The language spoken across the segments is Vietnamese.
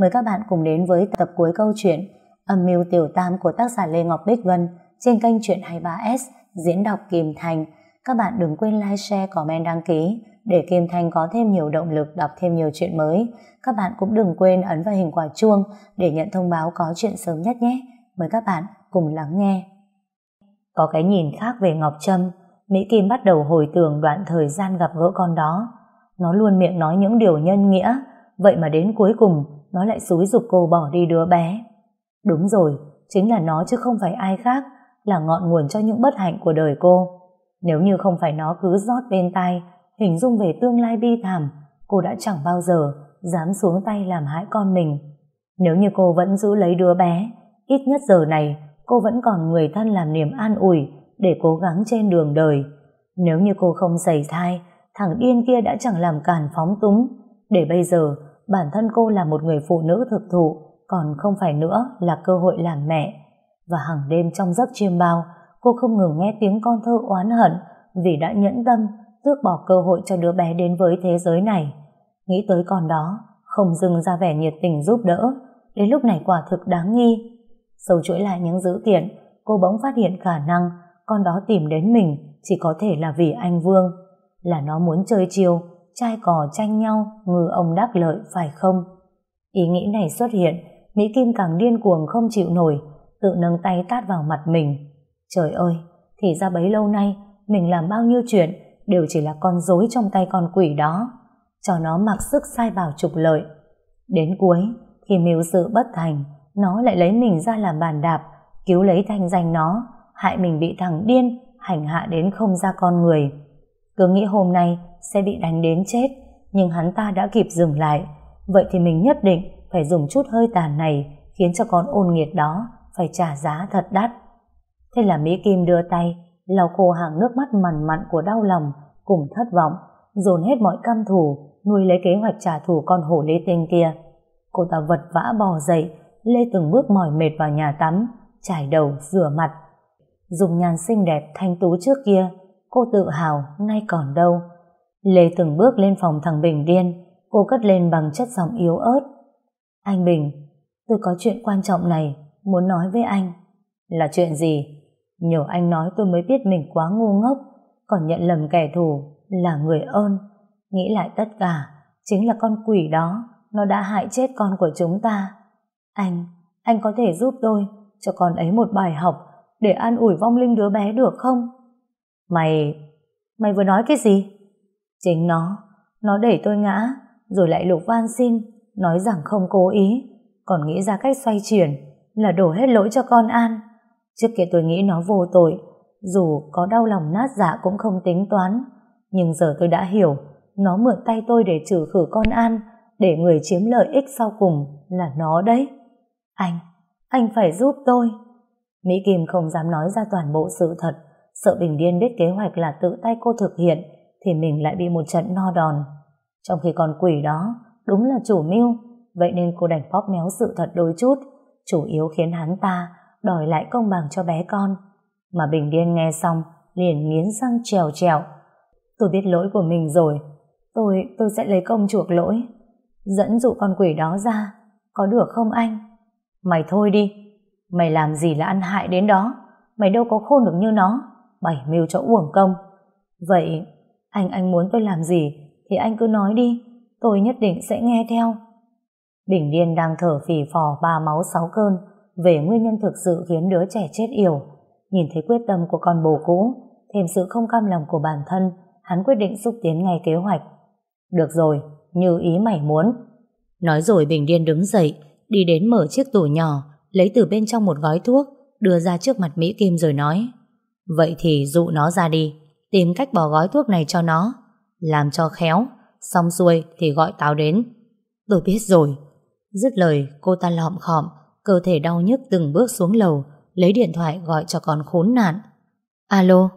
Mời các bạn cùng đến với tập cuối câu chuyện Âm mưu tiểu tam của tác giả Lê Ngọc Bích Vân trên kênh Chuyện 23S diễn đọc Kim Thành. Các bạn đừng quên like, share, comment, đăng ký để Kim Thành có thêm nhiều động lực đọc thêm nhiều chuyện mới. Các bạn cũng đừng quên ấn vào hình quả chuông để nhận thông báo có chuyện sớm nhất nhé. Mời các bạn cùng lắng nghe. Có cái nhìn khác về Ngọc Trâm, Mỹ Kim bắt đầu hồi tưởng đoạn thời gian gặp gỡ con đó. Nó luôn miệng nói những điều nhân nghĩa, vậy mà đến cuối cùng nó lại xúi giục cô bỏ đi đứa bé. Đúng rồi, chính là nó chứ không phải ai khác, là ngọn nguồn cho những bất hạnh của đời cô. Nếu như không phải nó cứ rót bên tai, hình dung về tương lai bi thảm, cô đã chẳng bao giờ dám xuống tay làm hại con mình. Nếu như cô vẫn giữ lấy đứa bé, ít nhất giờ này cô vẫn còn người thân làm niềm an ủi để cố gắng trên đường đời. Nếu như cô không xảy thai, thằng điên kia đã chẳng làm cản phóng túng, để bây giờ bản thân cô là một người phụ nữ thực thụ, còn không phải nữa là cơ hội làm mẹ. Và hàng đêm trong giấc chiêm bao, cô không ngừng nghe tiếng con thơ oán hận vì đã nhẫn tâm tước bỏ cơ hội cho đứa bé đến với thế giới này. Nghĩ tới con đó, không dừng ra vẻ nhiệt tình giúp đỡ, đến lúc này quả thực đáng nghi. Sâu chuỗi lại những dữ kiện, cô bỗng phát hiện khả năng con đó tìm đến mình chỉ có thể là vì anh Vương. Là nó muốn chơi chiêu, trai cò tranh nhau, ngư ông đắc lợi phải không? Ý nghĩ này xuất hiện, Mỹ Kim càng điên cuồng không chịu nổi, tự nâng tay tát vào mặt mình. Trời ơi, thì ra bấy lâu nay mình làm bao nhiêu chuyện đều chỉ là con dối trong tay con quỷ đó. Cho nó mặc sức sai bảo trục lợi. Đến cuối, khi mưu sự bất thành, nó lại lấy mình ra làm bàn đạp, cứu lấy thanh danh nó, hại mình bị thằng điên, hành hạ đến không ra con người. Cứ nghĩ hôm nay sẽ bị đánh đến chết, nhưng hắn ta đã kịp dừng lại. Vậy thì mình nhất định phải dùng chút hơi tàn này khiến cho con ôn nghiệt đó phải trả giá thật đắt. Thế là Mỹ Kim đưa tay, lau khô hàng nước mắt mằn mặn của đau lòng cùng thất vọng, dồn hết mọi căm thù, nuôi lấy kế hoạch trả thù con hổ lê tinh kia. Cô ta vật vã bò dậy, lê từng bước mỏi mệt vào nhà tắm, trải đầu, rửa mặt. Dùng nhàn xinh đẹp thanh tú trước kia, cô tự hào nay còn đâu. Lê từng bước lên phòng thằng Bình điên, cô cất lên bằng chất giọng yếu ớt. Anh Bình, tôi có chuyện quan trọng này, muốn nói với anh. Là chuyện gì? Nhờ anh nói tôi mới biết mình quá ngu ngốc, còn nhận lầm kẻ thù là người ơn. Nghĩ lại tất cả, chính là con quỷ đó, nó đã hại chết con của chúng ta. Anh, anh có thể giúp tôi cho con ấy một bài học để an ủi vong linh đứa bé được không? Mày, mày vừa nói cái gì? Chính nó, nó đẩy tôi ngã, rồi lại lục van xin, nói rằng không cố ý, còn nghĩ ra cách xoay chuyển là đổ hết lỗi cho con An. Trước kia tôi nghĩ nó vô tội, dù có đau lòng nát dạ cũng không tính toán, nhưng giờ tôi đã hiểu, nó mượn tay tôi để trừ khử con An, để người chiếm lợi ích sau cùng là nó đấy. Anh, anh phải giúp tôi. Mỹ Kim không dám nói ra toàn bộ sự thật, sợ Bình Điên biết kế hoạch là tự tay cô thực hiện, thì mình lại bị một trận no đòn. Trong khi con quỷ đó đúng là chủ mưu, vậy nên cô đành bóp méo sự thật đôi chút, chủ yếu khiến hắn ta đòi lại công bằng cho bé con. Mà Bình Điên nghe xong, liền nghiến răng trèo trèo. Tôi biết lỗi của mình rồi, tôi, tôi sẽ lấy công chuộc lỗi. Dẫn dụ con quỷ đó ra, có được không anh? Mày thôi đi, mày làm gì là ăn hại đến đó, mày đâu có khôn được như nó, mày mưu cho uổng công. Vậy, anh anh muốn tôi làm gì, thì anh cứ nói đi, tôi nhất định sẽ nghe theo. Bình Điên đang thở phì phò ba máu sáu cơn về nguyên nhân thực sự khiến đứa trẻ chết yểu. Nhìn thấy quyết tâm của con bồ cũ, thêm sự không cam lòng của bản thân, hắn quyết định xúc tiến ngay kế hoạch. Được rồi, như ý mày muốn. Nói rồi Bình Điên đứng dậy, đi đến mở chiếc tủ nhỏ, lấy từ bên trong một gói thuốc, đưa ra trước mặt Mỹ Kim rồi nói. Vậy thì dụ nó ra đi, tìm cách bỏ gói thuốc này cho nó, làm cho khéo, xong xuôi thì gọi táo đến. Tôi biết rồi. Dứt lời, cô ta lọm khọm, cơ thể đau nhức từng bước xuống lầu, lấy điện thoại gọi cho con khốn nạn. Alo,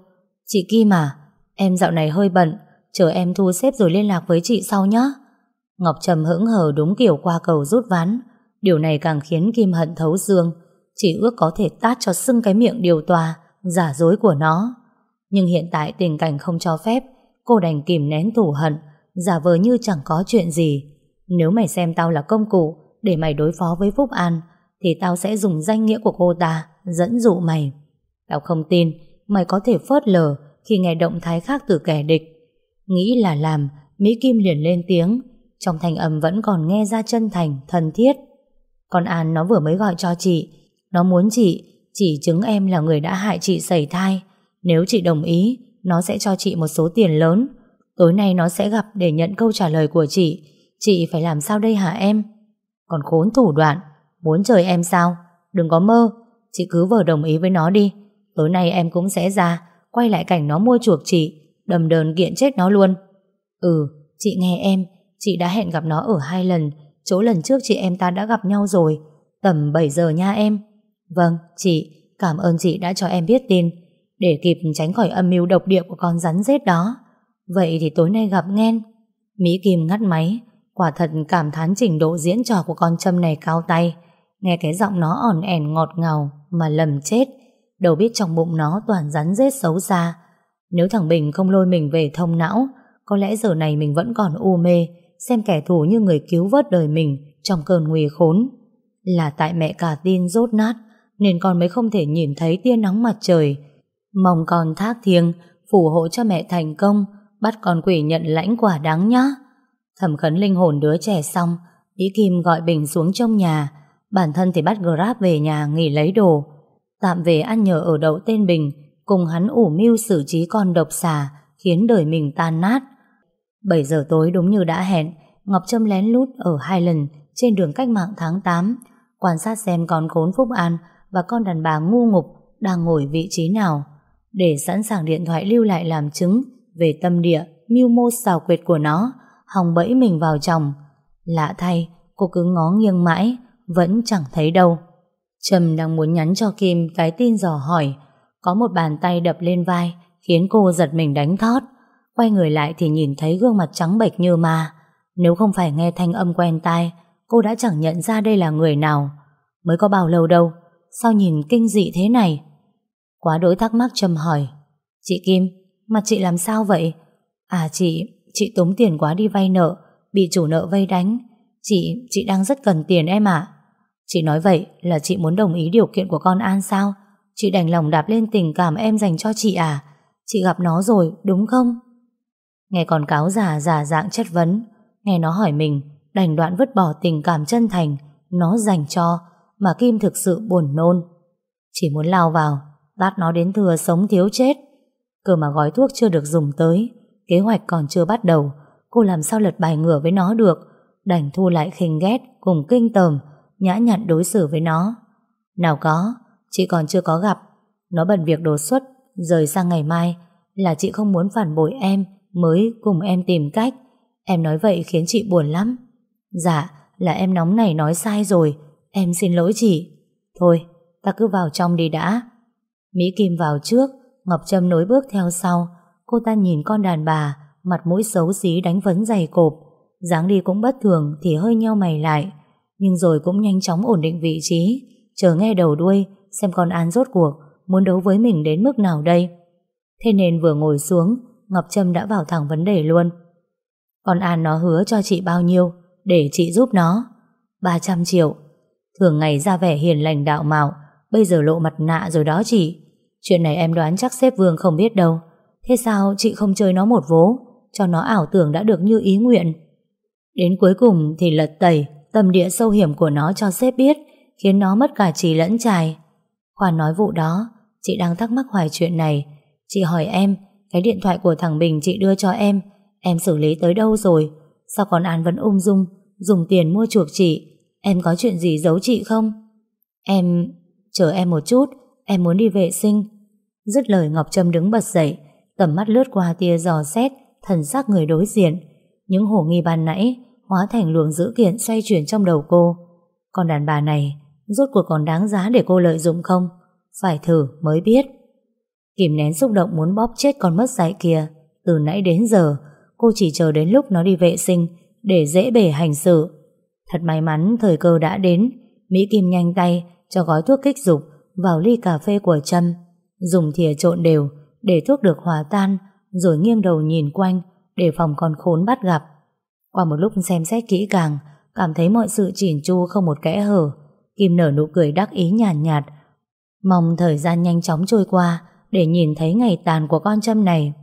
chị Kim à, em dạo này hơi bận, chờ em thu xếp rồi liên lạc với chị sau nhé. Ngọc Trầm hững hờ đúng kiểu qua cầu rút ván, điều này càng khiến Kim hận thấu xương, chỉ ước có thể tát cho sưng cái miệng điều tòa, giả dối của nó. Nhưng hiện tại tình cảnh không cho phép, cô đành kìm nén thù hận, giả vờ như chẳng có chuyện gì. Nếu mày xem tao là công cụ, để mày đối phó với Phúc An, thì tao sẽ dùng danh nghĩa của cô ta dẫn dụ mày. Tao không tin mày có thể phớt lờ khi nghe động thái khác từ kẻ địch. Nghĩ là làm, Mỹ Kim liền lên tiếng, trong thanh âm vẫn còn nghe ra chân thành, thân thiết. Con An nó vừa mới gọi cho chị, nó muốn chị, chỉ chứng em là người đã hại chị xảy thai. Nếu chị đồng ý, nó sẽ cho chị một số tiền lớn. Tối nay nó sẽ gặp để nhận câu trả lời của chị. Chị phải làm sao đây hả em? Còn khốn thủ đoạn, muốn trời em sao? Đừng có mơ, chị cứ vờ đồng ý với nó đi. Tối nay em cũng sẽ ra, quay lại cảnh nó mua chuộc chị, đầm đờn kiện chết nó luôn. Ừ, chị nghe em, chị đã hẹn gặp nó ở hai lần, chỗ lần trước chị em ta đã gặp nhau rồi, tầm 7 giờ nha em. Vâng, chị, cảm ơn chị đã cho em biết tin, để kịp tránh khỏi âm mưu độc địa của con rắn rết đó. Vậy thì tối nay gặp nghen. Mỹ Kim ngắt máy, quả thật cảm thán trình độ diễn trò của con châm này cao tay. Nghe cái giọng nó ỏn ẻn ngọt ngào mà lầm chết, đâu biết trong bụng nó toàn rắn rết xấu xa. Nếu thằng Bình không lôi mình về thông não, có lẽ giờ này mình vẫn còn u mê, xem kẻ thù như người cứu vớt đời mình trong cơn nguy khốn. Là tại mẹ cả tin rốt nát, nên con mới không thể nhìn thấy tia nắng mặt trời. Mong con thác thiêng, phù hộ cho mẹ thành công, bắt con quỷ nhận lãnh quả đáng nhá. Thẩm khấn linh hồn đứa trẻ xong, Ý Kim gọi Bình xuống trong nhà, bản thân thì bắt Grab về nhà nghỉ lấy đồ. Tạm về ăn nhờ ở đậu tên Bình, cùng hắn ủ mưu xử trí con độc xà, khiến đời mình tan nát. 7 giờ tối đúng như đã hẹn, Ngọc Trâm lén lút ở hai lần trên đường cách mạng tháng 8, quan sát xem con khốn Phúc An và con đàn bà ngu ngục đang ngồi vị trí nào, để sẵn sàng điện thoại lưu lại làm chứng về tâm địa, mưu mô xào quyệt của nó, hòng bẫy mình vào chồng. Lạ thay, cô cứ ngó nghiêng mãi, vẫn chẳng thấy đâu. Trầm đang muốn nhắn cho Kim cái tin dò hỏi, có một bàn tay đập lên vai, khiến cô giật mình đánh thót. Quay người lại thì nhìn thấy gương mặt trắng bệch như ma. Nếu không phải nghe thanh âm quen tai, cô đã chẳng nhận ra đây là người nào. Mới có bao lâu đâu, sao nhìn kinh dị thế này? Quá đối thắc mắc Trầm hỏi. Chị Kim, mà chị làm sao vậy? À chị, chị tống tiền quá đi vay nợ, bị chủ nợ vây đánh. Chị, chị đang rất cần tiền em ạ. Chị nói vậy là chị muốn đồng ý điều kiện của con An sao? Chị đành lòng đạp lên tình cảm em dành cho chị à? Chị gặp nó rồi, đúng không? Nghe con cáo giả giả dạng chất vấn, nghe nó hỏi mình, đành đoạn vứt bỏ tình cảm chân thành, nó dành cho, mà Kim thực sự buồn nôn. Chỉ muốn lao vào, tát nó đến thừa sống thiếu chết. Cơ mà gói thuốc chưa được dùng tới, kế hoạch còn chưa bắt đầu, cô làm sao lật bài ngửa với nó được, đành thu lại khinh ghét cùng kinh tởm, nhã nhặn đối xử với nó. Nào có, chị còn chưa có gặp, nó bận việc đột xuất, rời sang ngày mai, là chị không muốn phản bội em, mới cùng em tìm cách. Em nói vậy khiến chị buồn lắm. Dạ, là em nóng này nói sai rồi, em xin lỗi chị. Thôi, ta cứ vào trong đi đã. Mỹ Kim vào trước, Ngọc Trâm nối bước theo sau. Cô ta nhìn con đàn bà, mặt mũi xấu xí đánh vấn dày cộp. dáng đi cũng bất thường thì hơi nheo mày lại. Nhưng rồi cũng nhanh chóng ổn định vị trí, chờ nghe đầu đuôi, xem con An rốt cuộc, muốn đấu với mình đến mức nào đây. Thế nên vừa ngồi xuống, Ngọc Trâm đã vào thẳng vấn đề luôn. Con An nó hứa cho chị bao nhiêu để chị giúp nó? 300 triệu. Thường ngày ra vẻ hiền lành đạo mạo, bây giờ lộ mặt nạ rồi đó chị. Chuyện này em đoán chắc sếp Vương không biết đâu. Thế sao chị không chơi nó một vố, cho nó ảo tưởng đã được như ý nguyện? Đến cuối cùng thì lật tẩy, tâm địa sâu hiểm của nó cho sếp biết, khiến nó mất cả trí lẫn trài. Khoan nói vụ đó, chị đang thắc mắc hoài chuyện này. Chị hỏi em, cái điện thoại của thằng Bình chị đưa cho em Em xử lý tới đâu rồi Sao còn An vẫn ung dung Dùng tiền mua chuộc chị Em có chuyện gì giấu chị không Em... chờ em một chút Em muốn đi vệ sinh Dứt lời Ngọc Trâm đứng bật dậy, Tầm mắt lướt qua tia dò xét, Thần sắc người đối diện. Những hồ nghi ban nãy Hóa thành luồng dữ kiện xoay chuyển trong đầu cô. Còn đàn bà này, Rốt cuộc còn đáng giá để cô lợi dụng không? Phải thử mới biết. Kìm nén xúc động muốn bóp chết con mất dạy kia. Từ nãy đến giờ, Cô chỉ chờ đến lúc nó đi vệ sinh Để dễ bể hành sự. Thật may mắn thời cơ đã đến, Mỹ Kim nhanh tay cho gói thuốc kích dục Vào ly cà phê của Trâm. Dùng thìa trộn đều Để thuốc được hòa tan Rồi nghiêng đầu nhìn quanh Để phòng con khốn bắt gặp Qua một lúc xem xét kỹ càng cảm thấy mọi sự chỉn chu không một kẽ hở. Kim nở nụ cười đắc ý nhàn nhạt, nhạt. Mong thời gian nhanh chóng trôi qua để nhìn thấy ngày tàn của con Trâm này.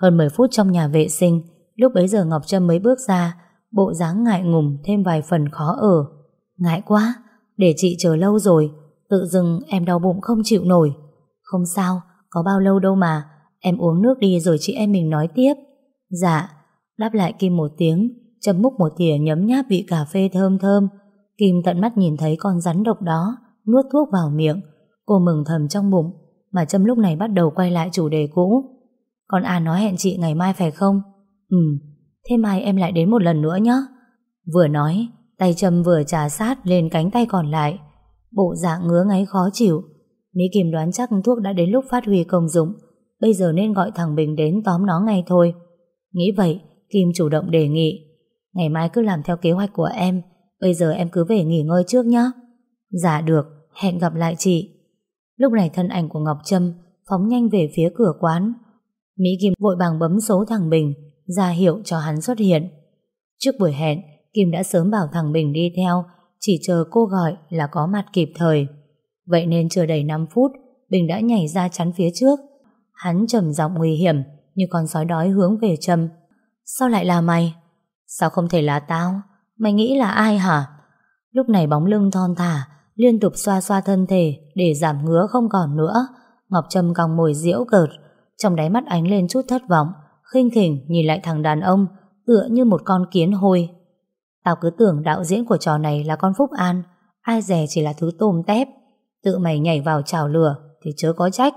Hơn 10 phút trong nhà vệ sinh, lúc bấy giờ Ngọc Trâm mới bước ra, bộ dáng ngại ngùng thêm vài phần khó ở. Ngại quá, để chị chờ lâu rồi, tự dưng em đau bụng không chịu nổi. Không sao, có bao lâu đâu mà, em uống nước đi rồi chị em mình nói tiếp. Dạ, đáp lại Kim một tiếng, châm múc một thìa nhấm nháp vị cà phê thơm thơm. Kim tận mắt nhìn thấy con rắn độc đó, nuốt thuốc vào miệng. Cô mừng thầm trong bụng, mà Trâm lúc này bắt đầu quay lại chủ đề cũ. Còn An nói hẹn chị ngày mai phải không? Ừ, thế mai em lại đến một lần nữa nhé. Vừa nói, tay Trâm vừa trà sát lên cánh tay còn lại. Bộ dạng ngứa ngáy khó chịu. Mỹ Kim đoán chắc thuốc đã đến lúc phát huy công dụng. Bây giờ nên gọi thằng Bình đến tóm nó ngay thôi. Nghĩ vậy, Kim chủ động đề nghị. Ngày mai cứ làm theo kế hoạch của em. Bây giờ em cứ về nghỉ ngơi trước nhé. Dạ được, hẹn gặp lại chị. Lúc này thân ảnh của Ngọc Trâm phóng nhanh về phía cửa quán. Mỹ Kim vội vàng bấm số thằng Bình ra hiệu cho hắn xuất hiện. Trước buổi hẹn, Kim đã sớm bảo thằng Bình đi theo, chỉ chờ cô gọi là có mặt kịp thời. Vậy nên chưa đầy 5 phút, Bình đã nhảy ra chắn phía trước. Hắn trầm giọng nguy hiểm, như con sói đói hướng về Trâm. Sao lại là mày? Sao không thể là tao? Mày nghĩ là ai hả? Lúc này bóng lưng thon thả, liên tục xoa xoa thân thể để giảm ngứa không còn nữa. Ngọc Trâm còng mồi diễu cợt, trong đáy mắt ánh lên chút thất vọng, khinh khỉnh nhìn lại thằng đàn ông, tựa như một con kiến hôi. Tao cứ tưởng đạo diễn của trò này là con Phúc An, ai dè chỉ là thứ tôm tép. Tự mày nhảy vào chảo lửa thì chớ có trách.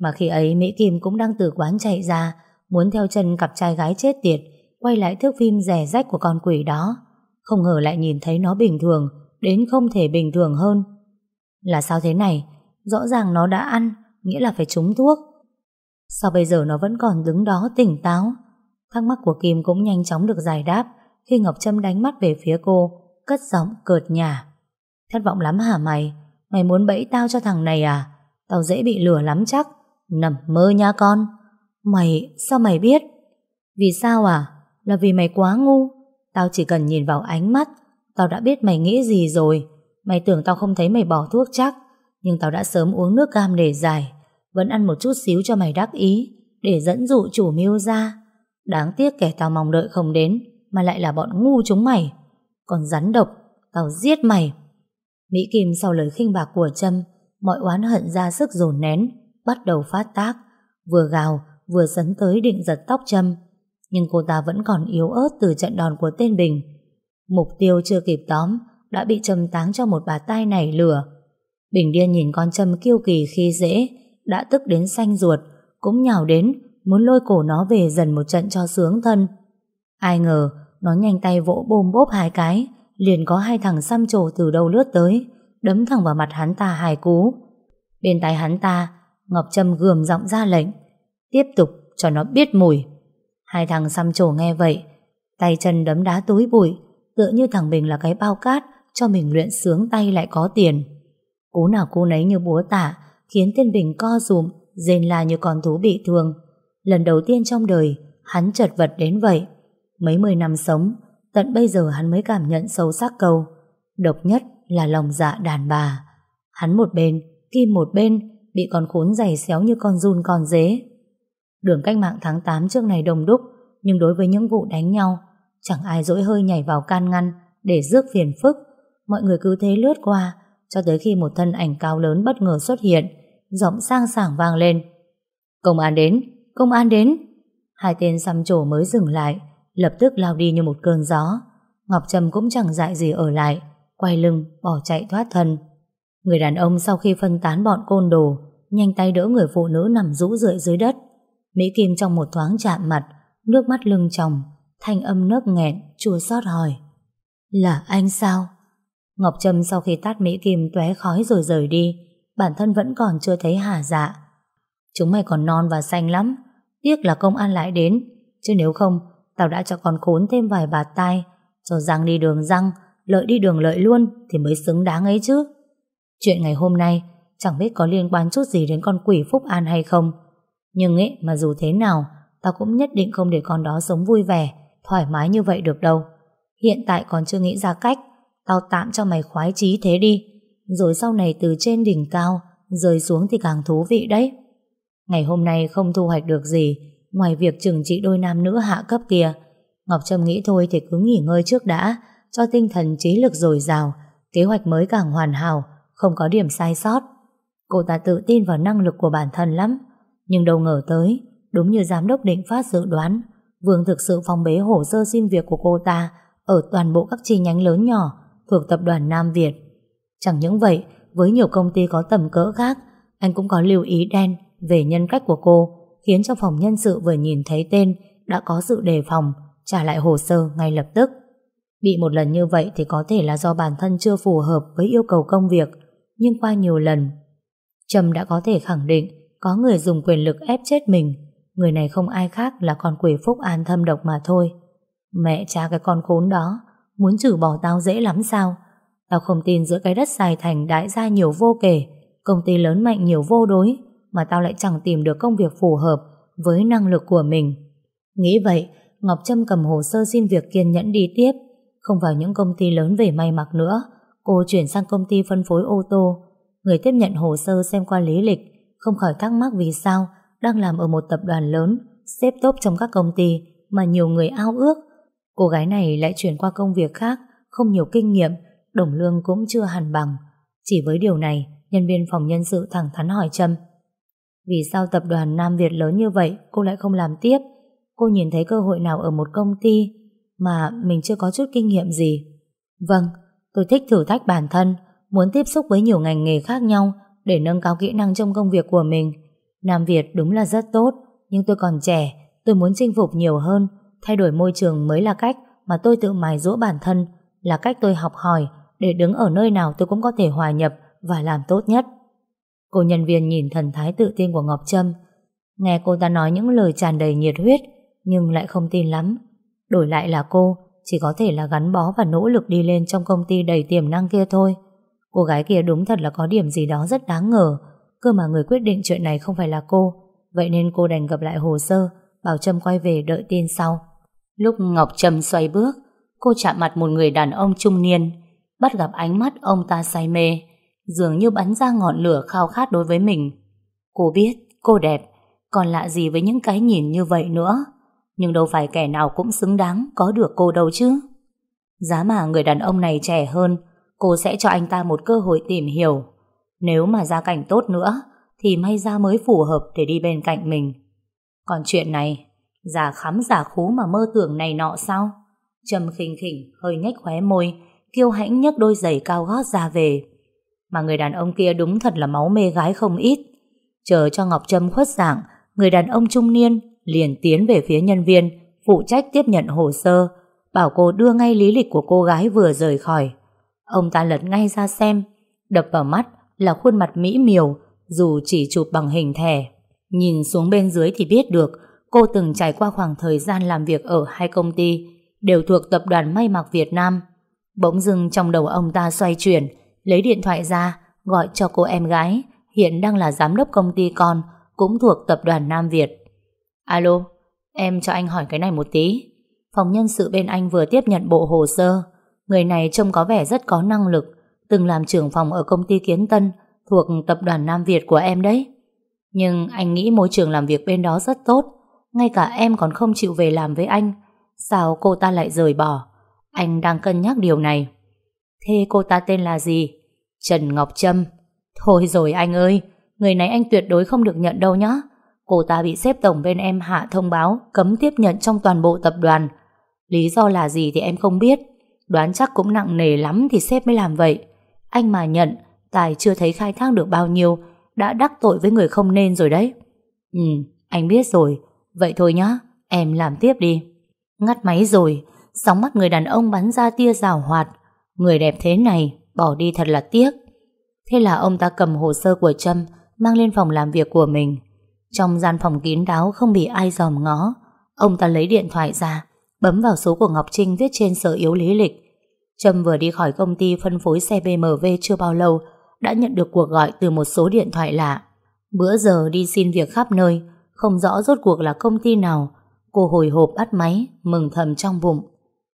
Mà khi ấy Mỹ Kim cũng đang từ quán chạy ra, muốn theo chân cặp trai gái chết tiệt, quay lại thước phim rẻ rách của con quỷ đó. Không ngờ lại nhìn thấy nó bình thường, đến không thể bình thường hơn. Là sao thế này? Rõ ràng nó đã ăn, nghĩa là phải trúng thuốc. Sao bây giờ nó vẫn còn đứng đó tỉnh táo? Thắc mắc của Kim cũng nhanh chóng được giải đáp khi Ngọc Trâm đánh mắt về phía cô, cất giọng cợt nhả. Thất vọng lắm hả mày? Mày muốn bẫy tao cho thằng này à? Tao dễ bị lừa lắm chắc. Nằm mơ nha con. Mày, sao mày biết? Vì sao à? Là vì mày quá ngu. Tao chỉ cần nhìn vào ánh mắt, tao đã biết mày nghĩ gì rồi. Mày tưởng tao không thấy mày bỏ thuốc chắc, nhưng tao đã sớm uống nước cam để giải. Vẫn ăn một chút xíu cho mày đắc ý, để dẫn dụ chủ mưu ra. Đáng tiếc kẻ tao mong đợi không đến, mà lại là bọn ngu chúng mày. Còn rắn độc, tao giết mày. Mỹ Kim sau lời khinh bạc của Trâm, mọi oán hận ra sức dồn nén, bắt đầu phát tác, vừa gào, vừa sấn tới định giật tóc Trâm. Nhưng cô ta vẫn còn yếu ớt từ trận đòn của tên Bình. Mục tiêu chưa kịp tóm, đã bị Trâm táng cho một bà tai này lửa. Bình điên nhìn con Trâm kiêu kỳ khi dễ, đã tức đến xanh ruột, cũng nhào đến, muốn lôi cổ nó về dần một trận cho sướng thân. Ai ngờ, nó nhanh tay vỗ bôm bốp hai cái, liền có hai thằng xăm trổ từ đâu lướt tới, đấm thẳng vào mặt hắn ta hài cú. Bên tay hắn ta, Ngọc Trâm gườm giọng ra lệnh, tiếp tục cho nó biết mùi. Hai thằng xăm trổ nghe vậy, tay chân đấm đá túi bụi, tựa như thằng Bình là cái bao cát cho mình luyện sướng tay lại có tiền. Cú nào cú nấy như búa tạ, khiến tên Bình co rùm rên la như con thú bị thương. Lần đầu tiên trong đời, hắn chật vật đến vậy. Mấy mươi năm sống, tận bây giờ hắn mới cảm nhận sâu sắc câu. Độc nhất là lòng dạ đàn bà. Hắn một bên, Kim một bên, bị con khốn giày xéo như con run con dế. Đường cách mạng tháng 8 trước này đông đúc, nhưng đối với những vụ đánh nhau, chẳng ai dỗi hơi nhảy vào can ngăn để rước phiền phức. Mọi người cứ thế lướt qua, cho tới khi một thân ảnh cao lớn bất ngờ xuất hiện, giọng sang sảng vang lên. Công an đến, công an đến. Hai tên xăm trổ mới dừng lại, lập tức lao đi như một cơn gió. Ngọc Trâm cũng chẳng dại gì ở lại, quay lưng, bỏ chạy thoát thân. Người đàn ông sau khi phân tán bọn côn đồ, nhanh tay đỡ người phụ nữ nằm rũ rượi dưới đất. Mỹ Kim trong một thoáng chạm mặt, nước mắt lưng tròng, thanh âm nấc nghẹn, chua xót hỏi. Là anh sao? Ngọc Trâm sau khi tát Mỹ Kim tóe khói rồi rời đi, bản thân vẫn còn chưa thấy hà dạ. Chúng mày còn non và xanh lắm, tiếc là công an lại đến, chứ nếu không, tao đã cho con khốn thêm vài bạt tai, cho răng đi đường răng, lợi đi đường lợi luôn thì mới xứng đáng ấy chứ. Chuyện ngày hôm nay chẳng biết có liên quan chút gì đến con quỷ Phúc An hay không. Nhưng ấy mà dù thế nào, tao cũng nhất định không để con đó sống vui vẻ, thoải mái như vậy được đâu. Hiện tại còn chưa nghĩ ra cách Tao tạm cho mày khoái chí thế đi Rồi sau này từ trên đỉnh cao Rơi xuống thì càng thú vị đấy Ngày hôm nay không thu hoạch được gì Ngoài việc trừng trị đôi nam nữ hạ cấp kia, Ngọc Trâm nghĩ thôi thì cứ nghỉ ngơi trước đã, Cho tinh thần trí lực dồi dào, Kế hoạch mới càng hoàn hảo, Không có điểm sai sót. Cô ta tự tin vào năng lực của bản thân lắm, Nhưng đâu ngờ tới, Đúng như giám đốc định phát dự đoán, Vương thực sự phong bế hồ sơ xin việc của cô ta Ở toàn bộ các chi nhánh lớn nhỏ Thuộc tập đoàn Nam Việt. Chẳng những vậy, Với nhiều công ty có tầm cỡ khác, Anh cũng có lưu ý đen Về nhân cách của cô Khiến cho phòng nhân sự vừa nhìn thấy tên Đã có sự đề phòng Trả lại hồ sơ ngay lập tức Bị một lần như vậy thì có thể là do bản thân chưa phù hợp với yêu cầu công việc Nhưng qua nhiều lần trầm đã có thể khẳng định có người dùng quyền lực ép chết mình. Người này không ai khác là con quỷ phúc an thâm độc mà thôi. Mẹ cha cái con khốn đó, muốn trừ bỏ tao dễ lắm sao? Tao không tin giữa cái đất dài thành đại gia nhiều vô kể, công ty lớn mạnh nhiều vô đối, mà tao lại chẳng tìm được công việc phù hợp với năng lực của mình. Nghĩ vậy, Ngọc Trâm cầm hồ sơ xin việc kiên nhẫn đi tiếp, không vào những công ty lớn về may mặc nữa. Cô chuyển sang công ty phân phối ô tô, Người tiếp nhận hồ sơ xem qua lý lịch không khỏi thắc mắc vì sao đang làm ở một tập đoàn lớn xếp tốt trong các công ty mà nhiều người ao ước. Cô gái này lại chuyển qua công việc khác không nhiều kinh nghiệm đồng lương cũng chưa hẳn bằng. Chỉ với điều này nhân viên phòng nhân sự thẳng thắn hỏi Trâm vì sao tập đoàn Nam Việt lớn như vậy cô lại không làm tiếp? Cô nhìn thấy cơ hội nào ở một công ty mà mình chưa có chút kinh nghiệm gì? Vâng, tôi thích thử thách bản thân muốn tiếp xúc với nhiều ngành nghề khác nhau để nâng cao kỹ năng trong công việc của mình. Nam Việt đúng là rất tốt, nhưng tôi còn trẻ, tôi muốn chinh phục nhiều hơn, thay đổi môi trường mới là cách mà tôi tự mài dũa bản thân, là cách tôi học hỏi để đứng ở nơi nào tôi cũng có thể hòa nhập và làm tốt nhất. Cô nhân viên nhìn thần thái tự tin của Ngọc Trâm, nghe cô ta nói những lời tràn đầy nhiệt huyết, nhưng lại không tin lắm. Đổi lại là cô, chỉ có thể là gắn bó và nỗ lực đi lên trong công ty đầy tiềm năng kia thôi. Cô gái kia đúng thật là có điểm gì đó rất đáng ngờ. Cơ mà người quyết định chuyện này không phải là cô. Vậy nên cô đành gặp lại hồ sơ Bảo Trâm quay về đợi tin sau. Lúc Ngọc Trâm xoay bước Cô chạm mặt một người đàn ông trung niên Bắt gặp ánh mắt ông ta say mê. Dường như bắn ra ngọn lửa khao khát đối với mình Cô biết cô đẹp Còn lạ gì với những cái nhìn như vậy nữa Nhưng đâu phải kẻ nào cũng xứng đáng Có được cô đâu chứ Giá mà người đàn ông này trẻ hơn cô sẽ cho anh ta một cơ hội tìm hiểu. Nếu mà gia cảnh tốt nữa, thì may ra mới phù hợp để đi bên cạnh mình. Còn chuyện này, giả khắm giả khú mà mơ tưởng này nọ sao? Trầm khinh khỉnh, hơi nhếch khóe môi, kiêu hãnh nhấc đôi giày cao gót ra về. Mà người đàn ông kia đúng thật là máu mê gái không ít. Chờ cho Ngọc Trâm khuất dạng, người đàn ông trung niên liền tiến về phía nhân viên, phụ trách tiếp nhận hồ sơ, bảo cô đưa ngay lý lịch của cô gái vừa rời khỏi. Ông ta lật ngay ra xem, đập vào mắt là khuôn mặt mỹ miều, dù chỉ chụp bằng hình thẻ. Nhìn xuống bên dưới thì biết được cô từng trải qua khoảng thời gian làm việc ở hai công ty, đều thuộc tập đoàn may mặc Việt Nam. Bỗng dưng trong đầu ông ta xoay chuyển, lấy điện thoại ra, gọi cho cô em gái, hiện đang là giám đốc công ty con, cũng thuộc tập đoàn Nam Việt. Alo, em cho anh hỏi cái này một tí. Phòng nhân sự bên anh vừa tiếp nhận bộ hồ sơ, Người này trông có vẻ rất có năng lực, từng làm trưởng phòng ở công ty Kiến Tân, thuộc tập đoàn Nam Việt của em đấy. Nhưng anh nghĩ môi trường làm việc bên đó rất tốt, ngay cả em còn không chịu về làm với anh. Sao cô ta lại rời bỏ? Anh đang cân nhắc điều này. Thế cô ta tên là gì? Trần Ngọc Trâm. Thôi rồi anh ơi, người này anh tuyệt đối không được nhận đâu nhá. Cô ta bị xếp tổng bên em hạ thông báo cấm tiếp nhận trong toàn bộ tập đoàn. Lý do là gì thì em không biết, Đoán chắc cũng nặng nề lắm thì sếp mới làm vậy. Anh mà nhận, Tài chưa thấy khai thác được bao nhiêu, đã đắc tội với người không nên rồi đấy. Ừ, anh biết rồi. Vậy thôi nhá, em làm tiếp đi. Ngắt máy rồi, sóng mắt người đàn ông bắn ra tia rào hoạt. Người đẹp thế này, bỏ đi thật là tiếc. Thế là ông ta cầm hồ sơ của Trâm, mang lên phòng làm việc của mình. Trong gian phòng kín đáo không bị ai dòm ngó, ông ta lấy điện thoại ra, bấm vào số của Ngọc Trinh viết trên sở yếu lý lịch. Trâm vừa đi khỏi công ty phân phối xe BMW chưa bao lâu, đã nhận được cuộc gọi từ một số điện thoại lạ. Bữa giờ đi xin việc khắp nơi, không rõ rốt cuộc là công ty nào. Cô hồi hộp bắt máy, mừng thầm trong bụng.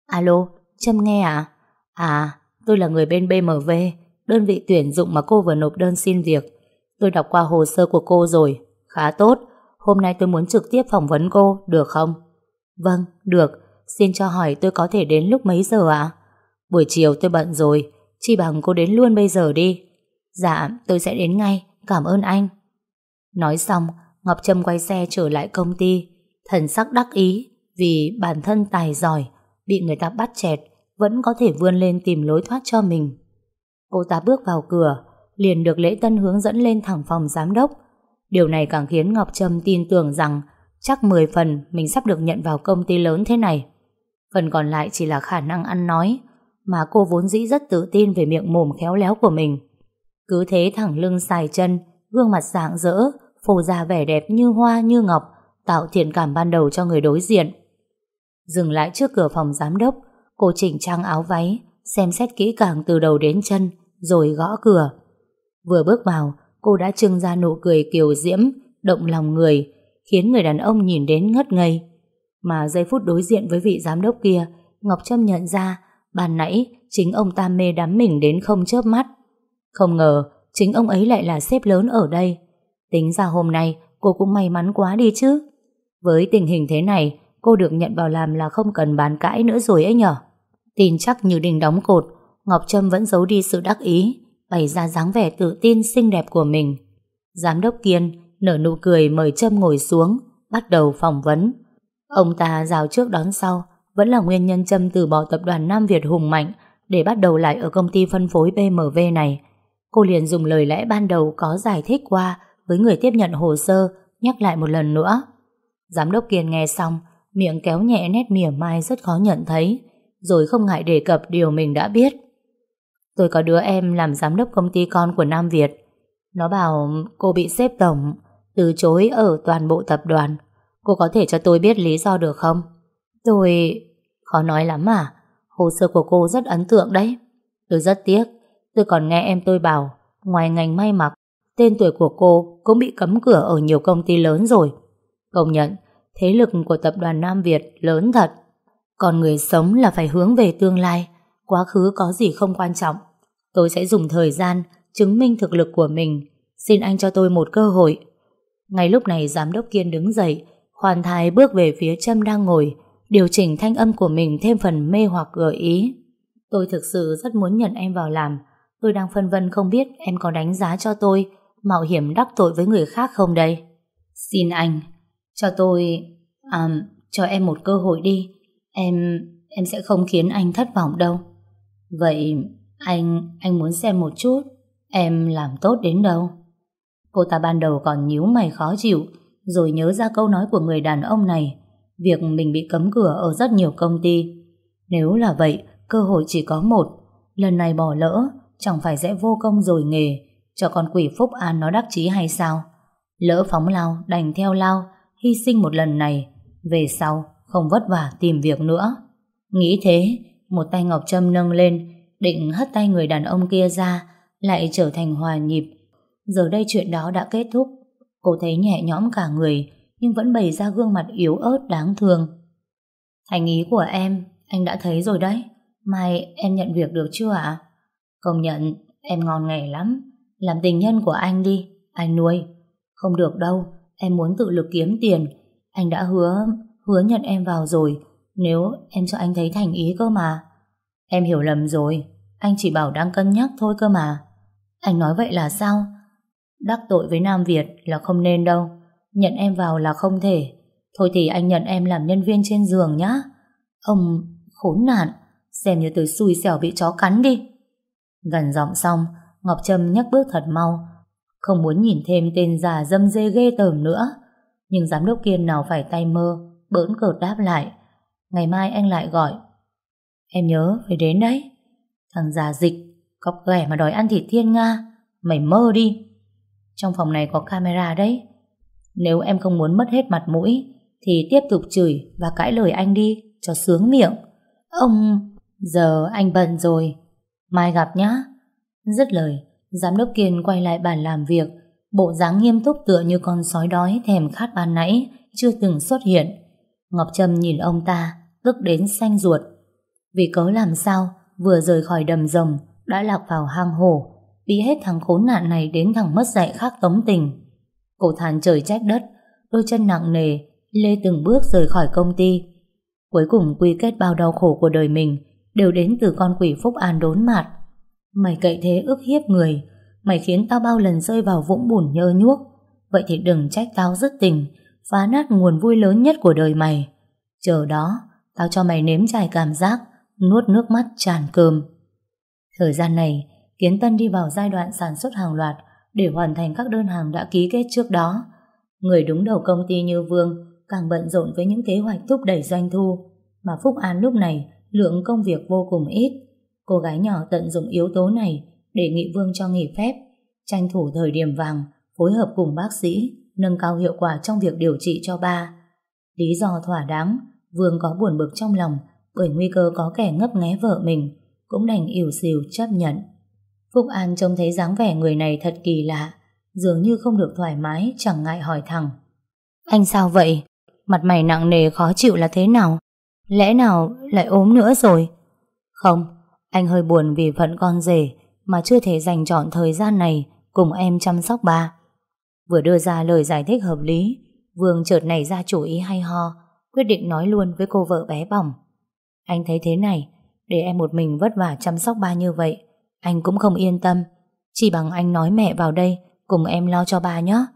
Alo, Trâm nghe à? À, tôi là người bên BMW, đơn vị tuyển dụng mà cô vừa nộp đơn xin việc. Tôi đọc qua hồ sơ của cô rồi, khá tốt. Hôm nay tôi muốn trực tiếp phỏng vấn cô, được không? Vâng, được. Xin cho hỏi tôi có thể đến lúc mấy giờ ạ? Buổi chiều tôi bận rồi, chi bằng cô đến luôn bây giờ đi. Dạ, tôi sẽ đến ngay, cảm ơn anh. Nói xong, Ngọc Trâm quay xe trở lại công ty, thần sắc đắc ý vì bản thân tài giỏi, bị người ta bắt chẹt, vẫn có thể vươn lên tìm lối thoát cho mình. Cô ta bước vào cửa, liền được lễ tân hướng dẫn lên thẳng phòng giám đốc. Điều này càng khiến Ngọc Trâm tin tưởng rằng chắc 10 phần mình sắp được nhận vào công ty lớn thế này. Phần còn lại chỉ là khả năng ăn nói, mà cô vốn dĩ rất tự tin về miệng mồm khéo léo của mình. Cứ thế thẳng lưng xài chân, gương mặt dạng dỡ, phô ra vẻ đẹp như hoa như ngọc, tạo thiện cảm ban đầu cho người đối diện. Dừng lại trước cửa phòng giám đốc, cô chỉnh trang áo váy, xem xét kỹ càng từ đầu đến chân, rồi gõ cửa. Vừa bước vào, cô đã trưng ra nụ cười kiều diễm, động lòng người, khiến người đàn ông nhìn đến ngất ngây. Mà giây phút đối diện với vị giám đốc kia, Ngọc Trâm nhận ra, ban nãy chính ông ta mê đắm mình đến không chớp mắt. Không ngờ, chính ông ấy lại là sếp lớn ở đây. Tính ra hôm nay, cô cũng may mắn quá đi chứ. Với tình hình thế này, cô được nhận vào làm là không cần bàn cãi nữa rồi ấy nhở. Tin chắc như đình đóng cột, Ngọc Trâm vẫn giấu đi sự đắc ý, bày ra dáng vẻ tự tin xinh đẹp của mình. Giám đốc Kiên nở nụ cười mời Trâm ngồi xuống, bắt đầu phỏng vấn. Ông ta rào trước đón sau, vẫn là nguyên nhân Trâm từ bỏ tập đoàn Nam Việt hùng mạnh để bắt đầu lại ở công ty phân phối BMW này. Cô liền dùng lời lẽ ban đầu có giải thích qua với người tiếp nhận hồ sơ, nhắc lại một lần nữa. Giám đốc Kiên nghe xong, miệng kéo nhẹ nét mỉa mai rất khó nhận thấy, rồi không ngại đề cập điều mình đã biết. Tôi có đứa em làm giám đốc công ty con của Nam Việt. Nó bảo cô bị xếp tổng, từ chối ở toàn bộ tập đoàn. Cô có thể cho tôi biết lý do được không? Tôi... Khó nói lắm à? Hồ sơ của cô rất ấn tượng đấy. Tôi rất tiếc. Tôi còn nghe em tôi bảo, ngoài ngành may mặc, tên tuổi của cô cũng bị cấm cửa ở nhiều công ty lớn rồi. Công nhận, thế lực của tập đoàn Nam Việt lớn thật. Còn người sống là phải hướng về tương lai, quá khứ có gì không quan trọng. Tôi sẽ dùng thời gian chứng minh thực lực của mình. Xin anh cho tôi một cơ hội. Ngay lúc này giám đốc Kiên đứng dậy, khoan thai bước về phía Trâm đang ngồi, điều chỉnh thanh âm của mình thêm phần mê hoặc gợi ý. Tôi thực sự rất muốn nhận em vào làm. Tôi đang phân vân không biết em có đánh giá cho tôi mạo hiểm đắc tội với người khác không đây? Xin anh, cho tôi... À, cho em một cơ hội đi. Em... em sẽ không khiến anh thất vọng đâu. Vậy anh... anh muốn xem một chút em làm tốt đến đâu? Cô ta ban đầu còn nhíu mày khó chịu rồi nhớ ra câu nói của người đàn ông này việc mình bị cấm cửa ở rất nhiều công ty. Nếu là vậy, cơ hội chỉ có một. Lần này bỏ lỡ, chẳng phải sẽ vô công rồi nghề, cho con quỷ Phúc An nó đắc chí hay sao? Lỡ phóng lao, đành theo lao, hy sinh một lần này, về sau không vất vả tìm việc nữa. Nghĩ thế, một tay Ngọc Trâm nâng lên, định hất tay người đàn ông kia ra, lại trở thành hòa nhịp. Giờ đây chuyện đó đã kết thúc, cô thấy nhẹ nhõm cả người, nhưng vẫn bày ra gương mặt yếu ớt đáng thương. Thành ý của em, anh đã thấy rồi đấy. Mai em nhận việc được chưa ạ? Công nhận, em ngon nghề lắm. Làm tình nhân của anh đi, anh nuôi. Không được đâu, em muốn tự lực kiếm tiền. Anh đã hứa, hứa nhận em vào rồi. Nếu em cho anh thấy thành ý cơ mà. Em hiểu lầm rồi, anh chỉ bảo đang cân nhắc thôi cơ mà. Anh nói vậy là sao? Đắc tội với Nam Việt là không nên đâu. Nhận em vào là không thể. Thôi thì anh nhận em làm nhân viên trên giường nhá. Ông khốn nạn, xem như tôi xui xẻo bị chó cắn đi. Gần giọng xong, Ngọc Trâm nhấc bước thật mau, không muốn nhìn thêm tên già dâm dê ghê tởm nữa. Nhưng giám đốc Kiên nào phải tay mơ, bỡn cợt đáp lại. Ngày mai anh lại gọi. Em nhớ phải đến đấy. Thằng già dịch, cọc ghẻ mà đòi ăn thịt thiên Nga. Mày mơ đi. Trong phòng này có camera đấy. Nếu em không muốn mất hết mặt mũi, thì tiếp tục chửi và cãi lời anh đi, cho sướng miệng. Ông... Giờ anh bận rồi. Mai gặp nhá. Dứt lời, giám đốc Kiên quay lại bàn làm việc, bộ dáng nghiêm túc tựa như con sói đói thèm khát ban nãy, chưa từng xuất hiện. Ngọc Trâm nhìn ông ta, tức đến xanh ruột. Vì cớ làm sao vừa rời khỏi đầm rồng đã lạc vào hang hổ bị hết thằng khốn nạn này đến thằng mất dạy khác tống tình. Cô than trời trách đất đôi chân nặng nề lê từng bước rời khỏi công ty. Cuối cùng quy kết bao đau khổ của đời mình đều đến từ con quỷ Phúc An đốn mạt. Mày cậy thế ức hiếp người, mày khiến tao bao lần rơi vào vũng bùn nhơ nhuốc. Vậy thì đừng trách tao dứt tình, phá nát nguồn vui lớn nhất của đời mày. Chờ đó, tao cho mày nếm trải cảm giác, nuốt nước mắt tràn cơm. Thời gian này, Kiến Tân đi vào giai đoạn sản xuất hàng loạt để hoàn thành các đơn hàng đã ký kết trước đó. Người đứng đầu công ty như Vương càng bận rộn với những kế hoạch thúc đẩy doanh thu, mà Phúc An lúc này lượng công việc vô cùng ít. Cô gái nhỏ tận dụng yếu tố này để nghị Vương cho nghỉ phép, tranh thủ thời điểm vàng, phối hợp cùng bác sĩ, nâng cao hiệu quả trong việc điều trị cho ba. Lý do thỏa đáng, Vương có buồn bực trong lòng bởi nguy cơ có kẻ ngấp nghé vợ mình, cũng đành ỉu xìu chấp nhận. Phúc An trông thấy dáng vẻ người này thật kỳ lạ, dường như không được thoải mái, chẳng ngại hỏi thẳng. Anh sao vậy? Mặt mày nặng nề khó chịu là thế nào? Lẽ nào lại ốm nữa rồi? Không, anh hơi buồn vì phận con rể mà chưa thể dành trọn thời gian này cùng em chăm sóc ba. Vừa đưa ra lời giải thích hợp lý, Vương chợt nảy ra chủ ý hay ho, quyết định nói luôn với cô vợ bé bỏng. Anh thấy thế này, để em một mình vất vả chăm sóc ba như vậy, anh cũng không yên tâm. Chỉ bằng anh nói mẹ vào đây, cùng em lo cho ba nhé.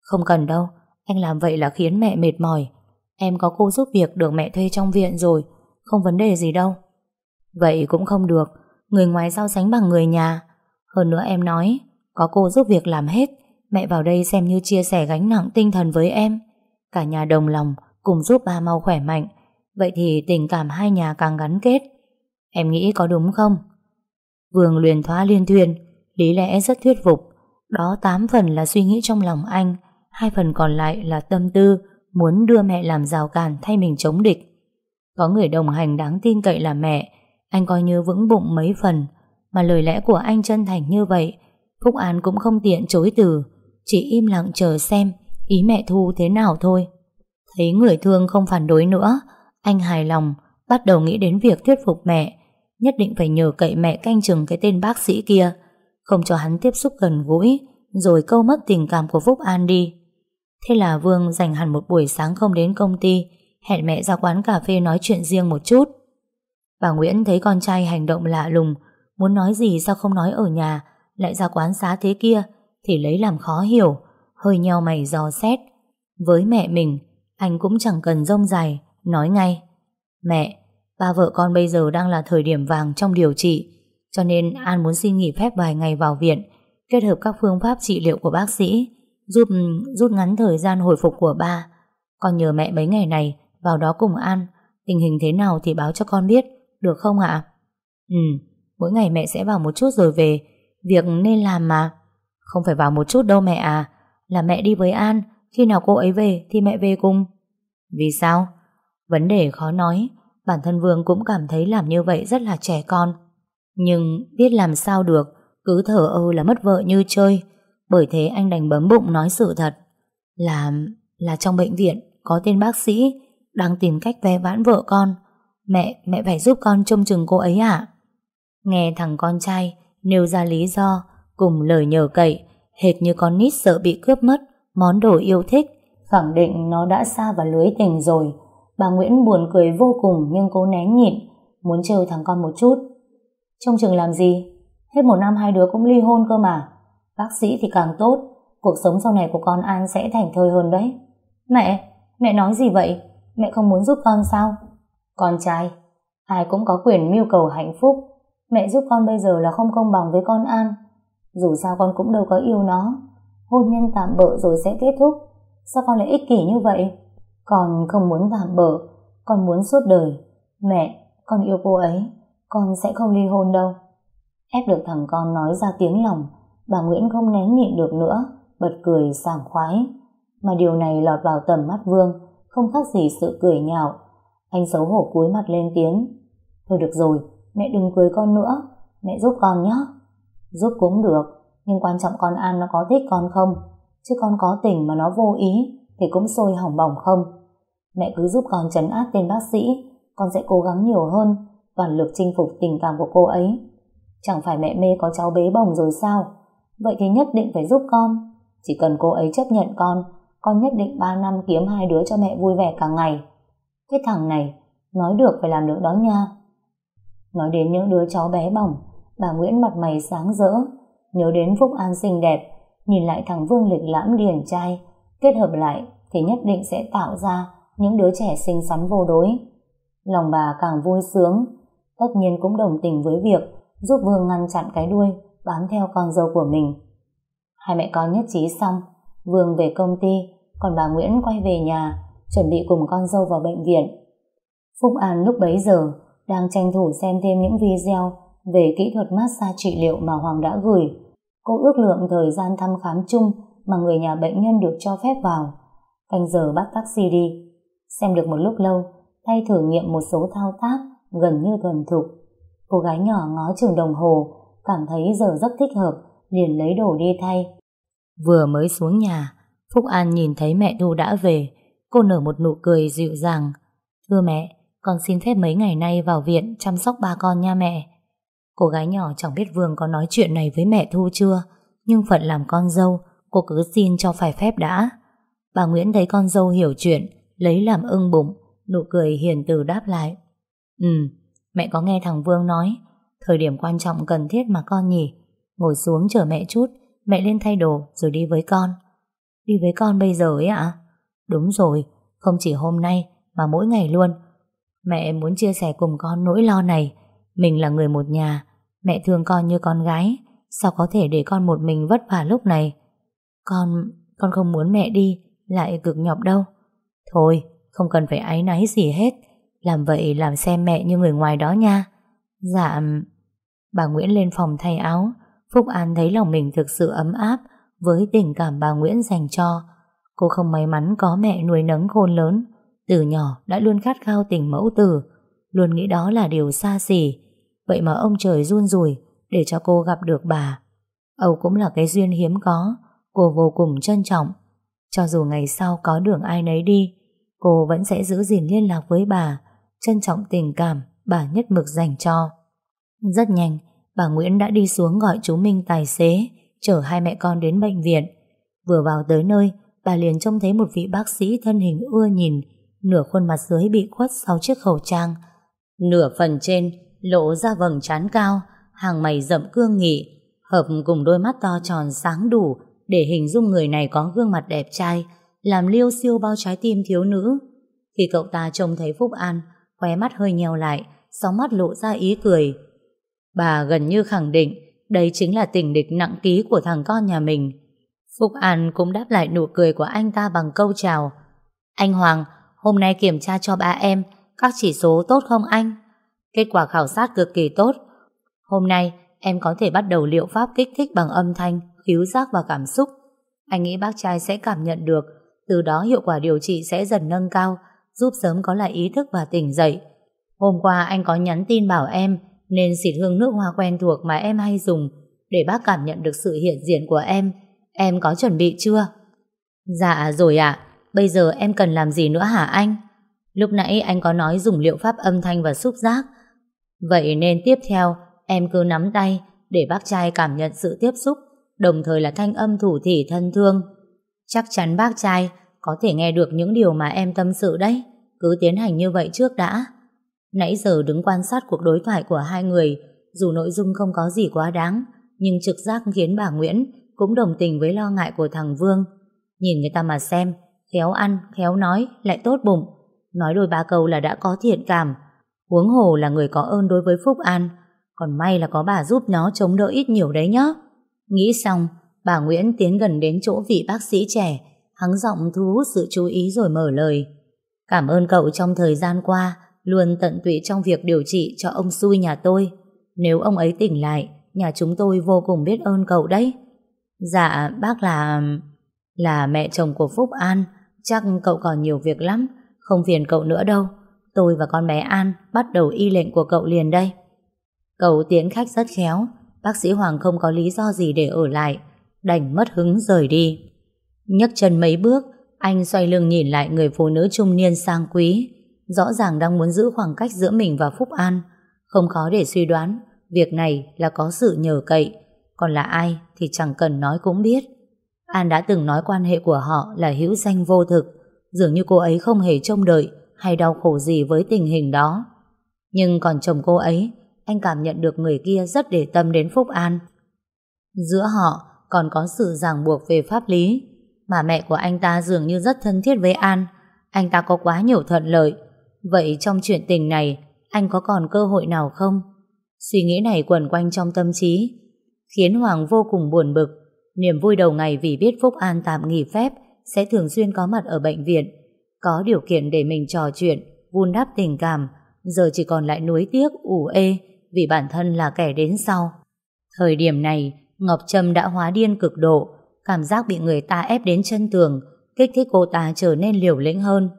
Không cần đâu, anh làm vậy là khiến mẹ mệt mỏi. Em có cô giúp việc được mẹ thuê trong viện rồi, không vấn đề gì đâu. Vậy cũng không được, người ngoài so sánh bằng người nhà. Hơn nữa em nói, có cô giúp việc làm hết, mẹ vào đây xem như chia sẻ gánh nặng tinh thần với em. Cả nhà đồng lòng, cùng giúp ba mau khỏe mạnh. Vậy thì tình cảm hai nhà càng gắn kết. Em nghĩ có đúng không? Vương luyền thoá liên thuyền, lý lẽ rất thuyết phục. Đó tám phần là suy nghĩ trong lòng anh, hai phần còn lại là tâm tư, muốn đưa mẹ làm rào cản thay mình chống địch. Có người đồng hành đáng tin cậy là mẹ, anh coi như vững bụng mấy phần, mà lời lẽ của anh chân thành như vậy, Phúc An cũng không tiện chối từ, chỉ im lặng chờ xem ý mẹ Thu thế nào thôi. Thấy người thương không phản đối nữa, anh hài lòng, bắt đầu nghĩ đến việc thuyết phục mẹ, nhất định phải nhờ cậy mẹ canh chừng cái tên bác sĩ kia, không cho hắn tiếp xúc gần gũi, rồi câu mất tình cảm của Phúc An đi. Thế là Vương dành hẳn một buổi sáng không đến công ty, hẹn mẹ ra quán cà phê nói chuyện riêng một chút. Bà Nguyễn thấy con trai hành động lạ lùng, muốn nói gì sao không nói ở nhà, lại ra quán xá thế kia, thì lấy làm khó hiểu, hơi nheo mày dò xét. Với mẹ mình, anh cũng chẳng cần rông dài, nói ngay. Mẹ, ba vợ con bây giờ đang là thời điểm vàng trong điều trị, cho nên An muốn xin nghỉ phép vài ngày vào viện, kết hợp các phương pháp trị liệu của bác sĩ, giúp rút ngắn thời gian hồi phục của ba. Con nhờ mẹ mấy ngày này vào đó cùng An, tình hình thế nào thì báo cho con biết, được không ạ? Ừ, mỗi ngày mẹ sẽ vào một chút rồi về, việc nên làm mà. Không phải vào một chút đâu mẹ à, là mẹ đi với An, khi nào cô ấy về thì mẹ về cùng. Vì sao? Vấn đề khó nói, bản thân Vương cũng cảm thấy làm như vậy rất là trẻ con. Nhưng biết làm sao được, cứ thở ơ là mất vợ như chơi. Bởi thế anh đành bấm bụng nói sự thật. Là, là trong bệnh viện có tên bác sĩ đang tìm cách ve vãn vợ con. Mẹ, mẹ phải giúp con trông chừng cô ấy ạ. Nghe thằng con trai nêu ra lý do cùng lời nhờ cậy hệt như con nít sợ bị cướp mất món đồ yêu thích khẳng định nó đã xa vào lưới tình rồi. Bà Nguyễn buồn cười vô cùng nhưng cố nén nhịn muốn trêu thằng con một chút. Trông chừng làm gì? Hết một năm hai đứa cũng ly hôn cơ mà. Bác sĩ thì càng tốt, cuộc sống sau này của con An sẽ thành thơi hơn đấy. Mẹ, mẹ nói gì vậy? Mẹ không muốn giúp con sao? Con trai, ai cũng có quyền mưu cầu hạnh phúc. Mẹ giúp con bây giờ là không công bằng với con An. Dù sao con cũng đâu có yêu nó. Hôn nhân tạm bỡ rồi sẽ kết thúc. Sao con lại ích kỷ như vậy? Con không muốn tạm bỡ, con muốn suốt đời. Mẹ, con yêu cô ấy, con sẽ không ly hôn đâu. Ép được thằng con nói ra tiếng lòng, bà Nguyễn không nén nhịn được nữa, bật cười sảng khoái. Mà điều này lọt vào tầm mắt Vương, không khác gì sự cười nhạo. Anh xấu hổ cúi mặt lên tiếng. Thôi được rồi, mẹ đừng cười con nữa, mẹ giúp con nhé. Giúp cũng được, nhưng quan trọng con An nó có thích con không? Chứ con có tình mà nó vô ý thì cũng sôi hỏng bỏng không? Mẹ cứ giúp con chấn áp tên bác sĩ, con sẽ cố gắng nhiều hơn toàn lực chinh phục tình cảm của cô ấy. Chẳng phải mẹ mê có cháu bế bồng rồi sao? Vậy thì nhất định phải giúp con. Chỉ cần cô ấy chấp nhận con, con nhất định 3 năm kiếm hai đứa cho mẹ vui vẻ cả ngày. Cái thằng này, nói được phải làm được đó nha. Nói đến những đứa cháu bé bỏng, bà Nguyễn mặt mày sáng rỡ, nhớ đến Phúc An xinh đẹp, nhìn lại thằng Vương lịch lãm điển trai, kết hợp lại thì nhất định sẽ tạo ra những đứa trẻ xinh xắn vô đối. Lòng bà càng vui sướng, tất nhiên cũng đồng tình với việc giúp Vương ngăn chặn cái đuôi bám theo con dâu của mình. Hai mẹ con nhất trí xong, Vương về công ty, còn bà Nguyễn quay về nhà, chuẩn bị cùng con dâu vào bệnh viện. Phúc An lúc bấy giờ đang tranh thủ xem thêm những video về kỹ thuật massage trị liệu mà Hoàng đã gửi. Cô ước lượng thời gian thăm khám chung mà người nhà bệnh nhân được cho phép vào. Canh giờ bắt taxi đi. Xem được một lúc lâu, tay thử nghiệm một số thao tác gần như thuần thục. Cô gái nhỏ ngó trường đồng hồ, cảm thấy giờ rất thích hợp, liền lấy đồ đi thay. Vừa mới xuống nhà, Phúc An nhìn thấy mẹ Thu đã về, cô nở một nụ cười dịu dàng. Thưa mẹ, con xin phép mấy ngày nay vào viện chăm sóc ba con nha mẹ. Cô gái nhỏ chẳng biết Vương có nói chuyện này với mẹ Thu chưa, nhưng phận làm con dâu, cô cứ xin cho phải phép đã. Bà Nguyễn thấy con dâu hiểu chuyện, lấy làm ưng bụng, nụ cười hiền từ đáp lại. Ừ, mẹ có nghe thằng Vương nói, thời điểm quan trọng cần thiết mà con nhỉ. Ngồi xuống chờ mẹ chút, mẹ lên thay đồ rồi đi với con. Đi với con bây giờ ấy ạ? Đúng rồi, không chỉ hôm nay mà mỗi ngày luôn. Mẹ muốn chia sẻ cùng con nỗi lo này. Mình là người một nhà, mẹ thương con như con gái, sao có thể để con một mình vất vả lúc này? Con, con không muốn mẹ đi, lại cực nhọc đâu. Thôi, không cần phải áy náy gì hết. Làm vậy làm xem mẹ như người ngoài đó nha. Dạ... Bà Nguyễn lên phòng thay áo. Phúc An thấy lòng mình thực sự ấm áp với tình cảm bà Nguyễn dành cho. Cô không may mắn có mẹ nuôi nấng khôn lớn. Từ nhỏ đã luôn khát khao tình mẫu tử. Luôn nghĩ đó là điều xa xỉ. Vậy mà ông trời run rủi để cho cô gặp được bà. Âu cũng là cái duyên hiếm có. Cô vô cùng trân trọng. Cho dù ngày sau có đường ai nấy đi, cô vẫn sẽ giữ gìn liên lạc với bà, trân trọng tình cảm bà nhất mực dành cho. Rất nhanh, bà Nguyễn đã đi xuống gọi chú Minh tài xế, chở hai mẹ con đến bệnh viện. Vừa vào tới nơi, bà liền trông thấy một vị bác sĩ thân hình ưa nhìn, nửa khuôn mặt dưới bị khuất sau chiếc khẩu trang. Nửa phần trên lộ ra vầng trán cao, hàng mày rậm cương nghị, hợp cùng đôi mắt to tròn sáng đủ để hình dung người này có gương mặt đẹp trai, làm liêu siêu bao trái tim thiếu nữ. Khi cậu ta trông thấy Phúc An, khóe mắt hơi nheo lại, sóng mắt lộ ra ý cười. Bà gần như khẳng định đây chính là tình địch nặng ký của thằng con nhà mình. Phúc An cũng đáp lại nụ cười của anh ta bằng câu chào. Anh Hoàng, hôm nay kiểm tra cho ba em, các chỉ số tốt không anh? Kết quả khảo sát cực kỳ tốt. Hôm nay em có thể bắt đầu liệu pháp kích thích bằng âm thanh, khíu giác và cảm xúc. Anh nghĩ bác trai sẽ cảm nhận được, từ đó hiệu quả điều trị sẽ dần nâng cao, giúp sớm có lại ý thức và tỉnh dậy. Hôm qua anh có nhắn tin bảo em nên xịt hương nước hoa quen thuộc mà em hay dùng để bác cảm nhận được sự hiện diện của em. Em có chuẩn bị chưa? Dạ rồi ạ, bây giờ em cần làm gì nữa hả anh? Lúc nãy anh có nói dùng liệu pháp âm thanh và xúc giác. Vậy nên tiếp theo em cứ nắm tay để bác trai cảm nhận sự tiếp xúc đồng thời là thanh âm thủ thỉ thân thương. Chắc chắn bác trai có thể nghe được những điều mà em tâm sự đấy. Cứ tiến hành như vậy trước đã. Nãy giờ đứng quan sát cuộc đối thoại của hai người, dù nội dung không có gì quá đáng, nhưng trực giác khiến bà Nguyễn cũng đồng tình với lo ngại của thằng Vương. Nhìn người ta mà xem, khéo ăn, khéo nói, lại tốt bụng. Nói đôi ba câu là đã có thiện cảm. Huống hồ là người có ơn đối với Phúc An. Còn may là có bà giúp nó chống đỡ ít nhiều đấy nhá. Nghĩ xong, bà Nguyễn tiến gần đến chỗ vị bác sĩ trẻ, hắng giọng thu hút sự chú ý rồi mở lời. Cảm ơn cậu trong thời gian qua, luôn tận tụy trong việc điều trị cho ông xui nhà tôi. Nếu ông ấy tỉnh lại, nhà chúng tôi vô cùng biết ơn cậu đấy. Dạ, bác là... là mẹ chồng của Phúc An, chắc cậu còn nhiều việc lắm, không phiền cậu nữa đâu. Tôi và con bé An bắt đầu y lệnh của cậu liền đây. Cậu tiến khách rất khéo, bác sĩ Hoàng không có lý do gì để ở lại, đành mất hứng rời đi. nhấc chân mấy bước, anh xoay lưng nhìn lại người phụ nữ trung niên sang quý, rõ ràng đang muốn giữ khoảng cách giữa mình và Phúc An, Không khó để suy đoán, việc này là có sự nhờ cậy, còn là ai thì chẳng cần nói cũng biết. An đã từng nói quan hệ của họ là hữu danh vô thực, dường như cô ấy không hề trông đợi hay đau khổ gì với tình hình đó. Nhưng còn chồng cô ấy, anh cảm nhận được người kia rất để tâm đến Phúc An. Giữa họ còn có sự ràng buộc về pháp lý, mà mẹ của anh ta dường như rất thân thiết với An. Anh ta có quá nhiều thuận lợi. Vậy trong chuyện tình này, anh có còn cơ hội nào không? Suy nghĩ này quẩn quanh trong tâm trí, khiến Hoàng vô cùng buồn bực. Niềm vui đầu ngày vì biết Phúc An tạm nghỉ phép sẽ thường xuyên có mặt ở bệnh viện, có điều kiện để mình trò chuyện, vun đắp tình cảm, giờ chỉ còn lại nuối tiếc, ủ ê vì bản thân là kẻ đến sau. Thời điểm này, Ngọc Trâm đã hóa điên cực độ, cảm giác bị người ta ép đến chân tường, kích thích cô ta trở nên liều lĩnh hơn.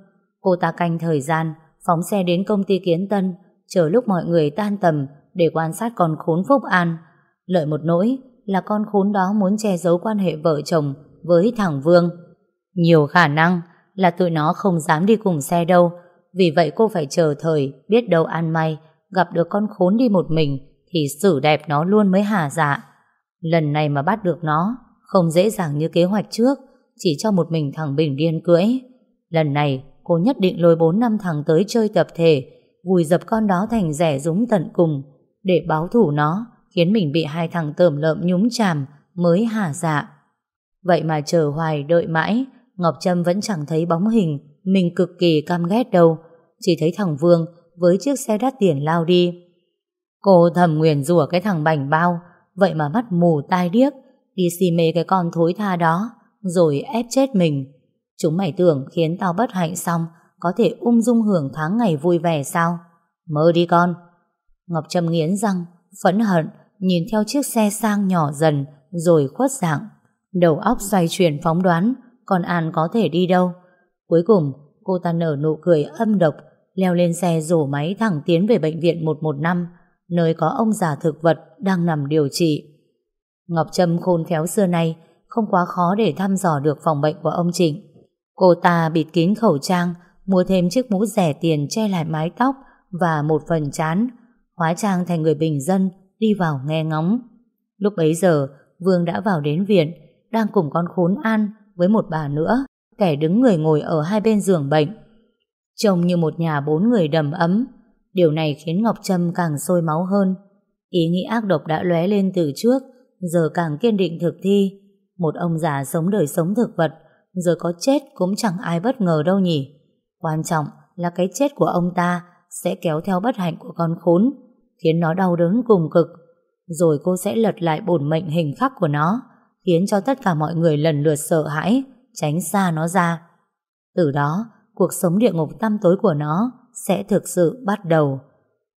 Cô ta canh thời gian, phóng xe đến công ty Kiến Tân, chờ lúc mọi người tan tầm để quan sát con khốn Phúc An. Lợi một nỗi là con khốn đó muốn che giấu quan hệ vợ chồng với thằng Vương. Nhiều khả năng là tụi nó không dám đi cùng xe đâu, vì vậy cô phải chờ thời, biết đâu ăn may, gặp được con khốn đi một mình thì xử đẹp nó luôn mới hà dạ. Lần này mà bắt được nó, không dễ dàng như kế hoạch trước, chỉ cho một mình thằng Bình điên cưỡi. Lần này, cô nhất định lôi bốn năm thằng tới chơi tập thể, vùi dập con đó thành rẻ rúng tận cùng, để báo thủ nó, khiến mình bị hai thằng tởm lợm nhúng chàm mới hà dạ. Vậy mà chờ hoài đợi mãi, Ngọc Trâm vẫn chẳng thấy bóng hình, mình cực kỳ cam ghét đâu, chỉ thấy thằng Vương với chiếc xe đắt tiền lao đi. Cô thầm nguyền rủa cái thằng bảnh bao, vậy mà mắt mù tai điếc, đi xì mê cái con thối tha đó, rồi ép chết mình. Chúng mày tưởng khiến tao bất hạnh xong, có thể ung dung hưởng tháng ngày vui vẻ sao? Mơ đi con. Ngọc Trâm nghiến răng, phẫn hận, nhìn theo chiếc xe sang nhỏ dần, rồi khuất dạng. Đầu óc xoay chuyển phóng đoán, còn An có thể đi đâu. Cuối cùng, cô ta nở nụ cười âm độc, leo lên xe rổ máy thẳng tiến về bệnh viện 115, nơi có ông già thực vật đang nằm điều trị. Ngọc Trâm khôn khéo xưa nay không quá khó để thăm dò được phòng bệnh của ông Trịnh. Cô ta bịt kín khẩu trang, mua thêm chiếc mũ rẻ tiền che lại mái tóc và một phần chán, hóa trang thành người bình dân đi vào nghe ngóng. Lúc bấy giờ, Vương đã vào đến viện, đang cùng con khốn An với một bà nữa, kẻ đứng người ngồi ở hai bên giường bệnh. Trông như một nhà bốn người đầm ấm, điều này khiến Ngọc Trâm càng sôi máu hơn. Ý nghĩ ác độc đã lóe lên từ trước, giờ càng kiên định thực thi. Một ông già sống đời sống thực vật, giờ có chết cũng chẳng ai bất ngờ đâu nhỉ. Quan trọng là cái chết của ông ta sẽ kéo theo bất hạnh của con khốn, khiến nó đau đớn cùng cực. Rồi cô sẽ lật lại bổn mệnh hình khắc của nó, khiến cho tất cả mọi người lần lượt sợ hãi, tránh xa nó ra. Từ đó, cuộc sống địa ngục tăm tối của nó sẽ thực sự bắt đầu.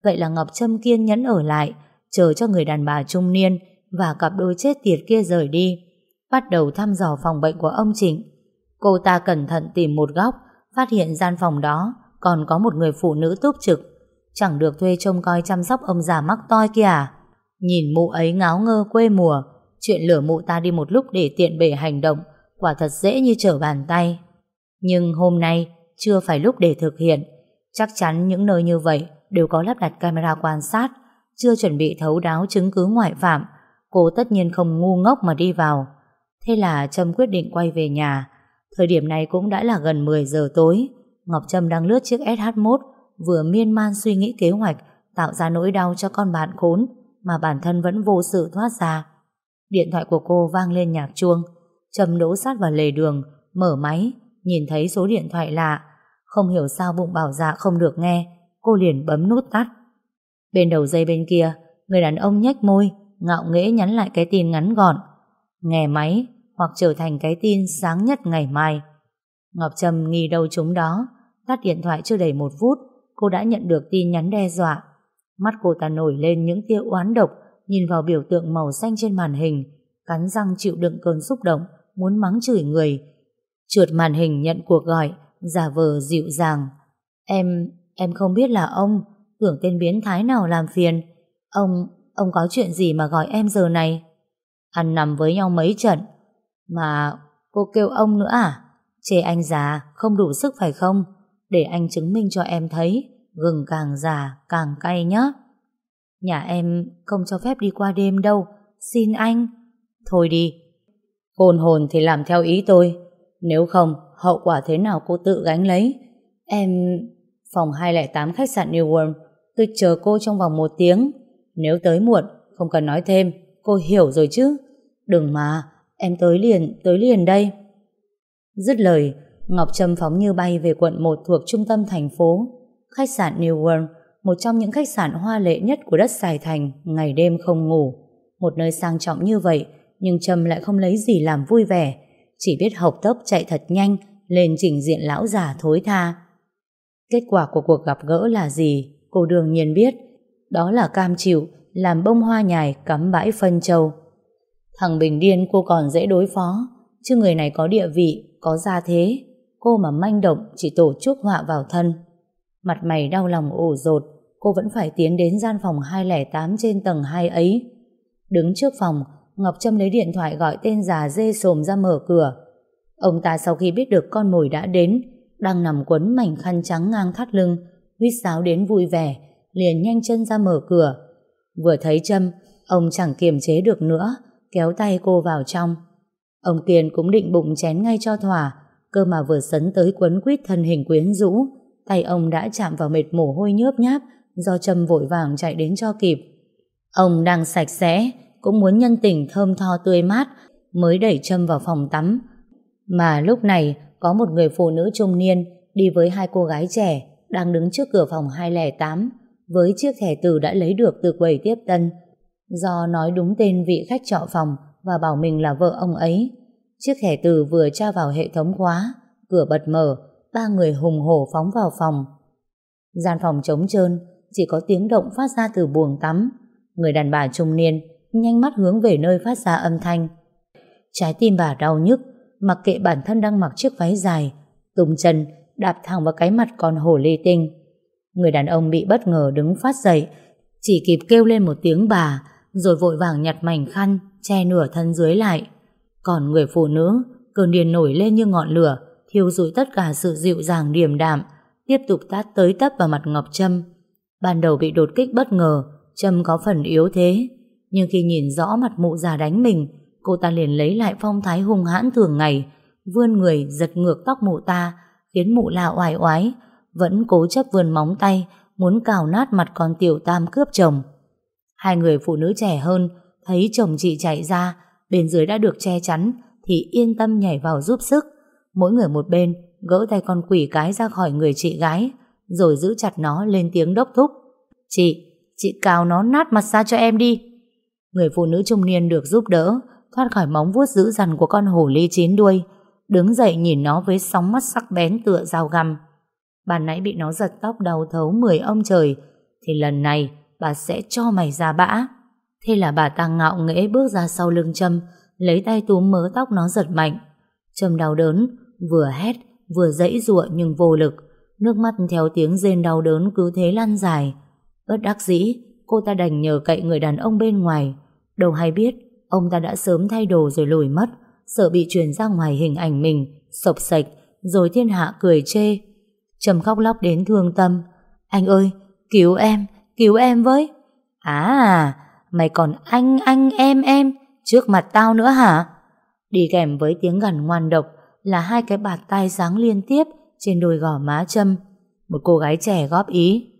Vậy là Ngọc Trâm kiên nhẫn ở lại, chờ cho người đàn bà trung niên và cặp đôi chết tiệt kia rời đi, bắt đầu thăm dò phòng bệnh của ông Trịnh. Cô ta cẩn thận tìm một góc, phát hiện gian phòng đó còn có một người phụ nữ túc trực, chẳng được thuê trông coi chăm sóc ông già mắc toi kia. À? Nhìn mụ ấy ngáo ngơ quê mùa, chuyện lửa mụ ta đi một lúc để tiện bề hành động, quả thật dễ như trở bàn tay. Nhưng hôm nay chưa phải lúc để thực hiện, chắc chắn những nơi như vậy đều có lắp đặt camera quan sát, chưa chuẩn bị thấu đáo chứng cứ ngoại phạm, cô tất nhiên không ngu ngốc mà đi vào. Thế là Trâm quyết định quay về nhà. Thời điểm này cũng đã là gần 10 giờ tối. Ngọc Trâm đang lướt chiếc SH1 vừa miên man suy nghĩ kế hoạch tạo ra nỗi đau cho con bạn khốn mà bản thân vẫn vô sự thoát ra. Điện thoại của cô vang lên nhạc chuông. Trầm đỗ sát vào lề đường, mở máy, nhìn thấy số điện thoại lạ. Không hiểu sao bụng bảo dạ không được nghe, cô liền bấm nút tắt. Bên đầu dây bên kia, người đàn ông nhếch môi, ngạo nghễ nhắn lại cái tin ngắn gọn. Nghe máy, hoặc trở thành cái tin sáng nhất ngày mai. Ngọc Trâm nghi đâu chúng đó, tắt điện thoại chưa đầy một phút, cô đã nhận được tin nhắn đe dọa. Mắt cô ta nổi lên những tia oán độc, nhìn vào biểu tượng màu xanh trên màn hình, cắn răng chịu đựng cơn xúc động, muốn mắng chửi người. Trượt màn hình nhận cuộc gọi, giả vờ dịu dàng. Em, em không biết là ông, tưởng tên biến thái nào làm phiền. Ông, ông có chuyện gì mà gọi em giờ này? Ăn nằm với nhau mấy trận. Mà cô kêu ông nữa à? Chê anh già, không đủ sức phải không? Để anh chứng minh cho em thấy, gừng càng già càng cay nhá. Nhà em không cho phép đi qua đêm đâu. Xin anh. Thôi đi. Hồn hồn thì làm theo ý tôi. Nếu không, hậu quả thế nào cô tự gánh lấy. Em... Phòng 208 khách sạn New World. Tôi chờ cô trong vòng một tiếng. Nếu tới muộn, không cần nói thêm. Cô hiểu rồi chứ. Đừng mà, em tới liền, tới liền đây. Dứt lời, Ngọc Trâm phóng như bay về quận 1 thuộc trung tâm thành phố. Khách sạn New World, một trong những khách sạn hoa lệ nhất của đất Sài Thành, ngày đêm không ngủ. Một nơi sang trọng như vậy, nhưng Trâm lại không lấy gì làm vui vẻ, chỉ biết học tốc chạy thật nhanh lên trình diện lão già thối tha. Kết quả của cuộc gặp gỡ là gì? Cô đương nhiên biết, đó là cam chịu làm bông hoa nhài cắm bãi phân châu. Thằng Bình Điên cô còn dễ đối phó, chứ người này có địa vị, có gia thế. Cô mà manh động chỉ tổ chuốc họa vào thân. Mặt mày đau lòng ổ rột, cô vẫn phải tiến đến gian phòng 208 trên tầng 2 ấy. Đứng trước phòng, Ngọc Trâm lấy điện thoại gọi tên già dê sồm ra mở cửa. Ông ta sau khi biết được con mồi đã đến, đang nằm quấn mảnh khăn trắng ngang thắt lưng, huýt sáo đến vui vẻ, liền nhanh chân ra mở cửa. Vừa thấy Trâm, ông chẳng kiềm chế được nữa, kéo tay cô vào trong. Ông Kiên cũng định bụng chén ngay cho thỏa, cơ mà vừa sấn tới quấn quýt thân hình quyến rũ, tay ông đã chạm vào mệt mồ hôi nhớp nháp do Trâm vội vàng chạy đến cho kịp. Ông đang sạch sẽ, cũng muốn nhân tình thơm tho tươi mát mới đẩy Trâm vào phòng tắm. Mà lúc này có một người phụ nữ trung niên đi với hai cô gái trẻ đang đứng trước cửa phòng 208 với chiếc thẻ từ đã lấy được từ quầy tiếp tân do nói đúng tên vị khách trọ phòng và bảo mình là vợ ông ấy. Chiếc thẻ từ vừa tra vào hệ thống khóa, cửa bật mở, ba người hùng hổ phóng vào phòng. Gian phòng trống trơn, chỉ có tiếng động phát ra từ buồng tắm. Người đàn bà trung niên nhanh mắt hướng về nơi phát ra âm thanh. Trái tim bà đau nhức, mặc kệ bản thân đang mặc chiếc váy dài, tung chân đạp thẳng vào cái mặt con hổ ly tinh. Người đàn ông bị bất ngờ đứng phát dậy, chỉ kịp kêu lên một tiếng bà, rồi vội vàng nhặt mảnh khăn, che nửa thân dưới lại. Còn người phụ nữ, cơn điên nổi lên như ngọn lửa, thiêu rụi tất cả sự dịu dàng điềm đạm, tiếp tục tát tới tấp vào mặt Ngọc Trâm. Ban đầu bị đột kích bất ngờ, Trâm có phần yếu thế, nhưng khi nhìn rõ mặt mụ già đánh mình, cô ta liền lấy lại phong thái hung hãn thường ngày, vươn người giật ngược tóc mụ ta, khiến mụ la oai oái, vẫn cố chấp vươn móng tay, muốn cào nát mặt con tiểu tam cướp chồng. Hai người phụ nữ trẻ hơn, thấy chồng chị chạy ra, bên dưới đã được che chắn, thì yên tâm nhảy vào giúp sức. Mỗi người một bên, gỡ tay con quỷ cái ra khỏi người chị gái, rồi giữ chặt nó lên tiếng đốc thúc. Chị, chị cào nó nát mặt ra cho em đi. Người phụ nữ trung niên được giúp đỡ, thoát khỏi móng vuốt dữ dằn của con hổ ly chín đuôi, đứng dậy nhìn nó với sóng mắt sắc bén tựa dao găm. Bà nãy bị nó giật tóc đầu thấu 10 ông trời, thì lần này bà sẽ cho mày ra bã. Thế là bà ta ngạo nghễ bước ra sau lưng Trâm, lấy tay túm mớ tóc nó giật mạnh. Trâm đau đớn, vừa hét, vừa dãy giụa nhưng vô lực. Nước mắt theo tiếng rên đau đớn cứ thế lan dài. Bất đắc dĩ, cô ta đành nhờ cậy người đàn ông bên ngoài. Đâu hay biết, ông ta đã sớm thay đồ rồi lùi mất, sợ bị truyền ra ngoài hình ảnh mình, sộc sạch, rồi thiên hạ cười chê. Trầm khóc lóc đến thương tâm. Anh ơi, cứu em, cứu em với. À, mày còn anh anh em em, trước mặt tao nữa hả? Đi kèm với tiếng gằn ngoan độc là hai cái bạt tay sáng liên tiếp trên đôi gò má Trâm. Một cô gái trẻ góp ý.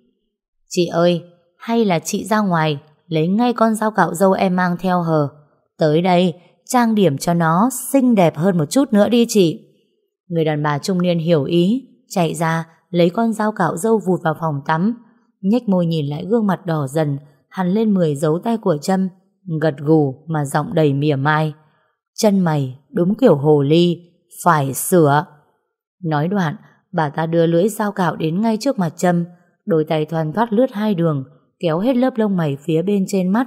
Chị ơi, hay là chị ra ngoài lấy ngay con dao cạo dâu em mang theo hờ. Tới đây, trang điểm cho nó xinh đẹp hơn một chút nữa đi chị. Người đàn bà trung niên hiểu ý, chạy ra, lấy con dao cạo dâu vụt vào phòng tắm, nhếch môi nhìn lại gương mặt đỏ dần, hằn lên mười dấu tay của Trâm, gật gù mà giọng đầy mỉa mai. Chân mày, đúng kiểu hồ ly, phải sửa. Nói đoạn, bà ta đưa lưỡi dao cạo đến ngay trước mặt Trâm, đôi tay thoăn thoát lướt hai đường, kéo hết lớp lông mày phía bên trên mắt.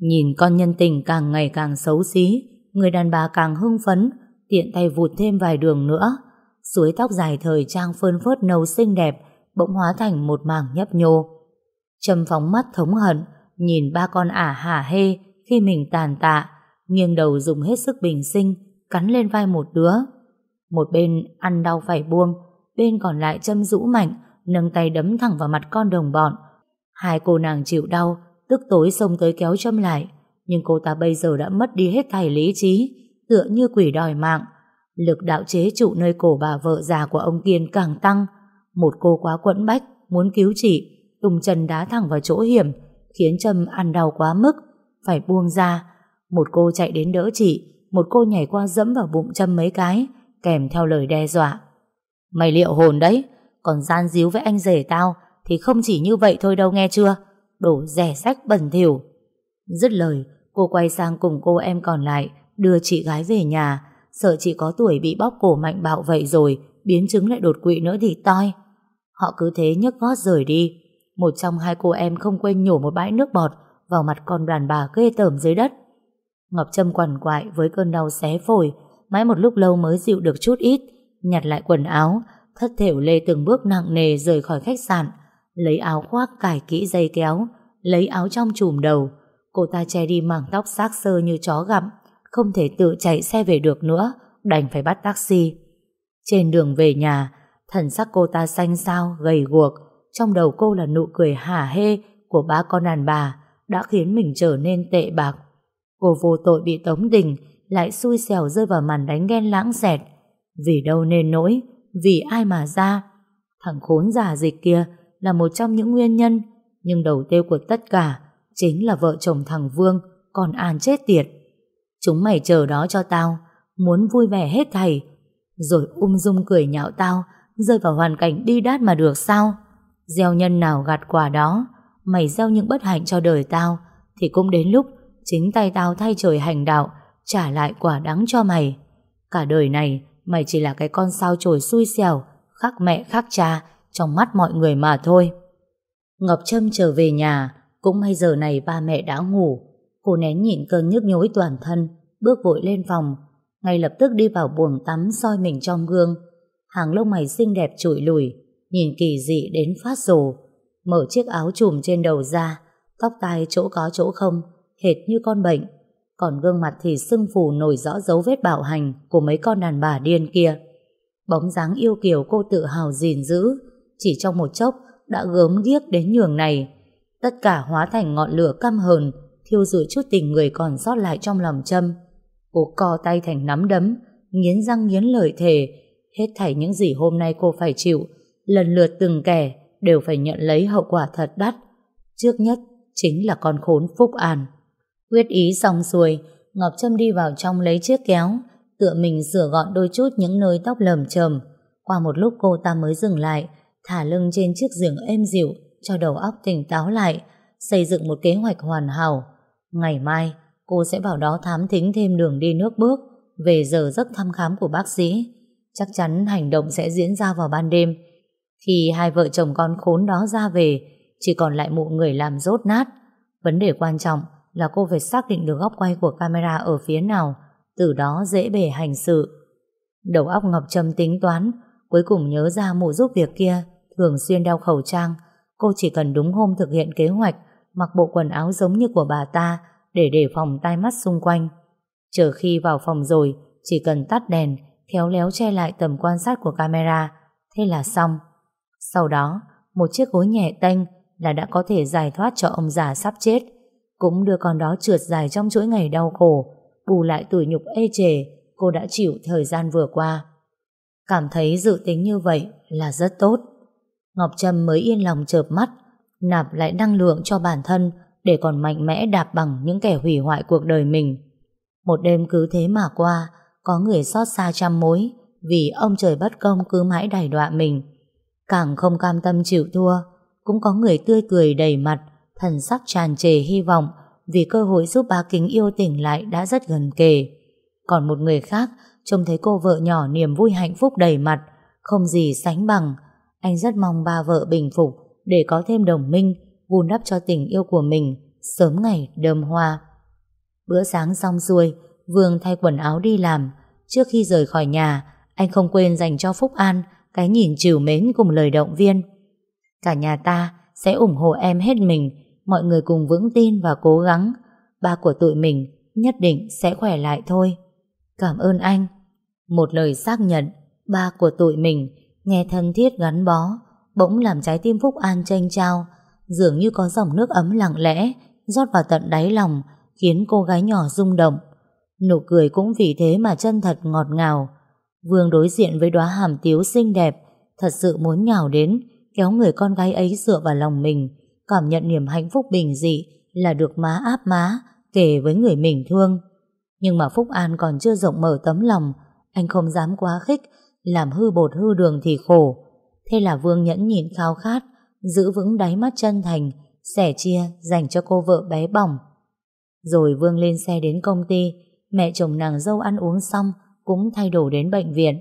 Nhìn con nhân tình càng ngày càng xấu xí, người đàn bà càng hưng phấn, tiện tay vụt thêm vài đường nữa. Suối tóc dài thời trang phơn phớt nâu xinh đẹp, bỗng hóa thành một mảng nhấp nhô. trâm phóng mắt thống hận, nhìn ba con ả hả hê khi mình tàn tạ, nghiêng đầu dùng hết sức bình sinh, cắn lên vai một đứa. Một bên ăn đau phải buông, bên còn lại châm rũ mạnh, nâng tay đấm thẳng vào mặt con đồng bọn. Hai cô nàng chịu đau, tức tối xông tới kéo châm lại. Nhưng cô ta bây giờ đã mất đi hết thảy lý trí, tựa như quỷ đòi mạng. Lực đạo chế trụ nơi cổ bà vợ già của ông Kiên càng tăng. Một cô quá quẫn bách, muốn cứu chị, tung chân đá thẳng vào chỗ hiểm, khiến Trâm ăn đau quá mức, phải buông ra. Một cô chạy đến đỡ chị, một cô nhảy qua dẫm vào bụng Trâm mấy cái, kèm theo lời đe dọa. Mày liệu hồn đấy, còn gian díu với anh rể tao thì không chỉ như vậy thôi đâu nghe chưa? Đổ rẻ sách bẩn thỉu. Dứt lời, cô quay sang cùng cô em còn lại đưa chị gái về nhà, sợ chị có tuổi bị bóp cổ mạnh bạo vậy rồi, biến chứng lại đột quỵ nữa thì toi. Họ cứ thế nhấc gót rời đi. Một trong hai cô em không quên nhổ một bãi nước bọt vào mặt con đàn bà ghê tởm dưới đất. Ngọc Trâm quằn quại với cơn đau xé phổi, mãi một lúc lâu mới dịu được chút ít, nhặt lại quần áo, thất thểu lê từng bước nặng nề rời khỏi khách sạn, lấy áo khoác cài kỹ dây kéo, lấy áo trong chùm đầu. Cô ta che đi mảng tóc xác sơ như chó gặm, không thể tự chạy xe về được nữa, đành phải bắt taxi. Trên đường về nhà, thần sắc cô ta xanh xao, gầy guộc, trong đầu cô là nụ cười hả hê của ba con đàn bà đã khiến mình trở nên tệ bạc. Cô vô tội bị tống đình, lại xui xẻo rơi vào màn đánh ghen lãng xẹt. Vì đâu nên nỗi, vì ai mà ra. Thằng khốn giả dịch kia là một trong những nguyên nhân, nhưng đầu tiêu của tất cả chính là vợ chồng thằng Vương, còn An chết tiệt. Chúng mày chờ đó cho tao, muốn vui vẻ hết thầy, rồi ung dung cười nhạo tao, rơi vào hoàn cảnh đi đát mà được sao? Gieo nhân nào gặt quả đó, mày gieo những bất hạnh cho đời tao, thì cũng đến lúc chính tay tao thay trời hành đạo, trả lại quả đắng cho mày. Cả đời này, mày chỉ là cái con sao chổi xui xẻo, khác mẹ khác cha, trong mắt mọi người mà thôi. Ngọc Trâm trở về nhà, cũng may giờ này ba mẹ đã ngủ. Cô nén nhịn cơn nhức nhối toàn thân, bước vội lên phòng, ngay lập tức đi vào buồng tắm soi mình trong gương. Hàng lông mày xinh đẹp trụi lùi, nhìn kỳ dị đến phát rồ. Mở chiếc áo trùm trên đầu ra, tóc tai chỗ có chỗ không, hệt như con bệnh. Còn gương mặt thì sưng phù nổi rõ dấu vết bạo hành của mấy con đàn bà điên kia. Bóng dáng yêu kiều cô tự hào gìn giữ, chỉ trong một chốc đã gớm ghiếc đến nhường này. Tất cả hóa thành ngọn lửa căm hờn, thiêu rụi chút tình người còn sót lại trong lòng châm. Cô co tay thành nắm đấm, nghiến răng nghiến lợi thề, hết thảy những gì hôm nay cô phải chịu, lần lượt từng kẻ đều phải nhận lấy hậu quả thật đắt. Trước nhất chính là con khốn Phúc An. Quyết ý xong xuôi, Ngọc Trâm đi vào trong lấy chiếc kéo, tựa mình rửa gọn đôi chút những nơi tóc lầm chầm. Qua một lúc cô ta mới dừng lại, thả lưng trên chiếc giường êm dịu, cho đầu óc tỉnh táo lại, xây dựng một kế hoạch hoàn hảo. Ngày mai, cô sẽ vào đó thám thính thêm đường đi nước bước về giờ giấc thăm khám của bác sĩ. Chắc chắn hành động sẽ diễn ra vào ban đêm. Khi hai vợ chồng con khốn đó ra về, chỉ còn lại mụ người làm rốt nát. Vấn đề quan trọng là cô phải xác định được góc quay của camera ở phía nào, từ đó dễ bề hành sự. Đầu óc Ngọc Trâm tính toán, cuối cùng nhớ ra mụ giúp việc kia thường xuyên đeo khẩu trang. Cô chỉ cần đúng hôm thực hiện kế hoạch, mặc bộ quần áo giống như của bà ta để đề phòng tai mắt xung quanh. Chờ khi vào phòng rồi, chỉ cần tắt đèn, khéo léo che lại tầm quan sát của camera, thế là xong. Sau đó, một chiếc gối nhẹ tênh là đã có thể giải thoát cho ông già sắp chết, cũng đưa con đó trượt dài trong chuỗi ngày đau khổ, bù lại tủi nhục ê chề cô đã chịu thời gian vừa qua. Cảm thấy dự tính như vậy là rất tốt. Ngọc Trâm mới yên lòng chợp mắt, nạp lại năng lượng cho bản thân để còn mạnh mẽ đạp bằng những kẻ hủy hoại cuộc đời mình. Một đêm cứ thế mà qua, có người xót xa trăm mối vì ông trời bất công cứ mãi đày đọa mình. Càng không cam tâm chịu thua, cũng có người tươi cười đầy mặt, thần sắc tràn trề hy vọng vì cơ hội giúp ba kính yêu tỉnh lại đã rất gần kề. Còn một người khác trông thấy cô vợ nhỏ niềm vui hạnh phúc đầy mặt, không gì sánh bằng. Anh rất mong ba vợ bình phục để có thêm đồng minh, vun đắp cho tình yêu của mình, sớm ngày đơm hoa. Bữa sáng xong xuôi, Vương thay quần áo đi làm. Trước khi rời khỏi nhà, anh không quên dành cho Phúc An cái nhìn trìu mến cùng lời động viên. Cả nhà ta sẽ ủng hộ em hết mình, mọi người cùng vững tin và cố gắng. Ba của tụi mình nhất định sẽ khỏe lại thôi. Cảm ơn anh. Một lời xác nhận, ba của tụi mình nghe thân thiết gắn bó, bỗng làm trái tim Phúc An tranh trao, dường như có dòng nước ấm lặng lẽ rót vào tận đáy lòng, khiến cô gái nhỏ rung động. Nụ cười cũng vì thế mà chân thật ngọt ngào. Vương đối diện với đóa hàm tiếu xinh đẹp, thật sự muốn nhào đến, kéo người con gái ấy dựa vào lòng mình, cảm nhận niềm hạnh phúc bình dị là được má áp má, kể với người mình thương. Nhưng mà Phúc An còn chưa rộng mở tấm lòng, anh không dám quá khích, làm hư bột hư đường thì khổ. Thế là Vương nhẫn nhịn khao khát, giữ vững đáy mắt chân thành, sẻ chia dành cho cô vợ bé bỏng. Rồi Vương lên xe đến công ty, mẹ chồng nàng dâu ăn uống xong cũng thay đổi đến bệnh viện.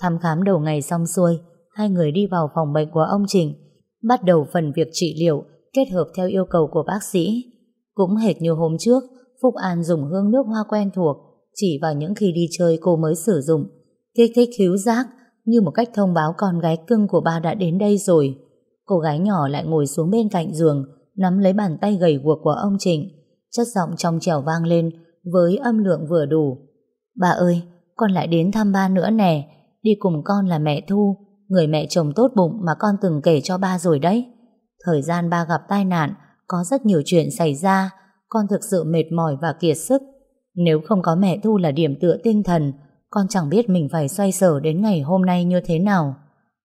Thăm khám đầu ngày xong xuôi, hai người đi vào phòng bệnh của ông Trịnh, bắt đầu phần việc trị liệu kết hợp theo yêu cầu của bác sĩ. Cũng hệt như hôm trước, Phúc An dùng hương nước hoa quen thuộc, chỉ vào những khi đi chơi cô mới sử dụng, kích thích khíu giác như một cách thông báo con gái cưng của ba đã đến đây rồi. Cô gái nhỏ lại ngồi xuống bên cạnh giường, nắm lấy bàn tay gầy guộc của ông Trịnh, chất giọng trong trẻo vang lên với âm lượng vừa đủ. Bà ơi, con lại đến thăm ba nữa nè, đi cùng con là mẹ Thu, người mẹ chồng tốt bụng mà con từng kể cho ba rồi đấy. Thời gian ba gặp tai nạn, có rất nhiều chuyện xảy ra, con thực sự mệt mỏi và kiệt sức. Nếu không có mẹ Thu là điểm tựa tinh thần, con chẳng biết mình phải xoay sở đến ngày hôm nay như thế nào.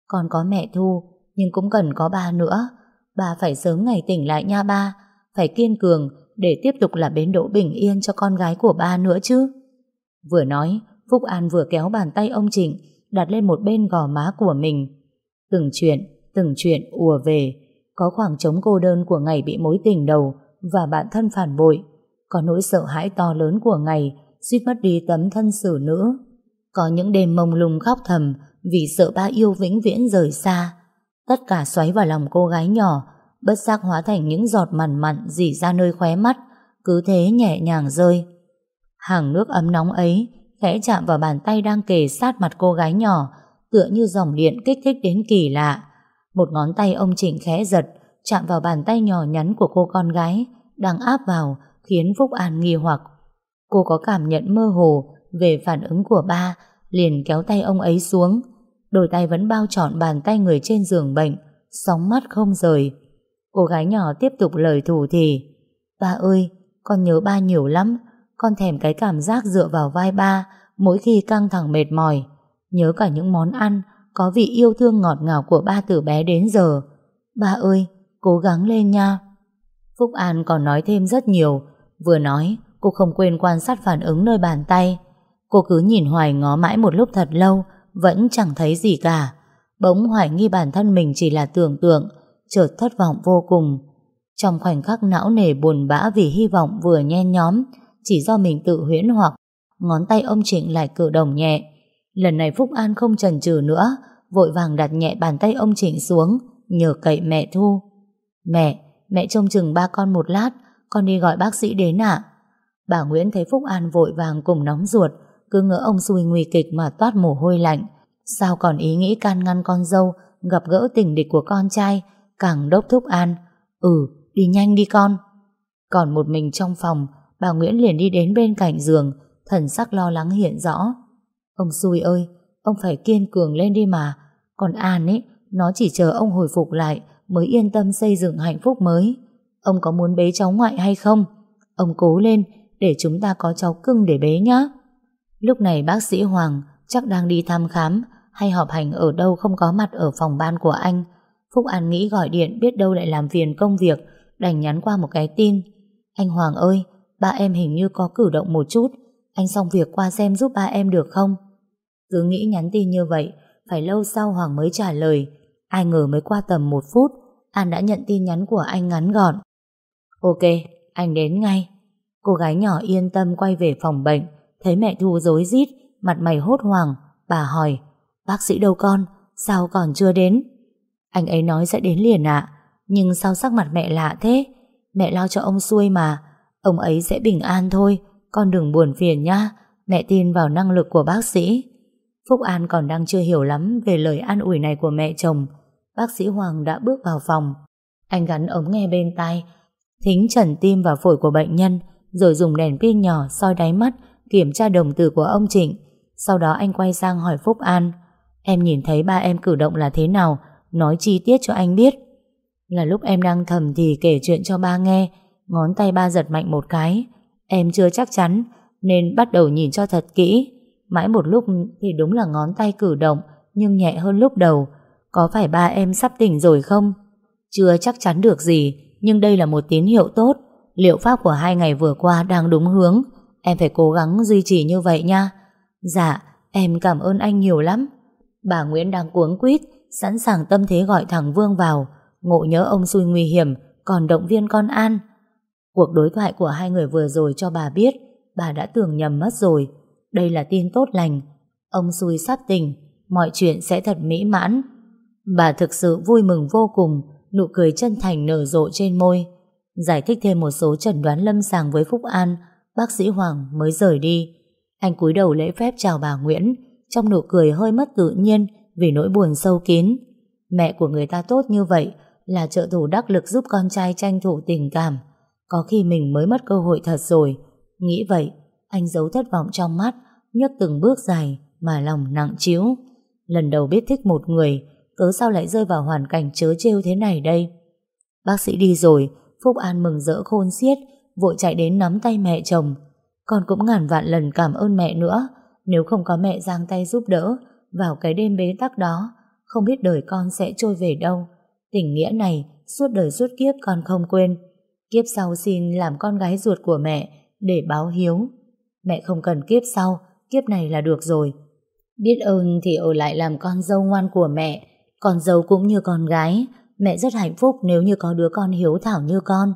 Con có mẹ Thu, nhưng cũng cần có ba nữa. Ba phải sớm ngày tỉnh lại nha ba, phải kiên cường để tiếp tục là bến đỗ bình yên cho con gái của ba nữa chứ. Vừa nói, Phúc An vừa kéo bàn tay ông Trịnh đặt lên một bên gò má của mình. Từng chuyện, từng chuyện ùa về, có khoảng trống cô đơn của ngày bị mối tình đầu và bạn thân phản bội, có nỗi sợ hãi to lớn của ngày suýt mất đi tấm thân xử nữ. Có những đêm mông lung khóc thầm vì sợ ba yêu vĩnh viễn rời xa. Tất cả xoáy vào lòng cô gái nhỏ, bất giác hóa thành những giọt mặn mặn dỉ ra nơi khóe mắt, cứ thế nhẹ nhàng rơi. Hàng nước ấm nóng ấy khẽ chạm vào bàn tay đang kề sát mặt cô gái nhỏ, tựa như dòng điện kích thích đến kỳ lạ. Một ngón tay ông Trịnh khẽ giật, chạm vào bàn tay nhỏ nhắn của cô con gái, đang áp vào, khiến Phúc An nghi hoặc. Cô có cảm nhận mơ hồ về phản ứng của ba, liền kéo tay ông ấy xuống. Đôi tay vẫn bao trọn bàn tay người trên giường bệnh, sóng mắt không rời. Cô gái nhỏ tiếp tục lời thủ thì Ba ơi, con nhớ ba nhiều lắm, con thèm cái cảm giác dựa vào vai ba mỗi khi căng thẳng mệt mỏi. Nhớ cả những món ăn có vị yêu thương ngọt ngào của ba từ bé đến giờ. Ba ơi, cố gắng lên nha. Phúc An còn nói thêm rất nhiều. Vừa nói, cô không quên quan sát phản ứng nơi bàn tay. Cô cứ nhìn hoài ngó mãi một lúc thật lâu, vẫn chẳng thấy gì cả. Bỗng hoài nghi bản thân mình chỉ là tưởng tượng, chợt thất vọng vô cùng. Trong khoảnh khắc não nề buồn bã vì hy vọng vừa nhen nhóm, chỉ do mình tự huyễn hoặc, ngón tay ông Trịnh lại cử đồng nhẹ. Lần này Phúc An không chần chừ nữa, vội vàng đặt nhẹ bàn tay ông Trịnh xuống, nhờ cậy mẹ Thu. Mẹ, mẹ trông chừng ba con một lát, con đi gọi bác sĩ đến ạ. Bà Nguyễn thấy Phúc An vội vàng cùng nóng ruột, cứ ngỡ ông xui nguy kịch mà toát mồ hôi lạnh. Sao còn ý nghĩ can ngăn con dâu gặp gỡ tình địch của con trai, càng đốc thúc An. Ừ, đi nhanh đi con. Còn một mình trong phòng, bà Nguyễn liền đi đến bên cạnh giường, thần sắc lo lắng hiện rõ. Ông xui ơi, ông phải kiên cường lên đi mà. Còn An ấy, nó chỉ chờ ông hồi phục lại mới yên tâm xây dựng hạnh phúc mới. Ông có muốn bế cháu ngoại hay không? Ông cố lên để chúng ta có cháu cưng để bế nhá. Lúc này bác sĩ Hoàng chắc đang đi thăm khám hay họp hành ở đâu không có mặt ở phòng ban của anh. Phúc An nghĩ gọi điện biết đâu lại làm phiền công việc đành nhắn qua một cái tin. Anh Hoàng ơi, ba em hình như có cử động một chút. Anh xong việc qua xem giúp ba em được không? Cứ nghĩ nhắn tin như vậy, phải lâu sau Hoàng mới trả lời. Ai ngờ mới qua tầm một phút, An đã nhận tin nhắn của anh ngắn gọn. Ok, anh đến ngay. Cô gái nhỏ yên tâm quay về phòng bệnh, thấy mẹ Thu dối rít, mặt mày hốt hoảng. Bà hỏi, bác sĩ đâu con, sao còn chưa đến? Anh ấy nói sẽ đến liền ạ, nhưng sao sắc mặt mẹ lạ thế? Mẹ lo cho ông xuôi mà, ông ấy sẽ bình an thôi, con đừng buồn phiền nhá, mẹ tin vào năng lực của bác sĩ. Phúc An còn đang chưa hiểu lắm về lời an ủi này của mẹ chồng. Bác sĩ Hoàng đã bước vào phòng. Anh gắn ống nghe bên tai, thính trần tim và phổi của bệnh nhân, rồi dùng đèn pin nhỏ soi đáy mắt, kiểm tra đồng tử của ông Trịnh. Sau đó anh quay sang hỏi Phúc An, em nhìn thấy ba em cử động là thế nào, nói chi tiết cho anh biết. Là lúc em đang thầm thì kể chuyện cho ba nghe, Ngón tay ba giật mạnh một cái. Em chưa chắc chắn, nên bắt đầu nhìn cho thật kỹ. Mãi một lúc thì đúng là ngón tay cử động, nhưng nhẹ hơn lúc đầu. Có phải ba em sắp tỉnh rồi không? Chưa chắc chắn được gì, nhưng đây là một tín hiệu tốt. Liệu pháp của hai ngày vừa qua đang đúng hướng. Em phải cố gắng duy trì như vậy nha. Dạ, em cảm ơn anh nhiều lắm. Bà Nguyễn đang cuống quýt, sẵn sàng tâm thế gọi thằng Vương vào. Ngộ nhớ ông xui nguy hiểm, còn động viên con An. Cuộc đối thoại của hai người vừa rồi cho bà biết, bà đã tưởng nhầm mất rồi. Đây là tin tốt lành. Ông xui sắp tình, mọi chuyện sẽ thật mỹ mãn. Bà thực sự vui mừng vô cùng, nụ cười chân thành nở rộ trên môi. Giải thích thêm một số chẩn đoán lâm sàng với Phúc An, bác sĩ Hoàng mới rời đi. Anh cúi đầu lễ phép chào bà Nguyễn, trong nụ cười hơi mất tự nhiên vì nỗi buồn sâu kín. Mẹ của người ta tốt như vậy là trợ thủ đắc lực giúp con trai tranh thủ tình cảm. Có khi mình mới mất cơ hội thật rồi. Nghĩ vậy, anh giấu thất vọng trong mắt, nhấc từng bước dài mà lòng nặng chiếu. Lần đầu biết thích một người, cớ sao lại rơi vào hoàn cảnh chớ trêu thế này đây? Bác sĩ đi rồi, Phúc An mừng rỡ khôn xiết, vội chạy đến nắm tay mẹ chồng. Con cũng ngàn vạn lần cảm ơn mẹ nữa, nếu không có mẹ giang tay giúp đỡ, vào cái đêm bế tắc đó, không biết đời con sẽ trôi về đâu. Tình nghĩa này, suốt đời suốt kiếp con không quên. Kiếp sau xin làm con gái ruột của mẹ, để báo hiếu. Mẹ không cần kiếp sau, kiếp này là được rồi. Biết ơn thì ở lại làm con dâu ngoan của mẹ, con dâu cũng như con gái, mẹ rất hạnh phúc nếu như có đứa con hiếu thảo như con.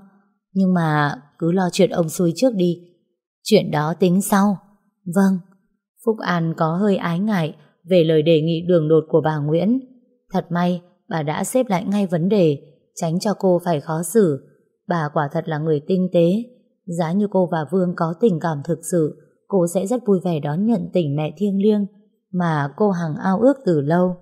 Nhưng mà cứ lo chuyện ông xui trước đi. Chuyện đó tính sau. Vâng. Phúc An có hơi ái ngại về lời đề nghị đường đột của bà Nguyễn. Thật may, bà đã xếp lại ngay vấn đề, tránh cho cô phải khó xử. Bà quả thật là người tinh tế. Giá như cô và Vương có tình cảm thực sự, cô sẽ rất vui vẻ đón nhận tình mẹ thiêng liêng mà cô hằng ao ước từ lâu.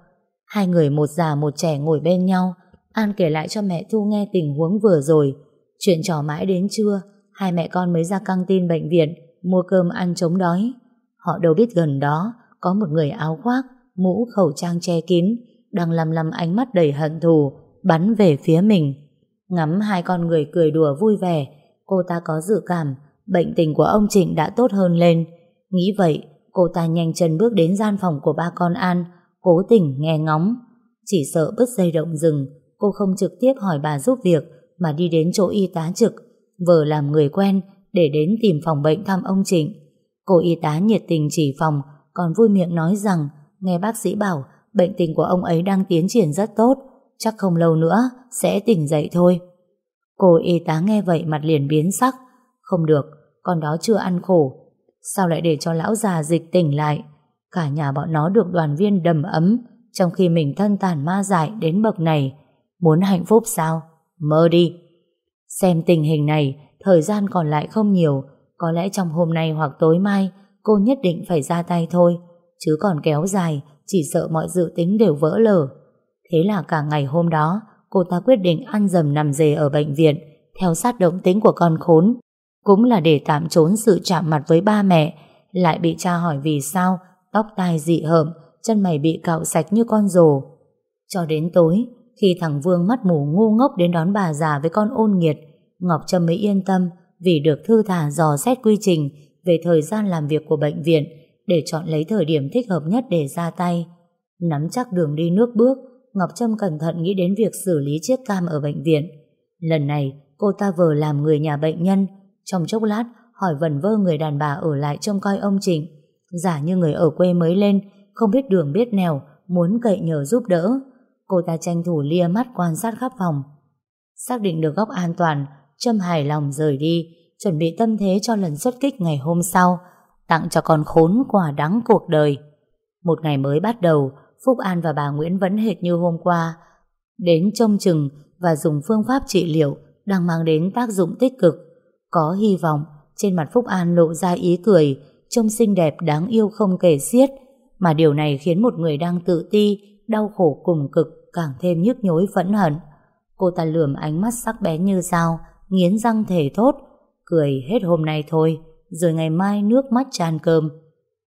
Hai người một già một trẻ ngồi bên nhau, An kể lại cho mẹ Thu nghe tình huống vừa rồi. Chuyện trò mãi đến trưa, hai mẹ con mới ra căng tin bệnh viện, mua cơm ăn chống đói. Họ đâu biết gần đó có một người áo khoác, mũ khẩu trang che kín, đang lầm lầm ánh mắt đầy hận thù, bắn về phía mình. Ngắm hai con người cười đùa vui vẻ, cô ta có dự cảm bệnh tình của ông Trịnh đã tốt hơn lên. Nghĩ vậy, cô ta nhanh chân bước đến gian phòng của ba con An, cố tình nghe ngóng. Chỉ sợ bứt dây động rừng, cô không trực tiếp hỏi bà giúp việc mà đi đến chỗ y tá trực, vừa làm người quen để đến tìm phòng bệnh thăm ông Trịnh. Cô y tá nhiệt tình chỉ phòng, còn vui miệng nói rằng nghe bác sĩ bảo bệnh tình của ông ấy đang tiến triển rất tốt, chắc không lâu nữa sẽ tỉnh dậy thôi. Cô y tá nghe vậy mặt liền biến sắc. Không được, con đó chưa ăn khổ. Sao lại để cho lão già dịch tỉnh lại? Cả nhà bọn nó được đoàn viên đầm ấm, trong khi mình thân tàn ma dại đến bậc này. Muốn hạnh phúc sao? Mơ đi. Xem tình hình này, thời gian còn lại không nhiều, có lẽ trong hôm nay hoặc tối mai, cô nhất định phải ra tay thôi, chứ còn kéo dài, chỉ sợ mọi dự tính đều vỡ lở. Thế là cả ngày hôm đó, cô ta quyết định ăn dầm nằm dề ở bệnh viện, theo sát động tính của con khốn. Cũng là để tạm trốn sự chạm mặt với ba mẹ, lại bị cha hỏi vì sao, tóc tai dị hợm, chân mày bị cạo sạch như con rồ. Cho đến tối, khi thằng Vương mắt mù ngu ngốc đến đón bà già với con ôn nghiệt, Ngọc Trâm mới yên tâm vì được thư thả dò xét quy trình về thời gian làm việc của bệnh viện để chọn lấy thời điểm thích hợp nhất để ra tay. Nắm chắc đường đi nước bước, Ngọc Trâm cẩn thận nghĩ đến việc xử lý chiếc cam ở bệnh viện. Lần này, cô ta vừa làm người nhà bệnh nhân, trong chốc lát hỏi vần vơ người đàn bà ở lại trông coi ông Trịnh. Giả như người ở quê mới lên, không biết đường biết nèo, muốn cậy nhờ giúp đỡ. Cô ta tranh thủ lia mắt quan sát khắp phòng. Xác định được góc an toàn, Trâm hài lòng rời đi, chuẩn bị tâm thế cho lần xuất kích ngày hôm sau, tặng cho con khốn quả đắng cuộc đời. Một ngày mới bắt đầu, Phúc An và bà Nguyễn vẫn hệt như hôm qua, đến trông chừng và dùng phương pháp trị liệu đang mang đến tác dụng tích cực. Có hy vọng, trên mặt Phúc An lộ ra ý cười, trông xinh đẹp đáng yêu không kể xiết, mà điều này khiến một người đang tự ti, đau khổ cùng cực càng thêm nhức nhối phẫn hận. Cô ta lườm ánh mắt sắc bén như dao, nghiến răng thể thốt, cười hết hôm nay thôi, rồi ngày mai nước mắt tràn cơm.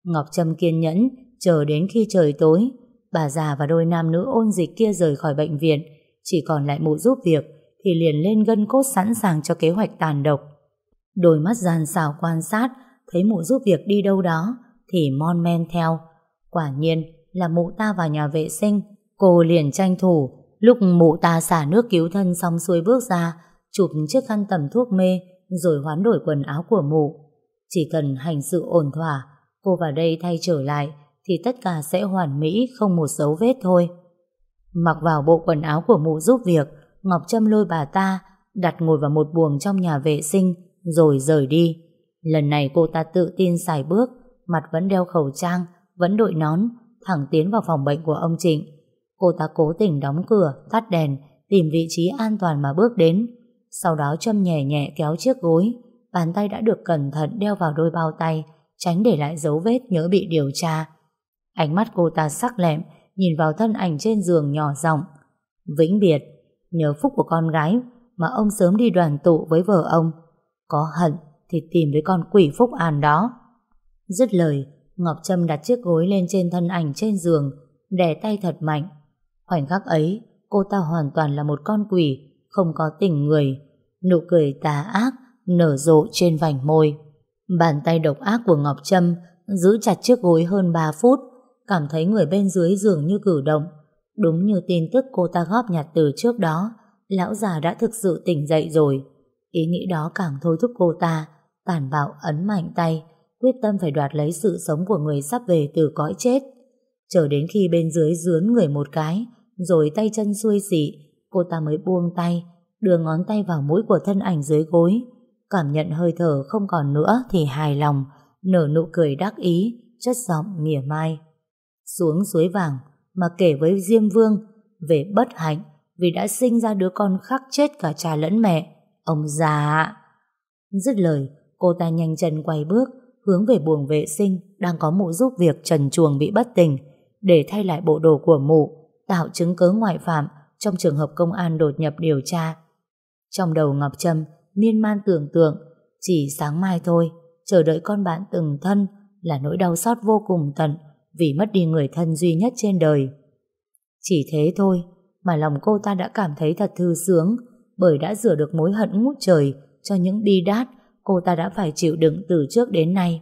Ngọc Trâm kiên nhẫn, chờ đến khi trời tối, bà già và đôi nam nữ ôn dịch kia rời khỏi bệnh viện, chỉ còn lại mụ giúp việc, thì liền lên gân cốt sẵn sàng cho kế hoạch tàn độc. Đôi mắt gian xào quan sát, thấy mụ giúp việc đi đâu đó, thì mon men theo. Quả nhiên là mụ ta vào nhà vệ sinh, cô liền tranh thủ, lúc mụ ta xả nước cứu thân xong xuôi bước ra, chụp chiếc khăn tầm thuốc mê, rồi hoán đổi quần áo của mụ. Chỉ cần hành sự ổn thỏa, cô vào đây thay trở lại, thì tất cả sẽ hoàn mỹ không một dấu vết thôi. Mặc vào bộ quần áo của mụ giúp việc, Ngọc Trâm lôi bà ta, đặt ngồi vào một buồng trong nhà vệ sinh, rồi rời đi. Lần này cô ta tự tin xài bước, mặt vẫn đeo khẩu trang, vẫn đội nón, thẳng tiến vào phòng bệnh của ông Trịnh. Cô ta cố tình đóng cửa, tắt đèn, tìm vị trí an toàn mà bước đến. Sau đó Trâm nhẹ nhẹ kéo chiếc gối, bàn tay đã được cẩn thận đeo vào đôi bao tay, tránh để lại dấu vết nhớ bị điều tra. Ánh mắt cô ta sắc lẹm, nhìn vào thân ảnh trên giường nhỏ giọng Vĩnh biệt, nhớ phúc của con gái mà ông sớm đi đoàn tụ với vợ ông. Có hận thì tìm với con quỷ Phúc An đó. Dứt lời, Ngọc Trâm đặt chiếc gối lên trên thân ảnh trên giường, đè tay thật mạnh. Khoảnh khắc ấy, cô ta hoàn toàn là một con quỷ, không có tình người. Nụ cười tà ác, nở rộ trên vành môi. Bàn tay độc ác của Ngọc Trâm giữ chặt chiếc gối hơn 3 phút, cảm thấy người bên dưới giường như cử động. Đúng như tin tức cô ta góp nhặt từ trước đó, lão già đã thực sự tỉnh dậy rồi. Ý nghĩ đó càng thôi thúc cô ta, tàn bạo ấn mạnh tay, quyết tâm phải đoạt lấy sự sống của người sắp về từ cõi chết. Chờ đến khi bên dưới dướn người một cái, rồi tay chân xuôi xị, cô ta mới buông tay, đưa ngón tay vào mũi của thân ảnh dưới gối. Cảm nhận hơi thở không còn nữa thì hài lòng, nở nụ cười đắc ý, chất giọng mỉa mai. Xuống suối vàng, mà kể với Diêm Vương về bất hạnh vì đã sinh ra đứa con khắc chết cả cha lẫn mẹ. Ông già Dứt lời, cô ta nhanh chân quay bước, hướng về buồng vệ sinh đang có mụ giúp việc trần chuồng bị bất tỉnh để thay lại bộ đồ của mụ, tạo chứng cứ ngoại phạm trong trường hợp công an đột nhập điều tra. Trong đầu Ngọc Trâm miên man tưởng tượng chỉ sáng mai thôi, chờ đợi con bạn từng thân là nỗi đau xót vô cùng tận vì mất đi người thân duy nhất trên đời. Chỉ thế thôi mà lòng cô ta đã cảm thấy thật thư sướng bởi đã rửa được mối hận ngút trời cho những bi đát cô ta đã phải chịu đựng từ trước đến nay.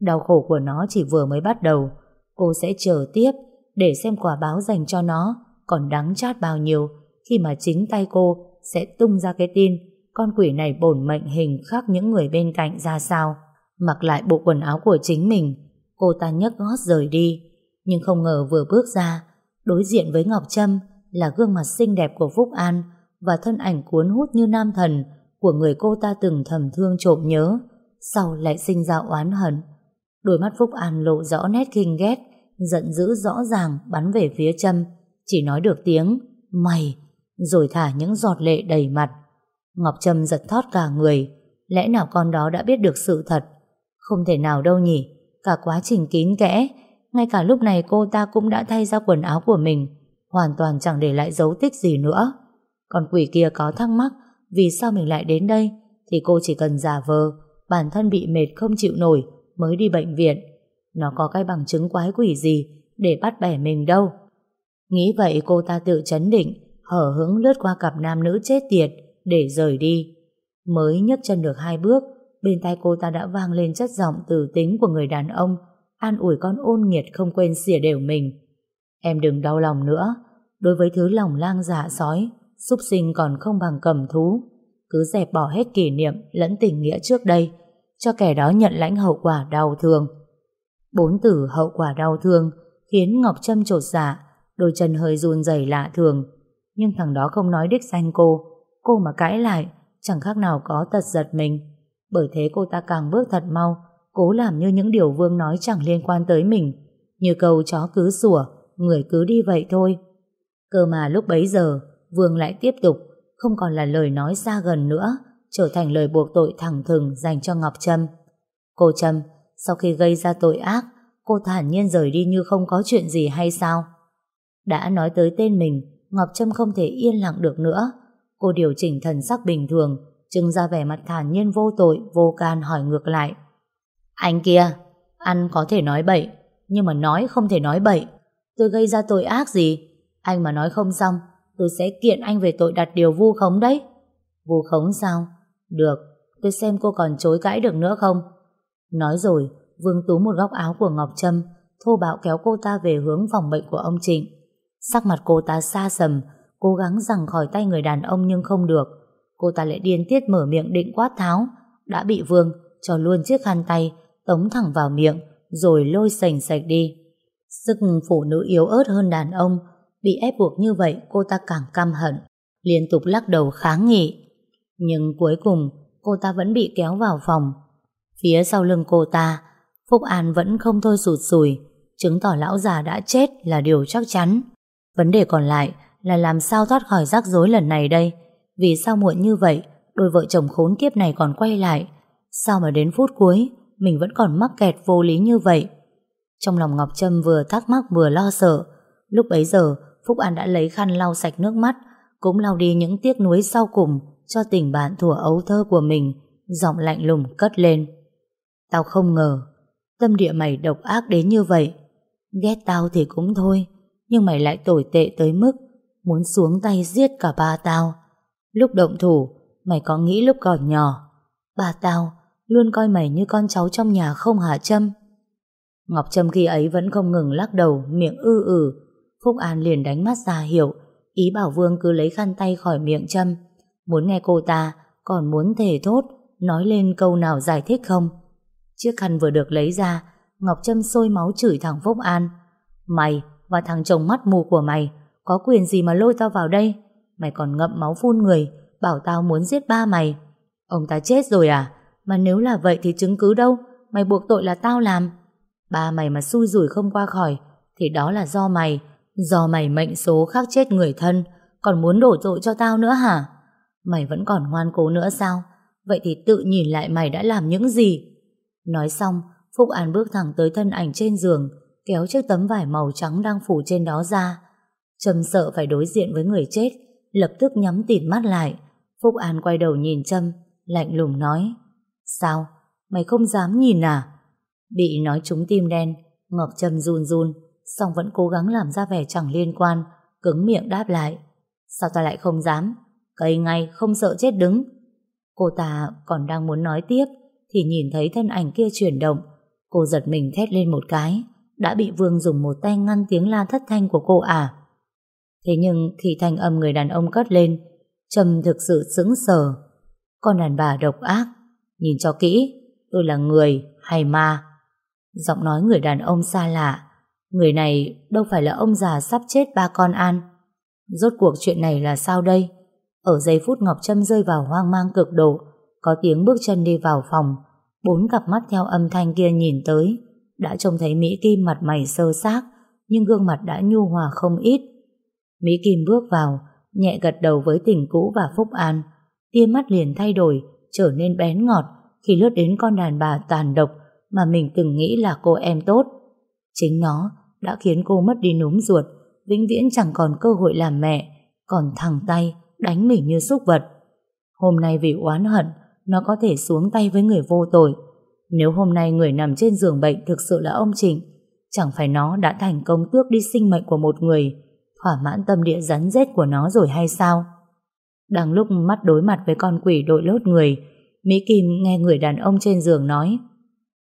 Đau khổ của nó chỉ vừa mới bắt đầu, cô sẽ chờ tiếp để xem quả báo dành cho nó còn đắng chát bao nhiêu khi mà chính tay cô sẽ tung ra cái tin con quỷ này bổn mệnh hình khác những người bên cạnh ra sao. Mặc lại bộ quần áo của chính mình, cô ta nhấc gót rời đi. Nhưng không ngờ vừa bước ra, đối diện với Ngọc Trâm là gương mặt xinh đẹp của Phúc An và thân ảnh cuốn hút như nam thần của người cô ta từng thầm thương trộm nhớ, sau lại sinh ra oán hận. Đôi mắt Phúc An lộ rõ nét kinh ghét, giận dữ rõ ràng bắn về phía Trâm, chỉ nói được tiếng mày, rồi thả những giọt lệ đầy mặt. Ngọc Trâm giật thót cả người, lẽ nào con đó đã biết được sự thật? Không thể nào đâu nhỉ, cả quá trình kín kẽ, ngay cả lúc này cô ta cũng đã thay ra quần áo của mình, hoàn toàn chẳng để lại dấu tích gì nữa. Còn quỷ kia có thắc mắc vì sao mình lại đến đây thì cô chỉ cần giả vờ bản thân bị mệt không chịu nổi mới đi bệnh viện. Nó có cái bằng chứng quái quỷ gì để bắt bẻ mình đâu. Nghĩ vậy cô ta tự chấn định hở hứng lướt qua cặp nam nữ chết tiệt để rời đi. Mới nhấc chân được hai bước bên tai cô ta đã vang lên chất giọng từ tính của người đàn ông an ủi con ôn nghiệt không quên xỉa đều mình. Em đừng đau lòng nữa đối với thứ lòng lang dạ sói súc sinh còn không bằng cầm thú. Cứ dẹp bỏ hết kỷ niệm lẫn tình nghĩa trước đây, cho kẻ đó nhận lãnh hậu quả đau thương. Bốn từ hậu quả đau thương khiến Ngọc Trâm trột dạ, đôi chân hơi run rẩy lạ thường. Nhưng thằng đó không nói đích danh cô, cô mà cãi lại, chẳng khác nào có tật giật mình. Bởi thế cô ta càng bước thật mau, cố làm như những điều Vương nói chẳng liên quan tới mình. Như câu chó cứ sủa, người cứ đi vậy thôi. Cơ mà lúc bấy giờ, Vương lại tiếp tục, không còn là lời nói xa gần nữa, trở thành lời buộc tội thẳng thừng dành cho Ngọc Trâm. Cô Trâm, sau khi gây ra tội ác, cô thản nhiên rời đi như không có chuyện gì hay sao? Đã nói tới tên mình, Ngọc Trâm không thể yên lặng được nữa. Cô điều chỉnh thần sắc bình thường, trưng ra vẻ mặt thản nhiên vô tội, vô can hỏi ngược lại. Anh kia, ăn có thể nói bậy, nhưng mà nói không thể nói bậy. Tôi gây ra tội ác gì? Anh mà nói không xong, tôi sẽ kiện anh về tội đặt điều vu khống đấy. Vu khống sao? Được, tôi xem cô còn chối cãi được nữa không? Nói rồi, Vương tú một góc áo của Ngọc Trâm, thô bạo kéo cô ta về hướng phòng bệnh của ông Trịnh. Sắc mặt cô ta xa sầm, cố gắng rằng khỏi tay người đàn ông nhưng không được. Cô ta lại điên tiết mở miệng định quát tháo, đã bị Vương cho luôn chiếc khăn tay, tống thẳng vào miệng, rồi lôi sành sạch đi. Sức phụ nữ yếu ớt hơn đàn ông, bị ép buộc như vậy cô ta càng căm hận, liên tục lắc đầu kháng nghị. Nhưng cuối cùng cô ta vẫn bị kéo vào phòng. Phía sau lưng cô ta, Phúc An vẫn không thôi sụt sùi, chứng tỏ lão già đã chết là điều chắc chắn. Vấn đề còn lại là làm sao thoát khỏi rắc rối lần này đây. Vì sao muộn như vậy, đôi vợ chồng khốn kiếp này còn quay lại. Sao mà đến phút cuối, mình vẫn còn mắc kẹt vô lý như vậy. Trong lòng Ngọc Trâm vừa thắc mắc vừa lo sợ. Lúc bấy giờ, Phúc An đã lấy khăn lau sạch nước mắt, cũng lau đi những tiếc nuối sau cùng cho tình bạn thủa ấu thơ của mình, giọng lạnh lùng cất lên. Tao không ngờ, tâm địa mày độc ác đến như vậy. Ghét tao thì cũng thôi, nhưng mày lại tồi tệ tới mức muốn xuống tay giết cả ba tao. Lúc động thủ, mày có nghĩ lúc còn nhỏ, bà tao luôn coi mày như con cháu trong nhà không hả Trâm? Ngọc Trâm khi ấy vẫn không ngừng lắc đầu, miệng ư ử. Phúc An liền đánh mắt ra hiểu, ý bảo Vương cứ lấy khăn tay khỏi miệng Trâm. Muốn nghe cô ta, còn muốn thề thốt, nói lên câu nào giải thích không? Chiếc khăn vừa được lấy ra, Ngọc Trâm sôi máu chửi thằng Phúc An. Mày và thằng chồng mắt mù của mày có quyền gì mà lôi tao vào đây? Mày còn ngậm máu phun người, bảo tao muốn giết ba mày. Ông ta chết rồi à? Mà nếu là vậy thì chứng cứ đâu? Mày buộc tội là tao làm. Ba mày mà xui rủi không qua khỏi, thì đó là do mày. Do mày mệnh số khắc chết người thân, còn muốn đổ tội cho tao nữa hả? Mày vẫn còn ngoan cố nữa sao? Vậy thì tự nhìn lại mày đã làm những gì? Nói xong, Phúc An bước thẳng tới thân ảnh trên giường, kéo chiếc tấm vải màu trắng đang phủ trên đó ra. trầm sợ phải đối diện với người chết, lập tức nhắm tịt mắt lại. Phúc An quay đầu nhìn Trâm, lạnh lùng nói. Sao? Mày không dám nhìn à? Bị nói trúng tim đen, Ngọc Trâm run run, song vẫn cố gắng làm ra vẻ chẳng liên quan, cứng miệng đáp lại. Sao ta lại không dám? Cây ngay, không sợ chết đứng. Cô ta còn đang muốn nói tiếp, thì nhìn thấy thân ảnh kia chuyển động. Cô giật mình thét lên một cái, đã bị Vương dùng một tay ngăn tiếng la thất thanh của cô à. Thế nhưng khi thanh âm người đàn ông cất lên, Trâm thực sự sững sờ. Con đàn bà độc ác, nhìn cho kỹ, tôi là người hay ma? Giọng nói người đàn ông xa lạ, người này đâu phải là ông già sắp chết ba con An. Rốt cuộc chuyện này là sao đây? Ở giây phút Ngọc Trâm rơi vào hoang mang cực độ, có tiếng bước chân đi vào phòng, bốn cặp mắt theo âm thanh kia nhìn tới, đã trông thấy Mỹ Kim mặt mày sơ xác, nhưng gương mặt đã nhu hòa không ít. Mỹ Kim bước vào, nhẹ gật đầu với tình cũ và Phúc An, tia mắt liền thay đổi, trở nên bén ngọt khi lướt đến con đàn bà tàn độc mà mình từng nghĩ là cô em tốt. Chính nó đã khiến cô mất đi núm ruột, vĩnh viễn chẳng còn cơ hội làm mẹ, còn thẳng tay đánh mình như súc vật. Hôm nay vì oán hận, nó có thể xuống tay với người vô tội. Nếu hôm nay người nằm trên giường bệnh thực sự là ông Trịnh, chẳng phải nó đã thành công tước đi sinh mệnh của một người, thỏa mãn tâm địa rắn rết của nó rồi hay sao? Đang lúc mắt đối mặt với con quỷ đội lốt người, Mỹ Kim nghe người đàn ông trên giường nói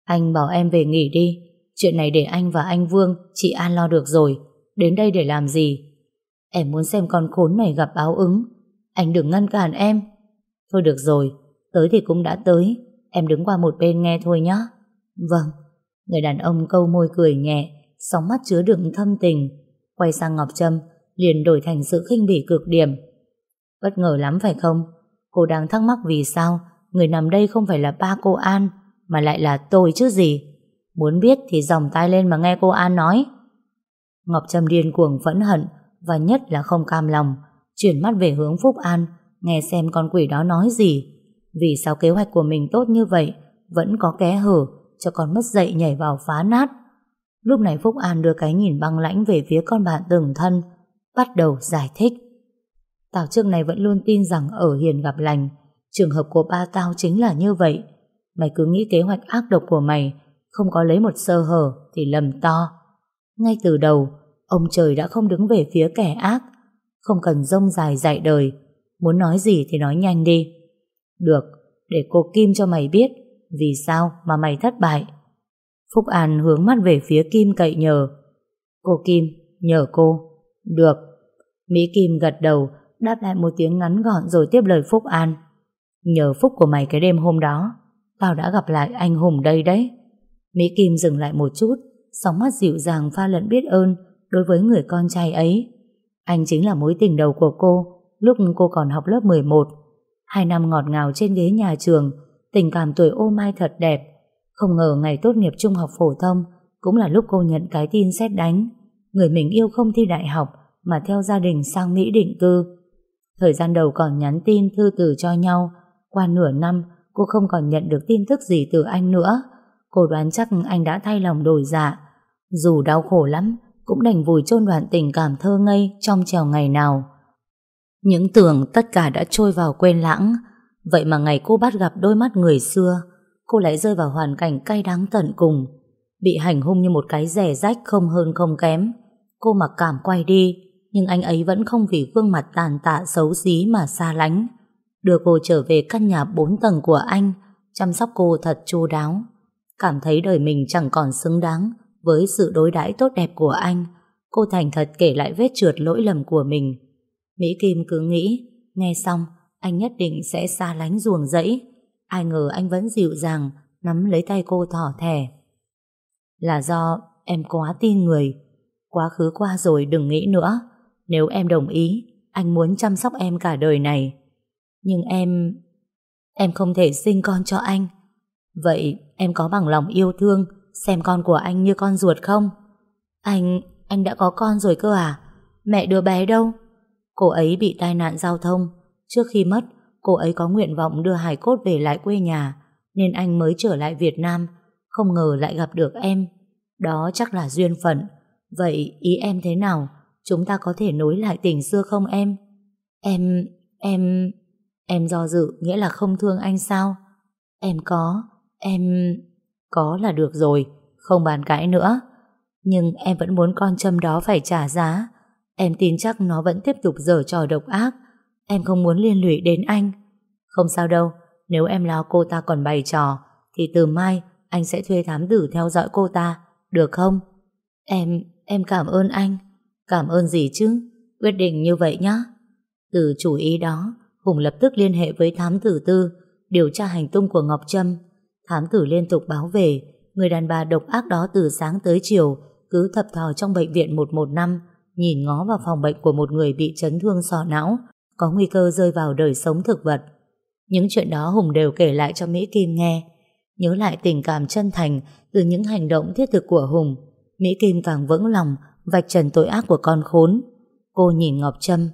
Anh bảo em về nghỉ đi, chuyện này để anh và anh Vương, chị An lo được rồi, đến đây để làm gì? Em muốn xem con khốn này gặp báo ứng, anh đừng ngăn cản em. Thôi được rồi, tới thì cũng đã tới, em đứng qua một bên nghe thôi nhé. Vâng, người đàn ông câu môi cười nhẹ, sóng mắt chứa đựng thâm tình, quay sang Ngọc Trâm, liền đổi thành sự khinh bỉ cực điểm. Bất ngờ lắm phải không? Cô đang thắc mắc vì sao người nằm đây không phải là ba cô An, mà lại là tôi chứ gì. Muốn biết thì dòng tay lên mà nghe cô An nói. Ngọc Trâm điên cuồng phẫn hận và nhất là không cam lòng, chuyển mắt về hướng Phúc An, nghe xem con quỷ đó nói gì. Vì sao kế hoạch của mình tốt như vậy, vẫn có kẽ hở, cho con mất dậy nhảy vào phá nát. Lúc này Phúc An đưa cái nhìn băng lãnh về phía con bạn từng thân, bắt đầu giải thích. Tào Trương này vẫn luôn tin rằng ở hiền gặp lành, trường hợp của ba tao chính là như vậy. Mày cứ nghĩ kế hoạch ác độc của mày không có lấy một sơ hở thì lầm to. Ngay từ đầu, ông trời đã không đứng về phía kẻ ác. Không cần rông dài dạy đời Muốn nói gì thì nói nhanh đi Được, để cô Kim cho mày biết Vì sao mà mày thất bại Phúc An hướng mắt về phía Kim cậy nhờ Cô Kim, nhờ cô được. Mỹ Kim gật đầu, Đáp lại một tiếng ngắn gọn rồi tiếp lời Phúc An. Nhờ phúc của mày cái đêm hôm đó, Tao đã gặp lại anh Hùng đây đấy. Mỹ Kim dừng lại một chút, Sóng mắt dịu dàng pha lẫn biết ơn Đối với người con trai ấy. Anh chính là mối tình đầu của cô, Lúc cô còn học lớp 11 Hai năm ngọt ngào trên ghế nhà trường, Tình cảm tuổi ô mai thật đẹp. Không ngờ ngày tốt nghiệp trung học phổ thông Cũng là lúc cô nhận cái tin xét đánh. Người mình yêu không thi đại học, Mà theo gia đình sang Mỹ định cư. Thời gian đầu còn nhắn tin thư từ cho nhau. Qua nửa năm, Cô không còn nhận được tin tức gì từ anh nữa. Cô đoán chắc anh đã thay lòng đổi dạ. Dù đau khổ lắm, Cũng đành vùi chôn đoạn tình cảm thơ ngây Trong trèo ngày nào. Những tưởng tất cả đã trôi vào quên lãng. Vậy mà ngày cô bắt gặp đôi mắt người xưa, Cô lại rơi vào hoàn cảnh cay đắng tận cùng. Bị hành hung như một cái rẻ rách Không hơn không kém. Cô mặc cảm quay đi Nhưng anh ấy vẫn không vì gương mặt tàn tạ xấu xí Mà xa lánh đưa cô trở về căn nhà bốn tầng của anh, chăm sóc cô thật chu đáo. Cảm thấy đời mình chẳng còn xứng đáng với sự đối đãi tốt đẹp của anh, cô thành thật kể lại vết trượt lỗi lầm của mình. Mỹ Kim cứ nghĩ, nghe xong, anh nhất định sẽ xa lánh ruồng rẫy. Ai ngờ anh vẫn dịu dàng, nắm lấy tay cô thỏ thẻ. Là do em quá tin người. Quá khứ qua rồi đừng nghĩ nữa. Nếu em đồng ý, anh muốn chăm sóc em cả đời này. Nhưng em... Em không thể sinh con cho anh. Vậy em có bằng lòng yêu thương xem con của anh như con ruột không? Anh... anh đã có con rồi cơ à? Mẹ đứa bé đâu? Cô ấy bị tai nạn giao thông. Trước khi mất, cô ấy có nguyện vọng đưa hải cốt về lại quê nhà, nên anh mới trở lại Việt Nam, không ngờ lại gặp được em. Đó chắc là duyên phận. Vậy ý em thế nào? Chúng ta có thể nối lại tình xưa không em? Em... em... Em do dự nghĩa là không thương anh sao? Em có, em... Có là được rồi, không bàn cãi nữa. Nhưng em vẫn muốn con châm đó phải trả giá. Em tin chắc nó vẫn tiếp tục dở trò độc ác. Em không muốn liên lụy đến anh. Không sao đâu, nếu em lo cô ta còn bày trò, thì từ mai anh sẽ thuê thám tử theo dõi cô ta, được không? Em, em cảm ơn anh. Cảm ơn gì chứ? Quyết định như vậy nhá. Từ chủ ý đó, Hùng lập tức liên hệ với thám tử tư điều tra hành tung của Ngọc Trâm. Thám tử liên tục báo về người đàn bà độc ác đó từ sáng tới chiều cứ thập thò trong bệnh viện 115 nhìn ngó vào phòng bệnh của một người bị chấn thương sọ não có nguy cơ rơi vào đời sống thực vật. Những chuyện đó Hùng đều kể lại cho Mỹ Kim nghe. Nhớ lại tình cảm chân thành từ những hành động thiết thực của Hùng Mỹ Kim càng vững lòng vạch trần tội ác của con khốn. Cô nhìn Ngọc Trâm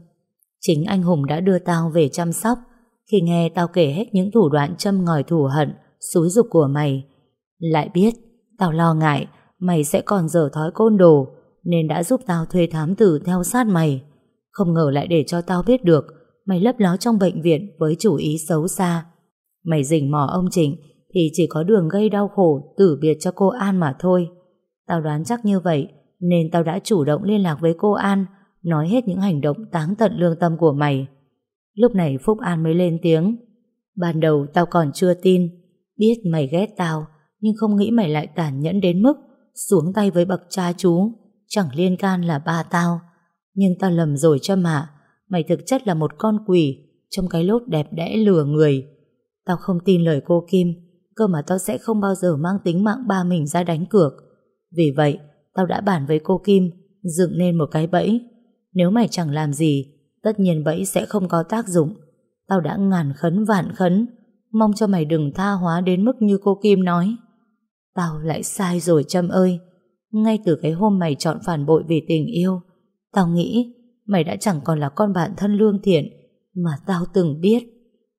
Chính anh Hùng đã đưa tao về chăm sóc khi nghe tao kể hết những thủ đoạn châm ngòi thù hận, xúi dục của mày. Lại biết, tao lo ngại mày sẽ còn dở thói côn đồ nên đã giúp tao thuê thám tử theo sát mày. Không ngờ lại để cho tao biết được mày lấp ló trong bệnh viện với chủ ý xấu xa. Mày rình mò ông Trịnh thì chỉ có đường gây đau khổ tử biệt cho cô An mà thôi. Tao đoán chắc như vậy nên tao đã chủ động liên lạc với cô An nói hết những hành động táng tận lương tâm của mày. Lúc này Phúc An mới lên tiếng. Ban đầu tao còn chưa tin, biết mày ghét tao, nhưng không nghĩ mày lại tàn nhẫn đến mức xuống tay với bậc cha chú, chẳng liên can là ba tao. Nhưng tao lầm rồi cho mà, mày thực chất là một con quỷ trong cái lốt đẹp đẽ lừa người. Tao không tin lời cô Kim, cơ mà tao sẽ không bao giờ mang tính mạng ba mình ra đánh cược. Vì vậy, tao đã bàn với cô Kim, dựng nên một cái bẫy nếu mày chẳng làm gì, tất nhiên bẫy sẽ không có tác dụng. Tao đã ngàn khấn vạn khấn, mong cho mày đừng tha hóa đến mức như cô Kim nói. Tao lại sai rồi Trâm ơi. Ngay từ cái hôm mày chọn phản bội vì tình yêu, tao nghĩ mày đã chẳng còn là con bạn thân lương thiện mà tao từng biết.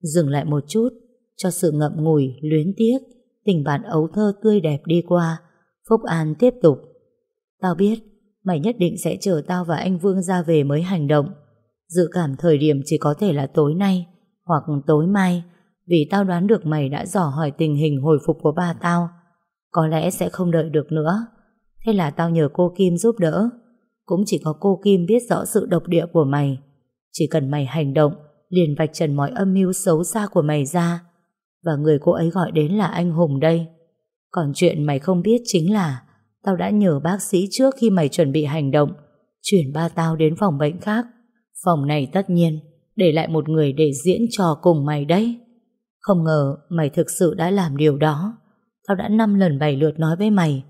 Dừng lại một chút, cho sự ngậm ngùi, luyến tiếc, tình bạn ấu thơ tươi đẹp đi qua. Phúc An tiếp tục. Tao biết Mày nhất định sẽ chờ tao và anh Vương ra về mới hành động Dự cảm thời điểm chỉ có thể là tối nay Hoặc tối mai Vì tao đoán được mày đã dò hỏi tình hình hồi phục của ba tao Có lẽ sẽ không đợi được nữa Thế là tao nhờ cô Kim giúp đỡ Cũng chỉ có cô Kim biết rõ sự độc địa của mày Chỉ cần mày hành động, liền vạch trần mọi âm mưu xấu xa của mày ra. Và người cô ấy gọi đến là anh Hùng đây. Còn chuyện mày không biết chính là, tao đã nhờ bác sĩ trước khi mày chuẩn bị hành động, chuyển ba tao đến phòng bệnh khác. Phòng này tất nhiên, để lại một người để diễn trò cùng mày đấy. Không ngờ mày thực sự đã làm điều đó. Tao đã năm lần bảy lượt nói với mày,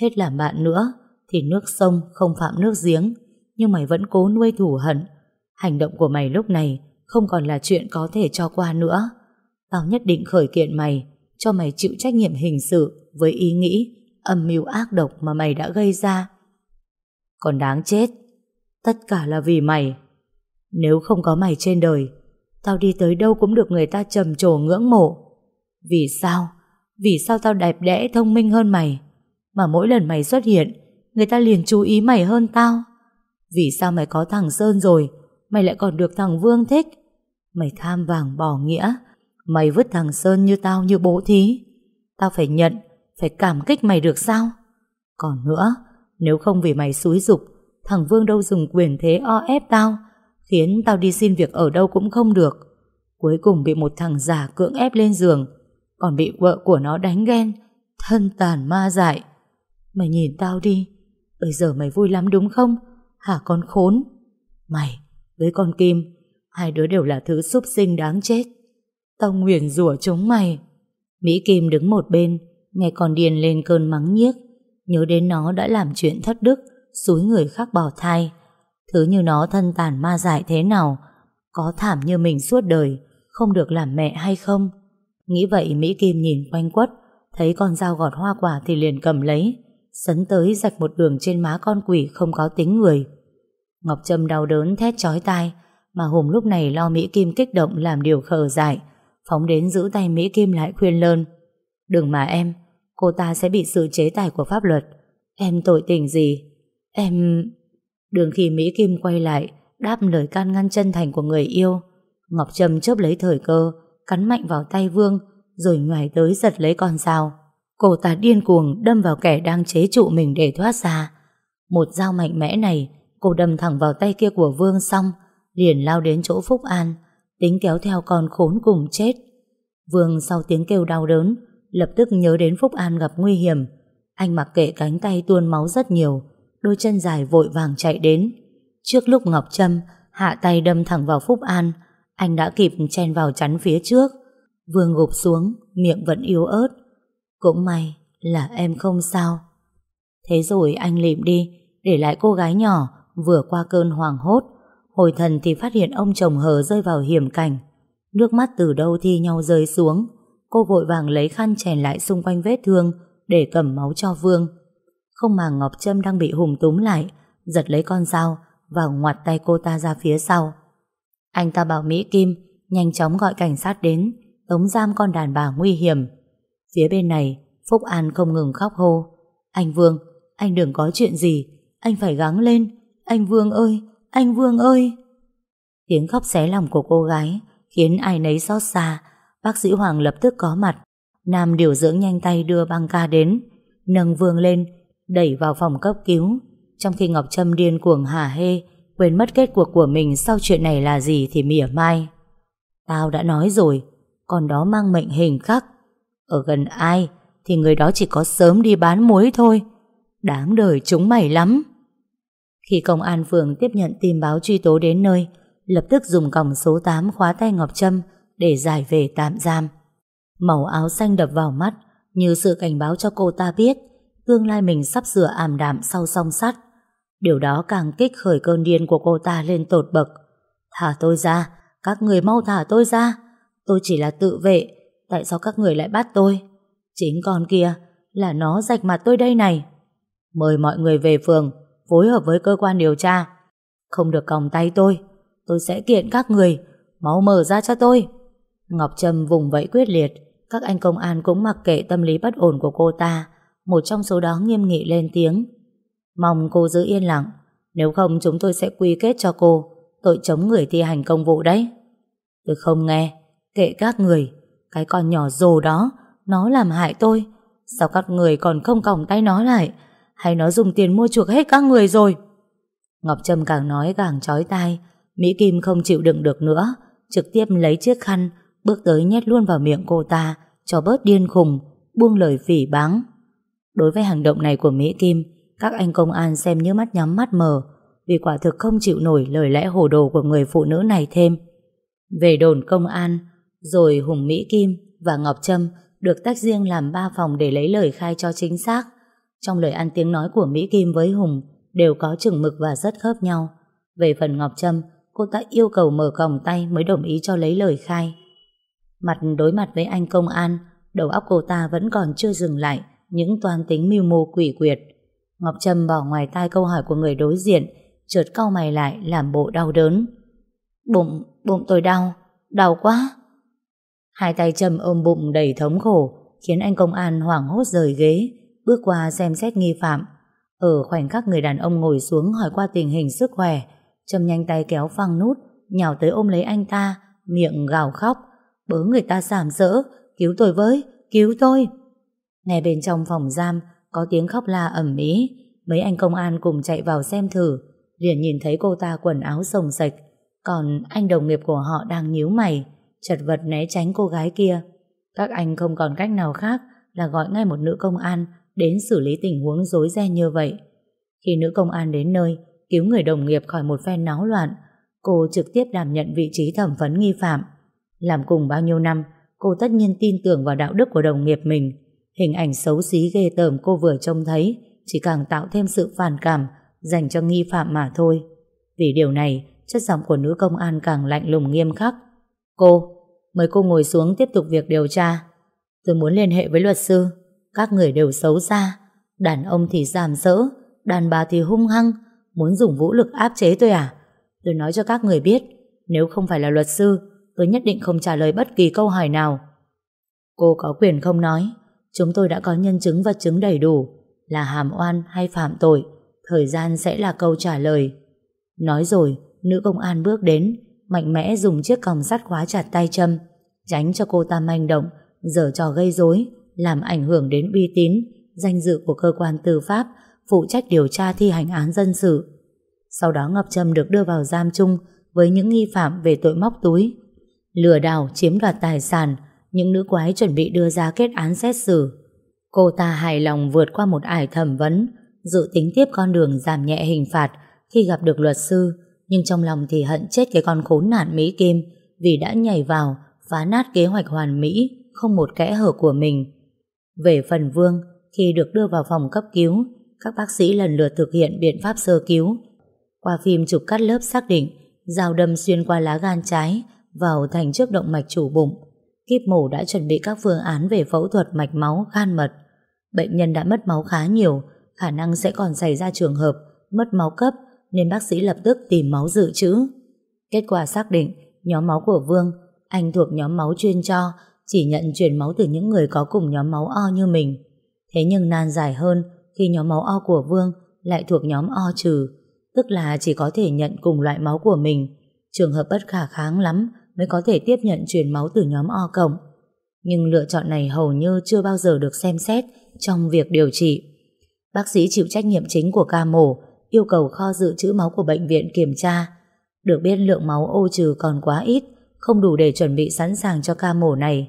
hết làm bạn nữa thì nước sông không phạm nước giếng, nhưng mày vẫn cố nuôi thủ hận. Hành động của mày lúc này không còn là chuyện có thể cho qua nữa. Tao nhất định khởi kiện mày cho mày chịu trách nhiệm hình sự với ý nghĩ âm mưu ác độc mà mày đã gây ra. Còn đáng chết, tất cả là vì mày. Nếu không có mày trên đời, tao đi tới đâu cũng được người ta trầm trồ ngưỡng mộ. Vì sao? Vì sao tao đẹp đẽ thông minh hơn mày? Mà mỗi lần mày xuất hiện, người ta liền chú ý mày hơn tao. Vì sao mày có thằng Sơn rồi, mày lại còn được thằng Vương thích? Mày tham vàng bỏ nghĩa, mày vứt thằng Sơn như tao như bố thí. Tao phải nhận, phải cảm kích mày được sao? Còn nữa, nếu không vì mày xúi dục, thằng Vương đâu dùng quyền thế o ép tao, khiến tao đi xin việc ở đâu cũng không được. Cuối cùng bị một thằng giả cưỡng ép lên giường, còn bị vợ của nó đánh ghen, thân tàn ma dại. Mày nhìn tao đi, bây giờ mày vui lắm đúng không? Hả con khốn? Mày với con Kim, hai đứa đều là thứ súc sinh đáng chết. Tao nguyền rủa chúng mày. Mỹ Kim đứng một bên, nghe con điền lên cơn mắng nhiếc, nhớ đến nó đã làm chuyện thất đức, xúi người khác bỏ thai. Thứ như nó thân tàn ma dại thế nào, có thảm như mình suốt đời, không được làm mẹ hay không? Nghĩ vậy Mỹ Kim nhìn quanh quất, thấy con dao gọt hoa quả thì liền cầm lấy, sấn tới rạch một đường trên má con quỷ không có tính người. Ngọc Trâm đau đớn thét chói tai, mà Hùng lúc này lo Mỹ Kim kích động làm điều khờ dại, phóng đến giữ tay Mỹ Kim lại khuyên lơn. Đừng mà em, cô ta sẽ bị sự chế tài của pháp luật. Em tội tình gì? Em... Đường khi Mỹ Kim quay lại, đáp lời can ngăn chân thành của người yêu. Ngọc Trâm chớp lấy thời cơ, cắn mạnh vào tay Vương, rồi nhoài tới giật lấy con dao. Cô ta điên cuồng đâm vào kẻ đang chế trụ mình để thoát ra. Một dao mạnh mẽ này, cô đâm thẳng vào tay kia của Vương xong, liền lao đến chỗ Phúc An, tính kéo theo con khốn cùng chết. Vương sau tiếng kêu đau đớn, lập tức nhớ đến Phúc An gặp nguy hiểm. Anh mặc kệ cánh tay tuôn máu rất nhiều, đôi chân dài vội vàng chạy đến. Trước lúc Ngọc Trâm hạ tay đâm thẳng vào Phúc An, anh đã kịp chen vào chắn phía trước. Vương gục xuống, miệng vẫn yếu ớt. Cũng may là em không sao. Thế rồi anh lịm đi, để lại cô gái nhỏ vừa qua cơn hoàng hốt. Hồi thần thì phát hiện ông chồng hờ rơi vào hiểm cảnh. Nước mắt từ đâu thi nhau rơi xuống. Cô vội vàng lấy khăn chèn lại xung quanh vết thương để cầm máu cho Vương. Không mà Ngọc Trâm đang bị hùng túm lại, giật lấy con dao và ngoặt tay cô ta ra phía sau. Anh ta bảo Mỹ Kim nhanh chóng gọi cảnh sát đến, tống giam con đàn bà nguy hiểm. Phía bên này, Phúc An không ngừng khóc hô. Anh Vương, anh đừng có chuyện gì, anh phải gắng lên. Anh Vương ơi, anh Vương ơi. Tiếng khóc xé lòng của cô gái khiến ai nấy xót xa. Bác sĩ Hoàng lập tức có mặt. Nam điều dưỡng nhanh tay đưa băng ca đến, nâng Vương lên, đẩy vào phòng cấp cứu. Trong khi Ngọc Trâm điên cuồng hả hê, quên mất kết cuộc của mình sau chuyện này là gì thì mỉa mai. Tao đã nói rồi, còn đó mang mệnh hình khắc. Ở gần ai thì người đó chỉ có sớm đi bán muối thôi. Đáng đời chúng mày lắm. Khi công an phường tiếp nhận tin báo truy tố đến nơi, lập tức dùng còng số 8 khóa tay Ngọc Trâm để giải về tạm giam. Màu áo xanh đập vào mắt như sự cảnh báo cho cô ta biết tương lai mình sắp sửa ảm đạm sau song sắt. Điều đó càng kích khởi cơn điên của cô ta lên tột bậc. Thả tôi ra, các người mau thả tôi ra. Tôi chỉ là tự vệ, tại sao các người lại bắt tôi? Chính con kia, là nó rạch mặt tôi đây này. Mời mọi người về phường, phối hợp với cơ quan điều tra. Không được còng tay tôi, tôi sẽ kiện các người, máu mở ra cho tôi. Ngọc Trâm vùng vẫy quyết liệt, các anh công an cũng mặc kệ tâm lý bất ổn của cô ta, một trong số đó nghiêm nghị lên tiếng. Mong cô giữ yên lặng, nếu không chúng tôi sẽ quy kết cho cô tội chống người thi hành công vụ đấy. Tôi không nghe, kệ các người, cái con nhỏ rồ đó, nó làm hại tôi. Sao các người còn không còng tay nó lại, hay nó dùng tiền mua chuộc hết các người rồi? Ngọc Trâm càng nói càng chói tai, Mỹ Kim không chịu đựng được nữa, trực tiếp lấy chiếc khăn, bước tới nhét luôn vào miệng cô ta, cho bớt điên khùng, buông lời phỉ báng. Đối với hành động này của Mỹ Kim, các anh công an xem như mắt nhắm mắt mờ, vì quả thực không chịu nổi lời lẽ hồ đồ của người phụ nữ này thêm. Về đồn công an, rồi Hùng Mỹ Kim và Ngọc Trâm được tách riêng làm ba phòng để lấy lời khai cho chính xác. Trong lời ăn tiếng nói của Mỹ Kim với Hùng đều có chừng mực và rất khớp nhau. Về phần Ngọc Trâm, cô ta yêu cầu mở còng tay mới đồng ý cho lấy lời khai. Mặt đối mặt với anh công an, đầu óc cô ta vẫn còn chưa dừng lại những toan tính mưu mô quỷ quyệt. Ngọc Trâm bỏ ngoài tai câu hỏi của người đối diện, chợt cau mày lại làm bộ đau đớn. Bụng, bụng tôi đau, đau quá. Hai tay Trâm ôm bụng đầy thống khổ, khiến anh công an hoảng hốt rời ghế, bước qua xem xét nghi phạm. Ở khoảnh khắc người đàn ông ngồi xuống hỏi qua tình hình sức khỏe, Trâm nhanh tay kéo phăng nút, nhào tới ôm lấy anh ta, miệng gào khóc, bớ người ta sàm sỡ, cứu tôi với, cứu tôi. Nghe bên trong phòng giam có tiếng khóc la ẩm ý, mấy anh công an cùng chạy vào xem thử, liền nhìn thấy cô ta quần áo sồng sạch, còn anh đồng nghiệp của họ đang nhíu mày, chật vật né tránh cô gái kia. Các anh không còn cách nào khác là gọi ngay một nữ công an đến xử lý tình huống rối ren như vậy. Khi nữ công an đến nơi, cứu người đồng nghiệp khỏi một phen náo loạn, cô trực tiếp đảm nhận vị trí thẩm vấn nghi phạm. Làm cùng bao nhiêu năm, cô tất nhiên tin tưởng vào đạo đức của đồng nghiệp mình. Hình ảnh xấu xí ghê tởm cô vừa trông thấy chỉ càng tạo thêm sự phản cảm dành cho nghi phạm mà thôi. Vì điều này, chất giọng của nữ công an càng lạnh lùng nghiêm khắc. Cô, mời cô ngồi xuống tiếp tục việc điều tra. Tôi muốn liên hệ với luật sư. Các người đều xấu xa. Đàn ông thì giảm sỡ, đàn bà thì hung hăng, muốn dùng vũ lực áp chế tôi à? Tôi nói cho các người biết, nếu không phải là luật sư, tôi nhất định không trả lời bất kỳ câu hỏi nào. Cô có quyền không nói, chúng tôi đã có nhân chứng vật chứng đầy đủ, là hàm oan hay phạm tội, thời gian sẽ là câu trả lời. Nói rồi, nữ công an bước đến, mạnh mẽ dùng chiếc còng sắt khóa chặt tay châm, tránh cho cô ta manh động, dở trò gây rối, làm ảnh hưởng đến uy tín, danh dự của cơ quan tư pháp, phụ trách điều tra thi hành án dân sự. Sau đó Ngọc Trâm được đưa vào giam chung với những nghi phạm về tội móc túi, lừa đảo chiếm đoạt tài sản, những nữ quái chuẩn bị đưa ra kết án xét xử. Cô ta hài lòng vượt qua một ải thẩm vấn, dự tính tiếp con đường giảm nhẹ hình phạt khi gặp được luật sư, nhưng trong lòng thì hận chết cái con khốn nạn Mỹ Kim vì đã nhảy vào phá nát kế hoạch hoàn mỹ không một kẽ hở của mình. Về phần Vương, khi được đưa vào phòng cấp cứu, các bác sĩ lần lượt thực hiện biện pháp sơ cứu. Qua phim chụp cắt lớp xác định, dao đâm xuyên qua lá gan trái vào thành trước động mạch chủ bụng. Kíp mổ đã chuẩn bị các phương án về phẫu thuật mạch máu gan mật. Bệnh nhân đã mất máu khá nhiều, khả năng sẽ còn xảy ra trường hợp mất máu cấp nên bác sĩ lập tức tìm máu dự trữ. Kết quả xác định nhóm máu của Vương, anh thuộc nhóm máu chuyên cho, chỉ nhận truyền máu từ những người có cùng nhóm máu O như mình. Thế nhưng nan giải hơn khi nhóm máu O của Vương lại thuộc nhóm O trừ, tức là chỉ có thể nhận cùng loại máu của mình. Trường hợp bất khả kháng lắm mới có thể tiếp nhận truyền máu từ nhóm O cộng. Nhưng lựa chọn này hầu như chưa bao giờ được xem xét trong việc điều trị. Bác sĩ chịu trách nhiệm chính của ca mổ yêu cầu kho dự trữ máu của bệnh viện kiểm tra. Được biết lượng máu ô trừ còn quá ít, không đủ để chuẩn bị sẵn sàng cho ca mổ này.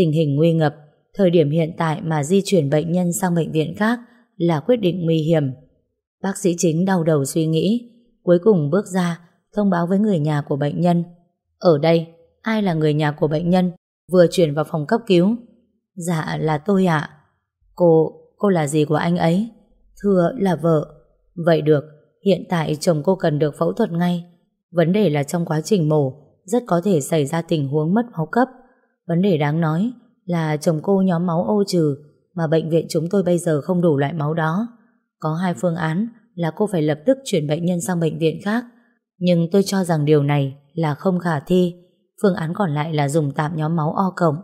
Tình hình nguy ngập, thời điểm hiện tại mà di chuyển bệnh nhân sang bệnh viện khác là quyết định nguy hiểm. Bác sĩ chính đau đầu suy nghĩ, cuối cùng bước ra thông báo với người nhà của bệnh nhân. Ở đây, ai là người nhà của bệnh nhân vừa chuyển vào phòng cấp cứu? Dạ là tôi ạ. Cô, cô là gì của anh ấy? Thưa là vợ. Vậy được, hiện tại chồng cô cần được phẫu thuật ngay. Vấn đề là trong quá trình mổ, rất có thể xảy ra tình huống mất máu cấp. Vấn đề đáng nói là chồng cô nhóm máu ô trừ, mà bệnh viện chúng tôi bây giờ không đủ loại máu đó. Có hai phương án là cô phải lập tức chuyển bệnh nhân sang bệnh viện khác. Nhưng tôi cho rằng điều này là không khả thi. Phương án còn lại là dùng tạm nhóm máu O cộng.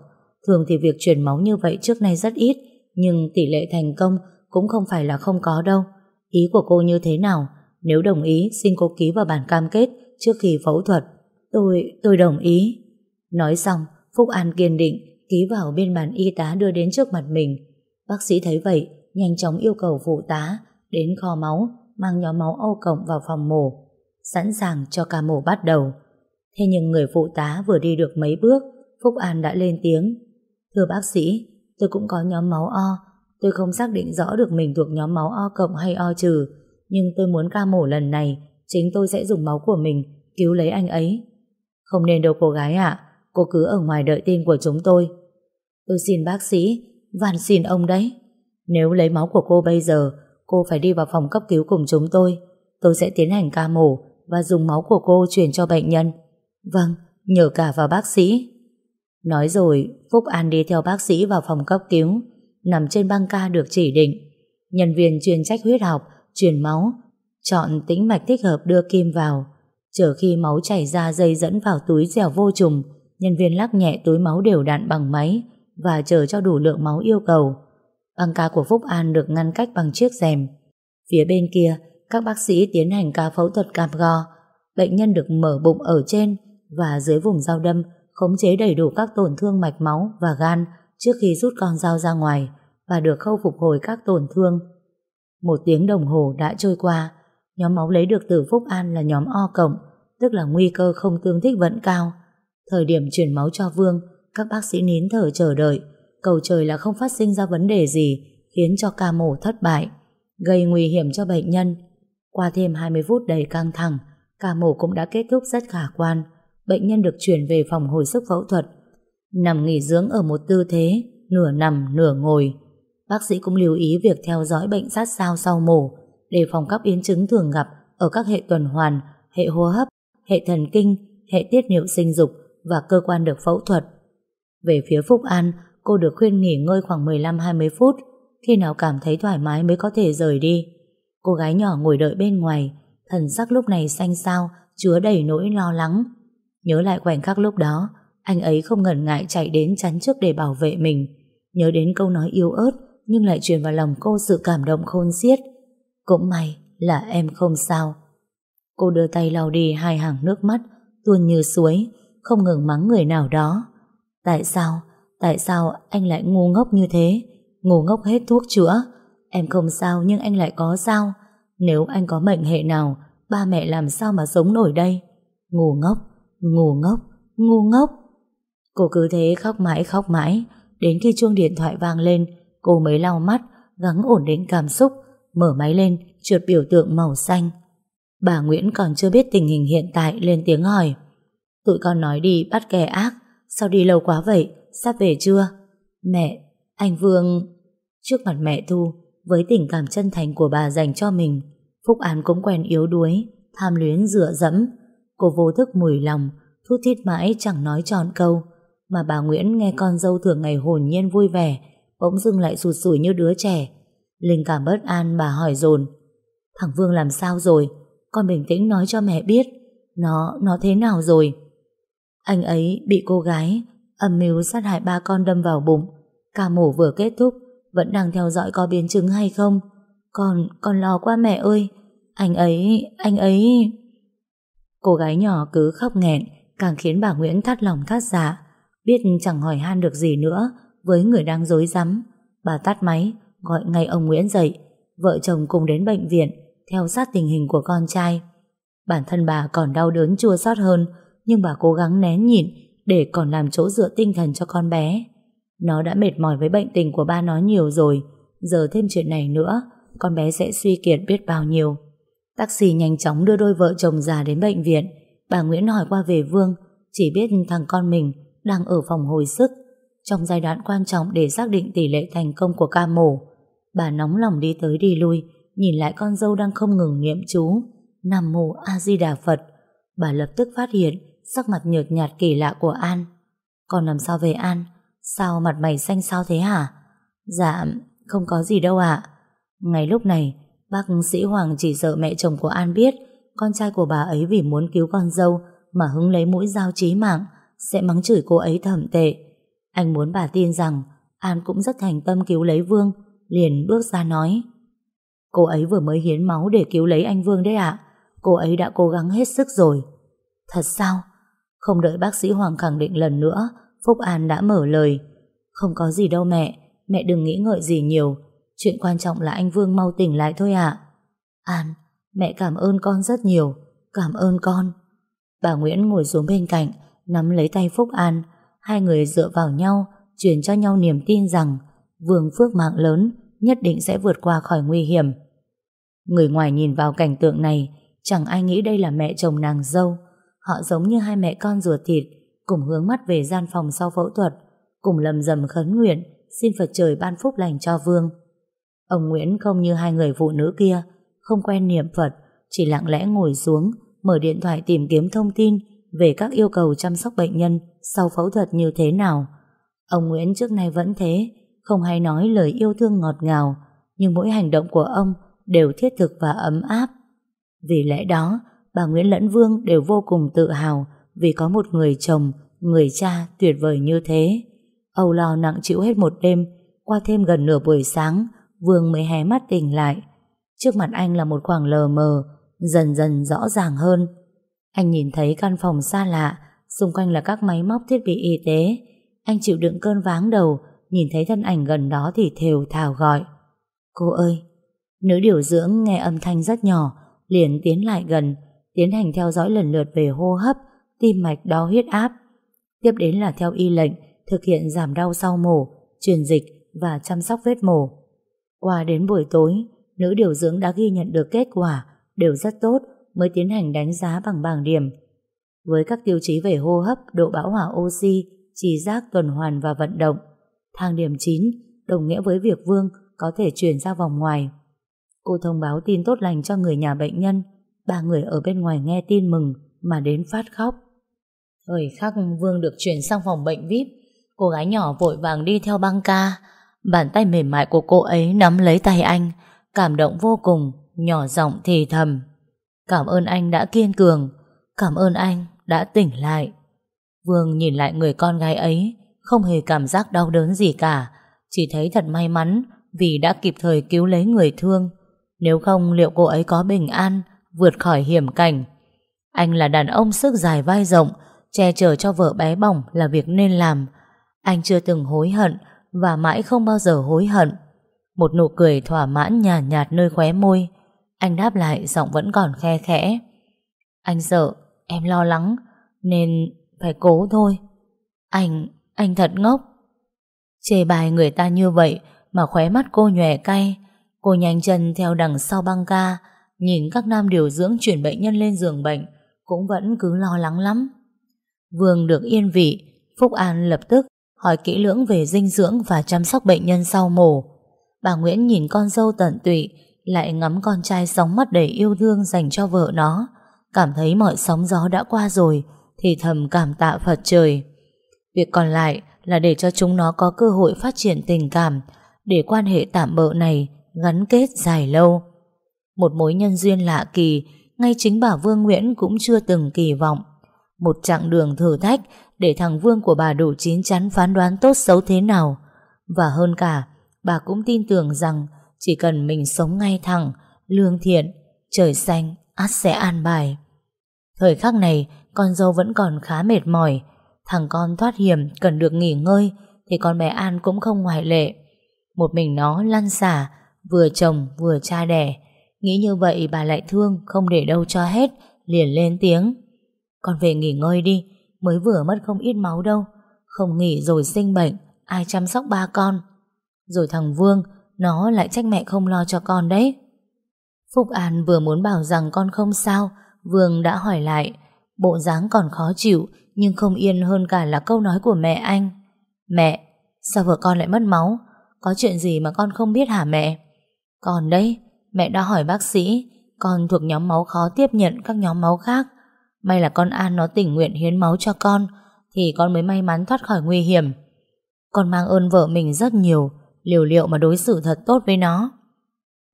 Thường thì việc chuyển máu như vậy trước nay rất ít, nhưng tỷ lệ thành công cũng không phải là không có đâu. Ý của cô như thế nào? Nếu đồng ý, xin cô ký vào bản cam kết trước khi phẫu thuật. Tôi, tôi đồng ý. Nói xong, Phúc An kiên định ký vào biên bản y tá đưa đến trước mặt mình. Bác sĩ thấy vậy, nhanh chóng yêu cầu phụ tá đến kho máu, mang nhóm máu Âu cộng vào phòng mổ. sẵn sàng cho ca mổ bắt đầu. Thế nhưng người phụ tá vừa đi được mấy bước, Phúc An đã lên tiếng. Thưa bác sĩ, tôi cũng có nhóm máu O, tôi không xác định rõ được mình thuộc nhóm máu O cộng hay O trừ, nhưng tôi muốn ca mổ lần này, chính tôi sẽ dùng máu của mình cứu lấy anh ấy. Không nên đâu cô gái ạ, cô cứ ở ngoài đợi tin của chúng tôi. Tôi xin bác sĩ, van xin ông đấy. Nếu lấy máu của cô bây giờ, cô phải đi vào phòng cấp cứu cùng chúng tôi. Tôi sẽ tiến hành ca mổ và dùng máu của cô truyền cho bệnh nhân. Vâng, nhờ cả vào bác sĩ. Nói rồi, Phúc An đi theo bác sĩ vào phòng cấp cứu, nằm trên băng ca được chỉ định. Nhân viên chuyên trách huyết học, truyền máu, chọn tĩnh mạch thích hợp đưa kim vào. Chờ khi máu chảy ra dây dẫn vào túi dẻo vô trùng, nhân viên lắc nhẹ túi máu đều đặn bằng máy và chờ cho đủ lượng máu yêu cầu. Băng ca của Phúc An được ngăn cách bằng chiếc rèm. Phía bên kia, các bác sĩ tiến hành ca phẫu thuật cam go. Bệnh nhân được mở bụng ở trên và dưới vùng dao đâm khống chế đầy đủ các tổn thương mạch máu và gan trước khi rút con dao ra ngoài và được khâu phục hồi các tổn thương. Một tiếng đồng hồ đã trôi qua, nhóm máu lấy được từ Phúc An là nhóm O cộng, tức là nguy cơ không tương thích vẫn cao. Thời điểm chuyển máu cho Vương, các bác sĩ nín thở chờ đợi, cầu trời là không phát sinh ra vấn đề gì khiến cho ca mổ thất bại, gây nguy hiểm cho bệnh nhân. Qua thêm 20 phút đầy căng thẳng, ca mổ cũng đã kết thúc rất khả quan. Bệnh nhân được chuyển về phòng hồi sức phẫu thuật, nằm nghỉ dưỡng ở một tư thế, nửa nằm nửa ngồi. Bác sĩ cũng lưu ý việc theo dõi bệnh sát sao sau mổ, đề phòng các biến chứng thường gặp ở các hệ tuần hoàn, hệ hô hấp, hệ thần kinh, hệ tiết niệu sinh dục và cơ quan được phẫu thuật. Về phía Phúc An, cô được khuyên nghỉ ngơi khoảng 15-20 phút, khi nào cảm thấy thoải mái mới có thể rời đi. Cô gái nhỏ ngồi đợi bên ngoài, thần sắc lúc này xanh xao, chứa đầy nỗi lo lắng. Nhớ lại khoảnh khắc lúc đó, anh ấy không ngần ngại chạy đến chắn trước để bảo vệ mình. Nhớ đến câu nói yêu ớt, nhưng lại truyền vào lòng cô sự cảm động khôn xiết. Cũng may là em không sao. Cô đưa tay lau đi hai hàng nước mắt, tuôn như suối, không ngừng mắng người nào đó. Tại sao? Tại sao anh lại ngu ngốc như thế? Ngu ngốc hết thuốc chữa. Em không sao nhưng anh lại có sao? Nếu anh có mệnh hệ nào, ba mẹ làm sao mà sống nổi đây? Ngu ngốc, ngu ngốc, ngu ngốc. Cô cứ thế khóc mãi khóc mãi, đến khi chuông điện thoại vang lên, cô mới lau mắt, gắng ổn định cảm xúc, mở máy lên, trượt biểu tượng màu xanh. Bà Nguyễn còn chưa biết tình hình hiện tại lên tiếng hỏi. Tụi con nói đi bắt kẻ ác, sao đi lâu quá vậy, sắp về chưa? Mẹ, anh Vương... Trước mặt mẹ Thu, với tình cảm chân thành của bà dành cho mình, Phúc An cũng quen yếu đuối, tham luyến dựa dẫm. Cô vô thức mùi lòng, thút thít mãi chẳng nói tròn câu. Mà bà Nguyễn nghe con dâu thường ngày hồn nhiên vui vẻ, bỗng dưng lại sụt sùi như đứa trẻ. Linh cảm bất an bà hỏi dồn Thằng Vương làm sao rồi? Con bình tĩnh nói cho mẹ biết. Nó, nó thế nào rồi? Anh ấy bị cô gái âm mưu sát hại ba con đâm vào bụng. Ca mổ vừa kết thúc, vẫn đang theo dõi có biến chứng hay không. Con, con lo quá mẹ ơi. Anh ấy, anh ấy... Cô gái nhỏ cứ khóc nghẹn, càng khiến bà Nguyễn thắt lòng thắt dạ. Biết chẳng hỏi han được gì nữa với người đang dối rắm Bà tắt máy, gọi ngay ông Nguyễn dậy. Vợ chồng cùng đến bệnh viện, theo sát tình hình của con trai. Bản thân bà còn đau đớn chua xót hơn, nhưng bà cố gắng nén nhịn để còn làm chỗ dựa tinh thần cho con bé. Nó đã mệt mỏi với bệnh tình của ba nó nhiều rồi, giờ thêm chuyện này nữa, con bé sẽ suy kiệt biết bao nhiêu. Taxi nhanh chóng đưa đôi vợ chồng già đến bệnh viện. Bà Nguyễn hỏi qua về Vương, chỉ biết thằng con mình đang ở phòng hồi sức, trong giai đoạn quan trọng để xác định tỷ lệ thành công của ca mổ. Bà nóng lòng đi tới đi lui, nhìn lại con dâu đang không ngừng niệm chú, Nam Mô A Di Đà Phật. Bà lập tức phát hiện sắc mặt nhợt nhạt kỳ lạ của An. Còn làm sao về An? Sao mặt mày xanh sao thế hả? Dạ, không có gì đâu ạ. Ngay lúc này, bác sĩ Hoàng chỉ sợ mẹ chồng của An biết con trai của bà ấy vì muốn cứu con dâu mà hứng lấy mũi dao chí mạng sẽ mắng chửi cô ấy thầm tệ. Anh muốn bà tin rằng An cũng rất thành tâm cứu lấy Vương liền bước ra nói Cô ấy vừa mới hiến máu để cứu lấy anh Vương đấy ạ. Cô ấy đã cố gắng hết sức rồi. Thật sao? Không đợi bác sĩ Hoàng khẳng định lần nữa, Phúc An đã mở lời. Không có gì đâu mẹ, mẹ đừng nghĩ ngợi gì nhiều. Chuyện quan trọng là anh Vương mau tỉnh lại thôi ạ. An, mẹ cảm ơn con rất nhiều. Cảm ơn con. Bà Nguyễn ngồi xuống bên cạnh, nắm lấy tay Phúc An. Hai người dựa vào nhau, truyền cho nhau niềm tin rằng Vương Phước mạng lớn nhất định sẽ vượt qua khỏi nguy hiểm. Người ngoài nhìn vào cảnh tượng này, chẳng ai nghĩ đây là mẹ chồng nàng dâu. Họ giống như hai mẹ con ruột thịt, cùng hướng mắt về gian phòng sau phẫu thuật, cùng lầm rầm khấn nguyện, xin Phật trời ban phúc lành cho Vương. Ông Nguyễn không như hai người phụ nữ kia, không quen niệm Phật, chỉ lặng lẽ ngồi xuống, mở điện thoại tìm kiếm thông tin về các yêu cầu chăm sóc bệnh nhân sau phẫu thuật như thế nào. Ông Nguyễn trước nay vẫn thế, không hay nói lời yêu thương ngọt ngào, nhưng mỗi hành động của ông đều thiết thực và ấm áp. Vì lẽ đó, bà Nguyễn Lẫn Vương đều vô cùng tự hào vì có một người chồng, người cha tuyệt vời như thế. Âu lo nặng chịu hết một đêm, qua thêm gần nửa buổi sáng, Vương mới hé mắt tỉnh lại. Trước mặt anh là một khoảng lờ mờ, dần dần rõ ràng hơn. Anh nhìn thấy căn phòng xa lạ, xung quanh là các máy móc thiết bị y tế. Anh chịu đựng cơn váng đầu, nhìn thấy thân ảnh gần đó thì thều thào gọi. Cô ơi! Nữ điều dưỡng nghe âm thanh rất nhỏ, liền tiến lại gần, tiến hành theo dõi lần lượt về hô hấp, tim mạch đo huyết áp. Tiếp đến là theo y lệnh, thực hiện giảm đau sau mổ, truyền dịch và chăm sóc vết mổ. Qua đến buổi tối, nữ điều dưỡng đã ghi nhận được kết quả đều rất tốt mới tiến hành đánh giá bằng bảng điểm. Với các tiêu chí về hô hấp, độ bão hỏa oxy, trì giác tuần hoàn và vận động, thang điểm 9 đồng nghĩa với việc Vương có thể chuyển ra vòng ngoài. Cô thông báo tin tốt lành cho người nhà bệnh nhân, ba người ở bên ngoài nghe tin mừng mà đến phát khóc. Thời khắc Vương được chuyển sang phòng bệnh VIP, cô gái nhỏ vội vàng đi theo băng ca, bàn tay mềm mại của cô ấy nắm lấy tay anh, cảm động vô cùng, nhỏ giọng thì thầm. Cảm ơn anh đã kiên cường, cảm ơn anh đã tỉnh lại. Vương nhìn lại người con gái ấy, không hề cảm giác đau đớn gì cả, chỉ thấy thật may mắn vì đã kịp thời cứu lấy người thương. Nếu không liệu cô ấy có bình an, vượt khỏi hiểm cảnh. Anh là đàn ông sức dài vai rộng, che chở cho vợ bé bỏng là việc nên làm. Anh chưa từng hối hận và mãi không bao giờ hối hận. Một nụ cười thỏa mãn nhàn nhạt, nhạt nơi khóe môi. Anh đáp lại giọng vẫn còn khe khẽ. Anh sợ, em lo lắng, nên phải cố thôi. Anh, anh thật ngốc. Chê bài người ta như vậy mà khóe mắt cô nhòe cay. Cô nhanh chân theo đằng sau băng ca, nhìn các nam điều dưỡng chuyển bệnh nhân lên giường bệnh, cũng vẫn cứ lo lắng lắm. Vương được yên vị, Phúc An lập tức hỏi kỹ lưỡng về dinh dưỡng và chăm sóc bệnh nhân sau mổ. Bà Nguyễn nhìn con dâu tận tụy, lại ngắm con trai sóng mắt đầy yêu thương dành cho vợ nó, cảm thấy mọi sóng gió đã qua rồi, thì thầm cảm tạ Phật trời. Việc còn lại là để cho chúng nó có cơ hội phát triển tình cảm, để quan hệ tạm bợ này gắn kết dài lâu. Một mối nhân duyên lạ kỳ, ngay chính bà Vương Nguyễn cũng chưa từng kỳ vọng. Một chặng đường thử thách để thằng Vương của bà đủ chín chắn phán đoán tốt xấu thế nào. Và hơn cả, bà cũng tin tưởng rằng chỉ cần mình sống ngay thẳng, lương thiện, trời xanh, át sẽ an bài. Thời khắc này, con dâu vẫn còn khá mệt mỏi. Thằng con thoát hiểm cần được nghỉ ngơi, thì con bé An cũng không ngoại lệ. Một mình nó lăn xả, vừa chồng vừa cha đẻ. Nghĩ như vậy bà lại thương, không để đâu cho hết, liền lên tiếng. Con về nghỉ ngơi đi, mới vừa mất không ít máu đâu. Không nghỉ rồi sinh bệnh, ai chăm sóc ba con. Rồi thằng Vương, nó lại trách mẹ không lo cho con đấy. Phúc An vừa muốn bảo rằng con không sao, Vương đã hỏi lại. Bộ dáng còn khó chịu, nhưng không yên hơn cả là câu nói của mẹ anh. Mẹ, sao vợ con lại mất máu? Có chuyện gì mà con không biết hả mẹ? Còn đấy, mẹ đã hỏi bác sĩ, con thuộc nhóm máu khó tiếp nhận các nhóm máu khác. May là con An nó tình nguyện hiến máu cho con, thì con mới may mắn thoát khỏi nguy hiểm. Con mang ơn vợ mình rất nhiều, liều liệu mà đối xử thật tốt với nó.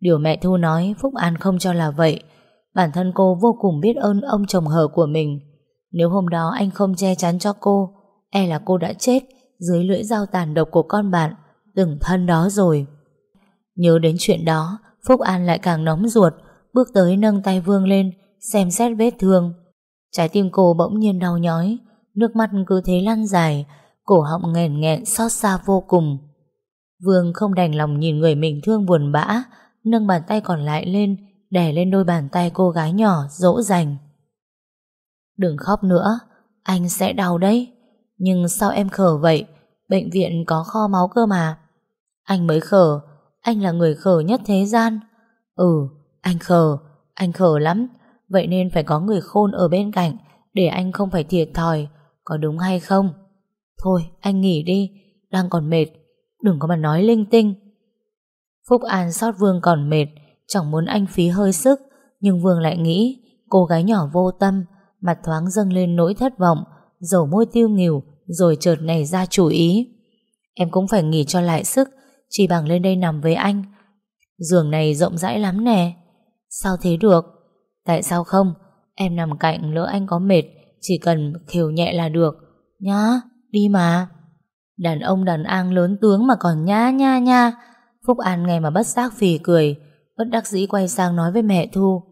Điều mẹ Thu nói Phúc An không cho là vậy. Bản thân cô vô cùng biết ơn ông chồng hờ của mình. Nếu hôm đó anh không che chắn cho cô, e là cô đã chết dưới lưỡi dao tàn độc của con bạn, từng thân đó rồi. Nhớ đến chuyện đó, Phúc An lại càng nóng ruột, bước tới nâng tay Vương lên, xem xét vết thương. Trái tim cô bỗng nhiên đau nhói, nước mắt cứ thế lăn dài, cổ họng nghẹn nghẹn xót xa vô cùng. Vương không đành lòng nhìn người mình thương buồn bã, nâng bàn tay còn lại lên, đè lên đôi bàn tay cô gái nhỏ, dỗ dành. Đừng khóc nữa, anh sẽ đau đấy. Nhưng sao em khở vậy? Bệnh viện có kho máu cơ mà. Anh mới khở anh là người khờ nhất thế gian. Ừ, anh khờ, anh khờ lắm. Vậy nên phải có người khôn ở bên cạnh để anh không phải thiệt thòi. Có đúng hay không? Thôi, anh nghỉ đi, đang còn mệt. Đừng có mà nói linh tinh. Phúc An sót Vương còn mệt, chẳng muốn anh phí hơi sức, nhưng Vương lại nghĩ cô gái nhỏ vô tâm, mặt thoáng dâng lên nỗi thất vọng, dầu môi tiêu nghỉu, rồi chợt nảy ra chủ ý. Em cũng phải nghỉ cho lại sức, chỉ bằng lên đây nằm với anh. Giường này rộng rãi lắm nè. Sao thế được? Tại sao không? Em nằm cạnh lỡ anh có mệt, chỉ cần khều nhẹ là được. Nhá, đi mà. Đàn ông đàn an lớn tướng mà còn nhá nhá nhá. Phúc An nghe mà bất giác phì cười, bất đắc dĩ quay sang nói với mẹ Thu.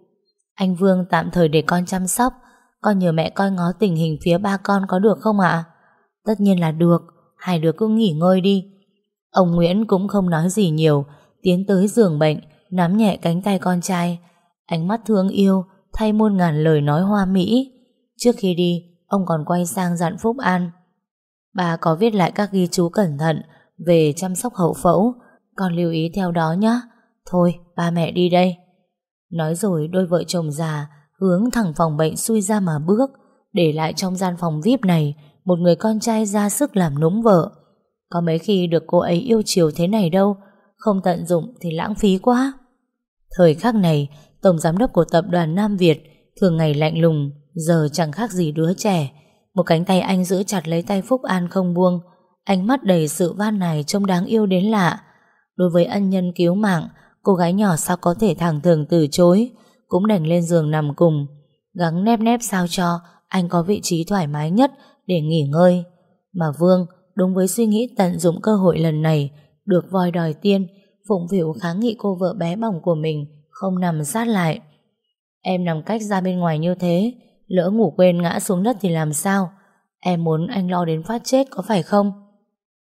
Anh Vương tạm thời để con chăm sóc, con nhờ mẹ coi ngó tình hình phía ba con có được không ạ? Tất nhiên là được, hai đứa cứ nghỉ ngơi đi. Ông Nguyễn cũng không nói gì nhiều, tiến tới giường bệnh, nắm nhẹ cánh tay con trai. Ánh mắt thương yêu, thay muôn ngàn lời nói hoa mỹ. Trước khi đi, ông còn quay sang dặn Phúc An. Bà có viết lại các ghi chú cẩn thận về chăm sóc hậu phẫu, con lưu ý theo đó nhé. Thôi, ba mẹ đi đây. Nói rồi đôi vợ chồng già hướng thẳng phòng bệnh xui ra mà bước, để lại trong gian phòng VIP này một người con trai ra sức làm núng vợ. Có mấy khi được cô ấy yêu chiều thế này đâu, không tận dụng thì lãng phí quá. Thời khắc này, Tổng Giám đốc của tập đoàn Nam Việt thường ngày lạnh lùng, giờ chẳng khác gì đứa trẻ. Một cánh tay anh giữ chặt lấy tay Phúc An không buông, ánh mắt đầy sự van này trông đáng yêu đến lạ. Đối với ân nhân cứu mạng, cô gái nhỏ sao có thể thẳng thường từ chối, cũng đành lên giường nằm cùng, gắng nép nép sao cho anh có vị trí thoải mái nhất để nghỉ ngơi. Mà Vương, đúng với suy nghĩ tận dụng cơ hội lần này, được voi đòi tiên, phụng vỉu kháng nghị cô vợ bé bỏng của mình, không nằm sát lại. Em nằm cách ra bên ngoài như thế, lỡ ngủ quên ngã xuống đất thì làm sao? Em muốn anh lo đến phát chết có phải không?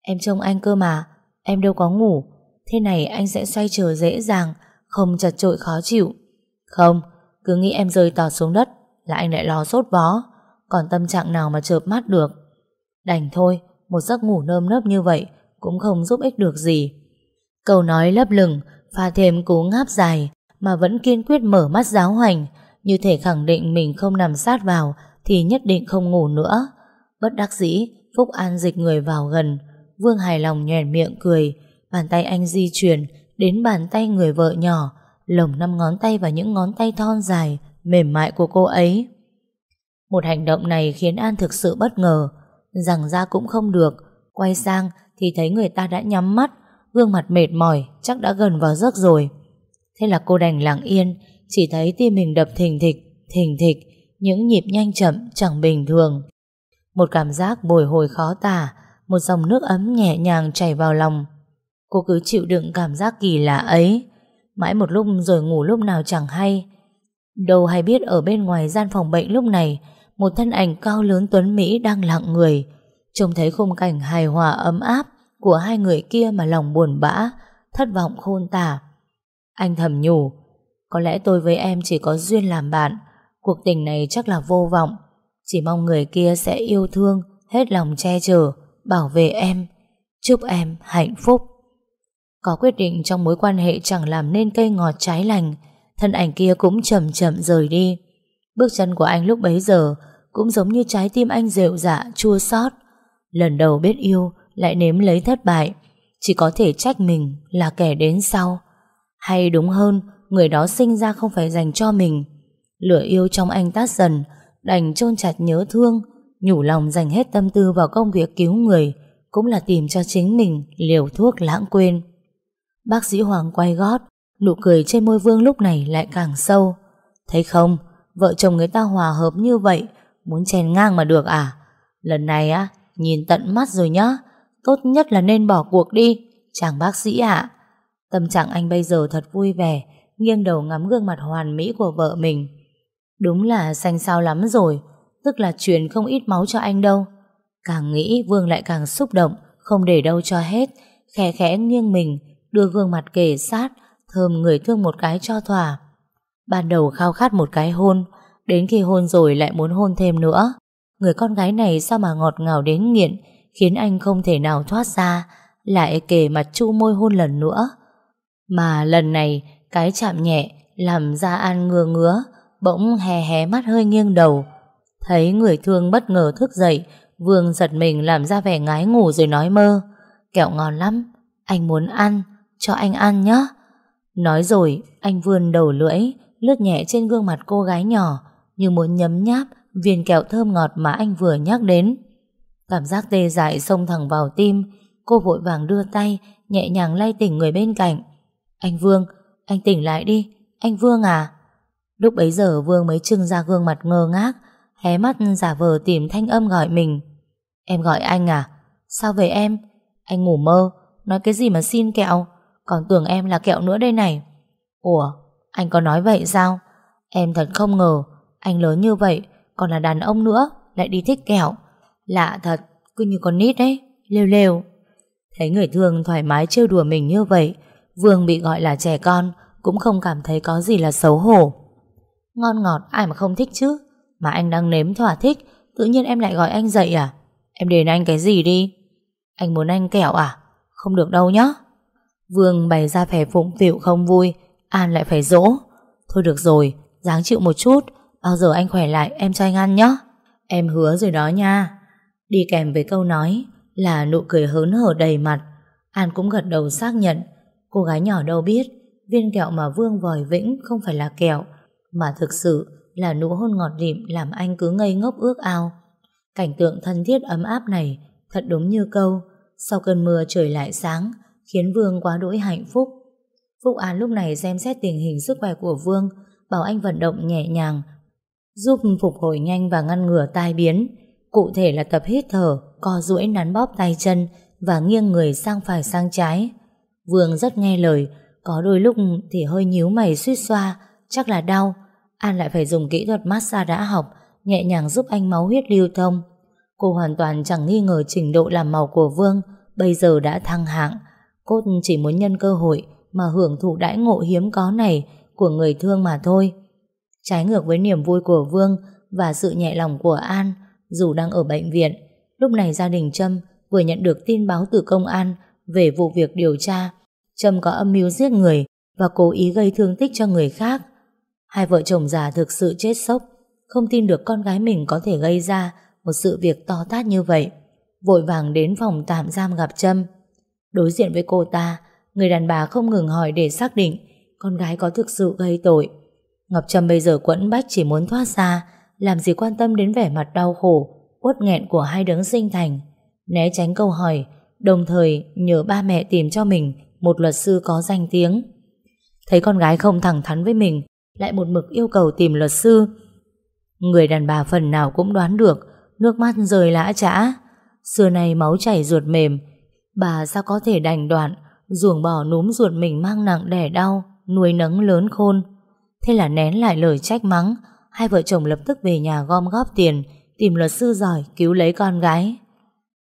Em trông anh cơ mà, em đâu có ngủ. Thế này anh sẽ xoay trở dễ dàng, không chật trội khó chịu. Không, cứ nghĩ em rơi tọt xuống đất là anh lại lo sốt vó. Còn tâm trạng nào mà chợp mắt được. Đành thôi, một giấc ngủ nơm nớp như vậy cũng không giúp ích được gì. Câu nói lấp lửng, pha thêm cú ngáp dài mà vẫn kiên quyết mở mắt giáo hoành, như thể khẳng định mình không nằm sát vào thì nhất định không ngủ nữa. Bất đắc dĩ, Phúc An dịch người vào gần, Vương hài lòng nhèn miệng cười, bàn tay anh di chuyển đến bàn tay người vợ nhỏ, lồng năm ngón tay vào những ngón tay thon dài, mềm mại của cô ấy. Một hành động này khiến An thực sự bất ngờ, rằng ra cũng không được, quay sang thì thấy người ta đã nhắm mắt, gương mặt mệt mỏi, chắc đã gần vào giấc rồi. Thế là cô đành lặng yên, chỉ thấy tim mình đập thình thịch, thình thịch, những nhịp nhanh chậm chẳng bình thường. Một cảm giác bồi hồi khó tả, một dòng nước ấm nhẹ nhàng chảy vào lòng. Cô cứ chịu đựng cảm giác kỳ lạ ấy, mãi một lúc rồi ngủ lúc nào chẳng hay. Đâu hay biết ở bên ngoài gian phòng bệnh lúc này, một thân ảnh cao lớn tuấn Mỹ đang lặng người. Trông thấy khung cảnh hài hòa ấm áp của hai người kia mà lòng buồn bã, thất vọng khôn tả. Anh thầm nhủ, có lẽ tôi với em chỉ có duyên làm bạn, cuộc tình này chắc là vô vọng. Chỉ mong người kia sẽ yêu thương, hết lòng che chở, bảo vệ em. Chúc em hạnh phúc. Có quyết định trong mối quan hệ chẳng làm nên cây ngọt trái lành, thân ảnh kia cũng chậm chậm rời đi. Bước chân của anh lúc bấy giờ cũng giống như trái tim anh rệu dạ, chua xót. Lần đầu biết yêu, lại nếm lấy thất bại. Chỉ có thể trách mình là kẻ đến sau. Hay đúng hơn, người đó sinh ra không phải dành cho mình. Lửa yêu trong anh tắt dần, đành chôn chặt nhớ thương, nhủ lòng dành hết tâm tư vào công việc cứu người, cũng là tìm cho chính mình liều thuốc lãng quên. Bác sĩ Hoàng quay gót, nụ cười trên môi Vương lúc này lại càng sâu. Thấy không, vợ chồng người ta hòa hợp như vậy, muốn chèn ngang mà được à? Lần này á, nhìn tận mắt rồi nhá, tốt nhất là nên bỏ cuộc đi, chàng bác sĩ ạ. Tâm trạng anh bây giờ thật vui vẻ, nghiêng đầu ngắm gương mặt hoàn mỹ của vợ mình. Đúng là xanh sao lắm rồi, tức là truyền không ít máu cho anh đâu. Càng nghĩ Vương lại càng xúc động, không để đâu cho hết, khẽ khẽ nghiêng mình, đưa gương mặt kề sát, thơm người thương một cái cho thỏa. Ban đầu khao khát một cái hôn, Đến khi hôn rồi lại muốn hôn thêm nữa. Người con gái này sao mà ngọt ngào đến nghiện Khiến anh không thể nào thoát ra Lại kề mặt chu môi hôn lần nữa. Mà lần này Cái chạm nhẹ Làm ra An ngừa ngứa Bỗng hé hé mắt hơi nghiêng đầu. Thấy người thương bất ngờ thức dậy Vương giật mình làm ra vẻ ngái ngủ rồi nói mơ. Kẹo ngon lắm Anh muốn ăn Cho anh ăn nhé Nói rồi anh vươn đầu lưỡi Lướt nhẹ trên gương mặt cô gái nhỏ Như muốn nhấm nháp Viên kẹo thơm ngọt mà anh vừa nhắc đến. Cảm giác tê dại xông thẳng vào tim Cô vội vàng đưa tay Nhẹ nhàng lay tỉnh người bên cạnh. Anh Vương, anh tỉnh lại đi Anh Vương à? Lúc bấy giờ Vương mới trưng ra gương mặt ngơ ngác Hé mắt giả vờ tìm thanh âm gọi mình. Em gọi anh à? Sao về em? Anh ngủ mơ Nói cái gì mà xin kẹo? Còn tưởng em là kẹo nữa đây này. Ủa? Anh có nói vậy sao? Em thật không ngờ, Anh lớn như vậy, Còn là đàn ông nữa, Lại đi thích kẹo. Lạ thật, Cứ như con nít đấy, Lêu lêu. Thấy người thương thoải mái trêu đùa mình như vậy, Vương bị gọi là trẻ con, Cũng không cảm thấy có gì là xấu hổ. Ngon ngọt, ai mà không thích chứ? Mà anh đang nếm thỏa thích, Tự nhiên em lại gọi anh dậy à? Em đền anh cái gì đi? Anh muốn anh kẹo à? Không được đâu nhá. Vương bày ra vẻ phụng phịu không vui An lại phải dỗ. Thôi được rồi, dáng chịu một chút Bao giờ anh khỏe lại em cho anh ăn nhé Em hứa rồi đó nha. Đi kèm với câu nói Là nụ cười hớn hở đầy mặt. An cũng gật đầu xác nhận. Cô gái nhỏ đâu biết Viên kẹo mà Vương vòi vĩnh không phải là kẹo Mà thực sự là nụ hôn ngọt lịm Làm anh cứ ngây ngốc ước ao. Cảnh tượng thân thiết ấm áp này Thật đúng như câu Sau cơn mưa trời lại sáng Khiến Vương quá đỗi hạnh phúc. Phúc An lúc này xem xét tình hình sức khỏe của Vương, Bảo anh vận động nhẹ nhàng, Giúp phục hồi nhanh và ngăn ngừa tai biến Cụ thể là tập hít thở, Co duỗi nắn bóp tay chân Và nghiêng người sang phải sang trái Vương rất nghe lời, Có đôi lúc thì hơi nhíu mày suýt xoa, Chắc là đau An lại phải dùng kỹ thuật massage đã học, nhẹ nhàng giúp anh máu huyết lưu thông. Cô hoàn toàn chẳng nghi ngờ trình độ làm màu của Vương, bây giờ đã thăng hạng. Cô chỉ muốn nhân cơ hội mà hưởng thụ đãi ngộ hiếm có này của người thương mà thôi. Trái ngược với niềm vui của Vương và sự nhẹ lòng của An, dù đang ở bệnh viện, lúc này gia đình Trâm vừa nhận được tin báo từ công an về vụ việc điều tra. Trâm có âm mưu giết người và cố ý gây thương tích cho người khác. Hai vợ chồng già thực sự chết sốc không tin được con gái mình có thể gây ra một sự việc to tát như vậy. Vội vàng đến phòng tạm giam gặp Trâm. Đối diện với cô ta, người đàn bà không ngừng hỏi để xác định con gái có thực sự gây tội. Ngọc Trâm bây giờ quẫn bách chỉ muốn thoát ra, làm gì quan tâm đến vẻ mặt đau khổ, uất nghẹn của hai đấng sinh thành. Né tránh câu hỏi, đồng thời nhờ ba mẹ tìm cho mình một luật sư có danh tiếng. Thấy con gái không thẳng thắn với mình, lại một mực yêu cầu tìm luật sư, Người đàn bà phần nào cũng đoán được Nước mắt rơi lã trã Xưa nay máu chảy ruột mềm Bà sao có thể đành đoạn Ruồng bỏ núm ruột mình mang nặng đẻ đau, Nuôi nấng lớn khôn. Thế là nén lại lời trách mắng, Hai vợ chồng lập tức về nhà gom góp tiền, Tìm luật sư giỏi cứu lấy con gái.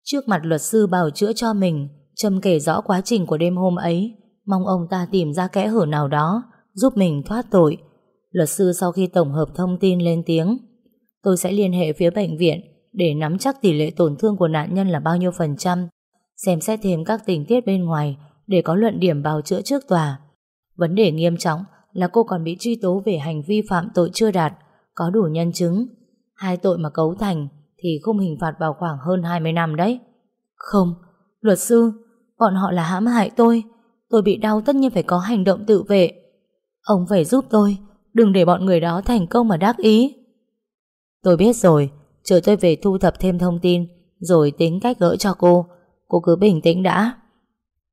Trước mặt luật sư bảo chữa cho mình, Trâm kể rõ quá trình của đêm hôm ấy, Mong ông ta tìm ra kẽ hở nào đó, Giúp mình thoát tội. Luật sư sau khi tổng hợp thông tin lên tiếng, Tôi sẽ liên hệ phía bệnh viện Để nắm chắc tỷ lệ tổn thương của nạn nhân là bao nhiêu phần trăm, Xem xét thêm các tình tiết bên ngoài để có luận điểm bào chữa trước tòa. Vấn đề nghiêm trọng là cô còn bị truy tố về hành vi phạm tội chưa đạt Có đủ nhân chứng. Hai tội mà cấu thành Thì không hình phạt vào khoảng hơn 20 năm đấy. Không, luật sư Bọn họ là hãm hại tôi. Tôi bị đau tất nhiên phải có hành động tự vệ. Ông phải giúp tôi Đừng để bọn người đó thành công mà đắc ý. Tôi biết rồi Chờ tôi về thu thập thêm thông tin Rồi tính cách gỡ cho cô. Cô cứ bình tĩnh đã.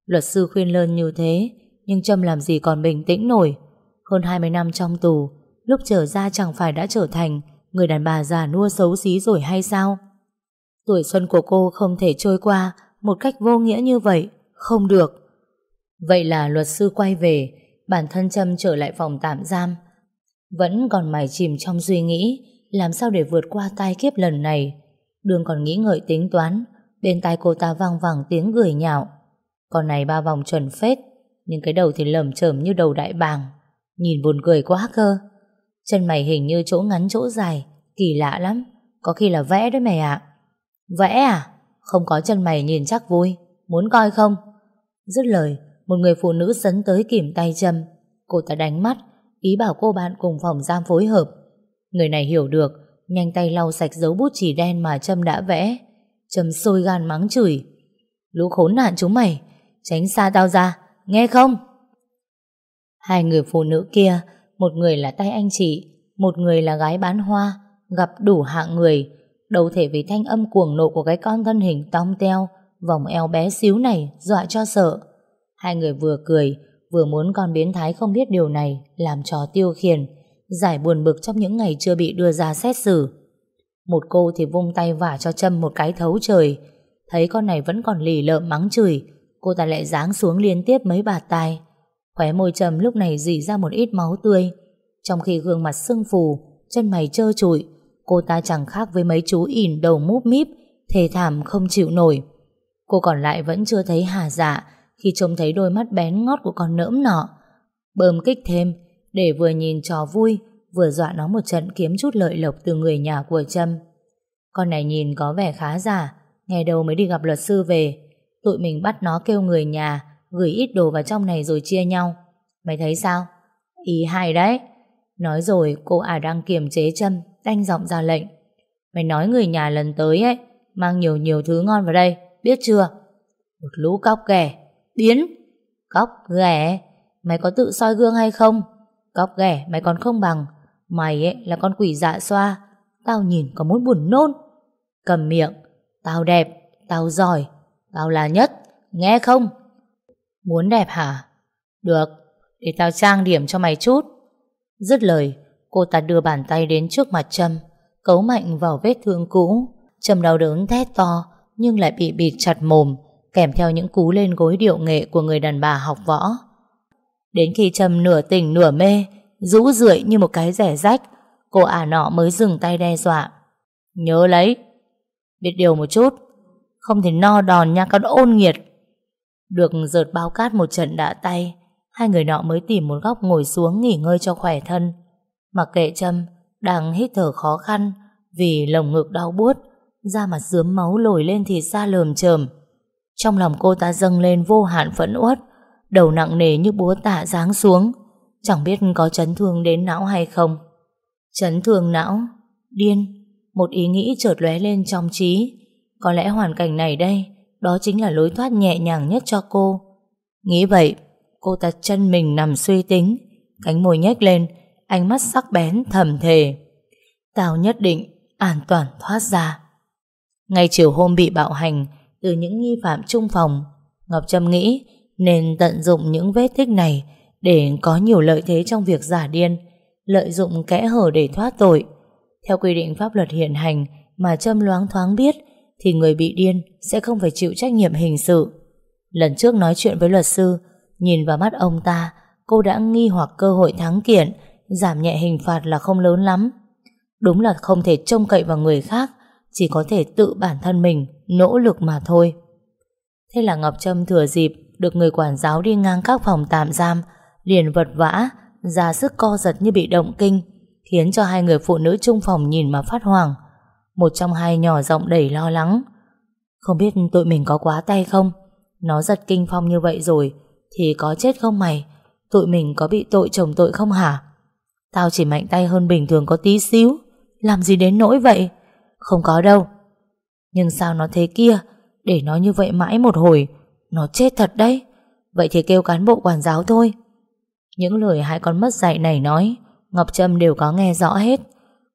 Luật sư khuyên lơn như thế Nhưng Trâm làm gì còn bình tĩnh nổi Hơn 20 năm trong tù Lúc trở ra chẳng phải đã trở thành Người đàn bà già nua xấu xí rồi hay sao Tuổi xuân của cô không thể trôi qua Một cách vô nghĩa như vậy Không được Vậy là luật sư quay về Bản thân Trâm trở lại phòng tạm giam vẫn còn mải chìm trong suy nghĩ làm sao để vượt qua tai kiếp lần này. Đường còn nghĩ ngợi tính toán, bên tai cô ta vang vẳng tiếng gửi nhạo. Con này ba vòng chuẩn phết, nhưng cái đầu thì lầm chởm như đầu đại bàng. Nhìn buồn cười quá cơ. Chân mày hình như chỗ ngắn chỗ dài, kỳ lạ lắm. Có khi là vẽ đấy mày ạ. Vẽ à? Không có chân mày nhìn chắc vui. Muốn coi không? Dứt lời, một người phụ nữ sấn tới kìm tay Trâm. Cô ta đánh mắt, ý bảo cô bạn cùng phòng giam phối hợp. Người này hiểu được, nhanh tay lau sạch dấu bút chỉ đen mà Trâm đã vẽ. Trâm sôi gan mắng chửi. Lũ khốn nạn chúng mày, tránh xa tao ra, nghe không? Hai người phụ nữ kia, một người là tay anh chị, một người là gái bán hoa, gặp đủ hạng người, Đầu thể vì thanh âm cuồng nộ của cái con thân hình tong teo, vòng eo bé xíu này dọa cho sợ. Hai người vừa cười, vừa muốn con biến thái không biết điều này làm trò tiêu khiển, giải buồn bực trong những ngày chưa bị đưa ra xét xử. Một cô thì vung tay vả cho Trâm một cái thấu trời, thấy con này vẫn còn lì lợm mắng chửi, cô ta lại giáng xuống liên tiếp mấy bạt tai. Khóe môi trầm lúc này dì ra một ít máu tươi, trong khi gương mặt sưng phù, chân mày trơ trụi, cô ta chẳng khác với mấy chú ỉn đầu múp míp, thề thảm không chịu nổi. Cô còn lại vẫn chưa thấy hà dạ khi trông thấy đôi mắt bén ngót của con nỡm nọ. Bơm kích thêm, để vừa nhìn trò vui, vừa dọa nó một trận kiếm chút lợi lộc từ người nhà của Trâm. Con này nhìn có vẻ khá giả, ngày đầu mới đi gặp luật sư về. Tụi mình bắt nó kêu người nhà, gửi ít đồ vào trong này rồi chia nhau. Mày thấy sao? Ý hay đấy. Nói rồi cô ả đang kiềm chế châm đanh giọng ra lệnh. Mày nói người nhà lần tới ấy, mang nhiều nhiều thứ ngon vào đây, biết chưa? Một lũ cóc ghẻ, biến. Cóc ghẻ, mày có tự soi gương hay không? Cóc ghẻ mày còn không bằng, mày ấy là con quỷ dạ xoa, tao nhìn có muốn buồn nôn. Cầm miệng, tao đẹp, tao giỏi, tao là nhất, nghe không? Muốn đẹp hả? Được, để tao trang điểm cho mày chút. Dứt lời, cô ta đưa bàn tay đến trước mặt Trâm, cấu mạnh vào vết thương cũ. Trâm đau đớn thét to, nhưng lại bị bịt chặt mồm, kèm theo những cú lên gối điệu nghệ của người đàn bà học võ. Đến khi Trâm nửa tỉnh nửa mê, rũ rượi như một cái rẻ rách, cô ả nọ mới dừng tay đe dọa. Nhớ lấy, biết điều một chút, không thể no đòn nha con ôn nghiệt. Được dợt bao cát một trận đã tay, hai người nọ mới tìm một góc ngồi xuống nghỉ ngơi cho khỏe thân. Mặc kệ Trâm, đang hít thở khó khăn vì lồng ngực đau buốt, da mặt dướm máu lồi lên thì xa lờm chởm. Trong lòng cô ta dâng lên vô hạn phẫn uất, đầu nặng nề như búa tạ giáng xuống, chẳng biết có chấn thương đến não hay không. Chấn thương não, điên, một ý nghĩ chợt lóe lên trong trí. Có lẽ hoàn cảnh này đây, đó chính là lối thoát nhẹ nhàng nhất cho cô. Nghĩ vậy, cô ta chân mình nằm suy tính, cánh môi nhếch lên, ánh mắt sắc bén thầm thề. Tao nhất định an toàn thoát ra. Ngay chiều hôm bị bạo hành từ những nghi phạm trung phòng, Ngọc Trâm nghĩ nên tận dụng những vết tích này để có nhiều lợi thế trong việc giả điên, lợi dụng kẽ hở để thoát tội. Theo quy định pháp luật hiện hành mà Trâm loáng thoáng biết thì người bị điên sẽ không phải chịu trách nhiệm hình sự. Lần trước nói chuyện với luật sư, nhìn vào mắt ông ta, cô đã nghi hoặc cơ hội thắng kiện, giảm nhẹ hình phạt là không lớn lắm. Đúng là không thể trông cậy vào người khác, chỉ có thể tự bản thân mình nỗ lực mà thôi. Thế là Ngọc Trâm thừa dịp được người quản giáo đi ngang các phòng tạm giam, liền vật vã, ra sức co giật như bị động kinh, khiến cho hai người phụ nữ chung phòng nhìn mà phát hoảng. Một trong hai nhỏ giọng đầy lo lắng. Không biết tụi mình có quá tay không? Nó giật kinh phong như vậy rồi, thì có chết không mày? Tụi mình có bị tội chồng tội không hả? Tao chỉ mạnh tay hơn bình thường có tí xíu, làm gì đến nỗi vậy? Không có đâu. Nhưng sao nó thế kia, để nó như vậy mãi một hồi, nó chết thật đấy. Vậy thì kêu cán bộ quản giáo thôi. Những lời hai con mất dạy này nói, Ngọc Trâm đều có nghe rõ hết.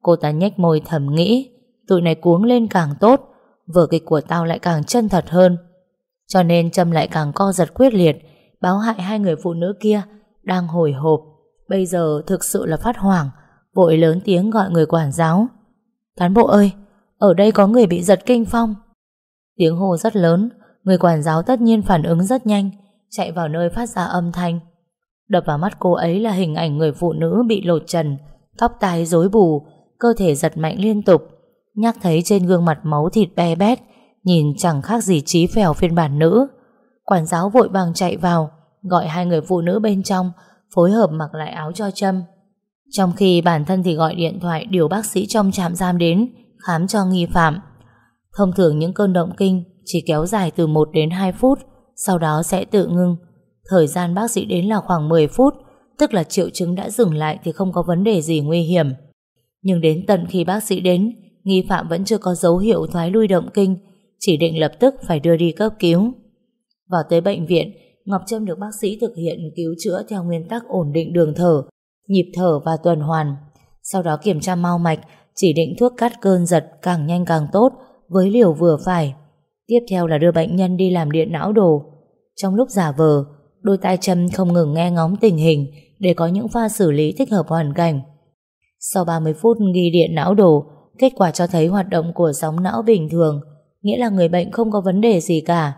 Cô ta nhếch môi thầm nghĩ, tụi này cuống lên càng tốt, vở kịch của tao lại càng chân thật hơn. Cho nên Trâm lại càng co giật quyết liệt, báo hại hai người phụ nữ kia đang hồi hộp. Bây giờ thực sự là phát hoảng, vội lớn tiếng gọi người quản giáo. Cán bộ ơi, ở đây có người bị giật kinh phong. Tiếng hô rất lớn, người quản giáo tất nhiên phản ứng rất nhanh, chạy vào nơi phát ra âm thanh. Đập vào mắt cô ấy là hình ảnh người phụ nữ bị lột trần, tóc tai rối bù, cơ thể giật mạnh liên tục. Nhắc thấy trên gương mặt máu thịt be bét, nhìn chẳng khác gì trí phèo phiên bản nữ. Quản giáo vội vàng chạy vào, gọi hai người phụ nữ bên trong, phối hợp mặc lại áo cho Trâm. Trong khi bản thân thì gọi điện thoại điều bác sĩ trong trạm giam đến khám cho nghi phạm. Thông thường những cơn động kinh chỉ kéo dài từ 1 đến 2 phút, sau đó sẽ tự ngưng. Thời gian bác sĩ đến là khoảng 10 phút, tức là triệu chứng đã dừng lại thì không có vấn đề gì nguy hiểm. Nhưng đến tận khi bác sĩ đến, nghi phạm vẫn chưa có dấu hiệu thoái lui động kinh, chỉ định lập tức phải đưa đi cấp cứu. Vào tới bệnh viện, Ngọc Trâm được bác sĩ thực hiện cứu chữa theo nguyên tắc ổn định đường thở, nhịp thở và tuần hoàn. Sau đó kiểm tra mau mạch, chỉ định thuốc cắt cơn giật càng nhanh càng tốt với liều vừa phải. Tiếp theo là đưa bệnh nhân đi làm điện não đồ. Trong lúc giả vờ, đôi tai Trâm không ngừng nghe ngóng tình hình để có những pha xử lý thích hợp hoàn cảnh. Sau 30 phút ghi điện não đồ, kết quả cho thấy hoạt động của sóng não bình thường, nghĩa là người bệnh không có vấn đề gì cả.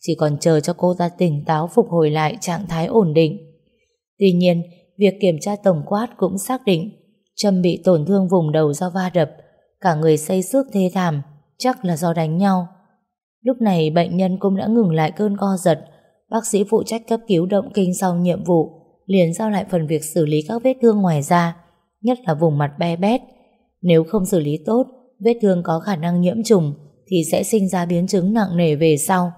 Chỉ còn chờ cho cô ta tỉnh táo phục hồi lại trạng thái ổn định. Tuy nhiên, việc kiểm tra tổng quát cũng xác định Trâm bị tổn thương vùng đầu do va đập, cả người xây xước thê thảm, chắc là do đánh nhau. Lúc này bệnh nhân cũng đã ngừng lại cơn co giật, bác sĩ phụ trách cấp cứu động kinh sau nhiệm vụ, liền giao lại phần việc xử lý các vết thương ngoài da, nhất là vùng mặt be bét. Nếu không xử lý tốt, vết thương có khả năng nhiễm trùng thì sẽ sinh ra biến chứng nặng nề về sau.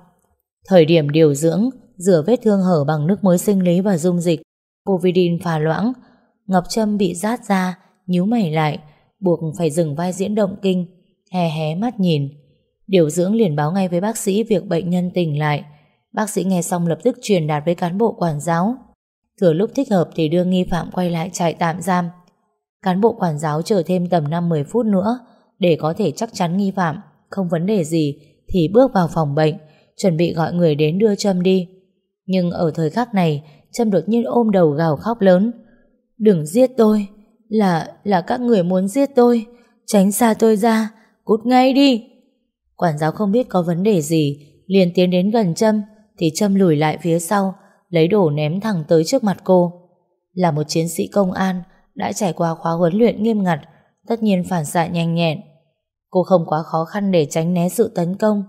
Thời điểm điều dưỡng, rửa vết thương hở bằng nước muối sinh lý và dung dịch, Povidin pha loãng, Ngọc Trâm bị rát ra, nhíu mày lại, buộc phải dừng vai diễn động kinh, hé hé mắt nhìn. Điều dưỡng liền báo ngay với bác sĩ việc bệnh nhân tỉnh lại. Bác sĩ nghe xong lập tức truyền đạt với cán bộ quản giáo. Thừa lúc thích hợp thì đưa nghi phạm quay lại trại tạm giam. Cán bộ quản giáo chờ thêm tầm 5-10 phút nữa để có thể chắc chắn nghi phạm không vấn đề gì thì bước vào phòng bệnh chuẩn bị gọi người đến đưa Trâm đi. Nhưng ở thời khắc này Trâm đột nhiên ôm đầu gào khóc lớn. Đừng giết tôi, là, là các người muốn giết tôi, tránh xa tôi ra, cút ngay đi. Quản giáo không biết có vấn đề gì, liền tiến đến gần Trâm, thì Trâm lùi lại phía sau, lấy đồ ném thẳng tới trước mặt cô. Là một chiến sĩ công an, đã trải qua khóa huấn luyện nghiêm ngặt, tất nhiên phản xạ nhanh nhẹn. Cô không quá khó khăn để tránh né sự tấn công,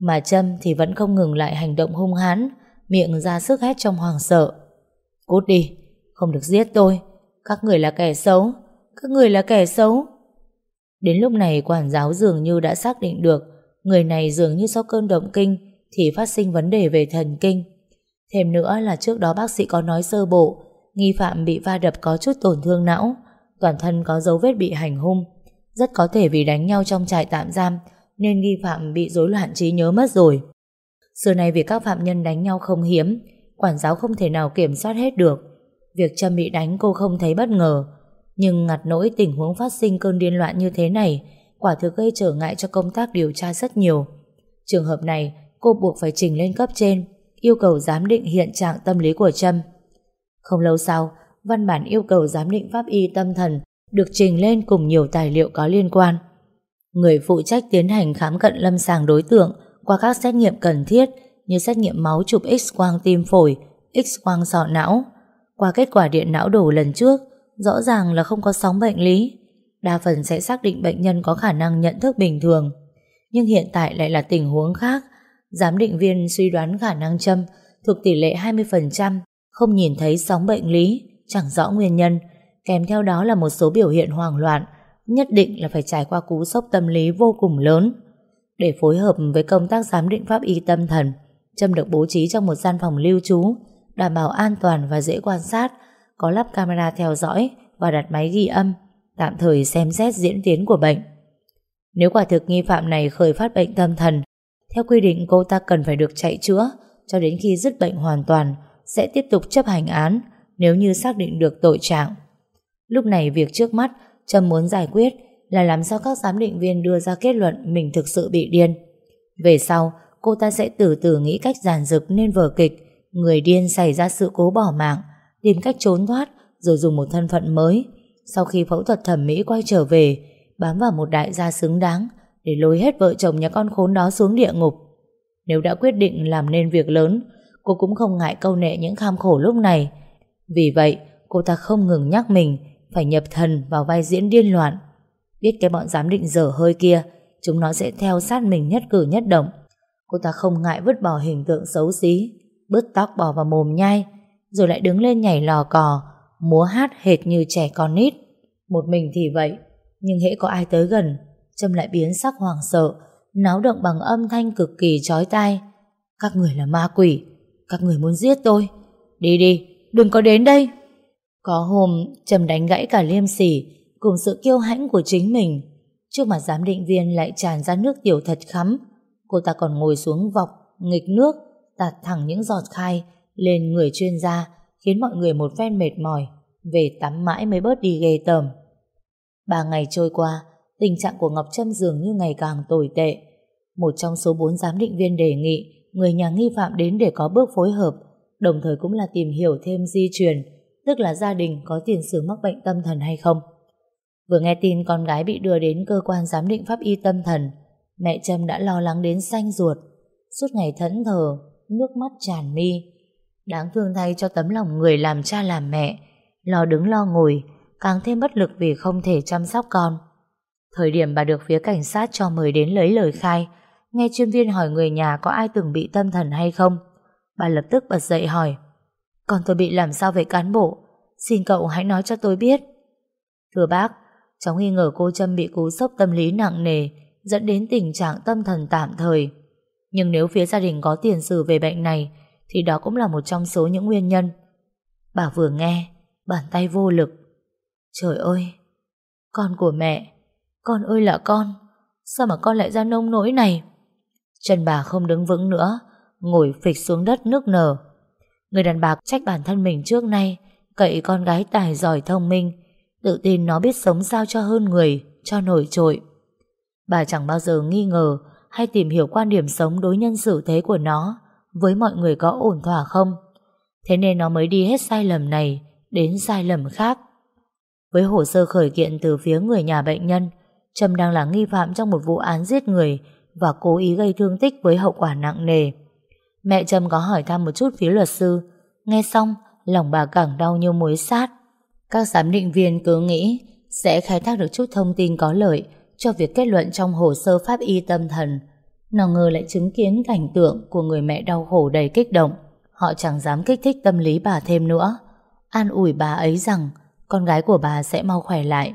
mà Trâm thì vẫn không ngừng lại hành động hung hãn, miệng ra sức hét trong hoàng sợ. Cút đi, không được giết tôi, các người là kẻ xấu, các người là kẻ xấu. Đến lúc này quản giáo dường như đã xác định được người này dường như sau cơn động kinh thì phát sinh vấn đề về thần kinh. Thêm nữa là trước đó bác sĩ có nói sơ bộ nghi phạm bị va đập có chút tổn thương não, toàn thân có dấu vết bị hành hung. Rất có thể vì đánh nhau trong trại tạm giam nên nghi phạm bị rối loạn trí nhớ mất rồi. Xưa nay vì các phạm nhân đánh nhau không hiếm, quản giáo không thể nào kiểm soát hết được. Việc Trâm bị đánh cô không thấy bất ngờ, nhưng ngặt nỗi tình huống phát sinh cơn điên loạn như thế này quả thực gây trở ngại cho công tác điều tra rất nhiều. Trường hợp này, cô buộc phải trình lên cấp trên, yêu cầu giám định hiện trạng tâm lý của Trâm. Không lâu sau, văn bản yêu cầu giám định pháp y tâm thần được trình lên cùng nhiều tài liệu có liên quan. Người phụ trách tiến hành khám cận lâm sàng đối tượng qua các xét nghiệm cần thiết như xét nghiệm máu chụp x-quang tim phổi, x-quang sọ não. Qua kết quả điện não đồ lần trước, rõ ràng là không có sóng bệnh lý. Đa phần sẽ xác định bệnh nhân có khả năng nhận thức bình thường. Nhưng hiện tại lại là tình huống khác. Giám định viên suy đoán khả năng châm thuộc tỷ lệ 20%, không nhìn thấy sóng bệnh lý, chẳng rõ nguyên nhân, kèm theo đó là một số biểu hiện hoang loạn, nhất định là phải trải qua cú sốc tâm lý vô cùng lớn. Để phối hợp với công tác giám định pháp y tâm thần, Trâm được bố trí trong một gian phòng lưu trú, đảm bảo an toàn và dễ quan sát, có lắp camera theo dõi và đặt máy ghi âm, tạm thời xem xét diễn tiến của bệnh. Nếu quả thực nghi phạm này khởi phát bệnh tâm thần, theo quy định cô ta cần phải được chạy chữa cho đến khi dứt bệnh hoàn toàn, sẽ tiếp tục chấp hành án nếu như xác định được tội trạng. Lúc này việc trước mắt Trâm muốn giải quyết là làm sao các giám định viên đưa ra kết luận mình thực sự bị điên. Về sau, cô ta sẽ từ từ nghĩ cách giàn dựng nên vở kịch người điên xảy ra sự cố bỏ mạng, tìm cách trốn thoát rồi dùng một thân phận mới. Sau khi phẫu thuật thẩm mỹ quay trở về, bám vào một đại gia xứng đáng để lôi hết vợ chồng nhà con khốn đó xuống địa ngục. Nếu đã quyết định làm nên việc lớn, cô cũng không ngại câu nệ những kham khổ lúc này. Vì vậy, cô ta không ngừng nhắc mình phải nhập thần vào vai diễn điên loạn. Biết cái bọn giám định dở hơi kia, chúng nó sẽ theo sát mình nhất cử nhất động. Cô ta không ngại vứt bỏ hình tượng xấu xí, bứt tóc bỏ vào mồm nhai, rồi lại đứng lên nhảy lò cò, múa hát hệt như trẻ con nít. Một mình thì vậy, nhưng hễ có ai tới gần, Trâm lại biến sắc hoảng sợ, náo động bằng âm thanh cực kỳ chói tai. Các người là ma quỷ, các người muốn giết tôi. Đi đi, đừng có đến đây. Có hôm, trầm đánh gãy cả liêm sỉ cùng sự kiêu hãnh của chính mình. Trước mặt giám định viên lại tràn ra nước tiểu thật khắm. Cô ta còn ngồi xuống vọc, nghịch nước, tạt thẳng những giọt khai lên người chuyên gia, khiến mọi người một phen mệt mỏi, về tắm mãi mới bớt đi ghê tởm. Ba ngày trôi qua, tình trạng của Ngọc Trâm dường như ngày càng tồi tệ. Một trong số bốn giám định viên đề nghị người nhà nghi phạm đến để có bước phối hợp, đồng thời cũng là tìm hiểu thêm di truyền, tức là gia đình có tiền sử mắc bệnh tâm thần hay không. Vừa nghe tin con gái bị đưa đến cơ quan giám định pháp y tâm thần, mẹ Trâm đã lo lắng đến xanh ruột. Suốt ngày thẫn thờ, nước mắt tràn mi. Đáng thương thay cho tấm lòng người làm cha làm mẹ, lo đứng lo ngồi, càng thêm bất lực vì không thể chăm sóc con. Thời điểm bà được phía cảnh sát cho mời đến lấy lời khai, nghe chuyên viên hỏi người nhà có ai từng bị tâm thần hay không. Bà lập tức bật dậy hỏi, Còn tôi bị làm sao về cán bộ? Xin cậu hãy nói cho tôi biết. Thưa bác, cháu nghi ngờ cô Trâm bị cú sốc tâm lý nặng nề, dẫn đến tình trạng tâm thần tạm thời. Nhưng nếu phía gia đình có tiền sử về bệnh này, thì đó cũng là một trong số những nguyên nhân. Bà vừa nghe, bàn tay vô lực. Trời ơi, con của mẹ, con ơi là con, sao mà con lại ra nông nỗi này? Chân bà không đứng vững nữa, ngồi phịch xuống đất nước nở. Người đàn bà trách bản thân mình trước nay, cậy con gái tài giỏi thông minh, tự tin nó biết sống sao cho hơn người, cho nổi trội. Bà chẳng bao giờ nghi ngờ hay tìm hiểu quan điểm sống đối nhân xử thế của nó với mọi người có ổn thỏa không. Thế nên nó mới đi hết sai lầm này đến sai lầm khác. Với hồ sơ khởi kiện từ phía người nhà bệnh nhân, Trâm đang là nghi phạm trong một vụ án giết người và cố ý gây thương tích với hậu quả nặng nề. Mẹ Trâm có hỏi thăm một chút phía luật sư, nghe xong lòng bà càng đau như muối sát. Các giám định viên cứ nghĩ sẽ khai thác được chút thông tin có lợi cho việc kết luận trong hồ sơ pháp y tâm thần. Nào ngờ lại chứng kiến cảnh tượng của người mẹ đau khổ đầy kích động. Họ chẳng dám kích thích tâm lý bà thêm nữa. An ủi bà ấy rằng con gái của bà sẽ mau khỏe lại.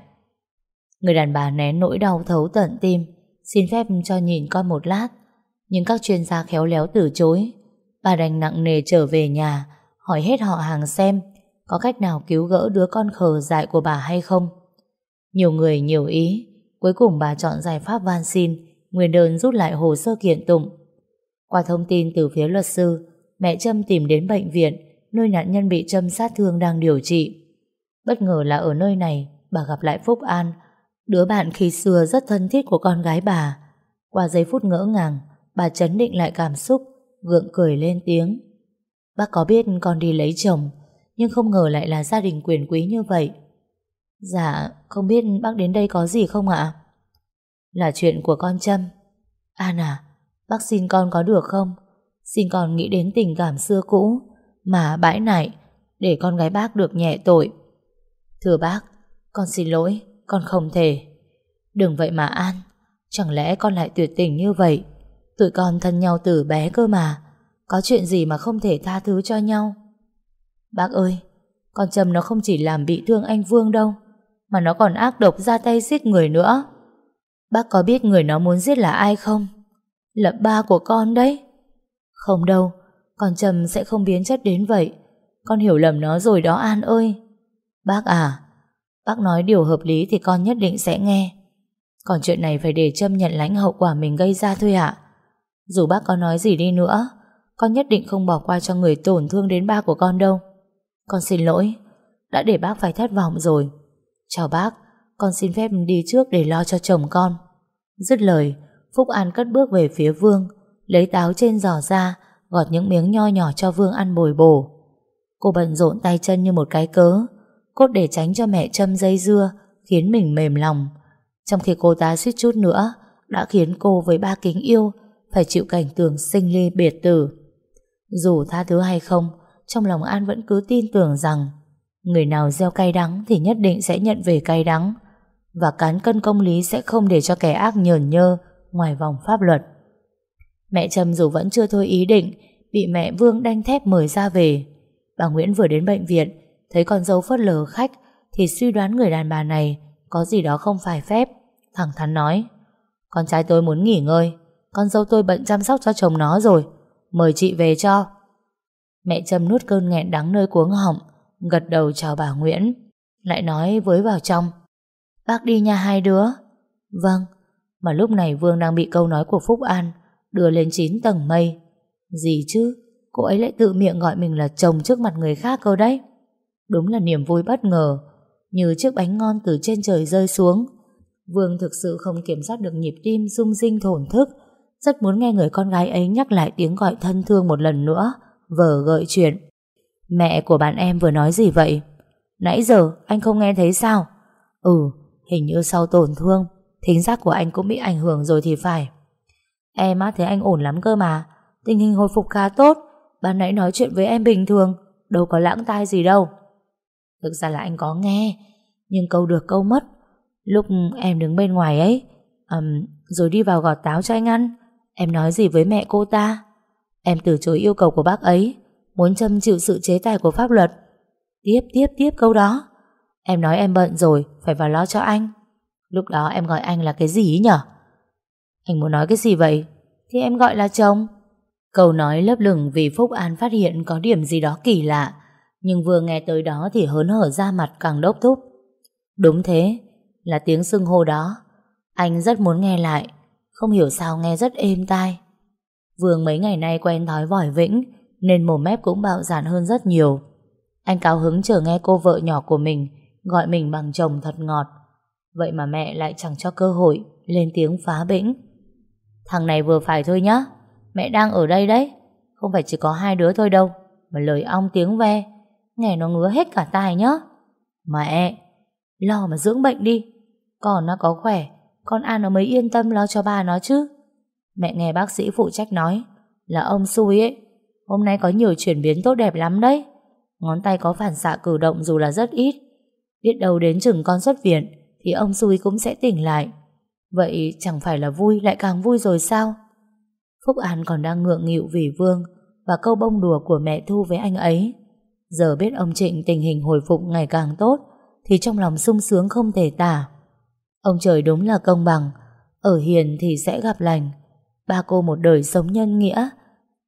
Người đàn bà nén nỗi đau thấu tận tim, xin phép cho nhìn con một lát. Nhưng các chuyên gia khéo léo từ chối. Bà đành nặng nề trở về nhà, hỏi hết họ hàng xem có cách nào cứu gỡ đứa con khờ dại của bà hay không. Nhiều người nhiều ý, cuối cùng bà chọn giải pháp van xin, nguyên đơn rút lại hồ sơ kiện tụng. Qua thông tin từ phía luật sư, mẹ Trâm tìm đến bệnh viện, nơi nạn nhân bị trâm sát thương đang điều trị. Bất ngờ là ở nơi này, bà gặp lại Phúc An, đứa bạn khi xưa rất thân thiết của con gái bà. Qua giây phút ngỡ ngàng, bà chấn định lại cảm xúc, gượng cười lên tiếng. Bác có biết con đi lấy chồng, nhưng không ngờ lại là gia đình quyền quý như vậy. Dạ, không biết bác đến đây có gì không ạ? Là chuyện của con Trâm. An à, bác xin con có được không? Xin con nghĩ đến tình cảm xưa cũ, mà bãi nại, để con gái bác được nhẹ tội. Thưa bác, con xin lỗi, con không thể. Đừng vậy mà An, chẳng lẽ con lại tuyệt tình như vậy? Tụi con thân nhau từ bé cơ mà, có chuyện gì mà không thể tha thứ cho nhau? Bác ơi, con Trâm nó không chỉ làm bị thương anh Vương đâu, mà nó còn ác độc ra tay giết người nữa. Bác có biết người nó muốn giết là ai không? Là ba của con đấy. Không đâu, con Trâm sẽ không biến chất đến vậy. Con hiểu lầm nó rồi đó An ơi. Bác à, bác nói điều hợp lý thì con nhất định sẽ nghe. Còn chuyện này phải để Trâm nhận lãnh hậu quả mình gây ra thôi ạ. Dù bác có nói gì đi nữa, con nhất định không bỏ qua cho người tổn thương đến ba của con đâu. Con xin lỗi, đã để bác phải thất vọng rồi. Chào bác, con xin phép đi trước để lo cho chồng con. Dứt lời, Phúc An cất bước về phía Vương, lấy táo trên giỏ ra, gọt những miếng nho nhỏ cho Vương ăn bồi bổ. Cô bận rộn tay chân như một cái cớ, cốt để tránh cho mẹ châm dây dưa, khiến mình mềm lòng. Trong khi cô ta suýt chút nữa, đã khiến cô với ba kính yêu phải chịu cảnh tường sinh ly biệt tử. Dù tha thứ hay không, trong lòng An vẫn cứ tin tưởng rằng người nào gieo cay đắng thì nhất định sẽ nhận về cay đắng và cán cân công lý sẽ không để cho kẻ ác nhờn nhơ ngoài vòng pháp luật. Mẹ Trâm dù vẫn chưa thôi ý định bị mẹ Vương đanh thép mời ra về. Bà Nguyễn vừa đến bệnh viện Thấy con dâu phớt lờ khách thì suy đoán người đàn bà này có gì đó không phải phép. Thẳng thắn nói, Con trai tôi muốn nghỉ ngơi. Con dâu tôi bận chăm sóc cho chồng nó rồi. Mời chị về cho. Mẹ châm nuốt cơn nghẹn đắng nơi cuống họng, Gật đầu chào bà Nguyễn, Lại nói với vào trong, Bác đi nhà hai đứa. Vâng. Mà lúc này Vương đang bị câu nói của Phúc An Đưa lên 9 tầng mây. Gì chứ? Cô ấy lại tự miệng gọi mình là chồng trước mặt người khác cơ đấy. Đúng là niềm vui bất ngờ Như chiếc bánh ngon từ trên trời rơi xuống Vương thực sự không kiểm soát được nhịp tim rung rinh thổn thức Rất muốn nghe người con gái ấy nhắc lại tiếng gọi thân thương một lần nữa Vờ gợi chuyện Mẹ của bạn em vừa nói gì vậy? Nãy giờ anh không nghe thấy sao? Ừ, hình như sau tổn thương Thính giác của anh cũng bị ảnh hưởng rồi thì phải Em á thấy anh ổn lắm cơ mà Tình hình hồi phục khá tốt Ban nãy nói chuyện với em bình thường Đâu có lãng tai gì đâu Thực ra là anh có nghe Nhưng câu được câu mất. Lúc em đứng bên ngoài ấy um, Rồi đi vào gọt táo cho anh ăn Em nói gì với mẹ cô ta? Em từ chối yêu cầu của bác ấy Muốn châm chịu sự chế tài của pháp luật. Tiếp tiếp tiếp câu đó. Em nói em bận rồi Phải vào lo cho anh. Lúc đó em gọi anh là cái gì ý nhở? Anh muốn nói cái gì vậy? Thì em gọi là chồng. Câu nói lấp lửng vì Phúc An phát hiện Có điểm gì đó kỳ lạ. Nhưng vừa nghe tới đó thì hớn hở ra mặt càng đốc thúc. Đúng thế, Là tiếng xưng hô đó. Anh rất muốn nghe lại, Không hiểu sao nghe rất êm tai. Vương mấy ngày nay quen thói vòi vĩnh, Nên mồm mép cũng bạo dạn hơn rất nhiều. Anh cao hứng chờ nghe cô vợ nhỏ của mình Gọi mình bằng chồng thật ngọt. Vậy mà mẹ lại chẳng cho cơ hội Lên tiếng phá bĩnh. Thằng này vừa phải thôi nhá, Mẹ đang ở đây đấy, Không phải chỉ có hai đứa thôi đâu, Mà lời ong tiếng ve. Nghe nó ngứa hết cả tai nhá. Mẹ, Lo mà dưỡng bệnh đi. Còn nó có khỏe, Con An nó mới yên tâm lo cho ba nó chứ. Mẹ nghe bác sĩ phụ trách nói, Là ông xui ấy. Hôm nay có nhiều chuyển biến tốt đẹp lắm đấy. Ngón tay có phản xạ cử động dù là rất ít. Biết đâu đến chừng con xuất viện, Thì ông xui cũng sẽ tỉnh lại. Vậy chẳng phải là vui, lại càng vui rồi sao? Phúc An còn đang ngượng nghịu vì Vương Và câu bông đùa của mẹ Thu với anh ấy. Giờ biết ông Trịnh tình hình hồi phục ngày càng tốt Thì trong lòng sung sướng không thể tả. Ông trời đúng là công bằng Ở hiền thì sẽ gặp lành. Ba cô một đời sống nhân nghĩa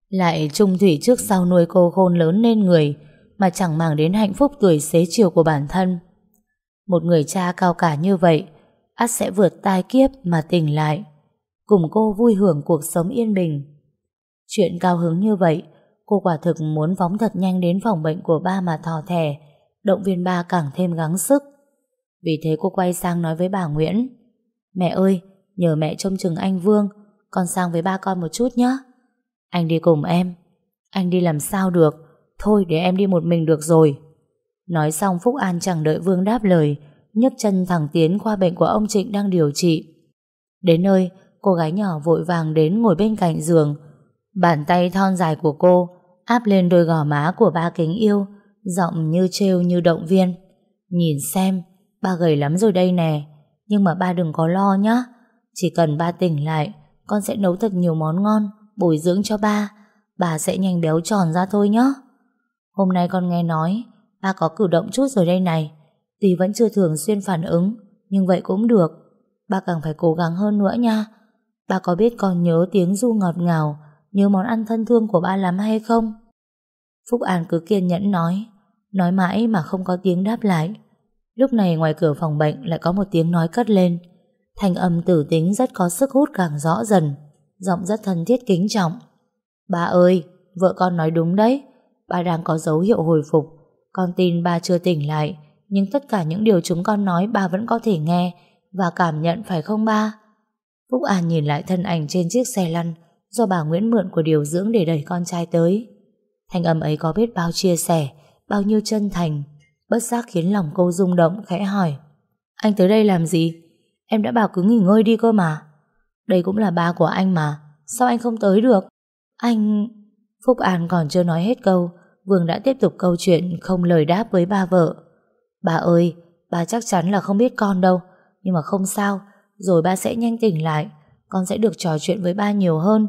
Lại trung thủy trước sau nuôi cô khôn lớn nên người Mà chẳng màng đến hạnh phúc tuổi xế chiều của bản thân. Một người cha cao cả như vậy ắt sẽ vượt tai kiếp mà tỉnh lại cùng cô vui hưởng cuộc sống yên bình. Chuyện cao hứng như vậy, cô quả thực muốn phóng thật nhanh đến phòng bệnh của ba mà thò thẻ, động viên ba càng thêm gắng sức. Vì thế cô quay sang nói với bà Nguyễn, Mẹ ơi, nhờ mẹ trông chừng anh Vương, con sang với ba con một chút nhé. Anh đi cùng em. Anh đi làm sao được, thôi để em đi một mình được rồi. Nói xong Phúc An chẳng đợi Vương đáp lời, nhấc chân thẳng tiến qua bệnh của ông Trịnh đang điều trị. Đến nơi, Cô gái nhỏ vội vàng đến ngồi bên cạnh giường Bàn tay thon dài của cô Áp lên đôi gò má của ba kính yêu, Giọng như trêu như động viên. Nhìn xem, Ba gầy lắm rồi đây nè, Nhưng mà ba đừng có lo nhá. Chỉ cần ba tỉnh lại, Con sẽ nấu thật nhiều món ngon, Bồi dưỡng cho ba Bà sẽ nhanh béo tròn ra thôi nhá. Hôm nay con nghe nói, Ba có cử động chút rồi đây này. Tuy vẫn chưa thường xuyên phản ứng, Nhưng vậy cũng được. Ba càng phải cố gắng hơn nữa nha. Ba có biết con nhớ tiếng du ngọt ngào Nhớ món ăn thân thương của ba lắm hay không? Phúc An cứ kiên nhẫn nói Nói mãi mà không có tiếng đáp lại. Lúc này ngoài cửa phòng bệnh Lại có một tiếng nói cất lên. Thanh âm tử tính rất có sức hút càng rõ dần, Giọng rất thân thiết kính trọng. Ba ơi, Vợ con nói đúng đấy, Ba đang có dấu hiệu hồi phục. Con tin ba chưa tỉnh lại, Nhưng tất cả những điều chúng con nói ba vẫn có thể nghe Và cảm nhận phải không ba? Phúc An nhìn lại thân ảnh trên chiếc xe lăn do bà Nguyễn mượn của điều dưỡng để đẩy con trai tới. Thanh âm ấy có biết bao chia sẻ, bao nhiêu chân thành, bất giác khiến lòng cô rung động khẽ hỏi. Anh tới đây làm gì? Em đã bảo cứ nghỉ ngơi đi cơ mà. Đây cũng là ba của anh mà, sao anh không tới được? Anh... Phúc An còn chưa nói hết câu, Vương đã tiếp tục câu chuyện không lời đáp với ba vợ. Bà ơi, bà chắc chắn là không biết con đâu, nhưng mà không sao, rồi ba sẽ nhanh tỉnh lại con sẽ được trò chuyện với ba nhiều hơn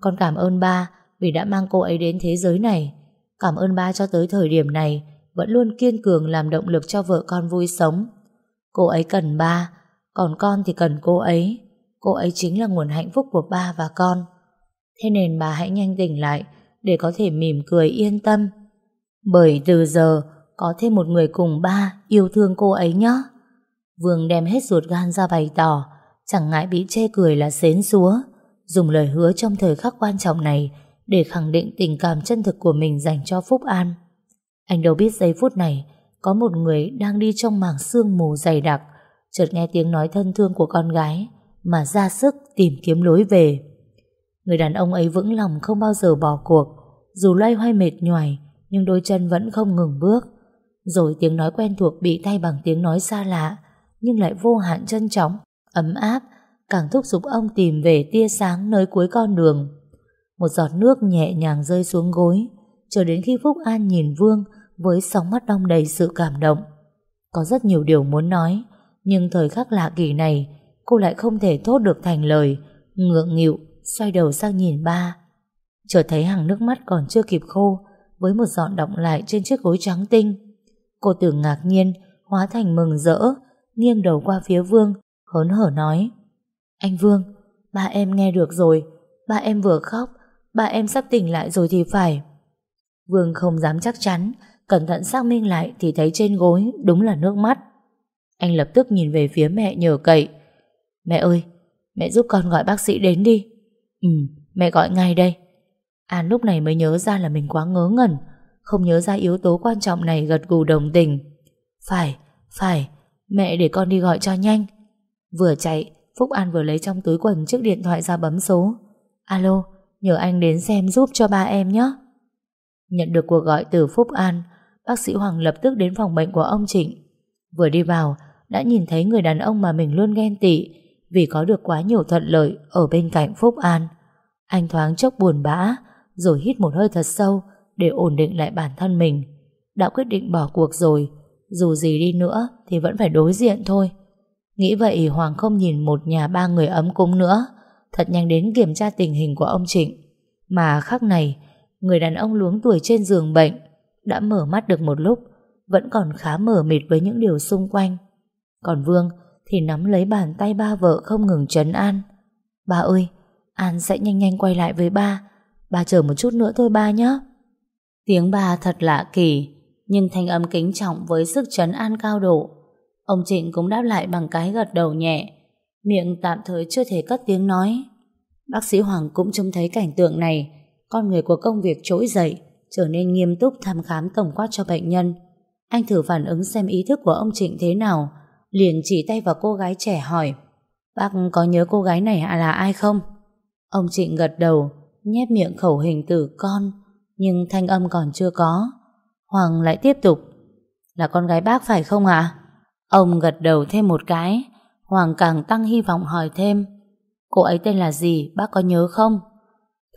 Con cảm ơn ba Vì đã mang cô ấy đến thế giới này Cảm ơn ba cho tới thời điểm này vẫn luôn kiên cường làm động lực cho vợ con vui sống. Cô ấy cần ba, còn con thì cần cô ấy. Cô ấy chính là nguồn hạnh phúc của ba và con. Thế nên bà hãy nhanh tỉnh lại để có thể mỉm cười yên tâm. Bởi từ giờ có thêm một người cùng ba yêu thương cô ấy nhé. Vương đem hết ruột gan ra bày tỏ, chẳng ngại bị chê cười là xến xúa, dùng lời hứa trong thời khắc quan trọng này để khẳng định tình cảm chân thực của mình dành cho Phúc An. Anh đâu biết giây phút này có một người đang đi trong mảng sương mù dày đặc, chợt nghe tiếng nói thân thương của con gái mà ra sức tìm kiếm lối về. Người đàn ông ấy vững lòng không bao giờ bỏ cuộc, dù loay hoay mệt nhoài nhưng đôi chân vẫn không ngừng bước. Rồi tiếng nói quen thuộc bị thay bằng tiếng nói xa lạ, nhưng lại vô hạn trân trọng, ấm áp, càng thúc giục ông tìm về tia sáng nơi cuối con đường. Một giọt nước nhẹ nhàng rơi xuống gối, chờ đến khi Phúc An nhìn Vương với sóng mắt đong đầy sự cảm động. Có rất nhiều điều muốn nói, nhưng thời khắc lạ kỳ này, cô lại không thể thốt được thành lời, ngượng nghịu, xoay đầu sang nhìn ba. Chợt thấy hàng nước mắt còn chưa kịp khô, với một giọt động lại trên chiếc gối trắng tinh. Cô tưởng ngạc nhiên, hóa thành mừng rỡ, nghiêng đầu qua phía Vương, hớn hở nói. Anh Vương, ba em nghe được rồi, ba em vừa khóc, ba em sắp tỉnh lại rồi thì phải. Vương không dám chắc chắn, cẩn thận xác minh lại thì thấy trên gối đúng là nước mắt. Anh lập tức nhìn về phía mẹ nhờ cậy. Mẹ ơi, mẹ giúp con gọi bác sĩ đến đi. Ừ, mẹ gọi ngay đây. An lúc này mới nhớ ra là mình quá ngớ ngẩn, không nhớ ra yếu tố quan trọng này gật gù đồng tình. Phải, phải, mẹ để con đi gọi cho nhanh. Vừa chạy, Phúc An vừa lấy trong túi quần chiếc điện thoại ra bấm số. Alo, nhờ anh đến xem giúp cho ba em nhé. Nhận được cuộc gọi từ Phúc An, bác sĩ Hoàng lập tức đến phòng bệnh của ông Trịnh. Vừa đi vào, đã nhìn thấy người đàn ông mà mình luôn ghen tị vì có được quá nhiều thuận lợi ở bên cạnh Phúc An. Anh thoáng chốc buồn bã, rồi hít một hơi thật sâu để ổn định lại bản thân mình. Đã quyết định bỏ cuộc rồi, dù gì đi nữa thì vẫn phải đối diện thôi. Nghĩ vậy Hoàng không nhìn một nhà ba người ấm cúng nữa, thật nhanh đến kiểm tra tình hình của ông Trịnh. Mà khắc này, người đàn ông luống tuổi trên giường bệnh đã mở mắt được một lúc, vẫn còn khá mở mịt với những điều xung quanh. Còn Vương thì nắm lấy bàn tay ba vợ không ngừng trấn an. Ba ơi, An sẽ nhanh nhanh quay lại với ba, Ba chờ một chút nữa thôi ba nhé. Tiếng ba thật lạ kỳ, nhưng thanh âm kính trọng với sức trấn an cao độ. Ông Trịnh cũng đáp lại bằng cái gật đầu nhẹ, miệng tạm thời chưa thể cất tiếng nói. Bác sĩ Hoàng cũng trông thấy cảnh tượng này, con người của công việc trỗi dậy, trở nên nghiêm túc thăm khám tổng quát cho bệnh nhân. Anh thử phản ứng xem ý thức của ông Trịnh thế nào, liền chỉ tay vào cô gái trẻ hỏi, bác có nhớ cô gái này à, là ai không? Ông Trịnh gật đầu, nhép miệng khẩu hình từ con, nhưng thanh âm còn chưa có. Hoàng lại tiếp tục, là con gái bác phải không ạ? Ông gật đầu thêm một cái, Hoàng càng tăng hy vọng hỏi thêm, cô ấy tên là gì, bác có nhớ không?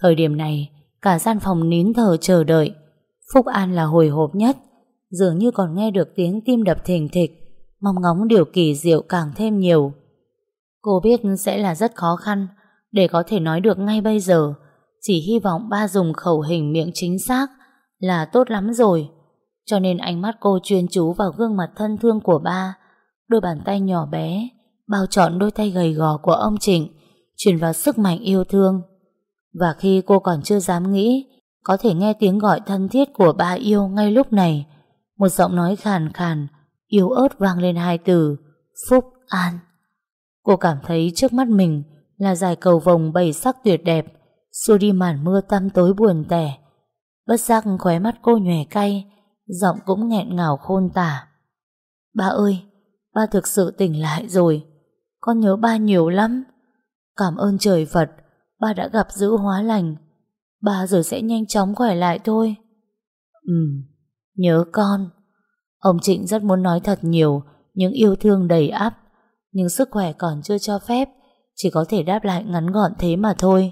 Thời điểm này, cả gian phòng nín thở chờ đợi. Phúc An là hồi hộp nhất, dường như còn nghe được tiếng tim đập thình thịch, mong ngóng điều kỳ diệu càng thêm nhiều. Cô biết sẽ là rất khó khăn để có thể nói được ngay bây giờ, chỉ hy vọng ba dùng khẩu hình miệng chính xác là tốt lắm rồi. Cho nên ánh mắt cô chuyên chú vào gương mặt thân thương của ba, đôi bàn tay nhỏ bé, bao trọn đôi tay gầy gò của ông Trịnh, truyền vào sức mạnh yêu thương. Và khi cô còn chưa dám nghĩ, có thể nghe tiếng gọi thân thiết của ba yêu ngay lúc này, một giọng nói khàn khàn, yếu ớt vang lên hai từ, Phúc An. Cô cảm thấy trước mắt mình là dài cầu vồng bảy sắc tuyệt đẹp, xua đi màn mưa tăm tối buồn tẻ. Bất giác khóe mắt cô nhòe cay, giọng cũng nghẹn ngào khôn tả. Ba ơi, ba thực sự tỉnh lại rồi. Con nhớ ba nhiều lắm. Cảm ơn trời Phật, ba đã gặp giữ hóa lành. Ba rồi sẽ nhanh chóng khỏe lại thôi. Ừ, nhớ con. Ông Trịnh rất muốn nói thật nhiều, những yêu thương đầy áp. Nhưng sức khỏe còn chưa cho phép, chỉ có thể đáp lại ngắn gọn thế mà thôi.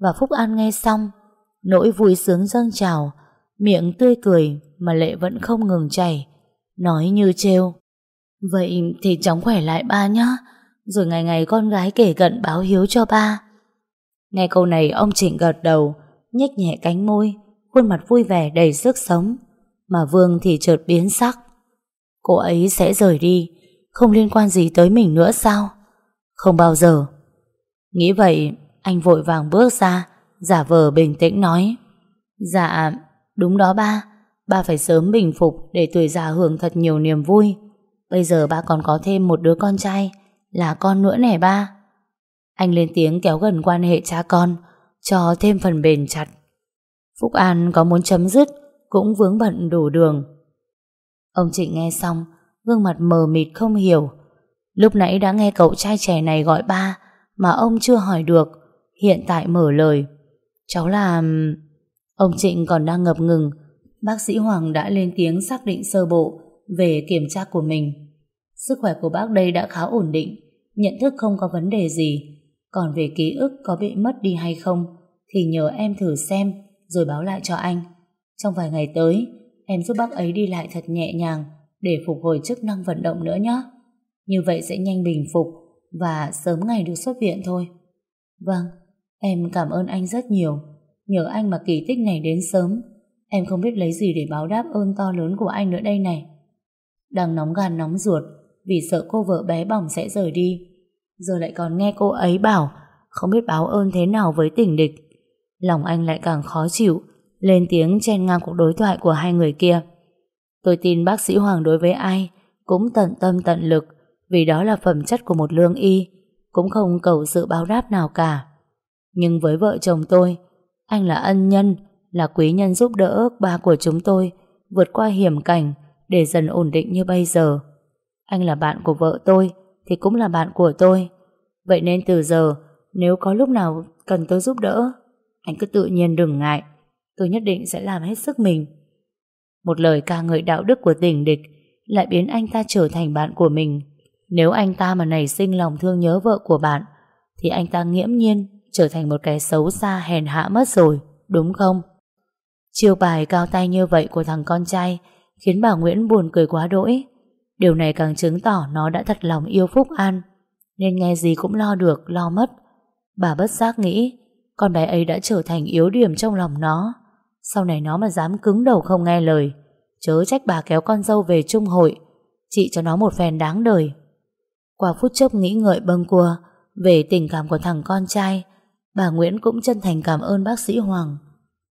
Và Phúc An nghe xong Nỗi vui sướng dâng trào Miệng tươi cười Mà lệ vẫn không ngừng chảy Nói như trêu Vậy thì chóng khỏe lại ba nhá Rồi ngày ngày con gái kể cận báo hiếu cho ba Nghe câu này ông Trịnh gật đầu nhếch nhẹ cánh môi Khuôn mặt vui vẻ đầy sức sống Mà Vương thì chợt biến sắc. Cô ấy sẽ rời đi, không liên quan gì tới mình nữa sao? Không bao giờ. Nghĩ vậy, anh vội vàng bước ra, giả vờ bình tĩnh nói. Dạ, đúng đó ba. Ba phải sớm bình phục để tuổi già hưởng thật nhiều niềm vui. Bây giờ ba còn có thêm một đứa con trai, là con nữa nè ba. Anh lên tiếng kéo gần quan hệ cha con, cho thêm phần bền chặt. Phúc An có muốn chấm dứt, cũng vướng bận đủ đường. Ông Trịnh nghe xong, gương mặt mờ mịt không hiểu. Lúc nãy đã nghe cậu trai trẻ này gọi ba, mà ông chưa hỏi được, hiện tại mở lời. Cháu là... Ông Trịnh còn đang ngập ngừng, bác sĩ Hoàng đã lên tiếng xác định sơ bộ về kiểm tra của mình. Sức khỏe của bác đây đã khá ổn định, nhận thức không có vấn đề gì. Còn về ký ức có bị mất đi hay không, thì nhờ em thử xem, rồi báo lại cho anh. Trong vài ngày tới, em giúp bác ấy đi lại thật nhẹ nhàng để phục hồi chức năng vận động nữa nhé. Như vậy sẽ nhanh bình phục và sớm ngày được xuất viện thôi. Vâng, em cảm ơn anh rất nhiều. Nhờ anh mà kỳ tích này đến sớm. Em không biết lấy gì để báo đáp ơn to lớn của anh nữa đây này. Đang nóng gan nóng ruột vì sợ cô vợ bé bỏng sẽ rời đi. Giờ lại còn nghe cô ấy bảo, không biết báo ơn thế nào với tỉnh địch. Lòng anh lại càng khó chịu, lên tiếng chen ngang cuộc đối thoại của hai người kia. Tôi tin bác sĩ Hoàng đối với ai cũng tận tâm tận lực, vì đó là phẩm chất của một lương y, cũng không cầu sự báo đáp nào cả. Nhưng với vợ chồng tôi, anh là ân nhân, là quý nhân giúp đỡ ba của chúng tôi, vượt qua hiểm cảnh để dần ổn định như bây giờ. Anh là bạn của vợ tôi thì cũng là bạn của tôi. Vậy nên từ giờ nếu có lúc nào cần tôi giúp đỡ anh cứ tự nhiên đừng ngại. Tôi nhất định sẽ làm hết sức mình. Một lời ca ngợi đạo đức của tình địch lại biến anh ta trở thành bạn của mình. Nếu anh ta mà nảy sinh lòng thương nhớ vợ của bạn thì anh ta nghiễm nhiên trở thành một cái xấu xa hèn hạ mất rồi, đúng không? Chiêu bài cao tay như vậy của thằng con trai khiến bà Nguyễn buồn cười quá đỗi. Điều này càng chứng tỏ nó đã thật lòng yêu Phúc An, nên nghe gì cũng lo được, lo mất. Bà bất giác nghĩ con bé ấy đã trở thành yếu điểm trong lòng nó. Sau này nó mà dám cứng đầu không nghe lời, chớ trách bà kéo con dâu về trung hội, chị cho nó một phen đáng đời. Qua phút chốc nghĩ ngợi bâng cua về tình cảm của thằng con trai, bà Nguyễn cũng chân thành cảm ơn bác sĩ Hoàng.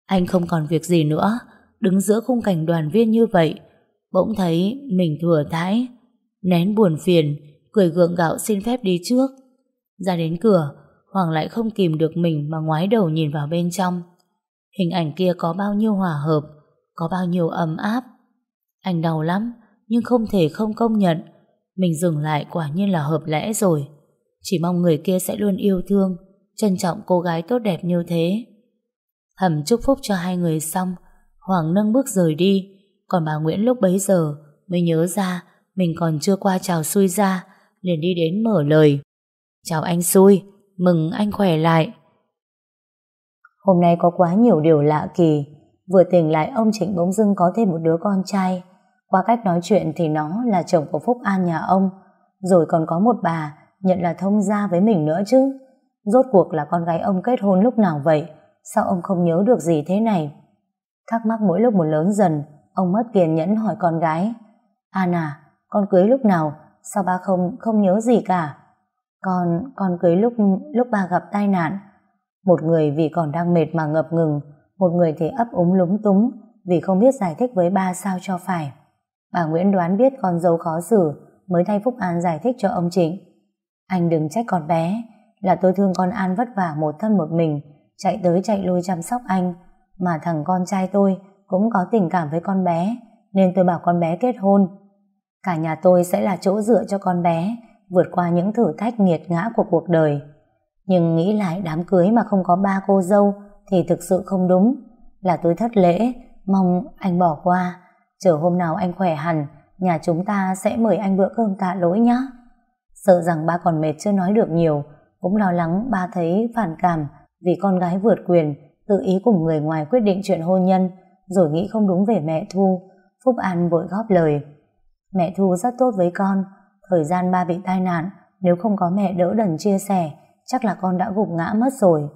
Anh không còn việc gì nữa, đứng giữa khung cảnh đoàn viên như vậy, bỗng thấy mình thừa thãi, nén buồn phiền, cười gượng gạo xin phép đi trước. Ra đến cửa, Hoàng lại không kìm được mình mà ngoái đầu nhìn vào bên trong. Hình ảnh kia có bao nhiêu hòa hợp, có bao nhiêu ấm áp. Anh đau lắm, nhưng không thể không công nhận. Mình dừng lại quả nhiên là hợp lẽ rồi. Chỉ mong người kia sẽ luôn yêu thương, trân trọng cô gái tốt đẹp như thế. Thầm chúc phúc cho hai người xong, Hoàng nâng bước rời đi, còn bà Nguyễn lúc bấy giờ mới nhớ ra mình còn chưa qua chào xui ra, liền đi đến mở lời. Chào anh xui, mừng anh khỏe lại. Hôm nay có quá nhiều điều lạ kỳ, vừa tỉnh lại ông Trịnh bỗng dưng có thêm một đứa con trai. Qua cách nói chuyện thì nó là chồng của Phúc An nhà ông, rồi còn có một bà nhận là thông gia với mình nữa chứ. Rốt cuộc là con gái ông kết hôn lúc nào vậy? Sao ông không nhớ được gì thế này? Thắc mắc mỗi lúc một lớn dần, ông mất kiên nhẫn hỏi con gái. Anna con cưới lúc nào? Sao ba không không nhớ gì cả? Con, con cưới lúc lúc ba gặp tai nạn. Một người vì còn đang mệt mà ngập ngừng, một người thì ấp úng lúng túng vì không biết giải thích với ba sao cho phải. Bà Nguyễn đoán biết con dâu khó xử mới thay Phúc An giải thích cho ông Trịnh. Anh đừng trách con bé, là tôi thương con An vất vả một thân một mình, chạy tới chạy lui chăm sóc anh, mà thằng con trai tôi cũng có tình cảm với con bé, nên tôi bảo con bé kết hôn. Cả nhà tôi sẽ là chỗ dựa cho con bé, vượt qua những thử thách nghiệt ngã của cuộc đời. Nhưng nghĩ lại đám cưới mà không có ba cô dâu thì thực sự không đúng. Là tôi thất lễ, mong anh bỏ qua. Chờ hôm nào anh khỏe hẳn, nhà chúng ta sẽ mời anh bữa cơm tạ lỗi nhé. Sợ rằng ba còn mệt chưa nói được nhiều, cũng lo lắng ba thấy phản cảm vì con gái vượt quyền, tự ý cùng người ngoài quyết định chuyện hôn nhân, rồi nghĩ không đúng về mẹ Thu. Phúc An vội góp lời. Mẹ Thu rất tốt với con, thời gian ba bị tai nạn, nếu không có mẹ đỡ đần chia sẻ, chắc là con đã gục ngã mất rồi.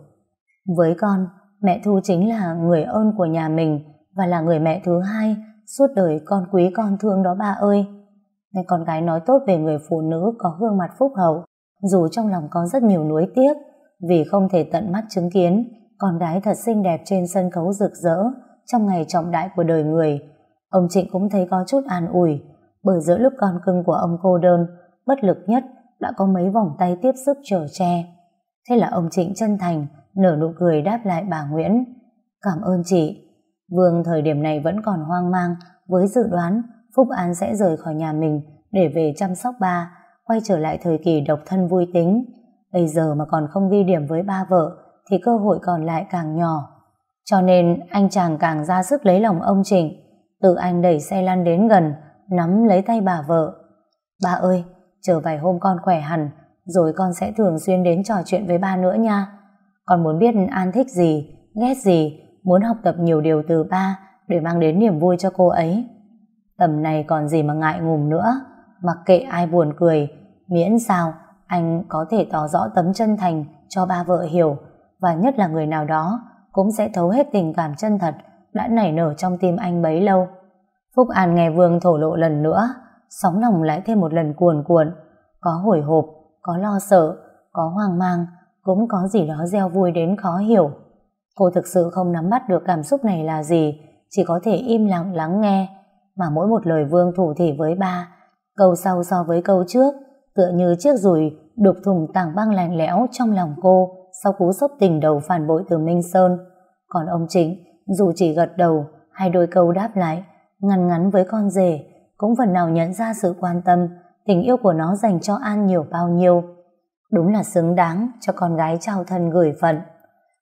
Với con, mẹ Thu chính là người ơn của nhà mình và là người mẹ thứ hai Suốt đời con quý con thương đó ba ơi. Nghe con gái nói tốt về người phụ nữ có gương mặt phúc hậu, dù trong lòng có rất nhiều nuối tiếc, vì không thể tận mắt chứng kiến con gái thật xinh đẹp trên sân khấu rực rỡ trong ngày trọng đại của đời người. Ông Trịnh cũng thấy có chút an ủi, bởi giữa lúc con cưng của ông cô đơn, bất lực nhất đã có mấy vòng tay tiếp sức chở che. Thế là ông Trịnh chân thành, nở nụ cười đáp lại bà Nguyễn. Cảm ơn chị. Vương thời điểm này vẫn còn hoang mang với dự đoán Phúc An sẽ rời khỏi nhà mình để về chăm sóc ba, quay trở lại thời kỳ độc thân vui tính. Bây giờ mà còn không ghi điểm với ba vợ thì cơ hội còn lại càng nhỏ. Cho nên anh chàng càng ra sức lấy lòng ông Trịnh. Tự anh đẩy xe lăn đến gần, nắm lấy tay bà vợ. Ba ơi, chờ vài hôm con khỏe hẳn, rồi con sẽ thường xuyên đến trò chuyện với ba nữa nha. Con muốn biết An thích gì, ghét gì, muốn học tập nhiều điều từ ba để mang đến niềm vui cho cô ấy. Tầm này còn gì mà ngại ngùng nữa, mặc kệ ai buồn cười, miễn sao anh có thể tỏ rõ tấm chân thành cho ba vợ hiểu và nhất là người nào đó cũng sẽ thấu hết tình cảm chân thật đã nảy nở trong tim anh bấy lâu. Phúc An nghe Vương thổ lộ lần nữa, sóng lòng lại thêm một lần cuồn cuộn, có hồi hộp, có lo sợ, có hoang mang, cũng có gì đó gieo vui đến khó hiểu. Cô thực sự không nắm bắt được cảm xúc này là gì, chỉ có thể im lặng lắng nghe, mà mỗi một lời Vương thủ thỉ với ba, câu sau so với câu trước, tựa như chiếc rùi đục thùng tảng băng lạnh lẽo trong lòng cô sau cú sốc tình đầu phản bội từ Minh Sơn. Còn ông Chính dù chỉ gật đầu hay đôi câu đáp lại, ngắn ngắn với con rể, cũng phần nào nhận ra sự quan tâm, tình yêu của nó dành cho An nhiều bao nhiêu. Đúng là xứng đáng cho con gái trao thân gửi phận.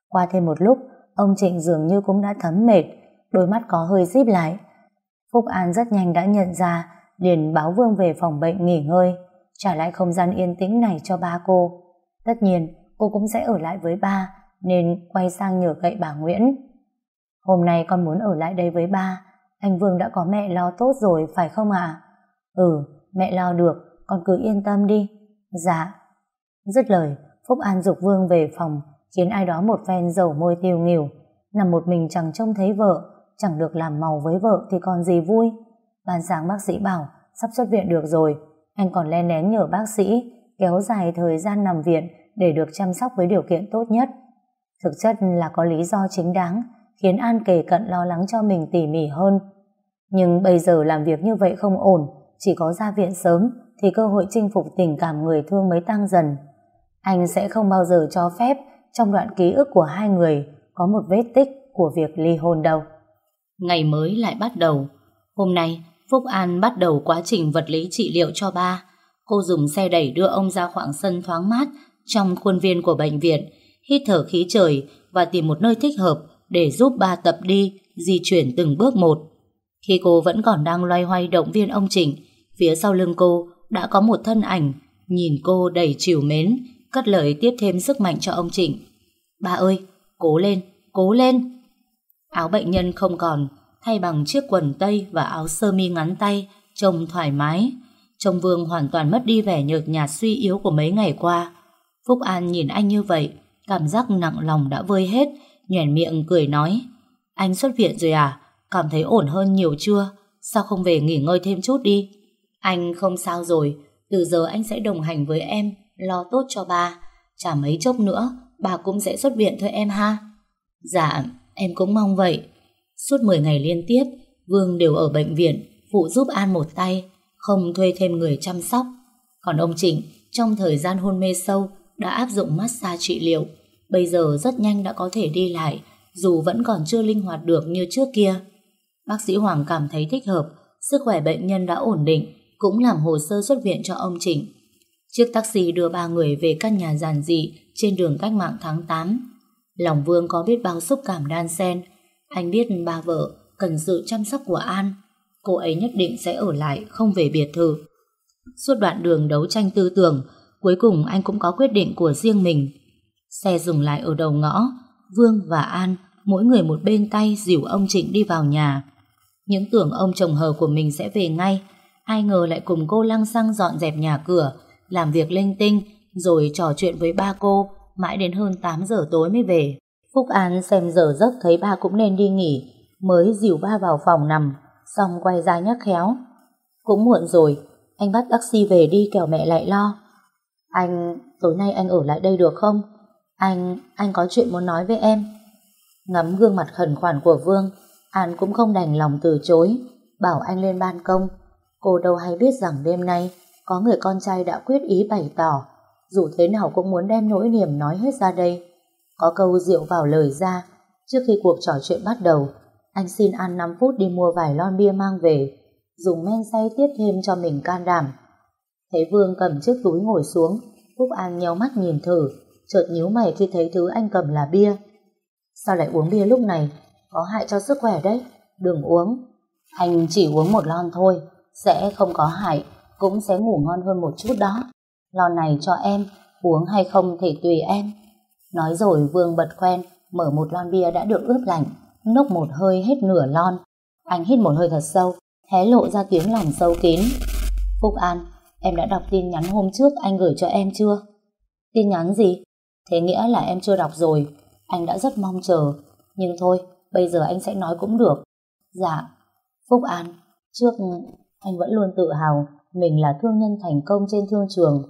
Qua thêm một lúc, ông Trịnh dường như cũng đã thấm mệt, đôi mắt có hơi díp lại. Phúc An rất nhanh đã nhận ra, liền báo Vương về phòng bệnh nghỉ ngơi, trả lại không gian yên tĩnh này cho ba cô. Tất nhiên, cô cũng sẽ ở lại với ba, nên quay sang nhờ gậy bà Nguyễn. Hôm nay con muốn ở lại đây với ba, anh Vương đã có mẹ lo tốt rồi, phải không ạ? Ừ, mẹ lo được, con cứ yên tâm đi. Dạ. Dứt lời, Phúc An dục Vương về phòng, khiến ai đó một phen dầu môi tiêu nghỉu. Nằm một mình chẳng trông thấy vợ, chẳng được làm màu với vợ thì còn gì vui. Ban sáng bác sĩ bảo, sắp xuất viện được rồi, anh còn len lén nhờ bác sĩ kéo dài thời gian nằm viện để được chăm sóc với điều kiện tốt nhất. Thực chất là có lý do chính đáng khiến An kề cận lo lắng cho mình tỉ mỉ hơn. Nhưng bây giờ làm việc như vậy không ổn, chỉ có ra viện sớm thì cơ hội chinh phục tình cảm người thương mới tăng dần. Anh sẽ không bao giờ cho phép trong đoạn ký ức của hai người có một vết tích của việc ly hôn đâu. Ngày mới lại bắt đầu. Hôm nay, Phúc An bắt đầu quá trình vật lý trị liệu cho ba. Cô dùng xe đẩy đưa ông ra khoảng sân thoáng mát trong khuôn viên của bệnh viện, hít thở khí trời và tìm một nơi thích hợp để giúp ba tập đi, di chuyển từng bước một. Khi cô vẫn còn đang loay hoay động viên ông Trịnh, phía sau lưng cô đã có một thân ảnh, nhìn cô đầy chiều mến, cất lời tiếp thêm sức mạnh cho ông Trịnh. Ba ơi, cố lên, cố lên. Áo bệnh nhân không còn, thay bằng chiếc quần tây và áo sơ mi ngắn tay, trông thoải mái. Trông Vương hoàn toàn mất đi vẻ nhợt nhạt suy yếu của mấy ngày qua. Phúc An nhìn anh như vậy, cảm giác nặng lòng đã vơi hết, nhoẻn miệng cười nói. Anh xuất viện rồi à? Cảm thấy ổn hơn nhiều chưa? Sao không về nghỉ ngơi thêm chút đi? Anh không sao rồi, từ giờ anh sẽ đồng hành với em, lo tốt cho ba. Chả mấy chốc nữa, bà cũng sẽ xuất viện thôi em ha. Dạ, em cũng mong vậy. Suốt 10 ngày liên tiếp, Vương đều ở bệnh viện, phụ giúp An một tay, không thuê thêm người chăm sóc. Còn ông Trịnh, trong thời gian hôn mê sâu, đã áp dụng massage trị liệu. Bây giờ rất nhanh đã có thể đi lại, dù vẫn còn chưa linh hoạt được như trước kia. Bác sĩ Hoàng cảm thấy thích hợp, sức khỏe bệnh nhân đã ổn định, cũng làm hồ sơ xuất viện cho ông Trịnh. Chiếc taxi đưa ba người về căn nhà giản dị trên đường cách mạng tháng 8. Lòng Vương có biết bao xúc cảm đan xen. Anh biết ba vợ cần sự chăm sóc của An. Cô ấy nhất định sẽ ở lại, không về biệt thự. Suốt đoạn đường đấu tranh tư tưởng, cuối cùng anh cũng có quyết định của riêng mình. Xe dừng lại ở đầu ngõ, Vương và An mỗi người một bên tay dìu ông Trịnh đi vào nhà. Những tưởng ông chồng hờ của mình sẽ về ngay, ai ngờ lại cùng cô lăng xăng dọn dẹp nhà cửa, làm việc linh tinh, rồi trò chuyện với ba cô, mãi đến hơn 8 giờ tối mới về. Phúc An xem giờ giấc thấy ba cũng nên đi nghỉ, mới dìu ba vào phòng nằm, Xong quay ra nhắc khéo. Cũng muộn rồi, anh bắt taxi về đi kẻo mẹ lại lo. Anh, tối nay anh ở lại đây được không? Anh, anh có chuyện muốn nói với em. Ngắm gương mặt khẩn khoản của Vương, An cũng không đành lòng từ chối, bảo anh lên ban công. Cô đâu hay biết rằng đêm nay có người con trai đã quyết ý bày tỏ, dù thế nào cũng muốn đem nỗi niềm nói hết ra đây. Có câu rượu vào lời ra, trước khi cuộc trò chuyện bắt đầu, anh xin An 5 phút đi mua vài lon bia mang về, dùng men say tiếp thêm cho mình can đảm. Thấy Vương cầm chiếc túi ngồi xuống, Phúc An nhéo mắt nhìn thử, chợt nhíu mày khi thấy thứ anh cầm là bia. Sao lại uống bia lúc này? Có hại cho sức khỏe đấy. Đừng uống. Anh chỉ uống một lon thôi, sẽ không có hại, cũng sẽ ngủ ngon hơn một chút đó. Lon này cho em, uống hay không thì tùy em. Nói rồi Vương bật quen, mở một lon bia đã được ướp lạnh, nốc một hơi hết nửa lon. Anh hít một hơi thật sâu, hé lộ ra tiếng lòng sâu kín. Phúc An, em đã đọc tin nhắn hôm trước anh gửi cho em chưa? Tin nhắn gì? Thế nghĩa là em chưa đọc rồi. Anh đã rất mong chờ. Nhưng thôi, bây giờ anh sẽ nói cũng được. Dạ, Phúc An, trước anh vẫn luôn tự hào mình là thương nhân thành công trên thương trường.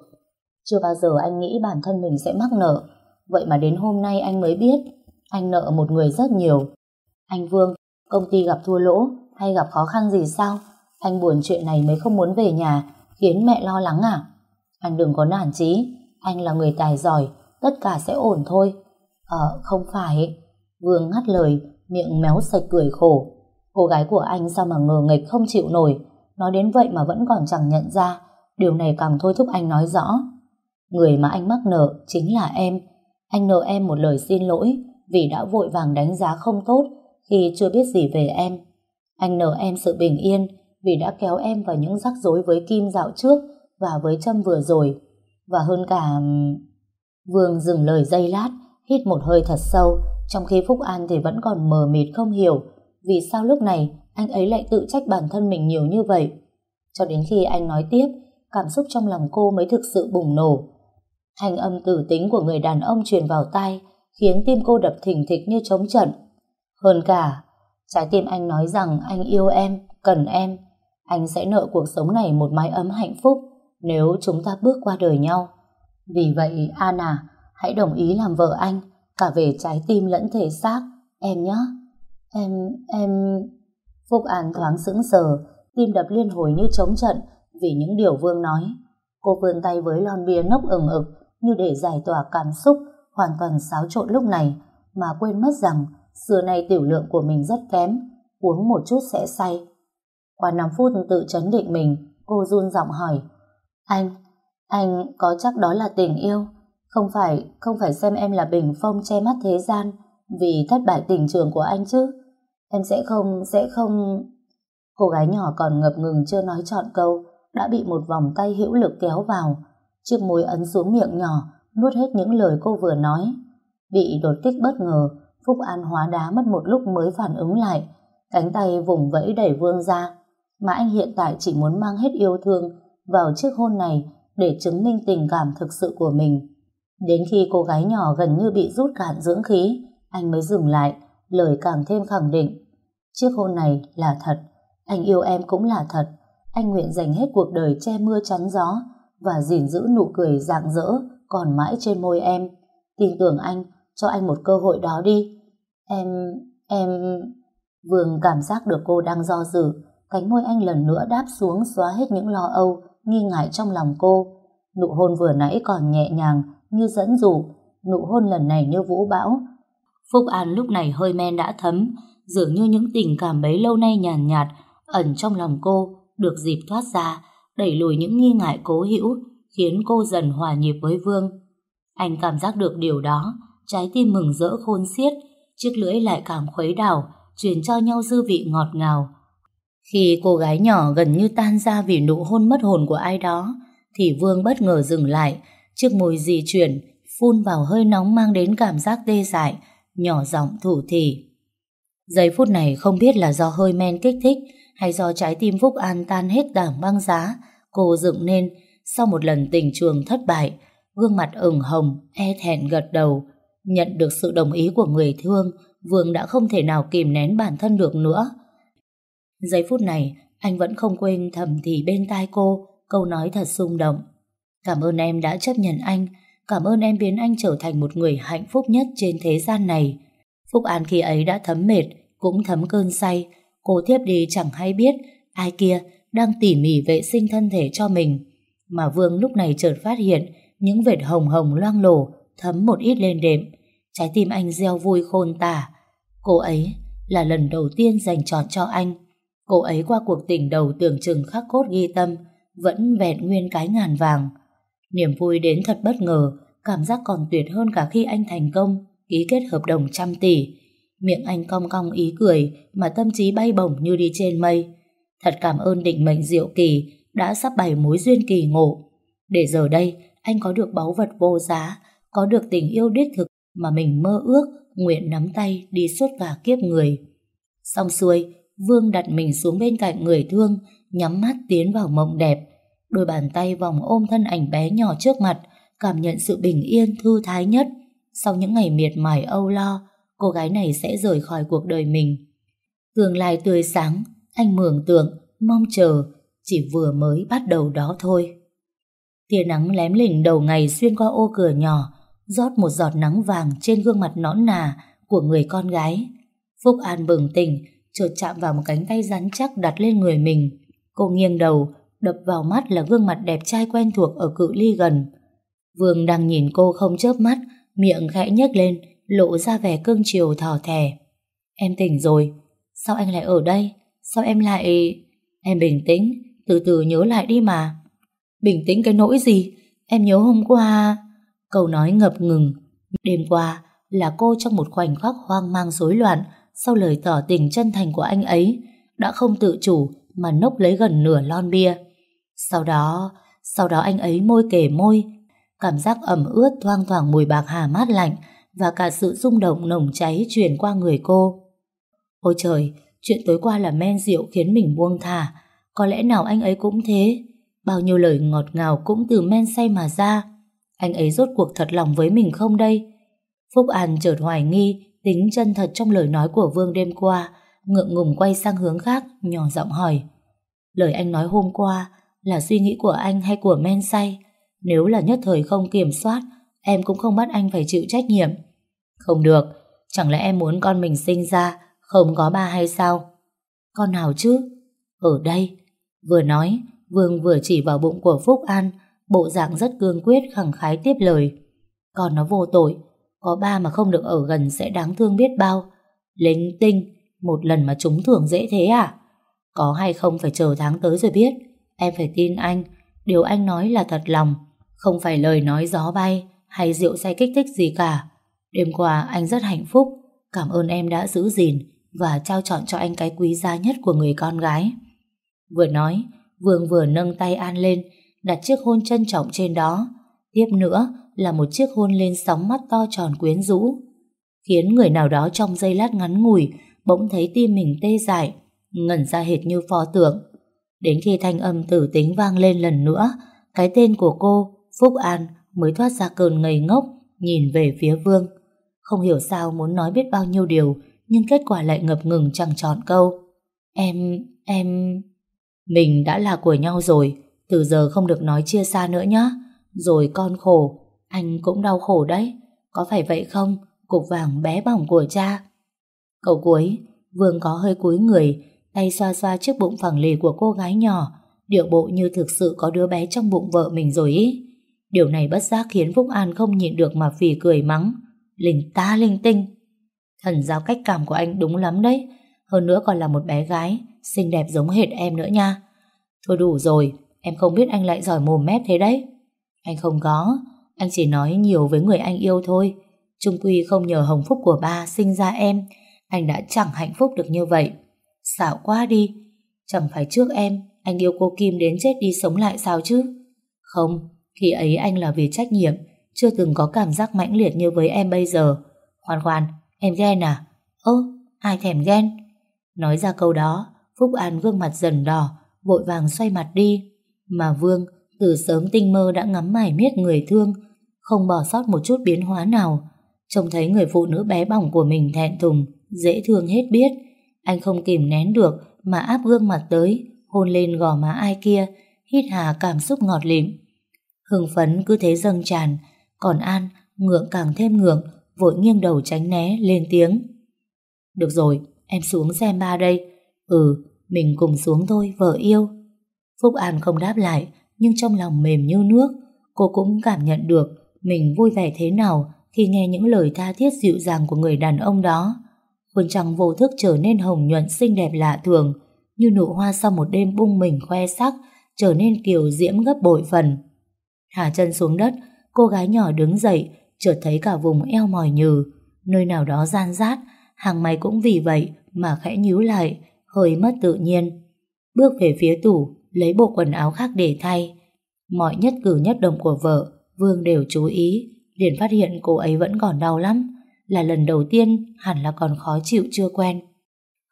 Chưa bao giờ anh nghĩ bản thân mình sẽ mắc nợ. Vậy mà đến hôm nay anh mới biết anh nợ một người rất nhiều. Anh Vương, công ty gặp thua lỗ hay gặp khó khăn gì sao? Anh buồn chuyện này mới không muốn về nhà khiến mẹ lo lắng à? Anh đừng có nản chí, anh là người tài giỏi, tất cả sẽ ổn thôi. Ờ, không phải. Vương ngắt lời, miệng méo sạch cười khổ. Cô gái của anh sao mà ngờ nghịch không chịu nổi, nói đến vậy mà vẫn còn chẳng nhận ra, điều này càng thôi thúc anh nói rõ. Người mà anh mắc nợ chính là em. Anh nợ em một lời xin lỗi vì đã vội vàng đánh giá không tốt khi chưa biết gì về em. Anh nợ em sự bình yên vì đã kéo em vào những rắc rối với Kim dạo trước và với Trâm vừa rồi. Và hơn cả... Vương dừng lời giây lát, hít một hơi thật sâu, trong khi Phúc An thì vẫn còn mờ mịt không hiểu vì sao lúc này anh ấy lại tự trách bản thân mình nhiều như vậy. Cho đến khi anh nói tiếp, cảm xúc trong lòng cô mới thực sự bùng nổ. hành âm tử tính của người đàn ông truyền vào tai, khiến tim cô đập thình thịch như trống trận. Hơn cả, trái tim anh nói rằng anh yêu em, cần em. Anh sẽ nợ cuộc sống này một mái ấm hạnh phúc nếu chúng ta bước qua đời nhau. Vì vậy, Anna, hãy đồng ý làm vợ anh, cả về trái tim lẫn thể xác, em nhé. Em, em... Phúc An thoáng sững sờ, tim đập liên hồi như trống trận vì những điều Vương nói. Cô vươn tay với lon bia nốc ừng ực như để giải tỏa cảm xúc hoàn toàn xáo trộn lúc này mà quên mất rằng xưa nay tiểu lượng của mình rất kém, uống một chút sẽ say. Qua 5 phút tự chấn định mình, cô run giọng hỏi Anh, anh có chắc đó là tình yêu? Không phải, không phải xem em là bình phong che mắt thế gian vì thất bại tình trường của anh chứ? Em sẽ không, sẽ không... Cô gái nhỏ còn ngập ngừng chưa nói trọn câu, đã bị một vòng tay hữu lực kéo vào. Chiếc môi ấn xuống miệng nhỏ, nuốt hết những lời cô vừa nói. Bị đột kích bất ngờ, Phúc An hóa đá mất một lúc mới phản ứng lại. Cánh tay vùng vẫy đẩy Vương ra. Mà anh hiện tại chỉ muốn mang hết yêu thương vào chiếc hôn này để chứng minh tình cảm thực sự của mình. Đến khi cô gái nhỏ gần như bị rút cạn dưỡng khí, anh mới dừng lại, lời càng thêm khẳng định. Chiếc hôn này là thật, anh yêu em cũng là thật. Anh nguyện dành hết cuộc đời che mưa chắn gió và gìn giữ nụ cười rạng rỡ còn mãi trên môi em. Tin tưởng anh, cho anh một cơ hội đó đi. Em, em... Vương cảm giác được cô đang do dự, cánh môi anh lần nữa đáp xuống xóa hết những lo âu, nghi ngại trong lòng cô. Nụ hôn vừa nãy còn nhẹ nhàng, như dẫn dụ, nụ hôn lần này như vũ bão. Phúc An lúc này hơi men đã thấm, dường như những tình cảm bấy lâu nay nhàn nhạt, nhạt, ẩn trong lòng cô, được dịp thoát ra, đẩy lùi những nghi ngại cố hữu, khiến cô dần hòa nhịp với Vương. Anh cảm giác được điều đó, trái tim mừng rỡ khôn xiết, chiếc lưỡi lại càng khuấy đảo, truyền cho nhau dư vị ngọt ngào. Khi cô gái nhỏ gần như tan ra vì nụ hôn mất hồn của ai đó, thì Vương bất ngờ dừng lại, chiếc môi di chuyển, phun vào hơi nóng mang đến cảm giác tê dại, nhỏ giọng thủ thỉ. Giây phút này không biết là do hơi men kích thích hay do trái tim Phúc An tan hết đảng băng giá, cô dựng nên sau một lần tình trường thất bại, gương mặt ửng hồng, e thẹn gật đầu. Nhận được sự đồng ý của người thương, Vương đã không thể nào kìm nén bản thân được nữa. Giây phút này, anh vẫn không quên thầm thì bên tai cô câu nói thật xung động. Cảm ơn em đã chấp nhận anh, cảm ơn em biến anh trở thành một người hạnh phúc nhất trên thế gian này. Phúc An khi ấy đã thấm mệt, cũng thấm cơn say, cô thiếp đi chẳng hay biết ai kia đang tỉ mỉ vệ sinh thân thể cho mình. Mà Vương lúc này chợt phát hiện những vệt hồng hồng loang lổ thấm một ít lên đệm. Trái tim anh gieo vui khôn tả. Cô ấy là lần đầu tiên dành trọn cho anh. Cô ấy qua cuộc tình đầu tưởng chừng khắc cốt ghi tâm, vẫn vẹn nguyên cái ngàn vàng. Niềm vui đến thật bất ngờ, cảm giác còn tuyệt hơn cả khi anh thành công, ký kết hợp đồng trăm tỷ. Miệng anh cong cong ý cười, mà tâm trí bay bổng như đi trên mây. Thật cảm ơn định mệnh diệu kỳ, đã sắp bày mối duyên kỳ ngộ. Để giờ đây, anh có được báu vật vô giá, có được tình yêu đích thực mà mình mơ ước, nguyện nắm tay đi suốt cả kiếp người. Xong xuôi, Vương đặt mình xuống bên cạnh người thương, nhắm mắt tiến vào mộng đẹp. Đôi bàn tay vòng ôm thân ảnh bé nhỏ trước mặt, cảm nhận sự bình yên thư thái nhất. Sau những ngày miệt mài âu lo, cô gái này sẽ rời khỏi cuộc đời mình. Tương lai tươi sáng, anh mường tượng, mong chờ, chỉ vừa mới bắt đầu đó thôi. Tia nắng lém lỉnh đầu ngày xuyên qua ô cửa nhỏ, rót một giọt nắng vàng trên gương mặt nõn nà của người con gái. Phúc An bừng tỉnh, chợt chạm vào một cánh tay rắn chắc đặt lên người mình. Cô nghiêng đầu, đập vào mắt là gương mặt đẹp trai quen thuộc ở cự ly gần. Vương đang nhìn cô không chớp mắt, miệng khẽ nhếch lên, lộ ra vẻ cương chiều thỏ thẻ. Em tỉnh rồi, sao anh lại ở đây? Sao em lại... Em bình tĩnh, từ từ nhớ lại đi mà. Bình tĩnh cái nỗi gì? Em nhớ hôm qua... Câu nói ngập ngừng. Đêm qua là cô trong một khoảnh khắc hoang mang rối loạn sau lời tỏ tình chân thành của anh ấy đã không tự chủ mà nốc lấy gần nửa lon bia. Sau đó, sau đó anh ấy môi kề môi, cảm giác ẩm ướt thoang thoảng mùi bạc hà mát lạnh và cả sự rung động nồng cháy truyền qua người cô. Ôi trời, chuyện tối qua là men rượu khiến mình buông thả, có lẽ nào anh ấy cũng thế. Bao nhiêu lời ngọt ngào cũng từ men say mà ra. Anh ấy rốt cuộc thật lòng với mình không đây? Phúc An chợt hoài nghi tính chân thật trong lời nói của Vương đêm qua, ngượng ngùng quay sang hướng khác, nhỏ giọng hỏi. Lời anh nói hôm qua là suy nghĩ của anh hay của men say? Nếu là nhất thời không kiểm soát, em cũng không bắt anh phải chịu trách nhiệm. Không được, chẳng lẽ em muốn con mình sinh ra không có ba hay sao? Con nào chứ? Ở đây. Vừa nói, Vương vừa chỉ vào bụng của Phúc An, bộ dạng rất cương quyết khẳng khái tiếp lời. Con nó vô tội, có ba mà không được ở gần sẽ đáng thương biết bao. Lính tinh, một lần mà trúng thưởng dễ thế à? Có hay không phải chờ tháng tới rồi biết. Em phải tin anh, điều anh nói là thật lòng, không phải lời nói gió bay hay rượu say kích thích gì cả. Đêm qua anh rất hạnh phúc, cảm ơn em đã giữ gìn và trao chọn cho anh cái quý giá nhất của người con gái. Vừa nói, Vương vừa nâng tay An lên, đặt chiếc hôn trân trọng trên đó. Tiếp nữa là một chiếc hôn lên sóng mắt to tròn quyến rũ, khiến người nào đó trong giây lát ngắn ngủi bỗng thấy tim mình tê dại, ngẩn ra hệt như pho tượng. Đến khi thanh âm tử tính vang lên lần nữa, cái tên của cô, Phúc An, mới thoát ra cơn ngây ngốc, nhìn về phía Vương. Không hiểu sao muốn nói biết bao nhiêu điều, nhưng kết quả lại ngập ngừng chẳng tròn câu. Em, em... Mình đã là của nhau rồi, từ giờ không được nói chia xa nữa nhé. Rồi con khổ, anh cũng đau khổ đấy. Có phải vậy không? Cục vàng bé bỏng của cha. cậu cuối, Vương có hơi cúi người, tay xoa xoa trước bụng phẳng lì của cô gái nhỏ, điệu bộ như thực sự có đứa bé trong bụng vợ mình rồi ý. Điều này bất giác khiến Phúc An không nhịn được mà phì cười mắng. Linh ta linh tinh. Thần giao cách cảm của anh đúng lắm đấy. Hơn nữa còn là một bé gái, xinh đẹp giống hệt em nữa nha. Thôi đủ rồi, em không biết anh lại giỏi mồm mép thế đấy. Anh không có, anh chỉ nói nhiều với người anh yêu thôi. Trung Quy không nhờ hồng phúc của ba sinh ra em, anh đã chẳng hạnh phúc được như vậy. Xạo quá đi, chẳng phải trước em, anh yêu cô Kim đến chết đi sống lại sao chứ? Không, khi ấy anh là vì trách nhiệm, chưa từng có cảm giác mãnh liệt như với em bây giờ. Khoan khoan, em ghen à? Ơ, ai thèm ghen? Nói ra câu đó, Phúc An gương mặt dần đỏ, vội vàng xoay mặt đi. Mà Vương, từ sớm tinh mơ đã ngắm mải miết người thương, không bỏ sót một chút biến hóa nào. Trông thấy người phụ nữ bé bỏng của mình thẹn thùng, dễ thương hết biết. Anh không kìm nén được mà áp gương mặt tới, hôn lên gò má ai kia, hít hà cảm xúc ngọt lịm. Hưng phấn cứ thế dâng tràn, còn An ngượng càng thêm ngượng, vội nghiêng đầu tránh né, lên tiếng. Được rồi, em xuống xem ba đây. Ừ, mình cùng xuống thôi, vợ yêu. Phúc An không đáp lại, nhưng trong lòng mềm như nước, cô cũng cảm nhận được mình vui vẻ thế nào khi nghe những lời tha thiết dịu dàng của người đàn ông đó. Quân trăng vô thức trở nên hồng nhuận xinh đẹp lạ thường, như nụ hoa sau một đêm bung mình khoe sắc, trở nên kiều diễm gấp bội phần. Hạ chân xuống đất, cô gái nhỏ đứng dậy, chợt thấy cả vùng eo mỏi nhừ, nơi nào đó gian rát, hàng mày cũng vì vậy mà khẽ nhíu lại, hơi mất tự nhiên. Bước về phía tủ, lấy bộ quần áo khác để thay. Mọi nhất cử nhất động của vợ, Vương đều chú ý, liền phát hiện cô ấy vẫn còn đau lắm, là lần đầu tiên hẳn là còn khó chịu chưa quen.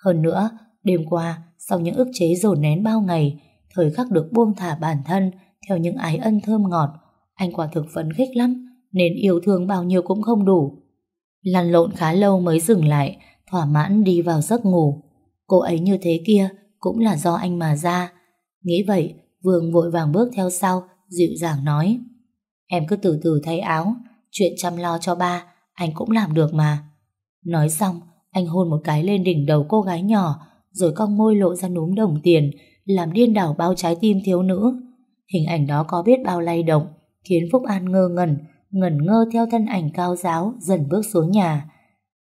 Hơn nữa, đêm qua, sau những ức chế dồn nén bao ngày, thời khắc được buông thả bản thân theo những ái ân thơm ngọt, anh quả thực phấn khích lắm, nên yêu thương bao nhiêu cũng không đủ. Lăn lộn khá lâu mới dừng lại, thỏa mãn đi vào giấc ngủ. Cô ấy như thế kia cũng là do anh mà ra. Nghĩ vậy, Vương vội vàng bước theo sau, dịu dàng nói. Em cứ từ từ thay áo, chuyện chăm lo cho ba, anh cũng làm được mà. Nói xong, anh hôn một cái lên đỉnh đầu cô gái nhỏ, rồi cong môi lộ ra núm đồng tiền, làm điên đảo bao trái tim thiếu nữ. Hình ảnh đó có biết bao lay động, khiến Phúc An ngơ ngẩn, ngẩn ngơ theo thân ảnh cao giáo dần bước xuống nhà.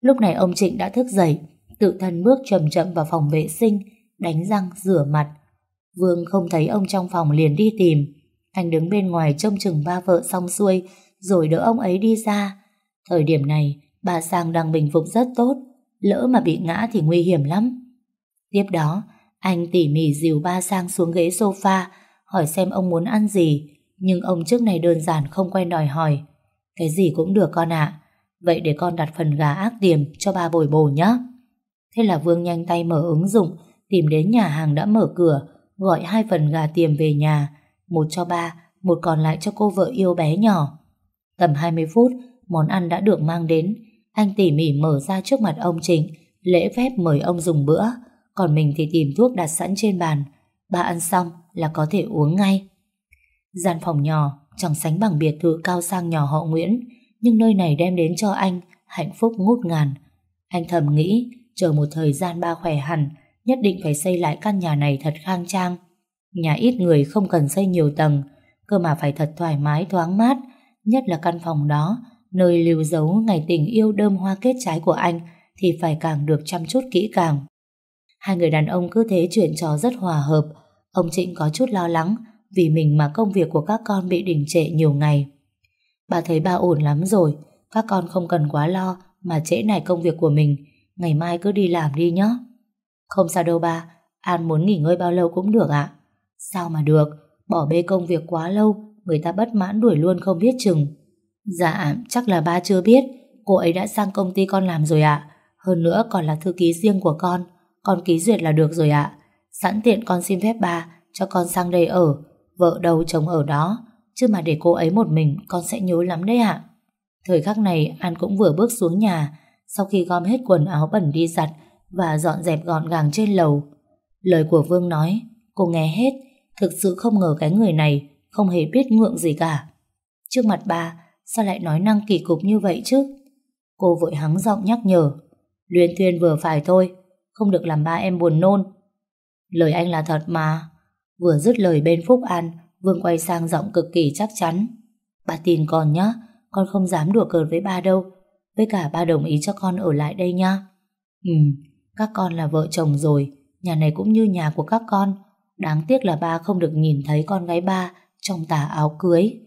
Lúc này ông Trịnh đã thức dậy, tự thân bước chậm chậm vào phòng vệ sinh, đánh răng, rửa mặt. Vương không thấy ông trong phòng liền đi tìm. Anh đứng bên ngoài trông chừng ba vợ xong xuôi, rồi đỡ ông ấy đi ra. Thời điểm này, bà Sang đang bình phục rất tốt, lỡ mà bị ngã thì nguy hiểm lắm. Tiếp đó, anh tỉ mỉ dìu ba Sang xuống ghế sofa, hỏi xem ông muốn ăn gì, nhưng ông trước này đơn giản không quen đòi hỏi. Cái gì cũng được con ạ. Vậy để con đặt phần gà ác tiềm cho ba bồi bổ nhé. Thế là Vương nhanh tay mở ứng dụng, tìm đến nhà hàng đã mở cửa, gọi hai phần gà tiềm về nhà, một cho ba, một còn lại cho cô vợ yêu bé nhỏ. Tầm 20 phút, món ăn đã được mang đến. Anh tỉ mỉ mở ra trước mặt ông Trịnh, lễ phép mời ông dùng bữa, còn mình thì tìm thuốc đặt sẵn trên bàn. Ba ăn xong là có thể uống ngay. Gian phòng nhỏ, chẳng sánh bằng biệt thự cao sang nhỏ họ Nguyễn, nhưng nơi này đem đến cho anh hạnh phúc ngút ngàn. Anh thầm nghĩ, chờ một thời gian ba khỏe hẳn, nhất định phải xây lại căn nhà này thật khang trang. Nhà ít người không cần xây nhiều tầng, cơ mà phải thật thoải mái thoáng mát, nhất là căn phòng đó, nơi lưu giấu ngày tình yêu đơm hoa kết trái của anh thì phải càng được chăm chút kỹ càng. Hai người đàn ông cứ thế chuyện trò rất hòa hợp, ông Trịnh có chút lo lắng vì mình mà công việc của các con bị đình trệ nhiều ngày. Bà thấy ba ổn lắm rồi, các con không cần quá lo mà trễ này công việc của mình, ngày mai cứ đi làm đi nhé. Không sao đâu ba, An muốn nghỉ ngơi bao lâu cũng được ạ. Sao mà được, bỏ bê công việc quá lâu, người ta bất mãn đuổi luôn không biết chừng. Dạ, chắc là ba chưa biết, cô ấy đã sang công ty con làm rồi ạ. Hơn nữa còn là thư ký riêng của con, con ký duyệt là được rồi ạ. Sẵn tiện con xin phép ba cho con sang đây ở, vợ đâu chồng ở đó, chứ mà để cô ấy một mình con sẽ nhớ lắm đấy ạ. Thời khắc này An cũng vừa bước xuống nhà, sau khi gom hết quần áo bẩn đi giặt và dọn dẹp gọn gàng trên lầu. Lời của Vương nói, cô nghe hết, thực sự không ngờ cái người này không hề biết ngượng gì cả. Trước mặt bà, sao lại nói năng kỳ cục như vậy chứ? Cô vội hắng giọng nhắc nhở, Luyên thuyên vừa phải thôi, không được làm ba em buồn nôn. Lời anh là thật mà. Vừa dứt lời bên Phúc An, Vương quay sang giọng cực kỳ chắc chắn. Bà tin con nhá con không dám đùa cợt với ba đâu. Với cả ba đồng ý cho con ở lại đây nha. Ừ, các con là vợ chồng rồi, nhà này cũng như nhà của các con. Đáng tiếc là ba không được nhìn thấy con gái ba trong tà áo cưới.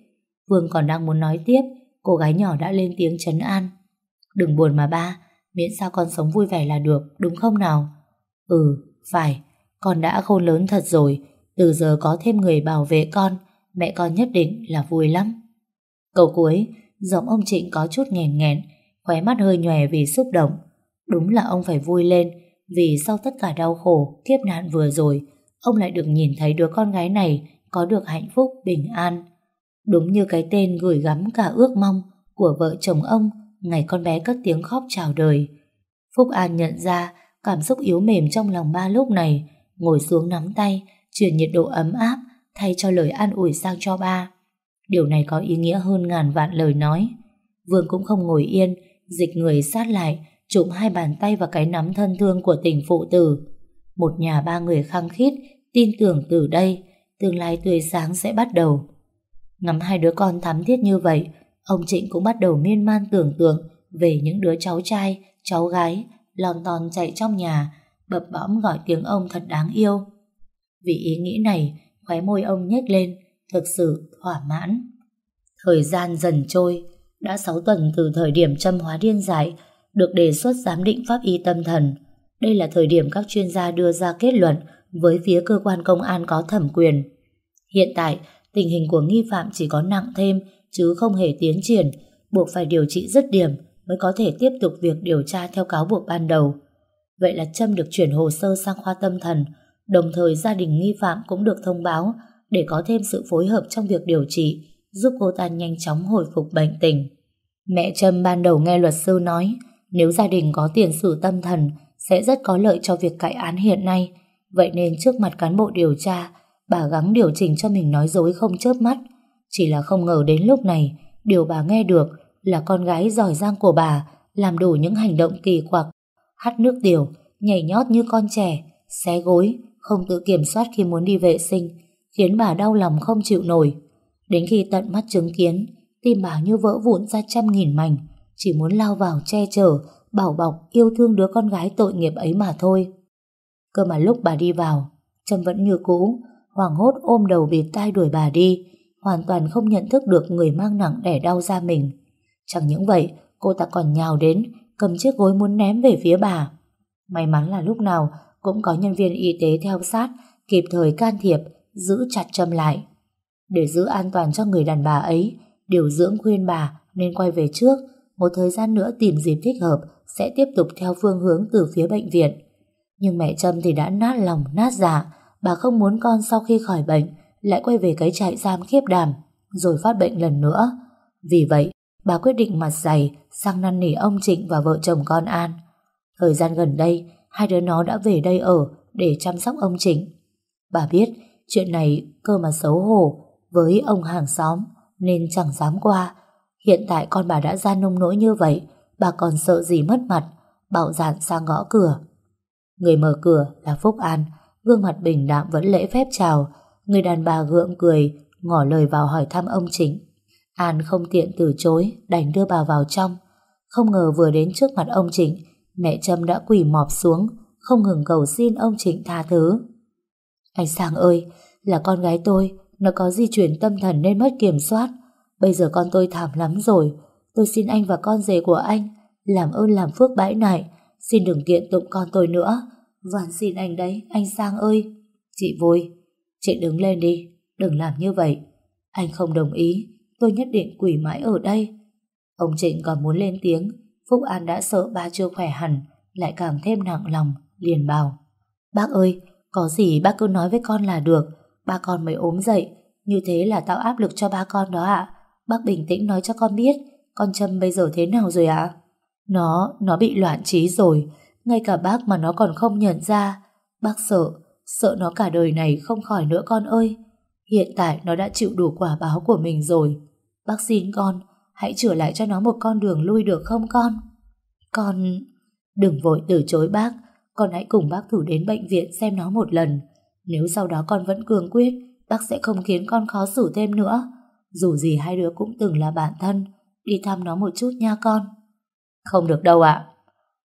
Vương còn đang muốn nói tiếp, cô gái nhỏ đã lên tiếng chấn an. Đừng buồn mà ba, miễn sao con sống vui vẻ là được, đúng không nào? Ừ, phải, con đã khôn lớn thật rồi, từ giờ có thêm người bảo vệ con, mẹ con nhất định là vui lắm. Câu cuối, giọng ông Trịnh có chút nghèn nghẹn, khóe mắt hơi nhòe vì xúc động. Đúng là ông phải vui lên, vì sau tất cả đau khổ, kiếp nạn vừa rồi, ông lại được nhìn thấy đứa con gái này có được hạnh phúc, bình an. Đúng như cái tên gửi gắm cả ước mong của vợ chồng ông ngày con bé cất tiếng khóc chào đời. Phúc An nhận ra cảm xúc yếu mềm trong lòng ba lúc này ngồi xuống nắm tay, truyền nhiệt độ ấm áp thay cho lời an ủi sang cho ba. Điều này có ý nghĩa hơn ngàn vạn lời nói. Vương cũng không ngồi yên, dịch người sát lại, trụm hai bàn tay vào cái nắm thân thương của tình phụ tử. Một nhà ba người khăng khít, tin tưởng từ đây, tương lai tươi sáng sẽ bắt đầu. Ngắm hai đứa con thắm thiết như vậy, ông Trịnh cũng bắt đầu miên man tưởng tượng về những đứa cháu trai, cháu gái, lon ton chạy trong nhà, bập bõm gọi tiếng ông thật đáng yêu. Vì ý nghĩ này, khóe môi ông nhếch lên, thực sự thỏa mãn. Thời gian dần trôi, đã 6 tuần từ thời điểm châm hóa điên dại, được đề xuất giám định pháp y tâm thần. Đây là thời điểm các chuyên gia đưa ra kết luận với phía cơ quan công an có thẩm quyền. Hiện tại, tình hình của nghi phạm chỉ có nặng thêm chứ không hề tiến triển, buộc phải điều trị dứt điểm mới có thể tiếp tục việc điều tra theo cáo buộc ban đầu. Vậy là Trâm được chuyển hồ sơ sang khoa tâm thần, đồng thời gia đình nghi phạm cũng được thông báo để có thêm sự phối hợp trong việc điều trị, giúp cô ta nhanh chóng hồi phục bệnh tình. Mẹ Trâm ban đầu nghe luật sư nói, nếu gia đình có tiền sử tâm thần sẽ rất có lợi cho việc cải án hiện nay, vậy nên trước mặt cán bộ điều tra, bà gắng điều chỉnh cho mình nói dối không chớp mắt. Chỉ là không ngờ đến lúc này, điều bà nghe được là con gái giỏi giang của bà làm đủ những hành động kỳ quặc, hắt nước tiểu, nhảy nhót như con trẻ, xé gối, không tự kiểm soát khi muốn đi vệ sinh, khiến bà đau lòng không chịu nổi. Đến khi tận mắt chứng kiến, tim bà như vỡ vụn ra trăm nghìn mảnh, chỉ muốn lao vào che chở, bảo bọc, yêu thương đứa con gái tội nghiệp ấy mà thôi. Cơ mà lúc bà đi vào, Trâm vẫn như cũ, hoảng hốt ôm đầu bịt tai đuổi bà đi, hoàn toàn không nhận thức được người mang nặng đẻ đau ra mình. Chẳng những vậy, cô ta còn nhào đến, cầm chiếc gối muốn ném về phía bà. May mắn là lúc nào cũng có nhân viên y tế theo sát, kịp thời can thiệp, giữ chặt Trâm lại. Để giữ an toàn cho người đàn bà ấy, điều dưỡng khuyên bà nên quay về trước, một thời gian nữa tìm dịp thích hợp sẽ tiếp tục theo phương hướng từ phía bệnh viện. Nhưng mẹ Trâm thì đã nát lòng, nát dạ, bà không muốn con sau khi khỏi bệnh lại quay về cái trại giam khiếp đàm, rồi phát bệnh lần nữa. Vì vậy, bà quyết định mặt dày sang năn nỉ ông Trịnh và vợ chồng con An. Thời gian gần đây, hai đứa nó đã về đây ở để chăm sóc ông Trịnh. Bà biết chuyện này cơ mà xấu hổ với ông hàng xóm nên chẳng dám qua. Hiện tại con bà đã ra nông nỗi như vậy, bà còn sợ gì mất mặt, bạo dạn sang gõ cửa. Người mở cửa là Phúc An, gương mặt bình đạm vẫn lễ phép chào, người đàn bà gượng cười, ngỏ lời vào hỏi thăm ông chính. An không tiện từ chối, đành đưa bà vào trong. Không ngờ vừa đến trước mặt ông Trịnh, mẹ Trâm đã quỳ mọp xuống, không ngừng cầu xin ông Trịnh tha thứ. Anh Sang ơi, là con gái tôi, nó có di chuyển tâm thần nên mất kiểm soát. Bây giờ con tôi thảm lắm rồi, tôi xin anh và con rể của anh, làm ơn làm phước bãi nại, xin đừng kiện tụng con tôi nữa. Vạn xin anh đấy, anh Sang ơi. Chị vui, chị đứng lên đi, đừng làm như vậy. Anh không đồng ý, tôi nhất định quỷ mãi ở đây. Ông Trịnh còn muốn lên tiếng, Phúc An đã sợ ba chưa khỏe hẳn, lại càng thêm nặng lòng, liền bảo. Bác ơi, có gì bác cứ nói với con là được, ba con mới ốm dậy, như thế là tạo áp lực cho ba con đó ạ. Bác bình tĩnh nói cho con biết, con Trâm bây giờ thế nào rồi ạ? Nó, nó bị loạn trí rồi, ngay cả bác mà nó còn không nhận ra. Bác sợ, sợ nó cả đời này không khỏi nữa con ơi. Hiện tại nó đã chịu đủ quả báo của mình rồi. Bác xin con, hãy trở lại cho nó một con đường lui được không con? Con... Đừng vội từ chối bác, con hãy cùng bác thử đến bệnh viện xem nó một lần. Nếu sau đó con vẫn cương quyết, bác sẽ không khiến con khó xử thêm nữa. Dù gì hai đứa cũng từng là bạn thân, đi thăm nó một chút nha con. Không được đâu ạ.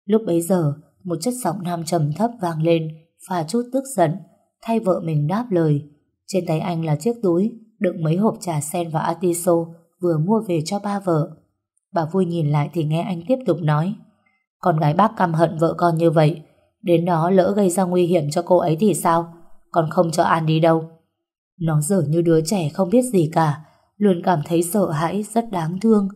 Lúc bấy giờ, một chất giọng nam trầm thấp vang lên, pha chút tức giận, thay vợ mình đáp lời. Trên tay anh là chiếc túi, đựng mấy hộp trà sen và atiso vừa mua về cho ba vợ. Bà vui nhìn lại thì nghe anh tiếp tục nói. Con gái bác căm hận vợ con như vậy, đến đó lỡ gây ra nguy hiểm cho cô ấy thì sao? Con không cho An đi đâu. Nó dở như đứa trẻ không biết gì cả, luôn cảm thấy sợ hãi, rất đáng thương.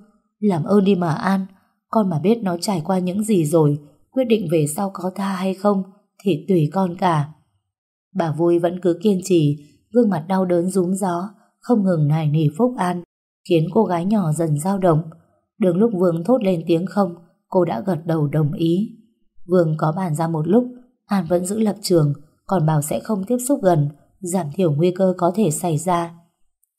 Làm ơn đi mà An, con mà biết nó trải qua những gì rồi, quyết định về sau có tha hay không, thì tùy con cả. Bà vui vẫn cứ kiên trì, gương mặt đau đớn rúm gió, không ngừng nài nỉ Phúc An, khiến cô gái nhỏ dần dao động. Đường lúc Vương thốt lên tiếng không, cô đã gật đầu đồng ý. Vương có bàn ra một lúc, An vẫn giữ lập trường, còn bảo sẽ không tiếp xúc gần, giảm thiểu nguy cơ có thể xảy ra.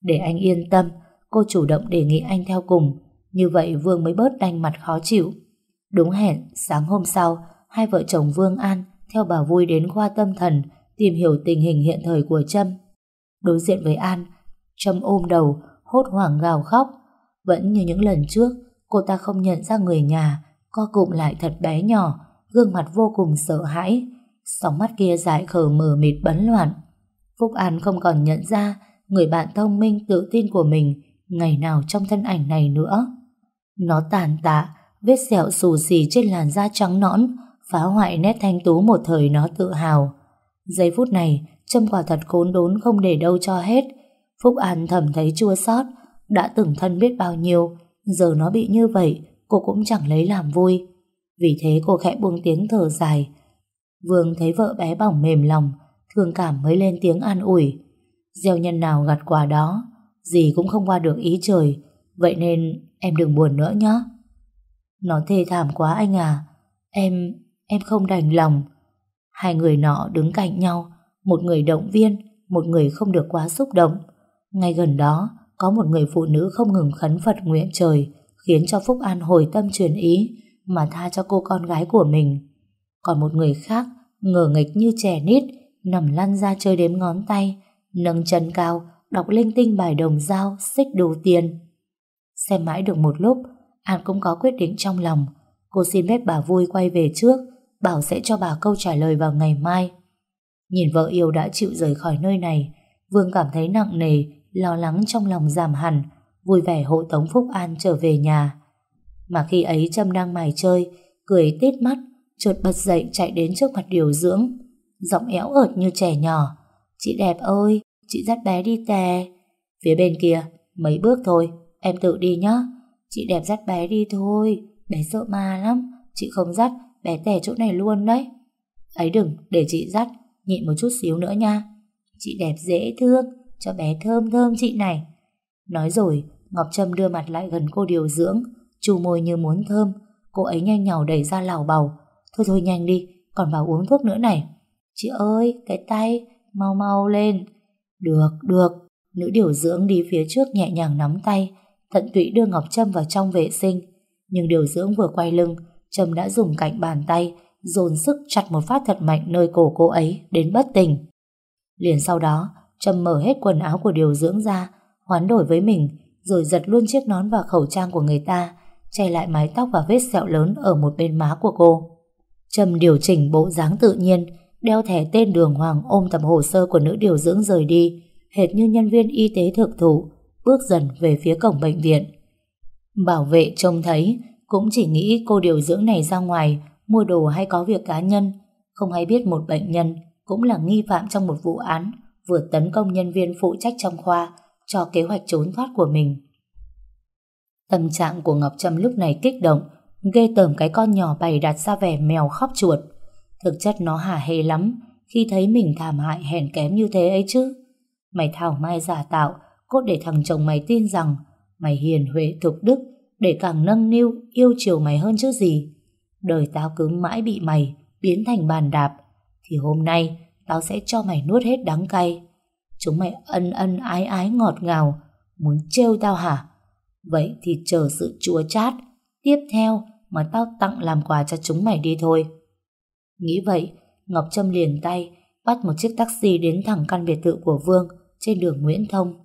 Để anh yên tâm, cô chủ động đề nghị anh theo cùng, như vậy Vương mới bớt đanh mặt khó chịu. Đúng hẹn, sáng hôm sau, hai vợ chồng Vương An theo bà Vui đến khoa tâm thần tìm hiểu tình hình hiện thời của Trâm. Đối diện với An, Trâm ôm đầu, hốt hoảng gào khóc. Vẫn như những lần trước, cô ta không nhận ra người nhà, co cụm lại thật bé nhỏ, gương mặt vô cùng sợ hãi. Sóng mắt kia dại khờ mờ mịt bấn loạn. Phúc An không còn nhận ra người bạn thông minh tự tin của mình ngày nào trong thân ảnh này nữa. Nó tàn tạ, vết sẹo xù xì trên làn da trắng nõn, phá hoại nét thanh tú một thời nó tự hào. Giây phút này, Trâm quả thật khốn đốn không để đâu cho hết. Phúc An thầm thấy chua xót đã từng thân biết bao nhiêu, giờ nó bị như vậy, cô cũng chẳng lấy làm vui. Vì thế cô khẽ buông tiếng thở dài. Vương thấy vợ bé bỏng mềm lòng, thương cảm mới lên tiếng an ủi. Gieo nhân nào gặt quả đó, gì cũng không qua được ý trời, vậy nên em đừng buồn nữa nhé. Nó thê thảm quá anh à, em, em không đành lòng. Hai người nọ đứng cạnh nhau, một người động viên, một người không được quá xúc động. Ngay gần đó, có một người phụ nữ không ngừng khấn Phật nguyện trời, khiến cho Phúc An hồi tâm truyền ý, mà tha cho cô con gái của mình. Còn một người khác, ngờ nghịch như trẻ nít, nằm lăn ra chơi đếm ngón tay, nâng chân cao, đọc linh tinh bài đồng dao, xích đồ tiền. Xem mãi được một lúc, An cũng có quyết định trong lòng. Cô xin phép bà vui quay về trước, bảo sẽ cho bà câu trả lời vào ngày mai. Nhìn vợ yêu đã chịu rời khỏi nơi này, Vương cảm thấy nặng nề, lo lắng trong lòng giảm hẳn, vui vẻ hộ tống Phúc An trở về nhà. Mà khi ấy Trâm đang mải chơi, cười tít mắt, chợt bật dậy chạy đến trước mặt điều dưỡng. Giọng éo ợt như trẻ nhỏ. Chị đẹp ơi, chị dắt bé đi tè. Phía bên kia, mấy bước thôi, em tự đi nhá. Chị đẹp dắt bé đi thôi, bé sợ ma lắm. Chị không dắt, bé tè chỗ này luôn đấy. Ấy đừng, để chị dắt, nhịn một chút xíu nữa nha. Chị đẹp dễ thương, cho bé thơm thơm chị này. Nói rồi, Ngọc Trâm đưa mặt lại gần cô điều dưỡng, chu môi như muốn thơm, cô ấy nhanh nhào đẩy ra lào bầu. Thôi thôi nhanh đi, còn bảo uống thuốc nữa này. Chị ơi, cái tay, mau mau lên. Được, được. Nữ điều dưỡng đi phía trước nhẹ nhàng nắm tay, thận tụy đưa Ngọc Trâm vào trong vệ sinh. Nhưng điều dưỡng vừa quay lưng, Trâm đã dùng cạnh bàn tay, dồn sức chặt một phát thật mạnh nơi cổ cô ấy, đến bất tỉnh. Liền sau đó, Trâm mở hết quần áo của điều dưỡng ra, hoán đổi với mình, rồi giật luôn chiếc nón và khẩu trang của người ta, che lại mái tóc và vết sẹo lớn ở một bên má của cô. Trâm điều chỉnh bộ dáng tự nhiên, đeo thẻ tên đường hoàng ôm tập hồ sơ của nữ điều dưỡng rời đi, hệt như nhân viên y tế thực thụ, bước dần về phía cổng bệnh viện. Bảo vệ trông thấy, cũng chỉ nghĩ cô điều dưỡng này ra ngoài mua đồ hay có việc cá nhân, không hay biết một bệnh nhân cũng là nghi phạm trong một vụ án vừa tấn công nhân viên phụ trách trong khoa cho kế hoạch trốn thoát của mình. Tâm trạng của Ngọc Trâm lúc này kích động, ghê tởm cái con nhỏ bày đặt ra vẻ mèo khóc chuột. Thực chất nó hả hê lắm khi thấy mình thảm hại hèn kém như thế ấy chứ. Mày thảo mai giả tạo, cốt để thằng chồng mày tin rằng mày hiền huệ thực đức để càng nâng niu yêu chiều mày hơn chứ gì. Đời tao cứ mãi bị mày biến thành bàn đạp thì hôm nay tao sẽ cho mày nuốt hết đắng cay. Chúng mày ân ân ái ái ngọt ngào, muốn trêu tao hả? Vậy thì chờ sự chua chát, tiếp theo mà tao tặng làm quà cho chúng mày đi thôi. Nghĩ vậy, Ngọc Trâm liền tay, bắt một chiếc taxi đến thẳng căn biệt thự của Vương trên đường Nguyễn Thông.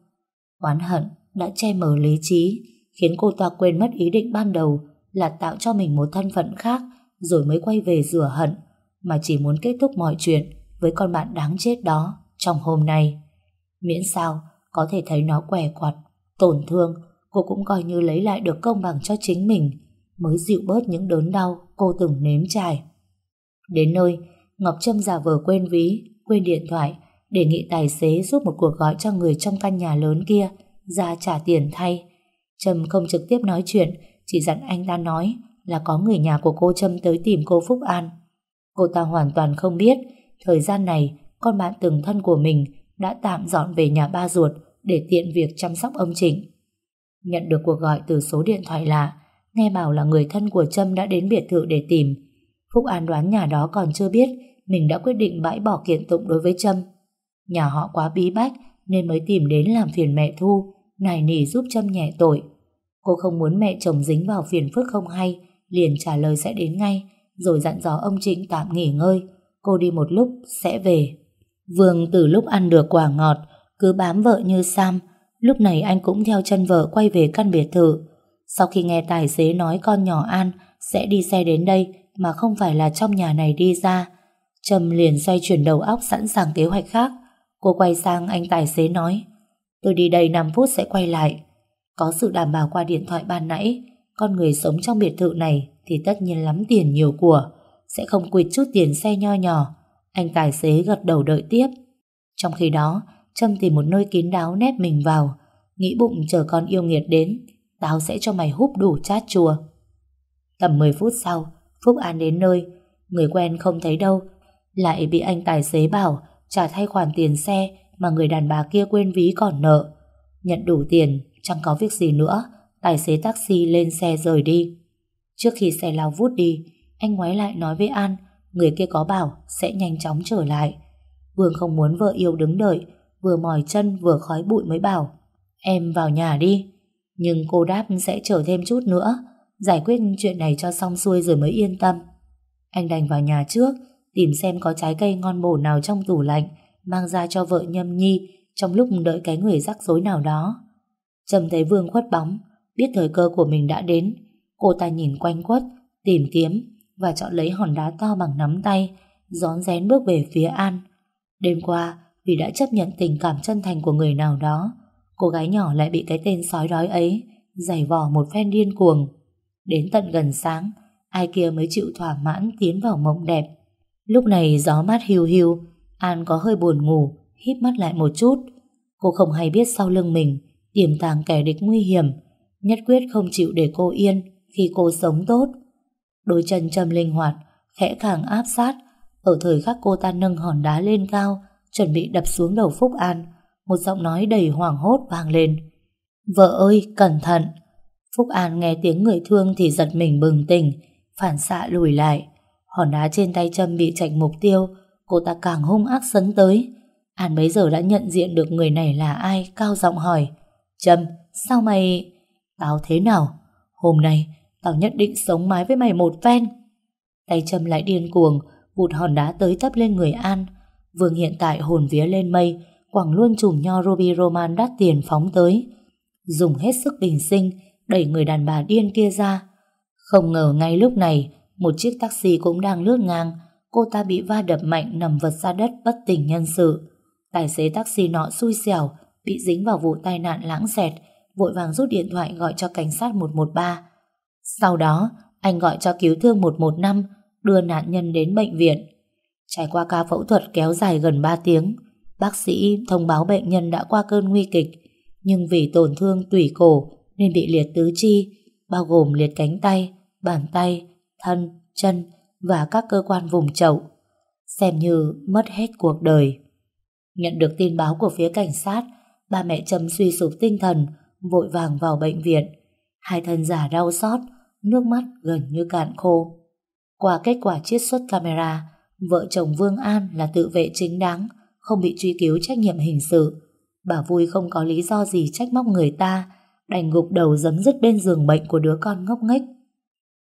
Oán hận đã che mờ lý trí, khiến cô ta quên mất ý định ban đầu là tạo cho mình một thân phận khác rồi mới quay về rửa hận, mà chỉ muốn kết thúc mọi chuyện với con bạn đáng chết đó trong hôm nay. Miễn sao có thể thấy nó quẻ quặt, tổn thương, cô cũng coi như lấy lại được công bằng cho chính mình, mới dịu bớt những đớn đau cô từng nếm trải. Đến nơi, Ngọc Trâm giả vờ quên ví, quên điện thoại, đề nghị tài xế giúp một cuộc gọi cho người trong căn nhà lớn kia ra trả tiền thay. Trâm không trực tiếp nói chuyện, chỉ dặn anh ta nói là có người nhà của cô Trâm tới tìm cô Phúc An. Cô ta hoàn toàn không biết Thời gian này, con bạn từng thân của mình đã tạm dọn về nhà ba ruột để tiện việc chăm sóc ông Trịnh. Nhận được cuộc gọi từ số điện thoại lạ, nghe bảo là người thân của Trâm đã đến biệt thự để tìm. Phúc An đoán nhà đó còn chưa biết mình đã quyết định bãi bỏ kiện tụng đối với Trâm. Nhà họ quá bí bách nên mới tìm đến làm phiền mẹ Thu, nài nỉ giúp châm nhẹ tội. Cô không muốn mẹ chồng dính vào phiền phức không hay, liền trả lời sẽ đến ngay, rồi dặn dò ông Trịnh tạm nghỉ ngơi. Cô đi một lúc, sẽ về. Vương từ lúc ăn được quả ngọt, cứ bám vợ như Sam. Lúc này anh cũng theo chân vợ quay về căn biệt thự. Sau khi nghe tài xế nói con nhỏ An sẽ đi xe đến đây mà không phải là trong nhà này đi ra, trầm liền xoay chuyển đầu óc sẵn sàng kế hoạch khác. Cô quay sang anh tài xế nói Tôi đi đây 5 phút sẽ quay lại. Có sự đảm bảo qua điện thoại ban nãy, con người sống trong biệt thự này thì tất nhiên lắm tiền nhiều của, sẽ không quỵt chút tiền xe nho nhỏ. Anh tài xế gật đầu đợi tiếp. Trong khi đó, Trâm tìm một nơi kín đáo nép mình vào, nghĩ bụng chờ con yêu nghiệt đến, tao sẽ cho mày húp đủ chát chùa. Tầm 10 phút sau, Phúc An đến nơi, người quen không thấy đâu, lại bị anh tài xế bảo trả thay khoản tiền xe mà người đàn bà kia quên ví còn nợ. Nhận đủ tiền, chẳng có việc gì nữa, tài xế taxi lên xe rời đi. Trước khi xe lao vút đi, anh ngoái lại nói với An, người kia có bảo sẽ nhanh chóng trở lại. Vương không muốn vợ yêu đứng đợi, vừa mỏi chân vừa khói bụi mới bảo, em vào nhà đi. Nhưng cô đáp sẽ chờ thêm chút nữa, giải quyết chuyện này cho xong xuôi rồi mới yên tâm. Anh đành vào nhà trước, tìm xem có trái cây ngon bổ nào trong tủ lạnh, mang ra cho vợ nhâm nhi trong lúc đợi cái người rắc rối nào đó. Trầm thấy Vương khuất bóng, biết thời cơ của mình đã đến. Cô ta nhìn quanh quất, tìm kiếm và chọn lấy hòn đá to bằng nắm tay, gión rén bước về phía An. Đêm qua, vì đã chấp nhận tình cảm chân thành của người nào đó, cô gái nhỏ lại bị cái tên sói đói ấy giày vò một phen điên cuồng. Đến tận gần sáng, ai kia mới chịu thỏa mãn tiến vào mộng đẹp. Lúc này gió mát hiu hiu, An có hơi buồn ngủ, híp mắt lại một chút. Cô không hay biết sau lưng mình tiềm tàng kẻ địch nguy hiểm, nhất quyết không chịu để cô yên khi cô sống tốt. Đôi chân trầm linh hoạt, khẽ khàng áp sát, ở thời khắc cô ta nâng hòn đá lên cao, chuẩn bị đập xuống đầu Phúc An, một giọng nói đầy hoảng hốt vang lên. Vợ ơi, cẩn thận! Phúc An nghe tiếng người thương thì giật mình bừng tỉnh, phản xạ lùi lại. Hòn đá trên tay Trâm bị chạch mục tiêu, cô ta càng hung ác sấn tới. An bấy giờ đã nhận diện được người này là ai, cao giọng hỏi. Trâm, sao mày... Tao thế nào? Hôm nay, tao nhất định sống mái với mày một phen. Tay Trâm lại điên cuồng, vụt hòn đá tới tấp lên người An. Vương hiện tại hồn vía lên mây, quẳng luôn chùm nho Ruby Roman đắt tiền phóng tới. Dùng hết sức bình sinh, đẩy người đàn bà điên kia ra. Không ngờ ngay lúc này, một chiếc taxi cũng đang lướt ngang, cô ta bị va đập mạnh nằm vật ra đất bất tỉnh nhân sự. Tài xế taxi nọ xui xẻo, bị dính vào vụ tai nạn lãng xẹt, vội vàng rút điện thoại gọi cho cảnh sát 113. Sau đó, anh gọi cho cứu thương 115, đưa nạn nhân đến bệnh viện. Trải qua ca phẫu thuật kéo dài gần 3 tiếng, bác sĩ thông báo bệnh nhân đã qua cơn nguy kịch, nhưng vì tổn thương tủy cổ nên bị liệt tứ chi, bao gồm liệt cánh tay, bàn tay, thân, chân và các cơ quan vùng chậu, xem như mất hết cuộc đời. Nhận được tin báo của phía cảnh sát, ba mẹ Trâm suy sụp tinh thần, vội vàng vào bệnh viện. Hai thân giả đau xót, nước mắt gần như cạn khô. Qua kết quả chiết xuất camera, vợ chồng Vương An là tự vệ chính đáng, không bị truy cứu trách nhiệm hình sự. Bà vui không có lý do gì trách móc người ta, đành gục đầu dấm dứt bên giường bệnh của đứa con ngốc nghếch.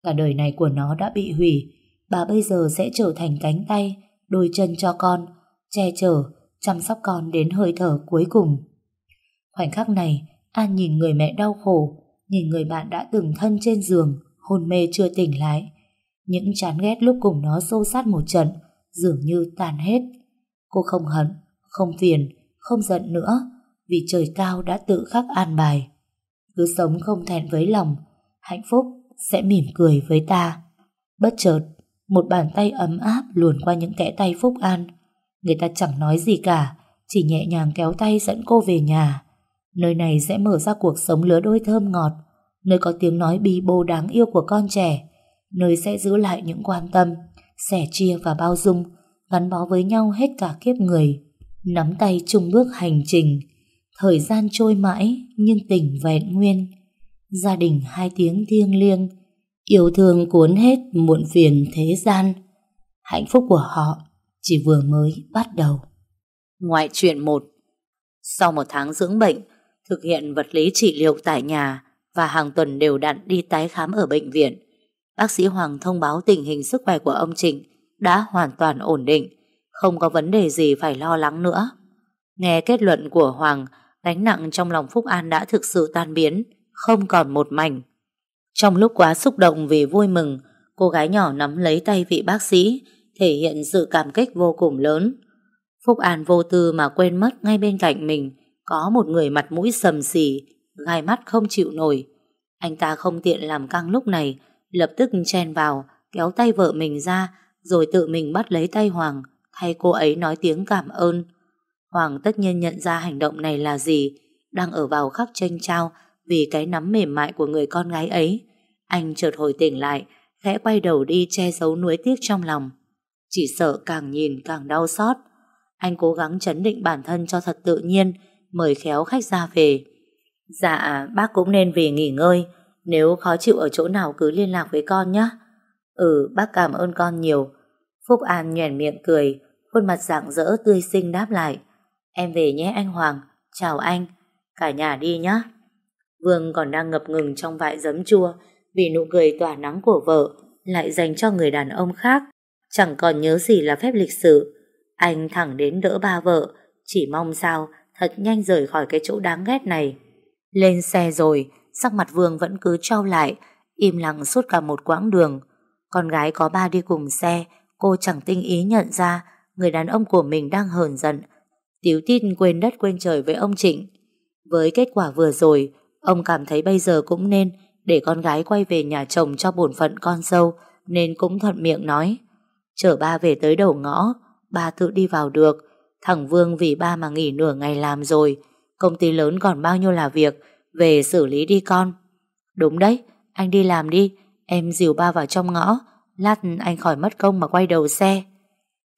Cả đời này của nó đã bị hủy, bà bây giờ sẽ trở thành cánh tay, đôi chân cho con, che chở, chăm sóc con đến hơi thở cuối cùng. Khoảnh khắc này, An nhìn người mẹ đau khổ, nhìn người bạn đã từng thân trên giường, hôn mê chưa tỉnh lại. Những chán ghét lúc cùng nó xô sát một trận, dường như tàn hết. Cô không hận, không phiền, không giận nữa, vì trời cao đã tự khắc an bài. Cứ sống không thẹn với lòng, hạnh phúc sẽ mỉm cười với ta. Bất chợt, một bàn tay ấm áp luồn qua những kẽ tay Phúc An. Người ta chẳng nói gì cả, chỉ nhẹ nhàng kéo tay dẫn cô về nhà. Nơi này sẽ mở ra cuộc sống lứa đôi thơm ngọt, nơi có tiếng nói bi bô đáng yêu của con trẻ, nơi sẽ giữ lại những quan tâm, sẻ chia và bao dung, gắn bó với nhau hết cả kiếp người. Nắm tay chung bước hành trình, thời gian trôi mãi nhưng tình vẹn nguyên. Gia đình hai tiếng thiêng liêng, yêu thương cuốn hết muộn phiền thế gian. Hạnh phúc của họ chỉ vừa mới bắt đầu. Ngoại truyện 1 Sau một tháng dưỡng bệnh, thực hiện vật lý trị liệu tại nhà và hàng tuần đều đặn đi tái khám ở bệnh viện, bác sĩ Hoàng thông báo tình hình sức khỏe của ông Trịnh đã hoàn toàn ổn định, không có vấn đề gì phải lo lắng nữa. Nghe kết luận của Hoàng, gánh nặng trong lòng Phúc An đã thực sự tan biến, không còn một mảnh. Trong lúc quá xúc động vì vui mừng, cô gái nhỏ nắm lấy tay vị bác sĩ, thể hiện sự cảm kích vô cùng lớn. Phúc An vô tư mà quên mất ngay bên cạnh mình có một người mặt mũi sầm xì, gai mắt không chịu nổi. Anh ta không tiện làm căng lúc này, lập tức chen vào, kéo tay vợ mình ra, rồi tự mình bắt lấy tay Hoàng, thay cô ấy nói tiếng cảm ơn. Hoàng tất nhiên nhận ra hành động này là gì, đang ở vào khắc tranh trao vì cái nắm mềm mại của người con gái ấy. Anh chợt hồi tỉnh lại, khẽ quay đầu đi che giấu nuối tiếc trong lòng. Chỉ sợ càng nhìn càng đau xót. Anh cố gắng chấn định bản thân cho thật tự nhiên, mời khéo khách ra về. Dạ, bác cũng nên về nghỉ ngơi, nếu khó chịu ở chỗ nào cứ liên lạc với con nhé. Ừ, bác cảm ơn con nhiều. Phúc An nhoẻn miệng cười, khuôn mặt rạng rỡ tươi xinh đáp lại. Em về nhé anh Hoàng, chào anh, cả nhà đi nhé. Vương còn đang ngập ngừng trong vại giấm chua vì nụ cười tỏa nắng của vợ lại dành cho người đàn ông khác. Chẳng còn nhớ gì là phép lịch sự. Anh thẳng đến đỡ ba vợ, chỉ mong sao thật nhanh rời khỏi cái chỗ đáng ghét này. Lên xe rồi, sắc mặt Vương vẫn cứ trao lại, im lặng suốt cả một quãng đường. Con gái có ba đi cùng xe, cô chẳng tinh ý nhận ra người đàn ông của mình đang hờn giận, tiếu tin quên đất quên trời với ông Trịnh. Với kết quả vừa rồi, ông cảm thấy bây giờ cũng nên để con gái quay về nhà chồng cho bổn phận con dâu, nên cũng thuận miệng nói. Chở ba về tới đầu ngõ, ba tự đi vào được. Thằng Vương vì ba mà nghỉ nửa ngày làm rồi, công ty lớn còn bao nhiêu là việc, về xử lý đi con. Đúng đấy, anh đi làm đi, em dìu ba vào trong ngõ, lát anh khỏi mất công mà quay đầu xe.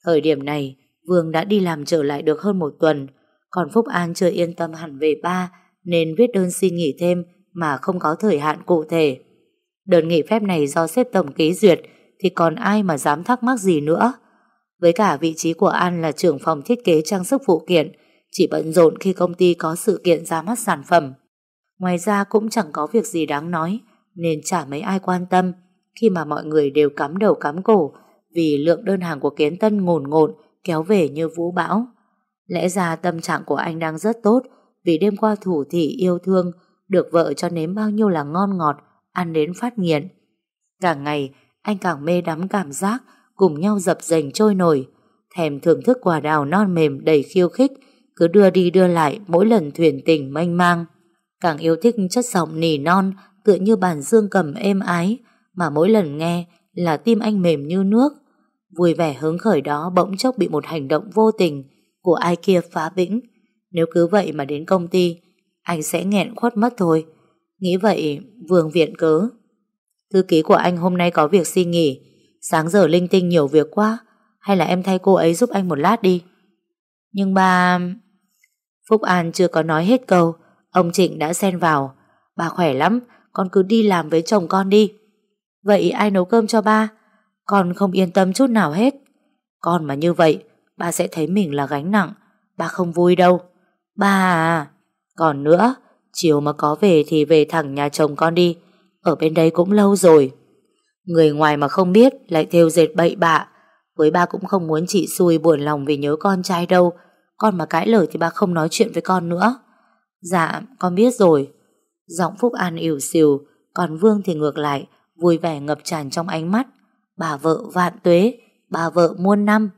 Thời điểm này, Vương đã đi làm trở lại được hơn một tuần, còn Phúc An chưa yên tâm hẳn về ba, nên viết đơn xin nghỉ thêm mà không có thời hạn cụ thể. Đơn nghỉ phép này do xếp tổng ký duyệt, thì còn ai mà dám thắc mắc gì nữa. Với cả vị trí của An là trưởng phòng thiết kế trang sức phụ kiện, chỉ bận rộn khi công ty có sự kiện ra mắt sản phẩm. Ngoài ra cũng chẳng có việc gì đáng nói, nên chả mấy ai quan tâm khi mà mọi người đều cắm đầu cắm cổ vì lượng đơn hàng của Kiến Tân ngồn ngộn kéo về như vũ bão. Lẽ ra tâm trạng của anh đang rất tốt vì đêm qua thủ thị yêu thương, được vợ cho nếm bao nhiêu là ngon ngọt, ăn đến phát nghiện. Càng ngày, anh càng mê đắm cảm giác, cùng nhau dập dềnh trôi nổi, thèm thưởng thức quả đào non mềm đầy khiêu khích, cứ đưa đi đưa lại mỗi lần thuyền tình mênh mang. Càng yêu thích chất giọng nỉ non, tựa như bàn dương cầm êm ái, mà mỗi lần nghe là tim anh mềm như nước. Vui vẻ hứng khởi đó bỗng chốc bị một hành động vô tình của ai kia phá bĩnh. Nếu cứ vậy mà đến công ty, anh sẽ nghẹn khuất mất thôi. Nghĩ vậy, Vương viện cớ. Thư ký của anh hôm nay có việc xin nghỉ. Sáng giờ linh tinh nhiều việc quá. Hay là em thay cô ấy giúp anh một lát đi. Nhưng ba... Phúc An chưa có nói hết câu. Ông Trịnh đã xen vào. Bà khỏe lắm, con cứ đi làm với chồng con đi. Vậy ai nấu cơm cho ba? Con không yên tâm chút nào hết. Con mà như vậy, ba sẽ thấy mình là gánh nặng. Ba không vui đâu. Ba à, còn nữa, chiều mà có về thì về thẳng nhà chồng con đi. Ở bên đây cũng lâu rồi. Người ngoài mà không biết lại theo dệt bậy bạ. Với ba cũng không muốn chị xui buồn lòng vì nhớ con trai đâu. Con mà cãi lời thì ba không nói chuyện với con nữa. Dạ, con biết rồi. Giọng Phúc An ỉu xìu, còn Vương thì ngược lại, vui vẻ ngập tràn trong ánh mắt. Bà vợ vạn tuế, bà vợ muôn năm.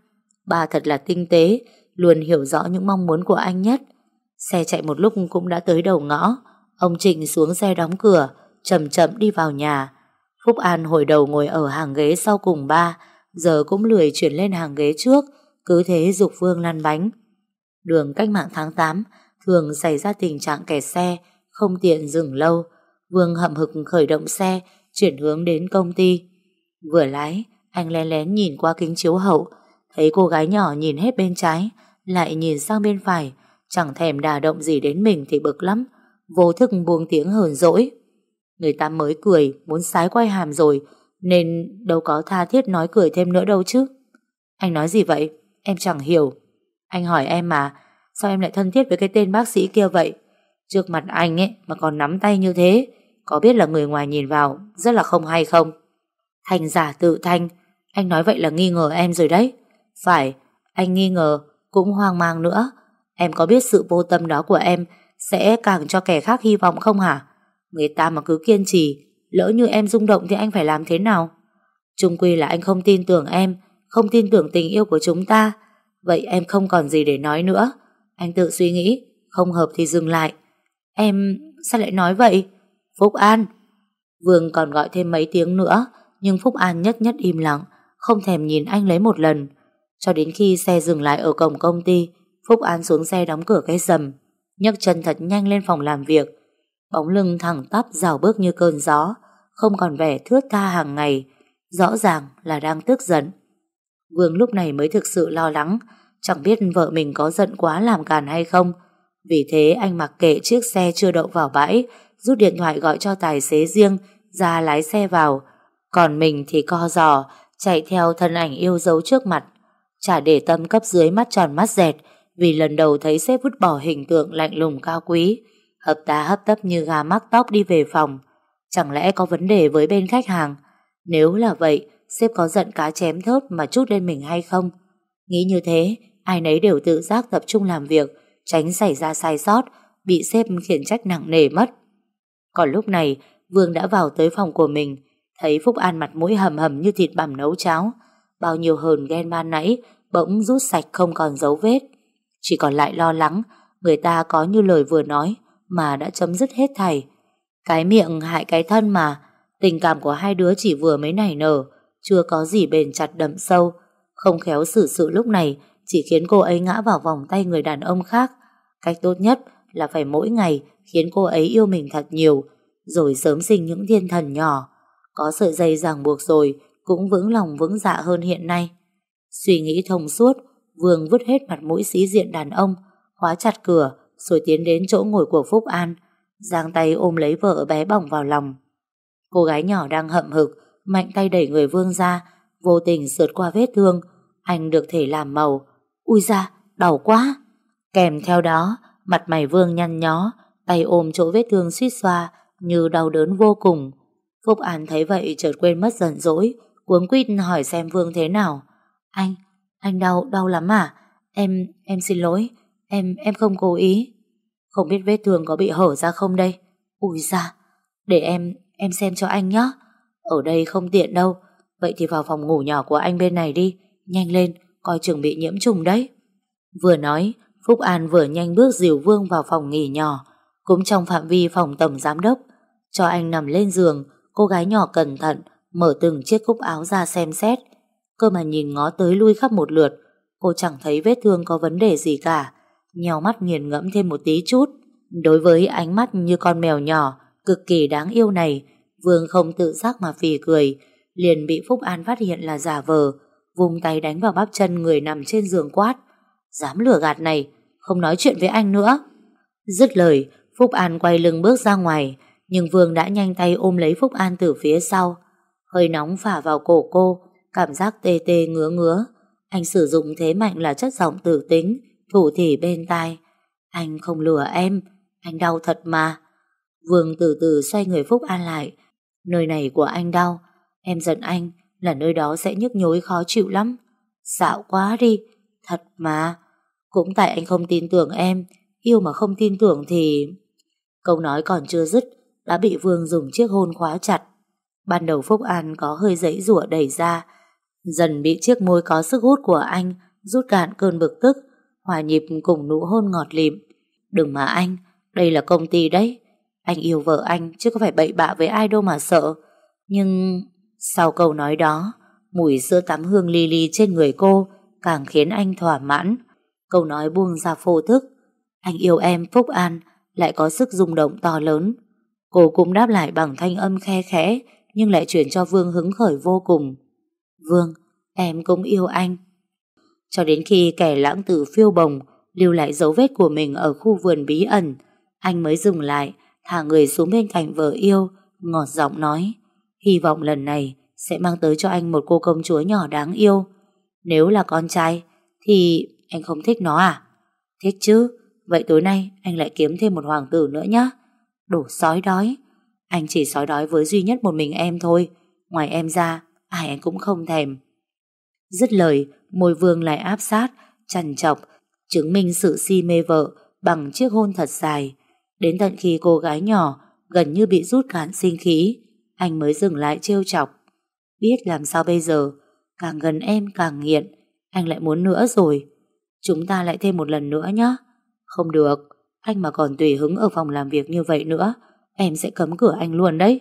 Bà thật là tinh tế, luôn hiểu rõ những mong muốn của anh nhất. Xe chạy một lúc cũng đã tới đầu ngõ. Ông Trịnh xuống xe đóng cửa, chậm chậm đi vào nhà. Phúc An hồi đầu ngồi ở hàng ghế sau cùng ba, giờ cũng lười chuyển lên hàng ghế trước, cứ thế dục Vương lăn bánh. Đường cách mạng tháng 8 thường xảy ra tình trạng kẹt xe, không tiện dừng lâu. Vương hậm hực khởi động xe, chuyển hướng đến công ty. Vừa lái, anh lén lén nhìn qua kính chiếu hậu, thấy cô gái nhỏ nhìn hết bên trái, lại nhìn sang bên phải, chẳng thèm đà động gì đến mình thì bực lắm, vô thức buông tiếng hờn dỗi. Người ta mới cười, muốn sái quay hàm rồi, nên đâu có tha thiết nói cười thêm nữa đâu chứ. Anh nói gì vậy? em chẳng hiểu. Anh hỏi em mà, sao em lại thân thiết với cái tên bác sĩ kia vậy? Trước mặt anh ấy mà còn nắm tay như thế, có biết là người ngoài nhìn vào rất là không hay không? Thành giả tự thanh, anh nói vậy là nghi ngờ em rồi đấy. Phải, anh nghi ngờ, cũng hoang mang nữa. Em có biết sự vô tâm đó của em sẽ càng cho kẻ khác hy vọng không hả? Người ta mà cứ kiên trì, lỡ như em rung động thì anh phải làm thế nào? Trung quy là anh không tin tưởng em, không tin tưởng tình yêu của chúng ta. Vậy em không còn gì để nói nữa. Anh tự suy nghĩ, không hợp thì dừng lại. Em, sao lại nói vậy? Phúc An. Vương còn gọi thêm mấy tiếng nữa, nhưng Phúc An nhất nhất im lặng, không thèm nhìn anh lấy một lần. Cho đến khi xe dừng lại ở cổng công ty, Phúc An xuống xe đóng cửa cái sầm, nhấc chân thật nhanh lên phòng làm việc. Bóng lưng thẳng tắp rào bước như cơn gió, không còn vẻ thướt tha hàng ngày, rõ ràng là đang tức giận. Vương lúc này mới thực sự lo lắng, chẳng biết vợ mình có giận quá làm càn hay không. Vì thế anh mặc kệ chiếc xe chưa đậu vào bãi, rút điện thoại gọi cho tài xế riêng ra lái xe vào. Còn mình thì co giò, chạy theo thân ảnh yêu dấu trước mặt. Chả để tâm cấp dưới mắt tròn mắt dẹt, vì lần đầu thấy sếp vứt bỏ hình tượng lạnh lùng cao quý, hấp tá hấp tấp như gà mắc tóc đi về phòng. Chẳng lẽ có vấn đề với bên khách hàng? Nếu là vậy, sếp có giận cá chém thớt mà chút lên mình hay không? Nghĩ như thế, ai nấy đều tự giác tập trung làm việc, tránh xảy ra sai sót, bị sếp khiển trách nặng nề mất. Còn lúc này, Vương đã vào tới phòng của mình, thấy Phúc An mặt mũi hầm hầm như thịt bằm nấu cháo. Bao nhiêu hờn ghen ban nãy, bỗng rút sạch không còn dấu vết. Chỉ còn lại lo lắng, người ta có như lời vừa nói, mà đã chấm dứt hết thảy. Cái miệng hại cái thân mà, tình cảm của hai đứa chỉ vừa mới nảy nở, chưa có gì bền chặt đậm sâu. Không khéo xử sự lúc này chỉ khiến cô ấy ngã vào vòng tay người đàn ông khác. Cách tốt nhất là phải mỗi ngày khiến cô ấy yêu mình thật nhiều, rồi sớm sinh những thiên thần nhỏ. Có sợi dây ràng buộc rồi, cũng vững lòng vững dạ hơn hiện nay. Suy nghĩ thông suốt, Vương vứt hết mặt mũi sĩ diện đàn ông, khóa chặt cửa, rồi tiến đến chỗ ngồi của Phúc An, giang tay ôm lấy vợ bé bỏng vào lòng. Cô gái nhỏ đang hậm hực, mạnh tay đẩy người Vương ra, vô tình sượt qua vết thương, anh được thể làm màu. Ui da, đau quá! Kèm theo đó, mặt mày Vương nhăn nhó, tay ôm chỗ vết thương suýt xoa, như đau đớn vô cùng. Phúc An thấy vậy chợt quên mất giận dỗi, cuống quýt hỏi xem Vương thế nào. Anh, anh đau, đau lắm à? Em, em xin lỗi, em, em không cố ý. Không biết vết thương có bị hở ra không đây? Ui da, để em, em xem cho anh nhé. Ở đây không tiện đâu, vậy thì vào phòng ngủ nhỏ của anh bên này đi, nhanh lên, coi chừng bị nhiễm trùng đấy. Vừa nói, Phúc An vừa nhanh bước dìu Vương vào phòng nghỉ nhỏ, cũng trong phạm vi phòng tổng giám đốc. Cho anh nằm lên giường, cô gái nhỏ cẩn thận, mở từng chiếc cúc áo ra xem xét. Cơ mà nhìn ngó tới lui khắp một lượt, cô chẳng thấy vết thương có vấn đề gì cả. Nhèo mắt nghiền ngẫm thêm một tí chút. Đối với ánh mắt như con mèo nhỏ, cực kỳ đáng yêu này, Vương không tự giác mà phì cười, liền bị Phúc An phát hiện là giả vờ, vùng tay đánh vào bắp chân người nằm trên giường quát. Dám lừa gạt này, không nói chuyện với anh nữa. Dứt lời, Phúc An quay lưng bước ra ngoài, nhưng Vương đã nhanh tay ôm lấy Phúc An từ phía sau. Hơi nóng phả vào cổ cô, cảm giác tê tê ngứa ngứa. Anh sử dụng thế mạnh là chất giọng tử tính, thủ thỉ bên tai. Anh không lừa em, anh đau thật mà. Vương từ từ xoay người Phúc An lại. Nơi này của anh đau, em giận anh là nơi đó sẽ nhức nhối khó chịu lắm. Xạo quá đi, thật mà. Cũng tại anh không tin tưởng em, yêu mà không tin tưởng thì... Câu nói còn chưa dứt, đã bị Vương dùng chiếc hôn khóa chặt. Ban đầu Phúc An có hơi giấy rủa đẩy ra, dần bị chiếc môi có sức hút của anh rút cạn cơn bực tức, hòa nhịp cùng nụ hôn ngọt lịm. Đừng mà anh, đây là công ty đấy. Anh yêu vợ anh chứ có phải bậy bạ với ai đâu mà sợ. Nhưng sau câu nói đó, mùi sữa tắm hương li li trên người cô càng khiến anh thỏa mãn. Câu nói buông ra phô thức. Anh yêu em Phúc An lại có sức rung động to lớn. Cô cũng đáp lại bằng thanh âm khe khẽ nhưng lại chuyển cho Vương hứng khởi vô cùng. Vương, em cũng yêu anh. Cho đến khi kẻ lãng tử phiêu bồng lưu lại dấu vết của mình ở khu vườn bí ẩn, anh mới dừng lại, thả người xuống bên cạnh vợ yêu, ngọt giọng nói, hy vọng lần này sẽ mang tới cho anh một cô công chúa nhỏ đáng yêu. Nếu là con trai, Thì anh không thích nó à? Thích chứ, vậy tối nay anh lại kiếm thêm một hoàng tử nữa nhá. Đổ sói đói. Anh chỉ sói đói với duy nhất một mình em thôi. Ngoài em ra, ai anh cũng không thèm. Dứt lời, môi vương lại áp sát, chằn chọc, chứng minh sự si mê vợ bằng chiếc hôn thật dài. Đến tận khi cô gái nhỏ gần như bị rút cạn sinh khí, anh mới dừng lại trêu chọc. Biết làm sao bây giờ, càng gần em càng nghiện, anh lại muốn nữa rồi. Chúng ta lại thêm một lần nữa nhé. Không được, anh mà còn tùy hứng ở phòng làm việc như vậy nữa, em sẽ cấm cửa anh luôn đấy.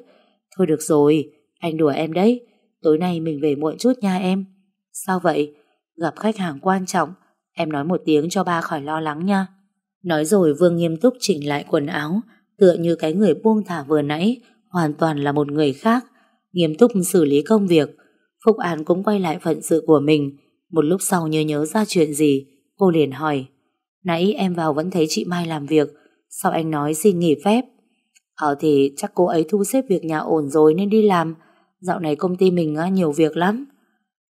Thôi được rồi, anh đùa em đấy, tối nay mình về muộn chút nha em. Sao vậy? Gặp khách hàng quan trọng, em nói một tiếng cho ba khỏi lo lắng nha. Nói rồi Vương nghiêm túc chỉnh lại quần áo, tựa như cái người buông thả vừa nãy, hoàn toàn là một người khác, nghiêm túc xử lý công việc. Phúc An cũng quay lại phận sự của mình, một lúc sau như nhớ ra chuyện gì, cô liền hỏi, nãy em vào vẫn thấy chị Mai làm việc, sao anh nói xin nghỉ phép? Ờ thì chắc cô ấy thu xếp việc nhà ổn rồi nên đi làm, dạo này công ty mình nhiều việc lắm.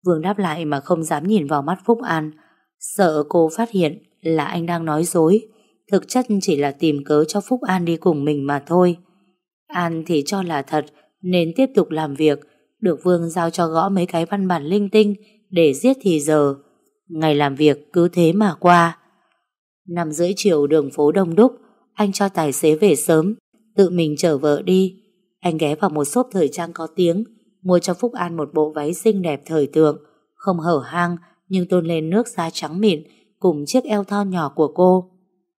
Vương đáp lại mà không dám nhìn vào mắt Phúc An, sợ cô phát hiện là anh đang nói dối, thực chất chỉ là tìm cớ cho Phúc An đi cùng mình mà thôi. An thì cho là thật nên tiếp tục làm việc, được Vương giao cho gõ mấy cái văn bản linh tinh để giết thì giờ. Ngày làm việc cứ thế mà qua. Năm rưỡi chiều đường phố đông đúc, anh cho tài xế về sớm, tự mình chở vợ đi. Anh ghé vào một shop thời trang có tiếng, mua cho Phúc An một bộ váy xinh đẹp thời tượng, không hở hang nhưng tôn lên nước da trắng mịn cùng chiếc eo thon nhỏ của cô.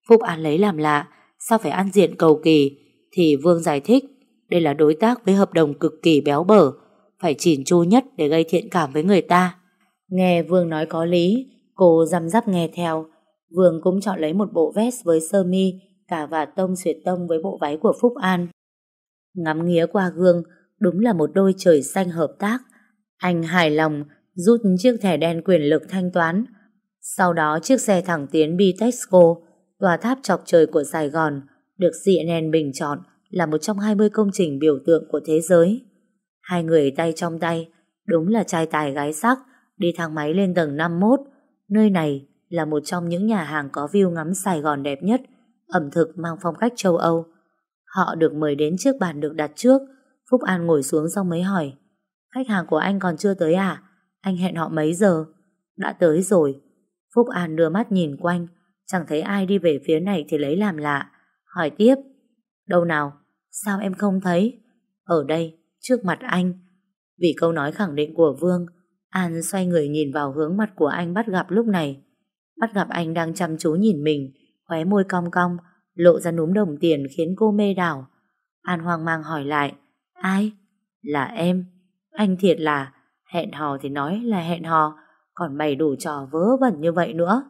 Phúc An lấy làm lạ, sao phải ăn diện cầu kỳ, thì Vương giải thích đây là đối tác với hợp đồng cực kỳ béo bở, phải chỉn chu nhất để gây thiện cảm với người ta. Nghe Vương nói có lý, cô răm rắp nghe theo. Vương cũng chọn lấy một bộ vest với sơ mi, cả và tông xuyệt tông với bộ váy của Phúc An. Ngắm nghía qua gương, đúng là một đôi trời xanh hợp tác. Anh hài lòng rút chiếc thẻ đen quyền lực thanh toán. Sau đó chiếc xe thẳng tiến Bitexco, tòa tháp chọc trời của Sài Gòn, được CNN bình chọn là một trong 20 công trình biểu tượng của thế giới. Hai người tay trong tay, đúng là trai tài gái sắc, đi thang máy lên tầng 51. Nơi này là một trong những nhà hàng có view ngắm Sài Gòn đẹp nhất, ẩm thực mang phong cách châu Âu. Họ được mời đến trước bàn được đặt trước, Phúc An ngồi xuống xong mới hỏi, khách hàng của anh còn chưa tới à? Anh hẹn họ mấy giờ? Đã tới rồi. Phúc An đưa mắt nhìn quanh, chẳng thấy ai đi về phía này thì lấy làm lạ. Hỏi tiếp, đâu nào? Sao em không thấy? Ở đây, trước mặt anh. Vì câu nói khẳng định của Vương, An xoay người nhìn vào hướng mặt của anh bắt gặp lúc này. Bắt gặp anh đang chăm chú nhìn mình, khóe môi cong cong, lộ ra núm đồng tiền khiến cô mê đảo. An hoang mang hỏi lại, ai? Là em. Anh thiệt là, hẹn hò thì nói là hẹn hò, còn bày đủ trò vớ vẩn như vậy nữa.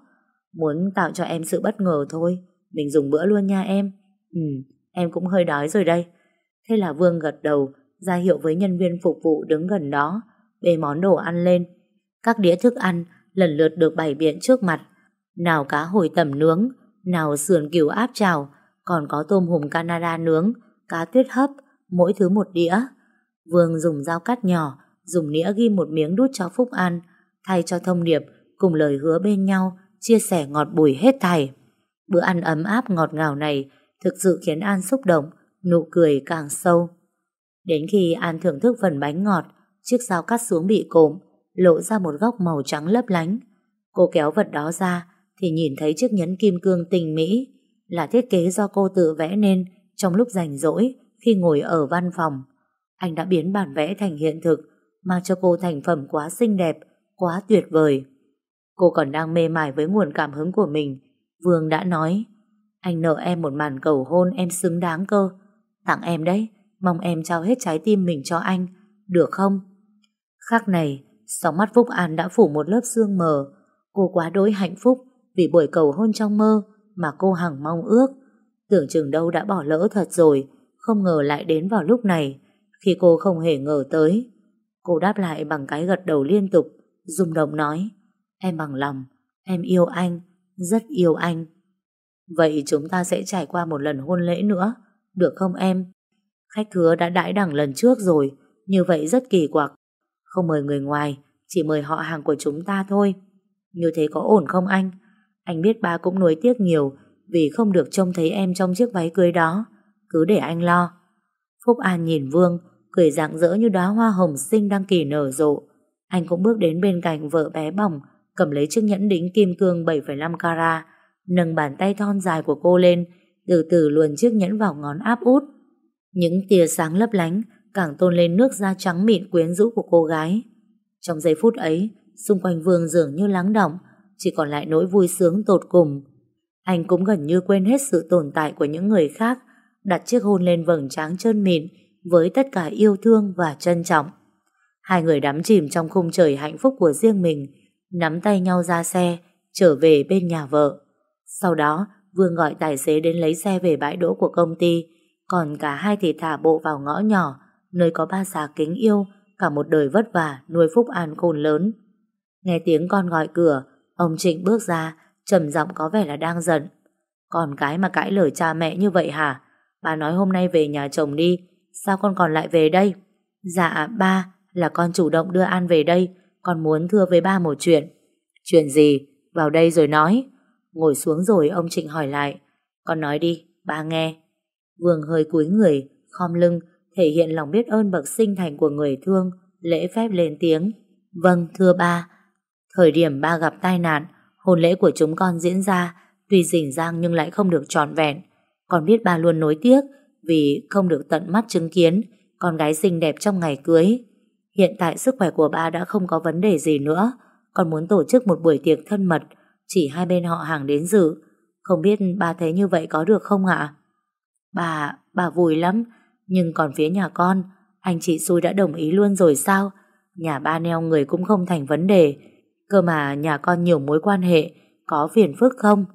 Muốn tạo cho em sự bất ngờ thôi, mình dùng bữa luôn nha em. Ừ, em cũng hơi đói rồi đây. Thế là Vương gật đầu, ra hiệu với nhân viên phục vụ đứng gần đó, bê món đồ ăn lên. Các đĩa thức ăn lần lượt được bày biện trước mặt. Nào cá hồi tẩm nướng, nào sườn cừu áp chảo, còn có tôm hùm Canada nướng, cá tuyết hấp, mỗi thứ một đĩa. Vương dùng dao cắt nhỏ, dùng nĩa ghi một miếng đút cho Phúc ăn, thay cho thông điệp cùng lời hứa bên nhau, chia sẻ ngọt bùi hết thảy. Bữa ăn ấm áp ngọt ngào này thực sự khiến An xúc động, nụ cười càng sâu. Đến khi An thưởng thức phần bánh ngọt, chiếc dao cắt xuống bị cộm, lộ ra một góc màu trắng lấp lánh. Cô kéo vật đó ra, thì nhìn thấy chiếc nhẫn kim cương tình mỹ, là thiết kế do cô tự vẽ nên trong lúc rảnh rỗi khi ngồi ở văn phòng. Anh đã biến bản vẽ thành hiện thực, mang cho cô thành phẩm quá xinh đẹp, quá tuyệt vời. Cô còn đang mê mải với nguồn cảm hứng của mình. Vương đã nói, anh nợ em một màn cầu hôn em xứng đáng cơ. Tặng em đấy, mong em trao hết trái tim mình cho anh, được không? Khác này, sóng mắt Phúc An đã phủ một lớp sương mờ. Cô quá đỗi hạnh phúc vì buổi cầu hôn trong mơ mà cô hằng mong ước. Tưởng chừng đâu đã bỏ lỡ thật rồi, không ngờ lại đến vào lúc này, khi cô không hề ngờ tới. Cô đáp lại bằng cái gật đầu liên tục, rung động nói, em bằng lòng, em yêu anh, rất yêu anh. Vậy chúng ta sẽ trải qua một lần hôn lễ nữa, được không em? Khách khứa đã đãi đẳng lần trước rồi, như vậy rất kỳ quặc. Không mời người ngoài, chỉ mời họ hàng của chúng ta thôi. Như thế có ổn không anh? Anh biết ba cũng nuối tiếc nhiều vì không được trông thấy em trong chiếc váy cưới đó. Cứ để anh lo. Phúc An nhìn Vương, cười rạng rỡ như đóa hoa hồng xinh đang kỳ nở rộ. Anh cũng bước đến bên cạnh vợ bé bỏng, cầm lấy chiếc nhẫn đính kim cương 7,5 carat, nâng bàn tay thon dài của cô lên, từ từ luồn chiếc nhẫn vào ngón áp út. Những tia sáng lấp lánh càng tôn lên nước da trắng mịn quyến rũ của cô gái. Trong giây phút ấy, xung quanh Vương dường như lắng động, chỉ còn lại nỗi vui sướng tột cùng. Anh cũng gần như quên hết sự tồn tại của những người khác, đặt chiếc hôn lên vầng trán trơn mịn với tất cả yêu thương và trân trọng. Hai người đắm chìm trong khung trời hạnh phúc của riêng mình, nắm tay nhau ra xe, trở về bên nhà vợ. Sau đó, Vương gọi tài xế đến lấy xe về bãi đỗ của công ty, còn cả hai thì thả bộ vào ngõ nhỏ, nơi có ba già kính yêu, cả một đời vất vả nuôi Phúc An khôn lớn. Nghe tiếng con gọi cửa, ông Trịnh bước ra, trầm giọng có vẻ là đang giận. Còn cái mà cãi lời cha mẹ như vậy hả? Bà nói hôm nay về nhà chồng đi, sao con còn lại về đây? Dạ ba, là con chủ động đưa An về đây, con muốn thưa với ba một chuyện. Chuyện gì? Vào đây rồi nói. Ngồi xuống rồi ông Trịnh hỏi lại. Con nói đi, ba nghe. Vương hơi cúi người, khom lưng, thể hiện lòng biết ơn bậc sinh thành của người thương, lễ phép lên tiếng. Vâng, thưa ba. Thời điểm ba gặp tai nạn, hôn lễ của chúng con diễn ra, tuy rình rang nhưng lại không được trọn vẹn. Con biết ba luôn nối tiếc vì không được tận mắt chứng kiến con gái xinh đẹp trong ngày cưới. Hiện tại sức khỏe của ba đã không có vấn đề gì nữa, con muốn tổ chức một buổi tiệc thân mật, chỉ hai bên họ hàng đến dự. Không biết ba thấy như vậy có được không ạ? Bà, bà vui lắm, nhưng còn phía nhà con, anh chị xui đã đồng ý luôn rồi sao? Nhà ba neo người cũng không thành vấn đề, cơ mà nhà con nhiều mối quan hệ, có phiền phức không?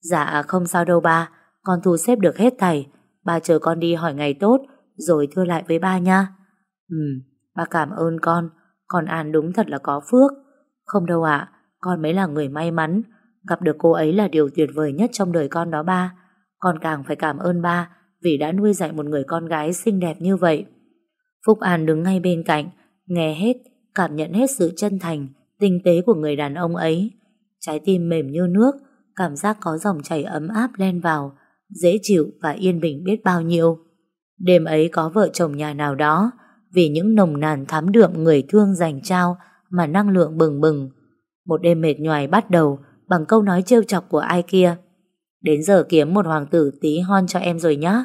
Dạ không sao đâu ba, con thu xếp được hết thầy, ba chờ con đi hỏi ngày tốt, rồi thưa lại với ba nha. Ừ, ba cảm ơn con, con An đúng thật là có phước. Không đâu ạ, con mới là người may mắn, gặp được cô ấy là điều tuyệt vời nhất trong đời con đó ba. Con càng phải cảm ơn ba vì đã nuôi dạy một người con gái xinh đẹp như vậy. Phúc An đứng ngay bên cạnh, nghe hết, cảm nhận hết sự chân thành, tinh tế của người đàn ông ấy. Trái tim mềm như nước, cảm giác có dòng chảy ấm áp len vào, dễ chịu và yên bình biết bao nhiêu. Đêm ấy có vợ chồng nhà nào đó, vì những nồng nàn thắm đượm người thương dành trao mà năng lượng bừng bừng. Một đêm mệt nhoài bắt đầu bằng câu nói trêu chọc của ai kia. Đến giờ kiếm một hoàng tử tí hon cho em rồi nhá.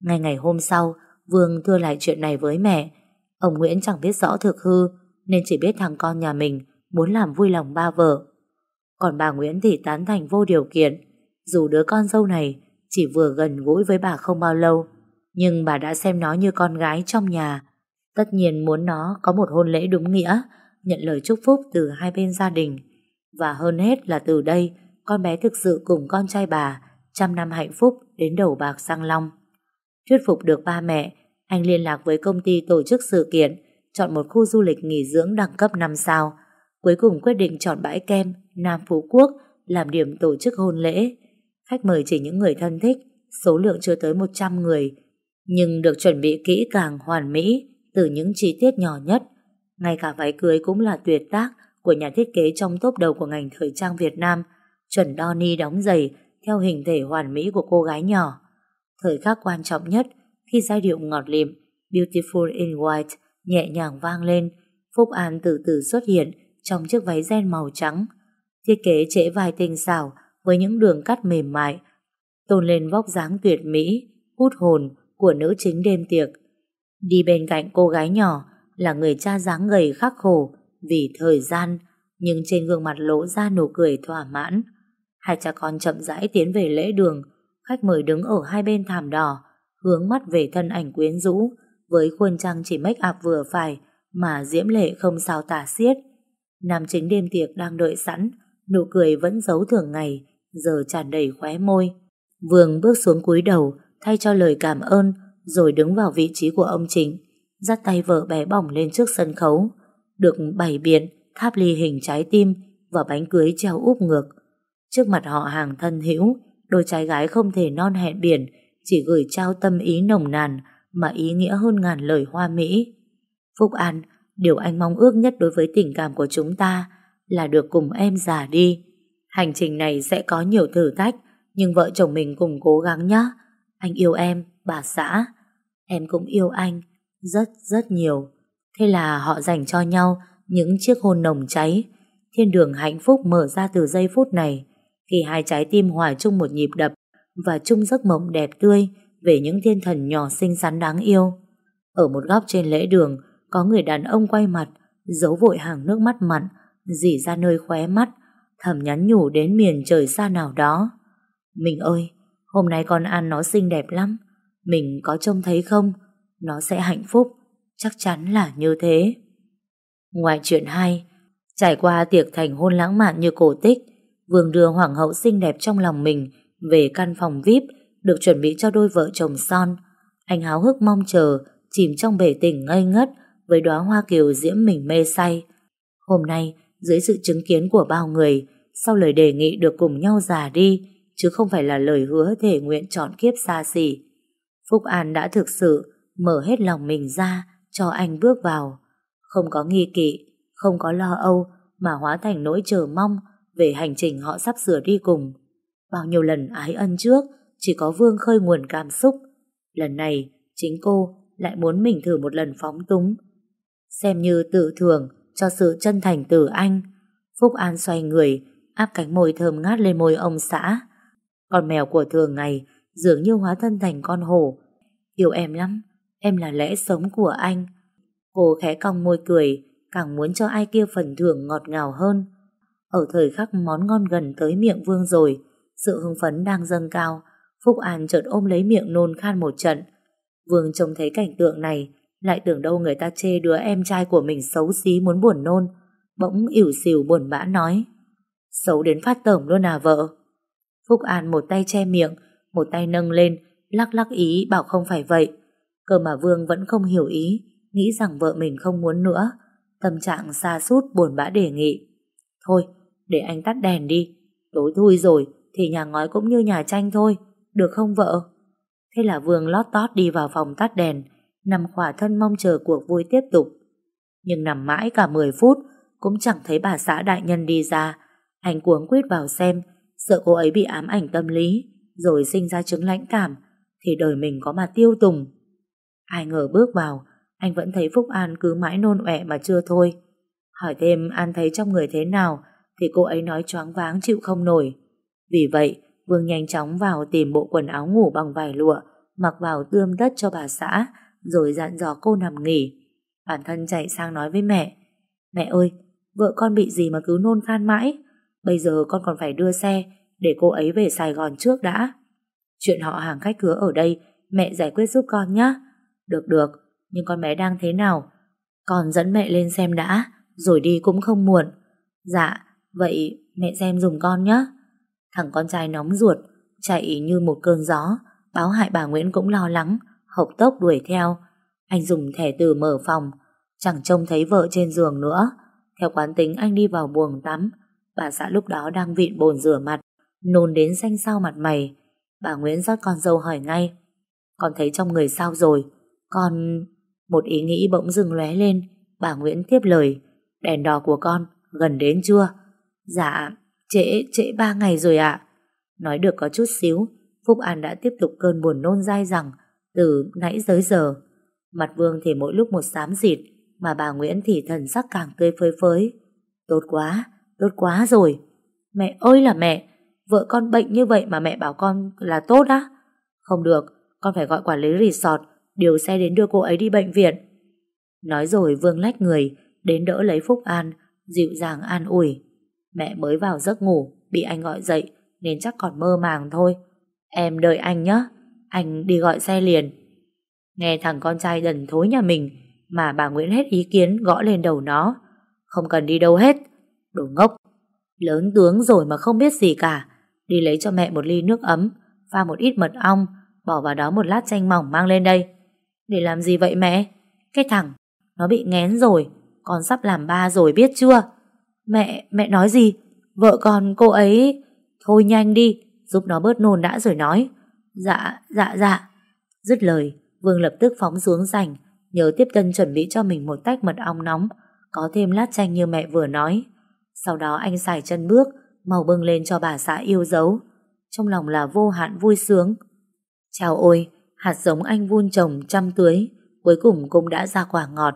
Ngay ngày hôm sau, Vương thưa lại chuyện này với mẹ. Ông Nguyễn chẳng biết rõ thực hư, nên chỉ biết thằng con nhà mình muốn làm vui lòng ba vợ. Còn bà Nguyễn thì tán thành vô điều kiện, dù đứa con dâu này chỉ vừa gần gũi với bà không bao lâu, nhưng bà đã xem nó như con gái trong nhà. Tất nhiên muốn nó có một hôn lễ đúng nghĩa, nhận lời chúc phúc từ hai bên gia đình. Và hơn hết là từ đây, con bé thực sự cùng con trai bà trăm năm hạnh phúc đến đầu bạc sang long. Thuyết phục được ba mẹ, anh liên lạc với công ty tổ chức sự kiện, chọn một khu du lịch nghỉ dưỡng đẳng cấp 5 sao. Cuối cùng quyết định chọn bãi kem Nam Phú Quốc làm điểm tổ chức hôn lễ. Khách mời chỉ những người thân thích, số lượng chưa tới 100 người, nhưng được chuẩn bị kỹ càng hoàn mỹ từ những chi tiết nhỏ nhất. Ngay cả váy cưới cũng là tuyệt tác của nhà thiết kế trong top đầu của ngành thời trang Việt Nam, chuẩn đo ni đóng giày theo hình thể hoàn mỹ của cô gái nhỏ. Thời khắc quan trọng nhất khi giai điệu ngọt lịm Beautiful in White nhẹ nhàng vang lên, Phúc An từ từ xuất hiện trong chiếc váy ren màu trắng. Thiết kế trễ vai tinh xảo với những đường cắt mềm mại, tôn lên vóc dáng tuyệt mỹ, hút hồn của nữ chính đêm tiệc. Đi bên cạnh cô gái nhỏ là người cha dáng gầy khắc khổ vì thời gian, nhưng trên gương mặt lộ ra nụ cười thỏa mãn. Hai cha con chậm rãi tiến về lễ đường, khách mời đứng ở hai bên thảm đỏ, hướng mắt về thân ảnh quyến rũ, với khuôn trăng chỉ make up vừa phải mà diễm lệ không sao tả xiết. Nam chính đêm tiệc đang đợi sẵn, nụ cười vẫn giấu thường ngày, giờ tràn đầy khóe môi. Vương bước xuống cúi đầu, thay cho lời cảm ơn, rồi đứng vào vị trí của ông Trịnh, dắt tay vợ bé bỏng lên trước sân khấu, được bày biện tháp ly hình trái tim và bánh cưới treo úp ngược. Trước mặt họ hàng thân hữu, đôi trai gái không thể non hẹn biển, chỉ gửi trao tâm ý nồng nàn mà ý nghĩa hơn ngàn lời hoa mỹ. Phúc An, điều anh mong ước nhất đối với tình cảm của chúng ta là được cùng em già đi. Hành trình này sẽ có nhiều thử thách, nhưng vợ chồng mình cùng cố gắng nhé. Anh yêu em, bà xã. Em cũng yêu anh, rất rất nhiều. Thế là họ dành cho nhau những chiếc hôn nồng cháy. Thiên đường hạnh phúc mở ra từ giây phút này, khi hai trái tim hòa chung một nhịp đập và chung giấc mộng đẹp tươi về những thiên thần nhỏ xinh xắn đáng yêu. Ở một góc trên lễ đường, có người đàn ông quay mặt, giấu vội hàng nước mắt mặn, dỉ ra nơi khóe mắt, thầm nhắn nhủ đến miền trời xa nào đó. Mình ơi, hôm nay con ăn nó xinh đẹp lắm, mình có trông thấy không? Nó sẽ hạnh phúc, chắc chắn là như thế. Ngoài chuyện hay, trải qua tiệc thành hôn lãng mạn như cổ tích, Vương đưa hoàng hậu xinh đẹp trong lòng mình về căn phòng VIP được chuẩn bị cho đôi vợ chồng son. Anh háo hức mong chờ, chìm trong bể tình ngây ngất với đóa hoa kiều diễm mình mê say. Hôm nay, dưới sự chứng kiến của bao người, sau lời đề nghị được cùng nhau già đi, chứ không phải là lời hứa thể nguyện chọn kiếp xa xỉ. Phúc An đã thực sự mở hết lòng mình ra cho anh bước vào. Không có nghi kỵ, không có lo âu, mà hóa thành nỗi chờ mong về hành trình họ sắp sửa đi cùng. Bao nhiêu lần ái ân trước, chỉ có Vương khơi nguồn cảm xúc. Lần này, chính cô lại muốn mình thử một lần phóng túng. Xem như tự thường cho sự chân thành từ anh. Phúc An xoay người, áp cánh môi thơm ngát lên môi ông xã. Con mèo của thường ngày dường như hóa thân thành con hổ. Yêu em lắm, em là lẽ sống của anh. Cô khẽ cong môi cười, càng muốn cho ai kia phần thưởng ngọt ngào hơn. Ở thời khắc món ngon gần tới miệng Vương rồi, sự hưng phấn đang dâng cao, Phúc An chợt ôm lấy miệng nôn khan một trận. Vương trông thấy cảnh tượng này, lại tưởng đâu người ta chê đứa em trai của mình xấu xí muốn buồn nôn, bỗng ỉu xìu buồn bã nói. Xấu đến phát tởm luôn à vợ? Phúc An một tay che miệng, một tay nâng lên, lắc lắc ý bảo không phải vậy. Cơ mà Vương vẫn không hiểu ý, nghĩ rằng vợ mình không muốn nữa. Tâm trạng xa sút buồn bã đề nghị. Thôi, để anh tắt đèn đi. Tối thui rồi, thì nhà ngói cũng như nhà tranh thôi. Được không vợ? Thế là Vương lót tót đi vào phòng tắt đèn, nằm khỏa thân mong chờ cuộc vui tiếp tục. Nhưng nằm mãi cả 10 phút, cũng chẳng thấy bà xã đại nhân đi ra. Anh cuống quýt vào xem, sợ cô ấy bị ám ảnh tâm lý, rồi sinh ra chứng lãnh cảm, thì đời mình có mà tiêu tùng. Ai ngờ bước vào, anh vẫn thấy Phúc An cứ mãi nôn ẹ mà chưa thôi. Hỏi thêm An thấy trong người thế nào, thì cô ấy nói choáng váng chịu không nổi. Vì vậy, Vương nhanh chóng vào tìm bộ quần áo ngủ bằng vải lụa, mặc vào tươm tất cho bà xã, rồi dặn dò cô nằm nghỉ. Bản thân chạy sang nói với mẹ, Mẹ ơi, vợ con bị gì mà cứ nôn khan mãi, bây giờ con còn phải đưa xe để cô ấy về Sài Gòn trước đã. Chuyện họ hàng khách cửa ở đây, mẹ giải quyết giúp con nhé. Được được, nhưng con bé đang thế nào? Con dẫn mẹ lên xem đã, rồi đi cũng không muộn. Dạ, vậy mẹ xem dùng con nhé. Thằng con trai nóng ruột, chạy như một cơn gió, báo hại bà Nguyễn cũng lo lắng, hộc tốc đuổi theo. Anh dùng thẻ từ mở phòng, chẳng trông thấy vợ trên giường nữa. Theo quán tính anh đi vào buồng tắm, bà xã lúc đó đang vịn bồn rửa mặt, nôn đến xanh xao mặt mày. Bà Nguyễn rót con dâu hỏi ngay, con thấy trong người sao rồi? Con... Một ý nghĩ bỗng dừng lóe lên, bà Nguyễn tiếp lời, đèn đỏ của con gần đến chưa? Dạ, trễ, trễ ba ngày rồi ạ. Nói được có chút xíu, Phúc An đã tiếp tục cơn buồn nôn dai rằng từ nãy tới giờ. Mặt Vương thì mỗi lúc một xám dịt mà bà Nguyễn thì thần sắc càng tươi phơi phới. Tốt quá, tốt quá rồi. Mẹ ơi là mẹ, vợ con bệnh như vậy mà mẹ bảo con là tốt á? Không được, con phải gọi quản lý resort, điều xe đến đưa cô ấy đi bệnh viện. Nói rồi Vương lách người, đến đỡ lấy Phúc An, dịu dàng an ủi. Mẹ mới vào giấc ngủ, bị anh gọi dậy, nên chắc còn mơ màng thôi. Em đợi anh nhé, anh đi gọi xe liền. Nghe thằng con trai đần thối nhà mình, mà bà Nguyễn hết ý kiến gõ lên đầu nó. Không cần đi đâu hết. Đồ ngốc. Lớn tướng rồi mà không biết gì cả. Đi lấy cho mẹ một ly nước ấm, pha một ít mật ong, bỏ vào đó một lát chanh mỏng mang lên đây. Để làm gì vậy mẹ? Cái thằng, nó bị ngén rồi, con sắp làm ba rồi biết chưa? Mẹ, mẹ nói gì? Vợ con cô ấy... Thôi nhanh đi, giúp nó bớt nôn đã rồi nói. Dạ, dạ, dạ. Dứt lời, Vương lập tức phóng xuống rảnh, nhớ tiếp tân chuẩn bị cho mình một tách mật ong nóng, có thêm lát chanh như mẹ vừa nói. Sau đó anh xài chân bước, mau bưng lên cho bà xã yêu dấu. Trong lòng là vô hạn vui sướng. Chào ôi, hạt giống anh vun trồng chăm tưới, cuối cùng cũng đã ra quả ngọt.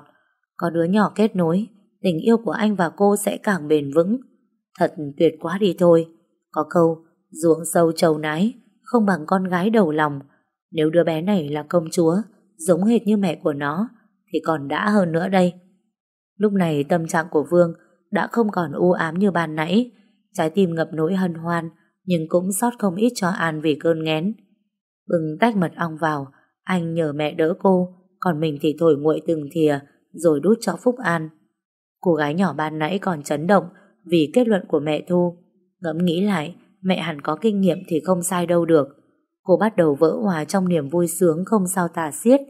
Có đứa nhỏ kết nối, tình yêu của anh và cô sẽ càng bền vững. Thật tuyệt quá đi thôi. Có câu, ruộng sâu trầu nái, không bằng con gái đầu lòng. Nếu đứa bé này là công chúa, giống hệt như mẹ của nó, thì còn đã hơn nữa đây. Lúc này tâm trạng của Vương đã không còn u ám như ban nãy, trái tim ngập nỗi hân hoan, nhưng cũng sót không ít cho An vì cơn nghén. Bừng tách mật ong vào, anh nhờ mẹ đỡ cô, còn mình thì thổi nguội từng thìa, rồi đút cho Phúc An. Cô gái nhỏ ban nãy còn chấn động vì kết luận của mẹ Thu. Ngẫm nghĩ lại, mẹ hẳn có kinh nghiệm thì không sai đâu được. Cô bắt đầu vỡ hòa trong niềm vui sướng không sao tả xiết.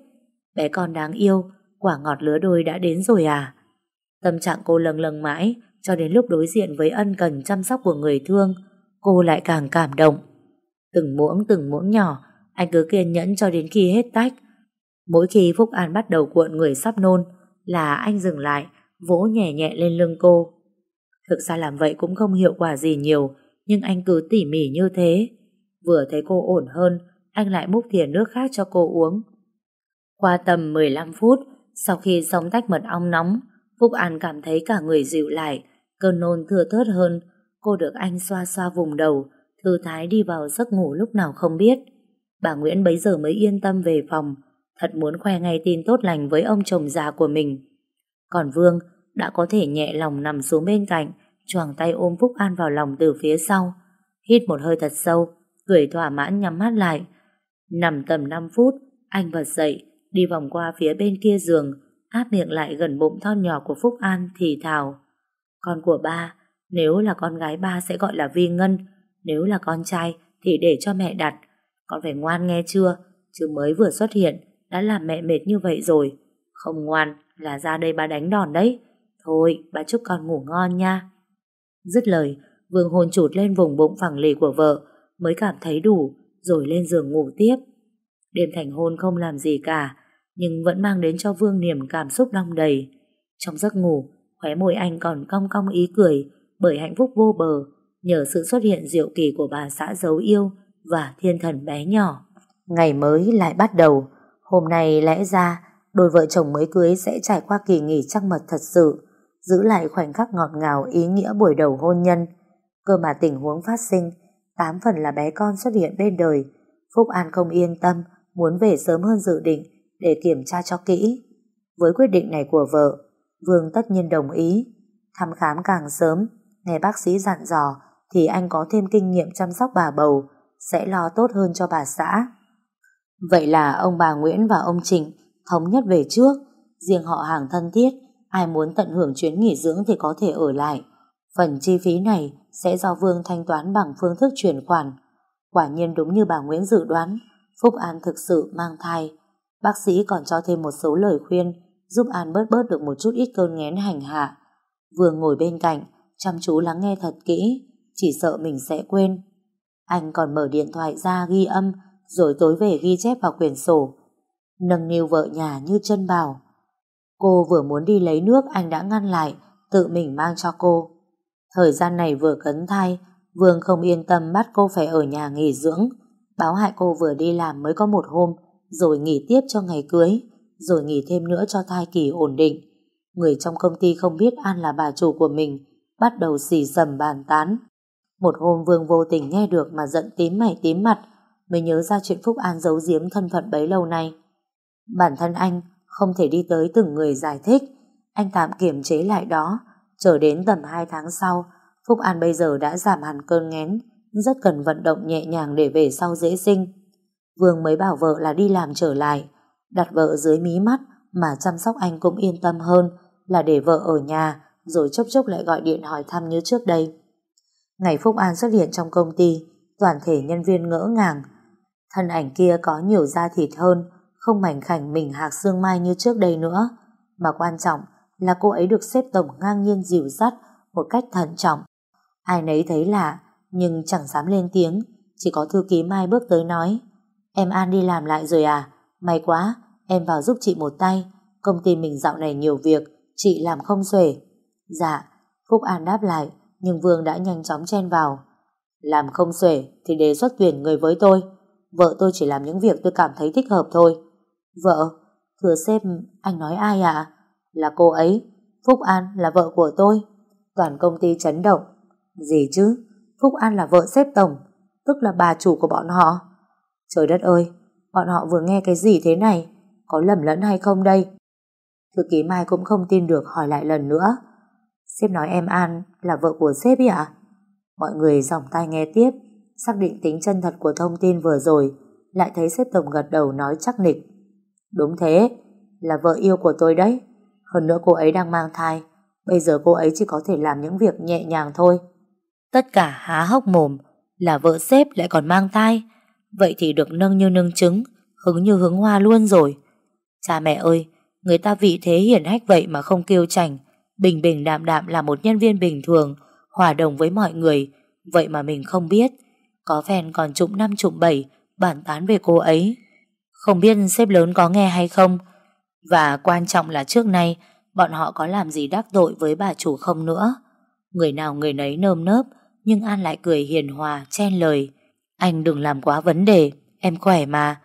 Bé con đáng yêu, quả ngọt lứa đôi đã đến rồi à? Tâm trạng cô lâng lâng mãi, cho đến lúc đối diện với ân cần chăm sóc của người thương, cô lại càng cảm động. Từng muỗng từng muỗng nhỏ, anh cứ kiên nhẫn cho đến khi hết tách. Mỗi khi Phúc An bắt đầu cuộn người sắp nôn, là anh dừng lại, vỗ nhẹ nhẹ lên lưng cô. Thực ra làm vậy cũng không hiệu quả gì nhiều, nhưng anh cứ tỉ mỉ như thế. Vừa thấy cô ổn hơn, anh lại múc thìa nước khác cho cô uống. Qua tầm 15 phút, sau khi xong tách mật ong nóng, Phúc An cảm thấy cả người dịu lại, cơn nôn thưa thớt hơn, cô được anh xoa xoa vùng đầu, thư thái đi vào giấc ngủ lúc nào không biết. Bà Nguyễn bấy giờ mới yên tâm về phòng, thật muốn khoe ngay tin tốt lành với ông chồng già của mình. Còn Vương đã có thể nhẹ lòng nằm xuống bên cạnh, choàng tay ôm Phúc An vào lòng từ phía sau. Hít một hơi thật sâu, cười thỏa mãn nhắm mắt lại. Nằm tầm 5 phút, anh bật dậy, đi vòng qua phía bên kia giường, áp miệng lại gần bụng thon nhỏ của Phúc An thì thào. Con của ba, nếu là con gái ba sẽ gọi là Vi Ngân, nếu là con trai thì để cho mẹ đặt. Con phải ngoan nghe chưa, chứ mới vừa xuất hiện đã làm mẹ mệt như vậy rồi. Không ngoan là ra đây ba đánh đòn đấy. Thôi, ba chúc con ngủ ngon nha. Dứt lời, Vương hôn chụt lên vùng bụng phẳng lì của vợ, mới cảm thấy đủ, rồi lên giường ngủ tiếp. Đêm thành hôn không làm gì cả, nhưng vẫn mang đến cho Vương niềm cảm xúc đong đầy. Trong giấc ngủ, khóe môi anh còn cong cong ý cười bởi hạnh phúc vô bờ nhờ sự xuất hiện diệu kỳ của bà xã dấu yêu và thiên thần bé nhỏ. Ngày mới lại bắt đầu, hôm nay lẽ ra đôi vợ chồng mới cưới sẽ trải qua kỳ nghỉ trăng mật thật sự, giữ lại khoảnh khắc ngọt ngào ý nghĩa buổi đầu hôn nhân. Cơ mà tình huống phát sinh, tám phần là bé con xuất hiện bên đời. Phúc An không yên tâm, muốn về sớm hơn dự định để kiểm tra cho kỹ. Với quyết định này của vợ, Vương tất nhiên đồng ý. Thăm khám càng sớm, nghe bác sĩ dặn dò thì anh có thêm kinh nghiệm chăm sóc bà bầu, sẽ lo tốt hơn cho bà xã. Vậy là ông bà Nguyễn và ông Trịnh thống nhất về trước, riêng họ hàng thân thiết, ai muốn tận hưởng chuyến nghỉ dưỡng thì có thể ở lại. Phần chi phí này sẽ do Vương thanh toán bằng phương thức chuyển khoản. Quả nhiên đúng như bà Nguyễn dự đoán, Phúc An thực sự mang thai. Bác sĩ còn cho thêm một số lời khuyên giúp An bớt bớt được một chút ít cơn nghén hành hạ. Vương ngồi bên cạnh, chăm chú lắng nghe thật kỹ, chỉ sợ mình sẽ quên. Anh còn mở điện thoại ra ghi âm, rồi tối về ghi chép vào quyển sổ. Nâng niu vợ nhà như chân bảo. Cô vừa muốn đi lấy nước anh đã ngăn lại, tự mình mang cho cô. Thời gian này vừa cấn thai, Vương không yên tâm bắt cô phải ở nhà nghỉ dưỡng. Báo hại cô vừa đi làm mới có một hôm, rồi nghỉ tiếp cho ngày cưới, rồi nghỉ thêm nữa cho thai kỳ ổn định. Người trong công ty không biết An là bà chủ của mình, bắt đầu xì dầm bàn tán. Một hôm Vương vô tình nghe được mà giận tím mày tím mặt, mới nhớ ra chuyện Phúc An giấu giếm thân phận bấy lâu nay. Bản thân anh không thể đi tới từng người giải thích, anh tạm kiềm chế lại đó, chờ đến tầm 2 tháng sau, Phúc An bây giờ đã giảm hẳn cơn ngén, rất cần vận động nhẹ nhàng để về sau dễ sinh. Vương mới bảo vợ là đi làm trở lại, đặt vợ dưới mí mắt mà chăm sóc anh cũng yên tâm hơn là để vợ ở nhà rồi chốc chốc lại gọi điện hỏi thăm như trước đây. Ngày Phúc An xuất hiện trong công ty, toàn thể nhân viên ngỡ ngàng. Thân ảnh kia có nhiều da thịt hơn, không mảnh khảnh mình hạc xương mai như trước đây nữa. Mà quan trọng là cô ấy được xếp tổng ngang nhiên dịu dắt một cách thận trọng. Ai nấy thấy lạ, nhưng chẳng dám lên tiếng, chỉ có thư ký Mai bước tới nói Em An đi làm lại rồi à? May quá, em vào giúp chị một tay. Công ty mình dạo này nhiều việc, chị làm không xuể. Dạ, Phúc An đáp lại, nhưng Vương đã nhanh chóng chen vào. Làm không xuể thì đề xuất tuyển người với tôi. Vợ tôi chỉ làm những việc tôi cảm thấy thích hợp thôi. Vợ? Thưa sếp, anh nói ai ạ? Là cô ấy. Phúc An là vợ của tôi. Toàn công ty chấn động. Gì chứ? Phúc An là vợ sếp tổng, tức là bà chủ của bọn họ. Trời đất ơi, bọn họ vừa nghe cái gì thế này? Có lầm lẫn hay không đây? Thư ký Mai cũng không tin được hỏi lại lần nữa. Sếp nói em An là vợ của sếp ý ạ? Mọi người dòng tai nghe tiếp, xác định tính chân thật của thông tin vừa rồi, lại thấy sếp tổng gật đầu nói chắc nịch. Đúng thế, là vợ yêu của tôi đấy. Hơn nữa cô ấy đang mang thai, bây giờ cô ấy chỉ có thể làm những việc nhẹ nhàng thôi. Tất cả há hốc mồm, là vợ xếp lại còn mang thai. Vậy thì được nâng như nâng trứng, hứng như hứng hoa luôn rồi. Cha mẹ ơi, người ta vị thế hiển hách vậy mà không kêu chảnh, bình bình đạm đạm là một nhân viên bình thường, hòa đồng với mọi người, vậy mà mình không biết. Có phèn còn trụng năm trụng bảy, bản tán về cô ấy. Không biết sếp lớn có nghe hay không, và quan trọng là trước nay bọn họ có làm gì đắc tội với bà chủ không nữa. Người nào người nấy nơm nớp, nhưng An lại cười hiền hòa, chen lời. Anh đừng làm quá vấn đề, em khỏe mà.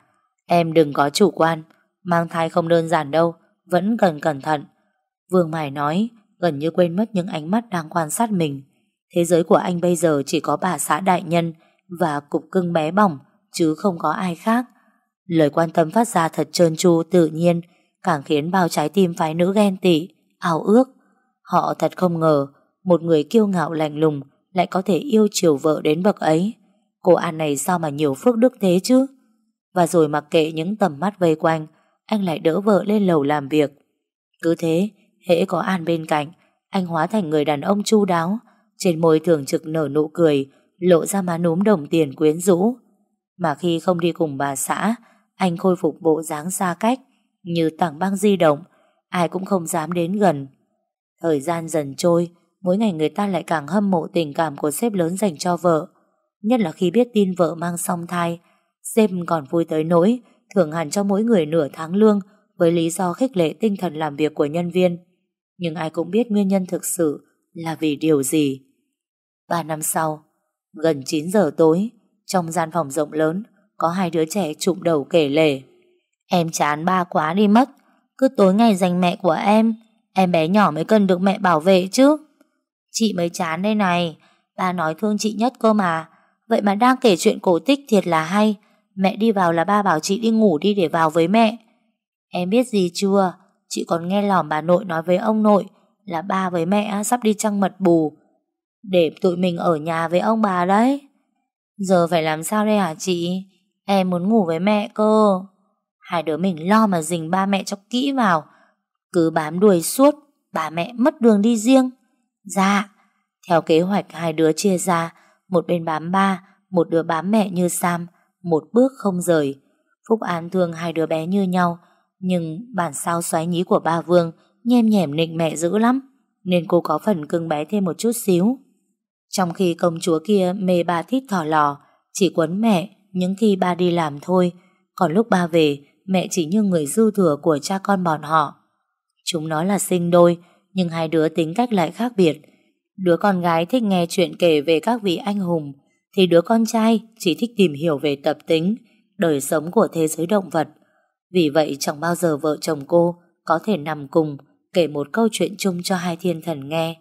Em đừng có chủ quan, mang thai không đơn giản đâu, vẫn cần cẩn thận. Vương Mải nói, gần như quên mất những ánh mắt đang quan sát mình. Thế giới của anh bây giờ chỉ có bà xã đại nhân và cục cưng bé bỏng, chứ không có ai khác. Lời quan tâm phát ra thật trơn tru tự nhiên, càng khiến bao trái tim phái nữ ghen tị, ảo ước. Họ thật không ngờ, một người kiêu ngạo lạnh lùng lại có thể yêu chiều vợ đến bậc ấy. Cô An này sao mà nhiều phước đức thế chứ? Và rồi mặc kệ những tầm mắt vây quanh, anh lại đỡ vợ lên lầu làm việc. Cứ thế, hễ có An bên cạnh, anh hóa thành người đàn ông chu đáo, trên môi thường trực nở nụ cười, lộ ra má núm đồng tiền quyến rũ. Mà khi không đi cùng bà xã, anh khôi phục bộ dáng xa cách, như tảng băng di động, ai cũng không dám đến gần. Thời gian dần trôi, mỗi ngày người ta lại càng hâm mộ tình cảm của sếp lớn dành cho vợ. Nhất là khi biết tin vợ mang song thai, sếp còn vui tới nỗi thưởng hẳn cho mỗi người nửa tháng lương với lý do khích lệ tinh thần làm việc của nhân viên. Nhưng ai cũng biết nguyên nhân thực sự là vì điều gì. Ba năm sau, gần 9 giờ tối, trong gian phòng rộng lớn, có hai đứa trẻ trụm đầu kể lể. Em chán ba quá đi mất, cứ tối ngày dành mẹ của em, em bé nhỏ mới cần được mẹ bảo vệ chứ. Chị mới chán đây này, ba nói thương chị nhất cơ mà, vậy mà đang kể chuyện cổ tích thiệt là hay. Mẹ đi vào là ba bảo chị đi ngủ đi để vào với mẹ. Em biết gì chưa, chị còn nghe lỏm bà nội nói với ông nội là ba với mẹ sắp đi trăng mật bù để tụi mình ở nhà với ông bà đấy. Giờ phải làm sao đây hả chị? Em muốn ngủ với mẹ cơ. Hai đứa mình lo mà dình ba mẹ cho kỹ vào. Cứ bám đuôi suốt, bà mẹ mất đường đi riêng. Dạ, theo kế hoạch hai đứa chia ra, một bên bám ba, một đứa bám mẹ như Sam, một bước không rời. Phúc An thương hai đứa bé như nhau, nhưng bản sao xoáy nhí của ba Vương nhem nhẻm nịnh mẹ dữ lắm, nên cô có phần cưng bé thêm một chút xíu. Trong khi công chúa kia mê ba thít thỏ lò, chỉ quấn mẹ những khi ba đi làm thôi, còn lúc ba về, mẹ chỉ như người dư thừa của cha con bọn họ. Chúng nó là sinh đôi, nhưng hai đứa tính cách lại khác biệt. Đứa con gái thích nghe chuyện kể về các vị anh hùng, thì đứa con trai chỉ thích tìm hiểu về tập tính, đời sống của thế giới động vật. Vì vậy chẳng bao giờ vợ chồng cô có thể nằm cùng kể một câu chuyện chung cho hai thiên thần nghe.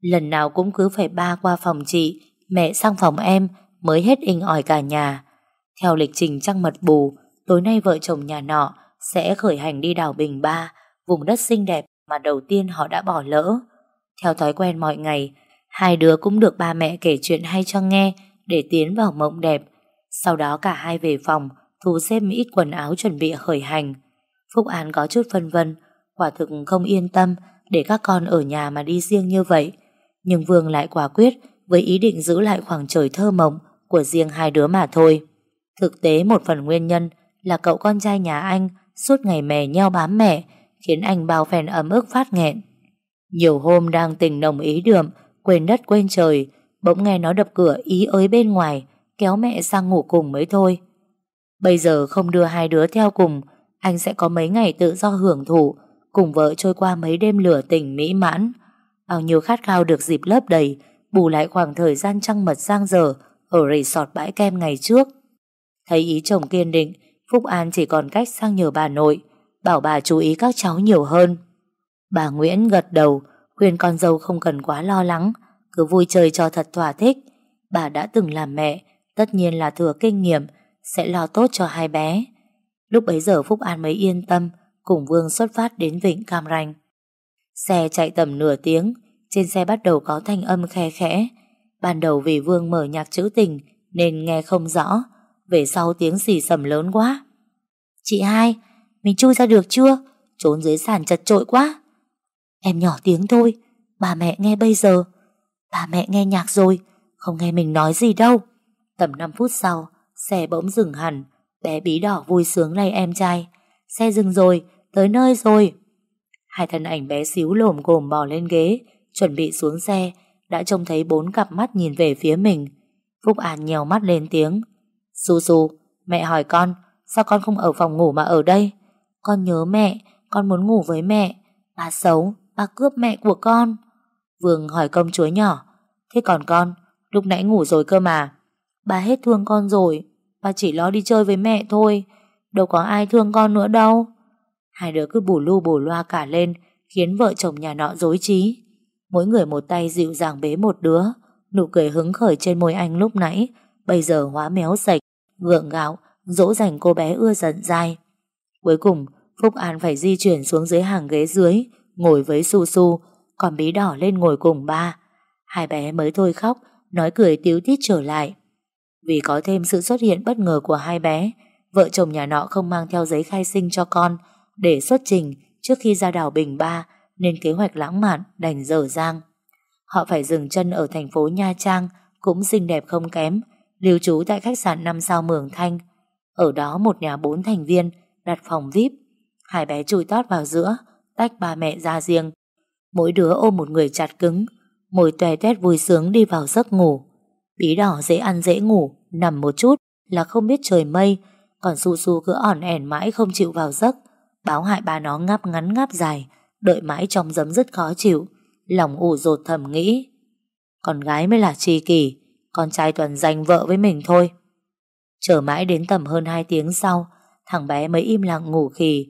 Lần nào cũng cứ phải ba qua phòng chị, mẹ sang phòng em mới hết inh ỏi cả nhà. Theo lịch trình trăng mật bù, tối nay vợ chồng nhà nọ sẽ khởi hành đi đảo Bình Ba, vùng đất xinh đẹp mà đầu tiên họ đã bỏ lỡ. Theo thói quen mọi ngày, hai đứa cũng được ba mẹ kể chuyện hay cho nghe để tiến vào mộng đẹp. Sau đó cả hai về phòng, thu xếp ít quần áo chuẩn bị khởi hành. Phúc An có chút phân vân, quả thực không yên tâm để các con ở nhà mà đi riêng như vậy. Nhưng Vương lại quả quyết với ý định giữ lại khoảng trời thơ mộng của riêng hai đứa mà thôi. Thực tế một phần nguyên nhân là cậu con trai nhà anh suốt ngày mè nheo bám mẹ khiến anh bao phen ấm ức phát nghẹn. Nhiều hôm đang tình nồng ý đượm, quên đất quên trời, bỗng nghe nó đập cửa ý ới bên ngoài, kéo mẹ sang ngủ cùng mới thôi. Bây giờ không đưa hai đứa theo cùng, anh sẽ có mấy ngày tự do hưởng thụ, cùng vợ trôi qua mấy đêm lửa tình mỹ mãn. Bao nhiêu khát khao được dịp lấp đầy, bù lại khoảng thời gian trăng mật giang giờ ở resort bãi kem ngày trước. Thấy ý chồng kiên định, Phúc An chỉ còn cách sang nhờ bà nội, bảo bà chú ý các cháu nhiều hơn. Bà Nguyễn gật đầu, khuyên con dâu không cần quá lo lắng, cứ vui chơi cho thật thỏa thích. Bà đã từng làm mẹ, tất nhiên là thừa kinh nghiệm, sẽ lo tốt cho hai bé. Lúc bấy giờ Phúc An mới yên tâm, cùng Vương xuất phát đến Vịnh Cam Ranh. Xe chạy tầm nửa tiếng, trên xe bắt đầu có thanh âm khe khẽ. Ban đầu vì Vương mở nhạc trữ tình nên nghe không rõ, về sau tiếng xì sầm lớn quá. Chị hai, mình chui ra được chưa? Trốn dưới sàn chật trội quá. Em nhỏ tiếng thôi, bà mẹ nghe bây giờ. Bà mẹ nghe nhạc rồi, không nghe mình nói gì đâu. Tầm 5 phút sau, xe bỗng dừng hẳn, bé bí đỏ vui sướng lay em trai. Xe dừng rồi, tới nơi rồi. Hai thân ảnh bé xíu lồm cồm bò lên ghế, chuẩn bị xuống xe, đã trông thấy bốn cặp mắt nhìn về phía mình. Phúc An nhèo mắt lên tiếng. Su Su, mẹ hỏi con, sao con không ở phòng ngủ mà ở đây? Con nhớ mẹ, con muốn ngủ với mẹ. Bà xấu, bà cướp mẹ của con. Vương hỏi công chúa nhỏ. Thế còn con, lúc nãy ngủ rồi cơ mà. Bà hết thương con rồi, bà chỉ lo đi chơi với mẹ thôi. Đâu có ai thương con nữa đâu. Hai đứa cứ bù lu bù loa cả lên, khiến vợ chồng nhà nọ dối trí. Mỗi người một tay dịu dàng bế một đứa, nụ cười hứng khởi trên môi anh lúc nãy, bây giờ hóa méo sạch, gượng gạo, dỗ dành cô bé ưa giận dai. Cuối cùng, Phúc An phải di chuyển xuống dưới hàng ghế dưới, ngồi với Su Su, còn bí đỏ lên ngồi cùng ba. Hai bé mới thôi khóc, nói cười tiếu tít trở lại. Vì có thêm sự xuất hiện bất ngờ của hai bé, vợ chồng nhà nọ không mang theo giấy khai sinh cho con để xuất trình trước khi ra đảo Bình Ba nên kế hoạch lãng mạn đành dở dang. Họ phải dừng chân ở thành phố Nha Trang cũng xinh đẹp không kém, lưu trú tại khách sạn 5 sao Mường Thanh. Ở đó một nhà bốn thành viên đặt phòng VIP. Hai bé chui tót vào giữa, tách ba mẹ ra riêng. Mỗi đứa ôm một người chặt cứng, mồi tòe tét vui sướng đi vào giấc ngủ. Bí đỏ dễ ăn dễ ngủ, nằm một chút là không biết trời mây, còn Su Su cứ ỏn ẻn mãi không chịu vào giấc. Báo hại bà nó ngáp ngắn ngáp dài, đợi mãi trong giấm rất khó chịu, lòng ủ rột thầm nghĩ. Con gái mới là tri kỷ, con trai toàn giành vợ với mình thôi. Chờ mãi đến tầm hơn 2 tiếng sau, thằng bé mới im lặng ngủ khì.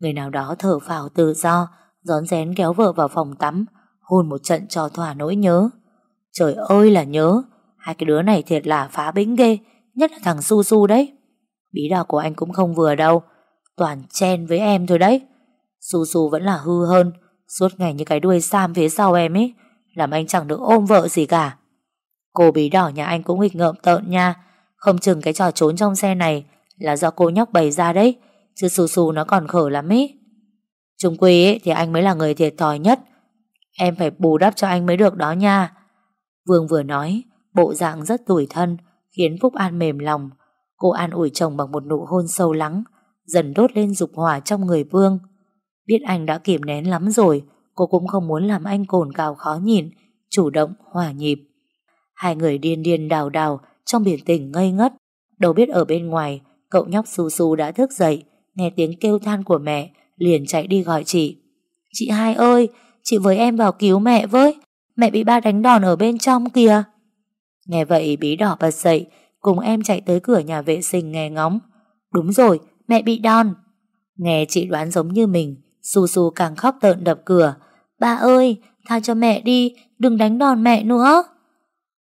Người nào đó thở phào tự do, rón rén kéo vợ vào phòng tắm, hôn một trận cho thỏa nỗi nhớ. Trời ơi là nhớ, hai cái đứa này thiệt là phá bĩnh ghê, nhất là thằng Su Su đấy. Bí đỏ của anh cũng không vừa đâu, toàn chen với em thôi đấy. Su Su vẫn là hư hơn, suốt ngày như cái đuôi Sam phía sau em ấy, làm anh chẳng được ôm vợ gì cả. Cô bí đỏ nhà anh cũng nghịch ngợm tợn nha, không chừng cái trò trốn trong xe này là do cô nhóc bày ra đấy, chứ Su Su nó còn khở lắm ý. Trung quy ấy, thì anh mới là người thiệt thòi nhất, em phải bù đắp cho anh mới được đó nha. Vương vừa nói, bộ dạng rất tủi thân, khiến Phúc An mềm lòng. Cô an ủi chồng bằng một nụ hôn sâu lắng, dần đốt lên dục hỏa trong người Vương. Biết anh đã kìm nén lắm rồi, cô cũng không muốn làm anh cồn cào khó nhìn, chủ động, hòa nhịp. Hai người điên điên đào đào trong biển tình ngây ngất. Đâu biết ở bên ngoài, cậu nhóc Su Su đã thức dậy, nghe tiếng kêu than của mẹ, liền chạy đi gọi chị. Chị hai ơi, chị với em vào cứu mẹ với, mẹ bị ba đánh đòn ở bên trong kìa. Nghe vậy bí đỏ bật dậy, cùng em chạy tới cửa nhà vệ sinh nghe ngóng. Đúng rồi, mẹ bị đòn. Nghe chị đoán giống như mình, Su Su càng khóc tợn đập cửa. Ba ơi, tha cho mẹ đi, đừng đánh đòn mẹ nữa.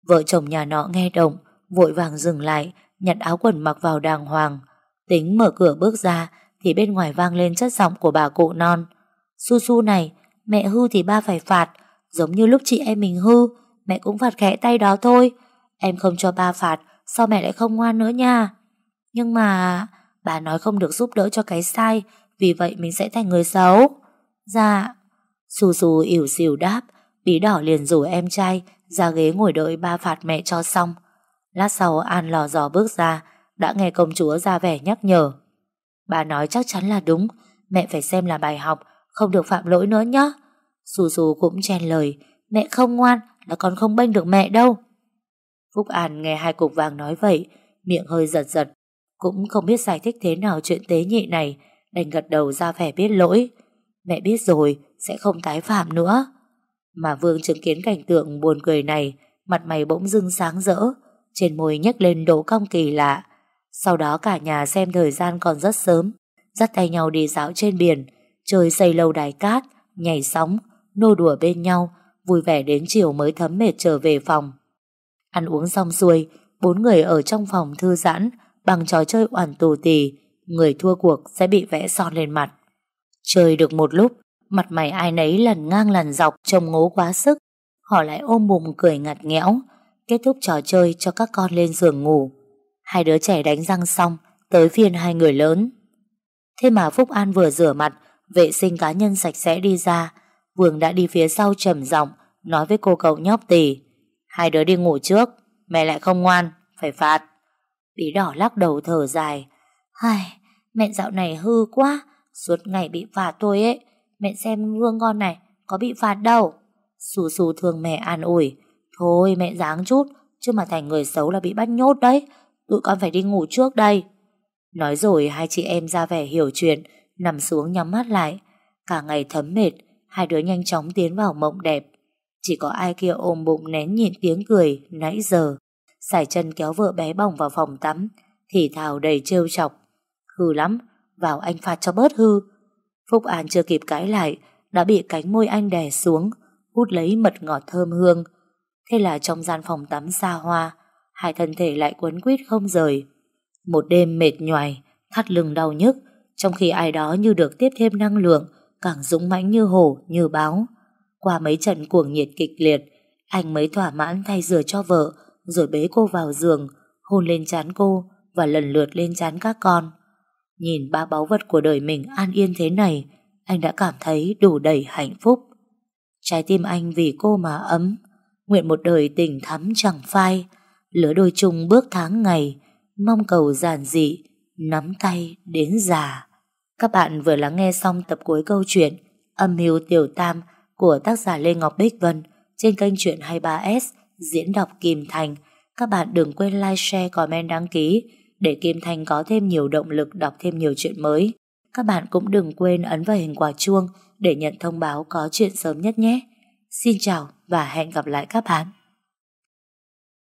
Vợ chồng nhà nọ nghe động, vội vàng dừng lại, nhặt áo quần mặc vào đàng hoàng. Tính mở cửa bước ra, thì bên ngoài vang lên chất giọng của bà cụ non. Su Su này, mẹ hư thì ba phải phạt, giống như lúc chị em mình hư, mẹ cũng phạt khẽ tay đó thôi. Em không cho ba phạt, sao mẹ lại không ngoan nữa nha? Nhưng mà, bà nói không được giúp đỡ cho cái sai, vì vậy mình sẽ thành người xấu. Dạ. Su Su ỉu xìu đáp, bí đỏ liền rủ em trai ra ghế ngồi đợi ba phạt mẹ cho xong. Lát sau An lò dò bước ra, đã nghe công chúa ra vẻ nhắc nhở. Bà nói chắc chắn là đúng, mẹ phải xem là bài học, không được phạm lỗi nữa nhé. Su Su cũng chen lời, mẹ không ngoan là con không bênh được mẹ đâu. Phúc An nghe hai cục vàng nói vậy, miệng hơi giật giật, cũng không biết giải thích thế nào chuyện tế nhị này, đành gật đầu ra vẻ biết lỗi. Mẹ biết rồi, sẽ không tái phạm nữa. Mà Vương chứng kiến cảnh tượng buồn cười này, mặt mày bỗng dưng sáng rỡ, trên môi nhếch lên độ cong kỳ lạ. Sau đó cả nhà xem thời gian còn rất sớm, dắt tay nhau đi dạo trên biển, chơi xây lâu đài cát, nhảy sóng, nô đùa bên nhau, vui vẻ đến chiều mới thấm mệt trở về phòng. Ăn uống xong xuôi, bốn người ở trong phòng thư giãn bằng trò chơi oản tù tì, người thua cuộc sẽ bị vẽ son lên mặt. Chơi được một lúc, mặt mày ai nấy lần ngang lần dọc trông ngố quá sức, họ lại ôm bụng cười ngặt nghẽo, kết thúc trò chơi cho các con lên giường ngủ. Hai đứa trẻ đánh răng xong, tới phiên hai người lớn. Thế mà Phúc An vừa rửa mặt, vệ sinh cá nhân sạch sẽ đi ra, Vương đã đi phía sau trầm giọng nói với cô cậu nhóc tỉ. hai đứa đi ngủ trước, mẹ lại không ngoan, phải phạt. Bí đỏ lắc đầu thở dài, hai mẹ dạo này hư quá, suốt ngày bị phạt thôi ấy, mẹ xem gương con này có bị phạt đâu. Xù xù thương mẹ an ủi, thôi mẹ dáng chút, chứ mà thành người xấu là bị bắt nhốt đấy, tụi con phải đi ngủ trước đây. Nói rồi hai chị em ra vẻ hiểu chuyện, nằm xuống nhắm mắt lại. Cả ngày thấm mệt, hai đứa nhanh chóng tiến vào mộng đẹp. Chỉ có ai kia ôm bụng nén nhịn tiếng cười nãy giờ. Sải chân kéo vợ bé bỏng vào phòng tắm, thì thào đầy trêu chọc. Hư lắm, vào anh phạt cho bớt hư. Phúc An chưa kịp cãi lại, đã bị cánh môi anh đè xuống, hút lấy mật ngọt thơm hương. Thế là trong gian phòng tắm xa hoa, hai thân thể lại quấn quýt không rời. Một đêm mệt nhoài, thắt lưng đau nhức, trong khi ai đó như được tiếp thêm năng lượng, càng dũng mãnh như hổ, như báo. Qua mấy trận cuồng nhiệt kịch liệt, anh mới thỏa mãn thay rửa cho vợ, rồi bế cô vào giường, hôn lên trán cô và lần lượt lên trán các con. Nhìn ba báu vật của đời mình an yên thế này, anh đã cảm thấy đủ đầy hạnh phúc. Trái tim anh vì cô mà ấm, nguyện một đời tình thắm chẳng phai, lứa đôi chung bước tháng ngày, mong cầu giản dị, nắm tay đến già. Các bạn vừa lắng nghe xong tập cuối câu chuyện Âm mưu tiểu tam của tác giả Lê Ngọc Bích Vân trên kênh truyện 23S diễn đọc Kim Thành. Các bạn đừng quên like, share, comment, đăng ký để Kim Thanh có thêm nhiều động lực đọc thêm nhiều chuyện mới. Các bạn cũng đừng quên ấn vào hình quả chuông để nhận thông báo có chuyện sớm nhất nhé. Xin chào và hẹn gặp lại các bạn.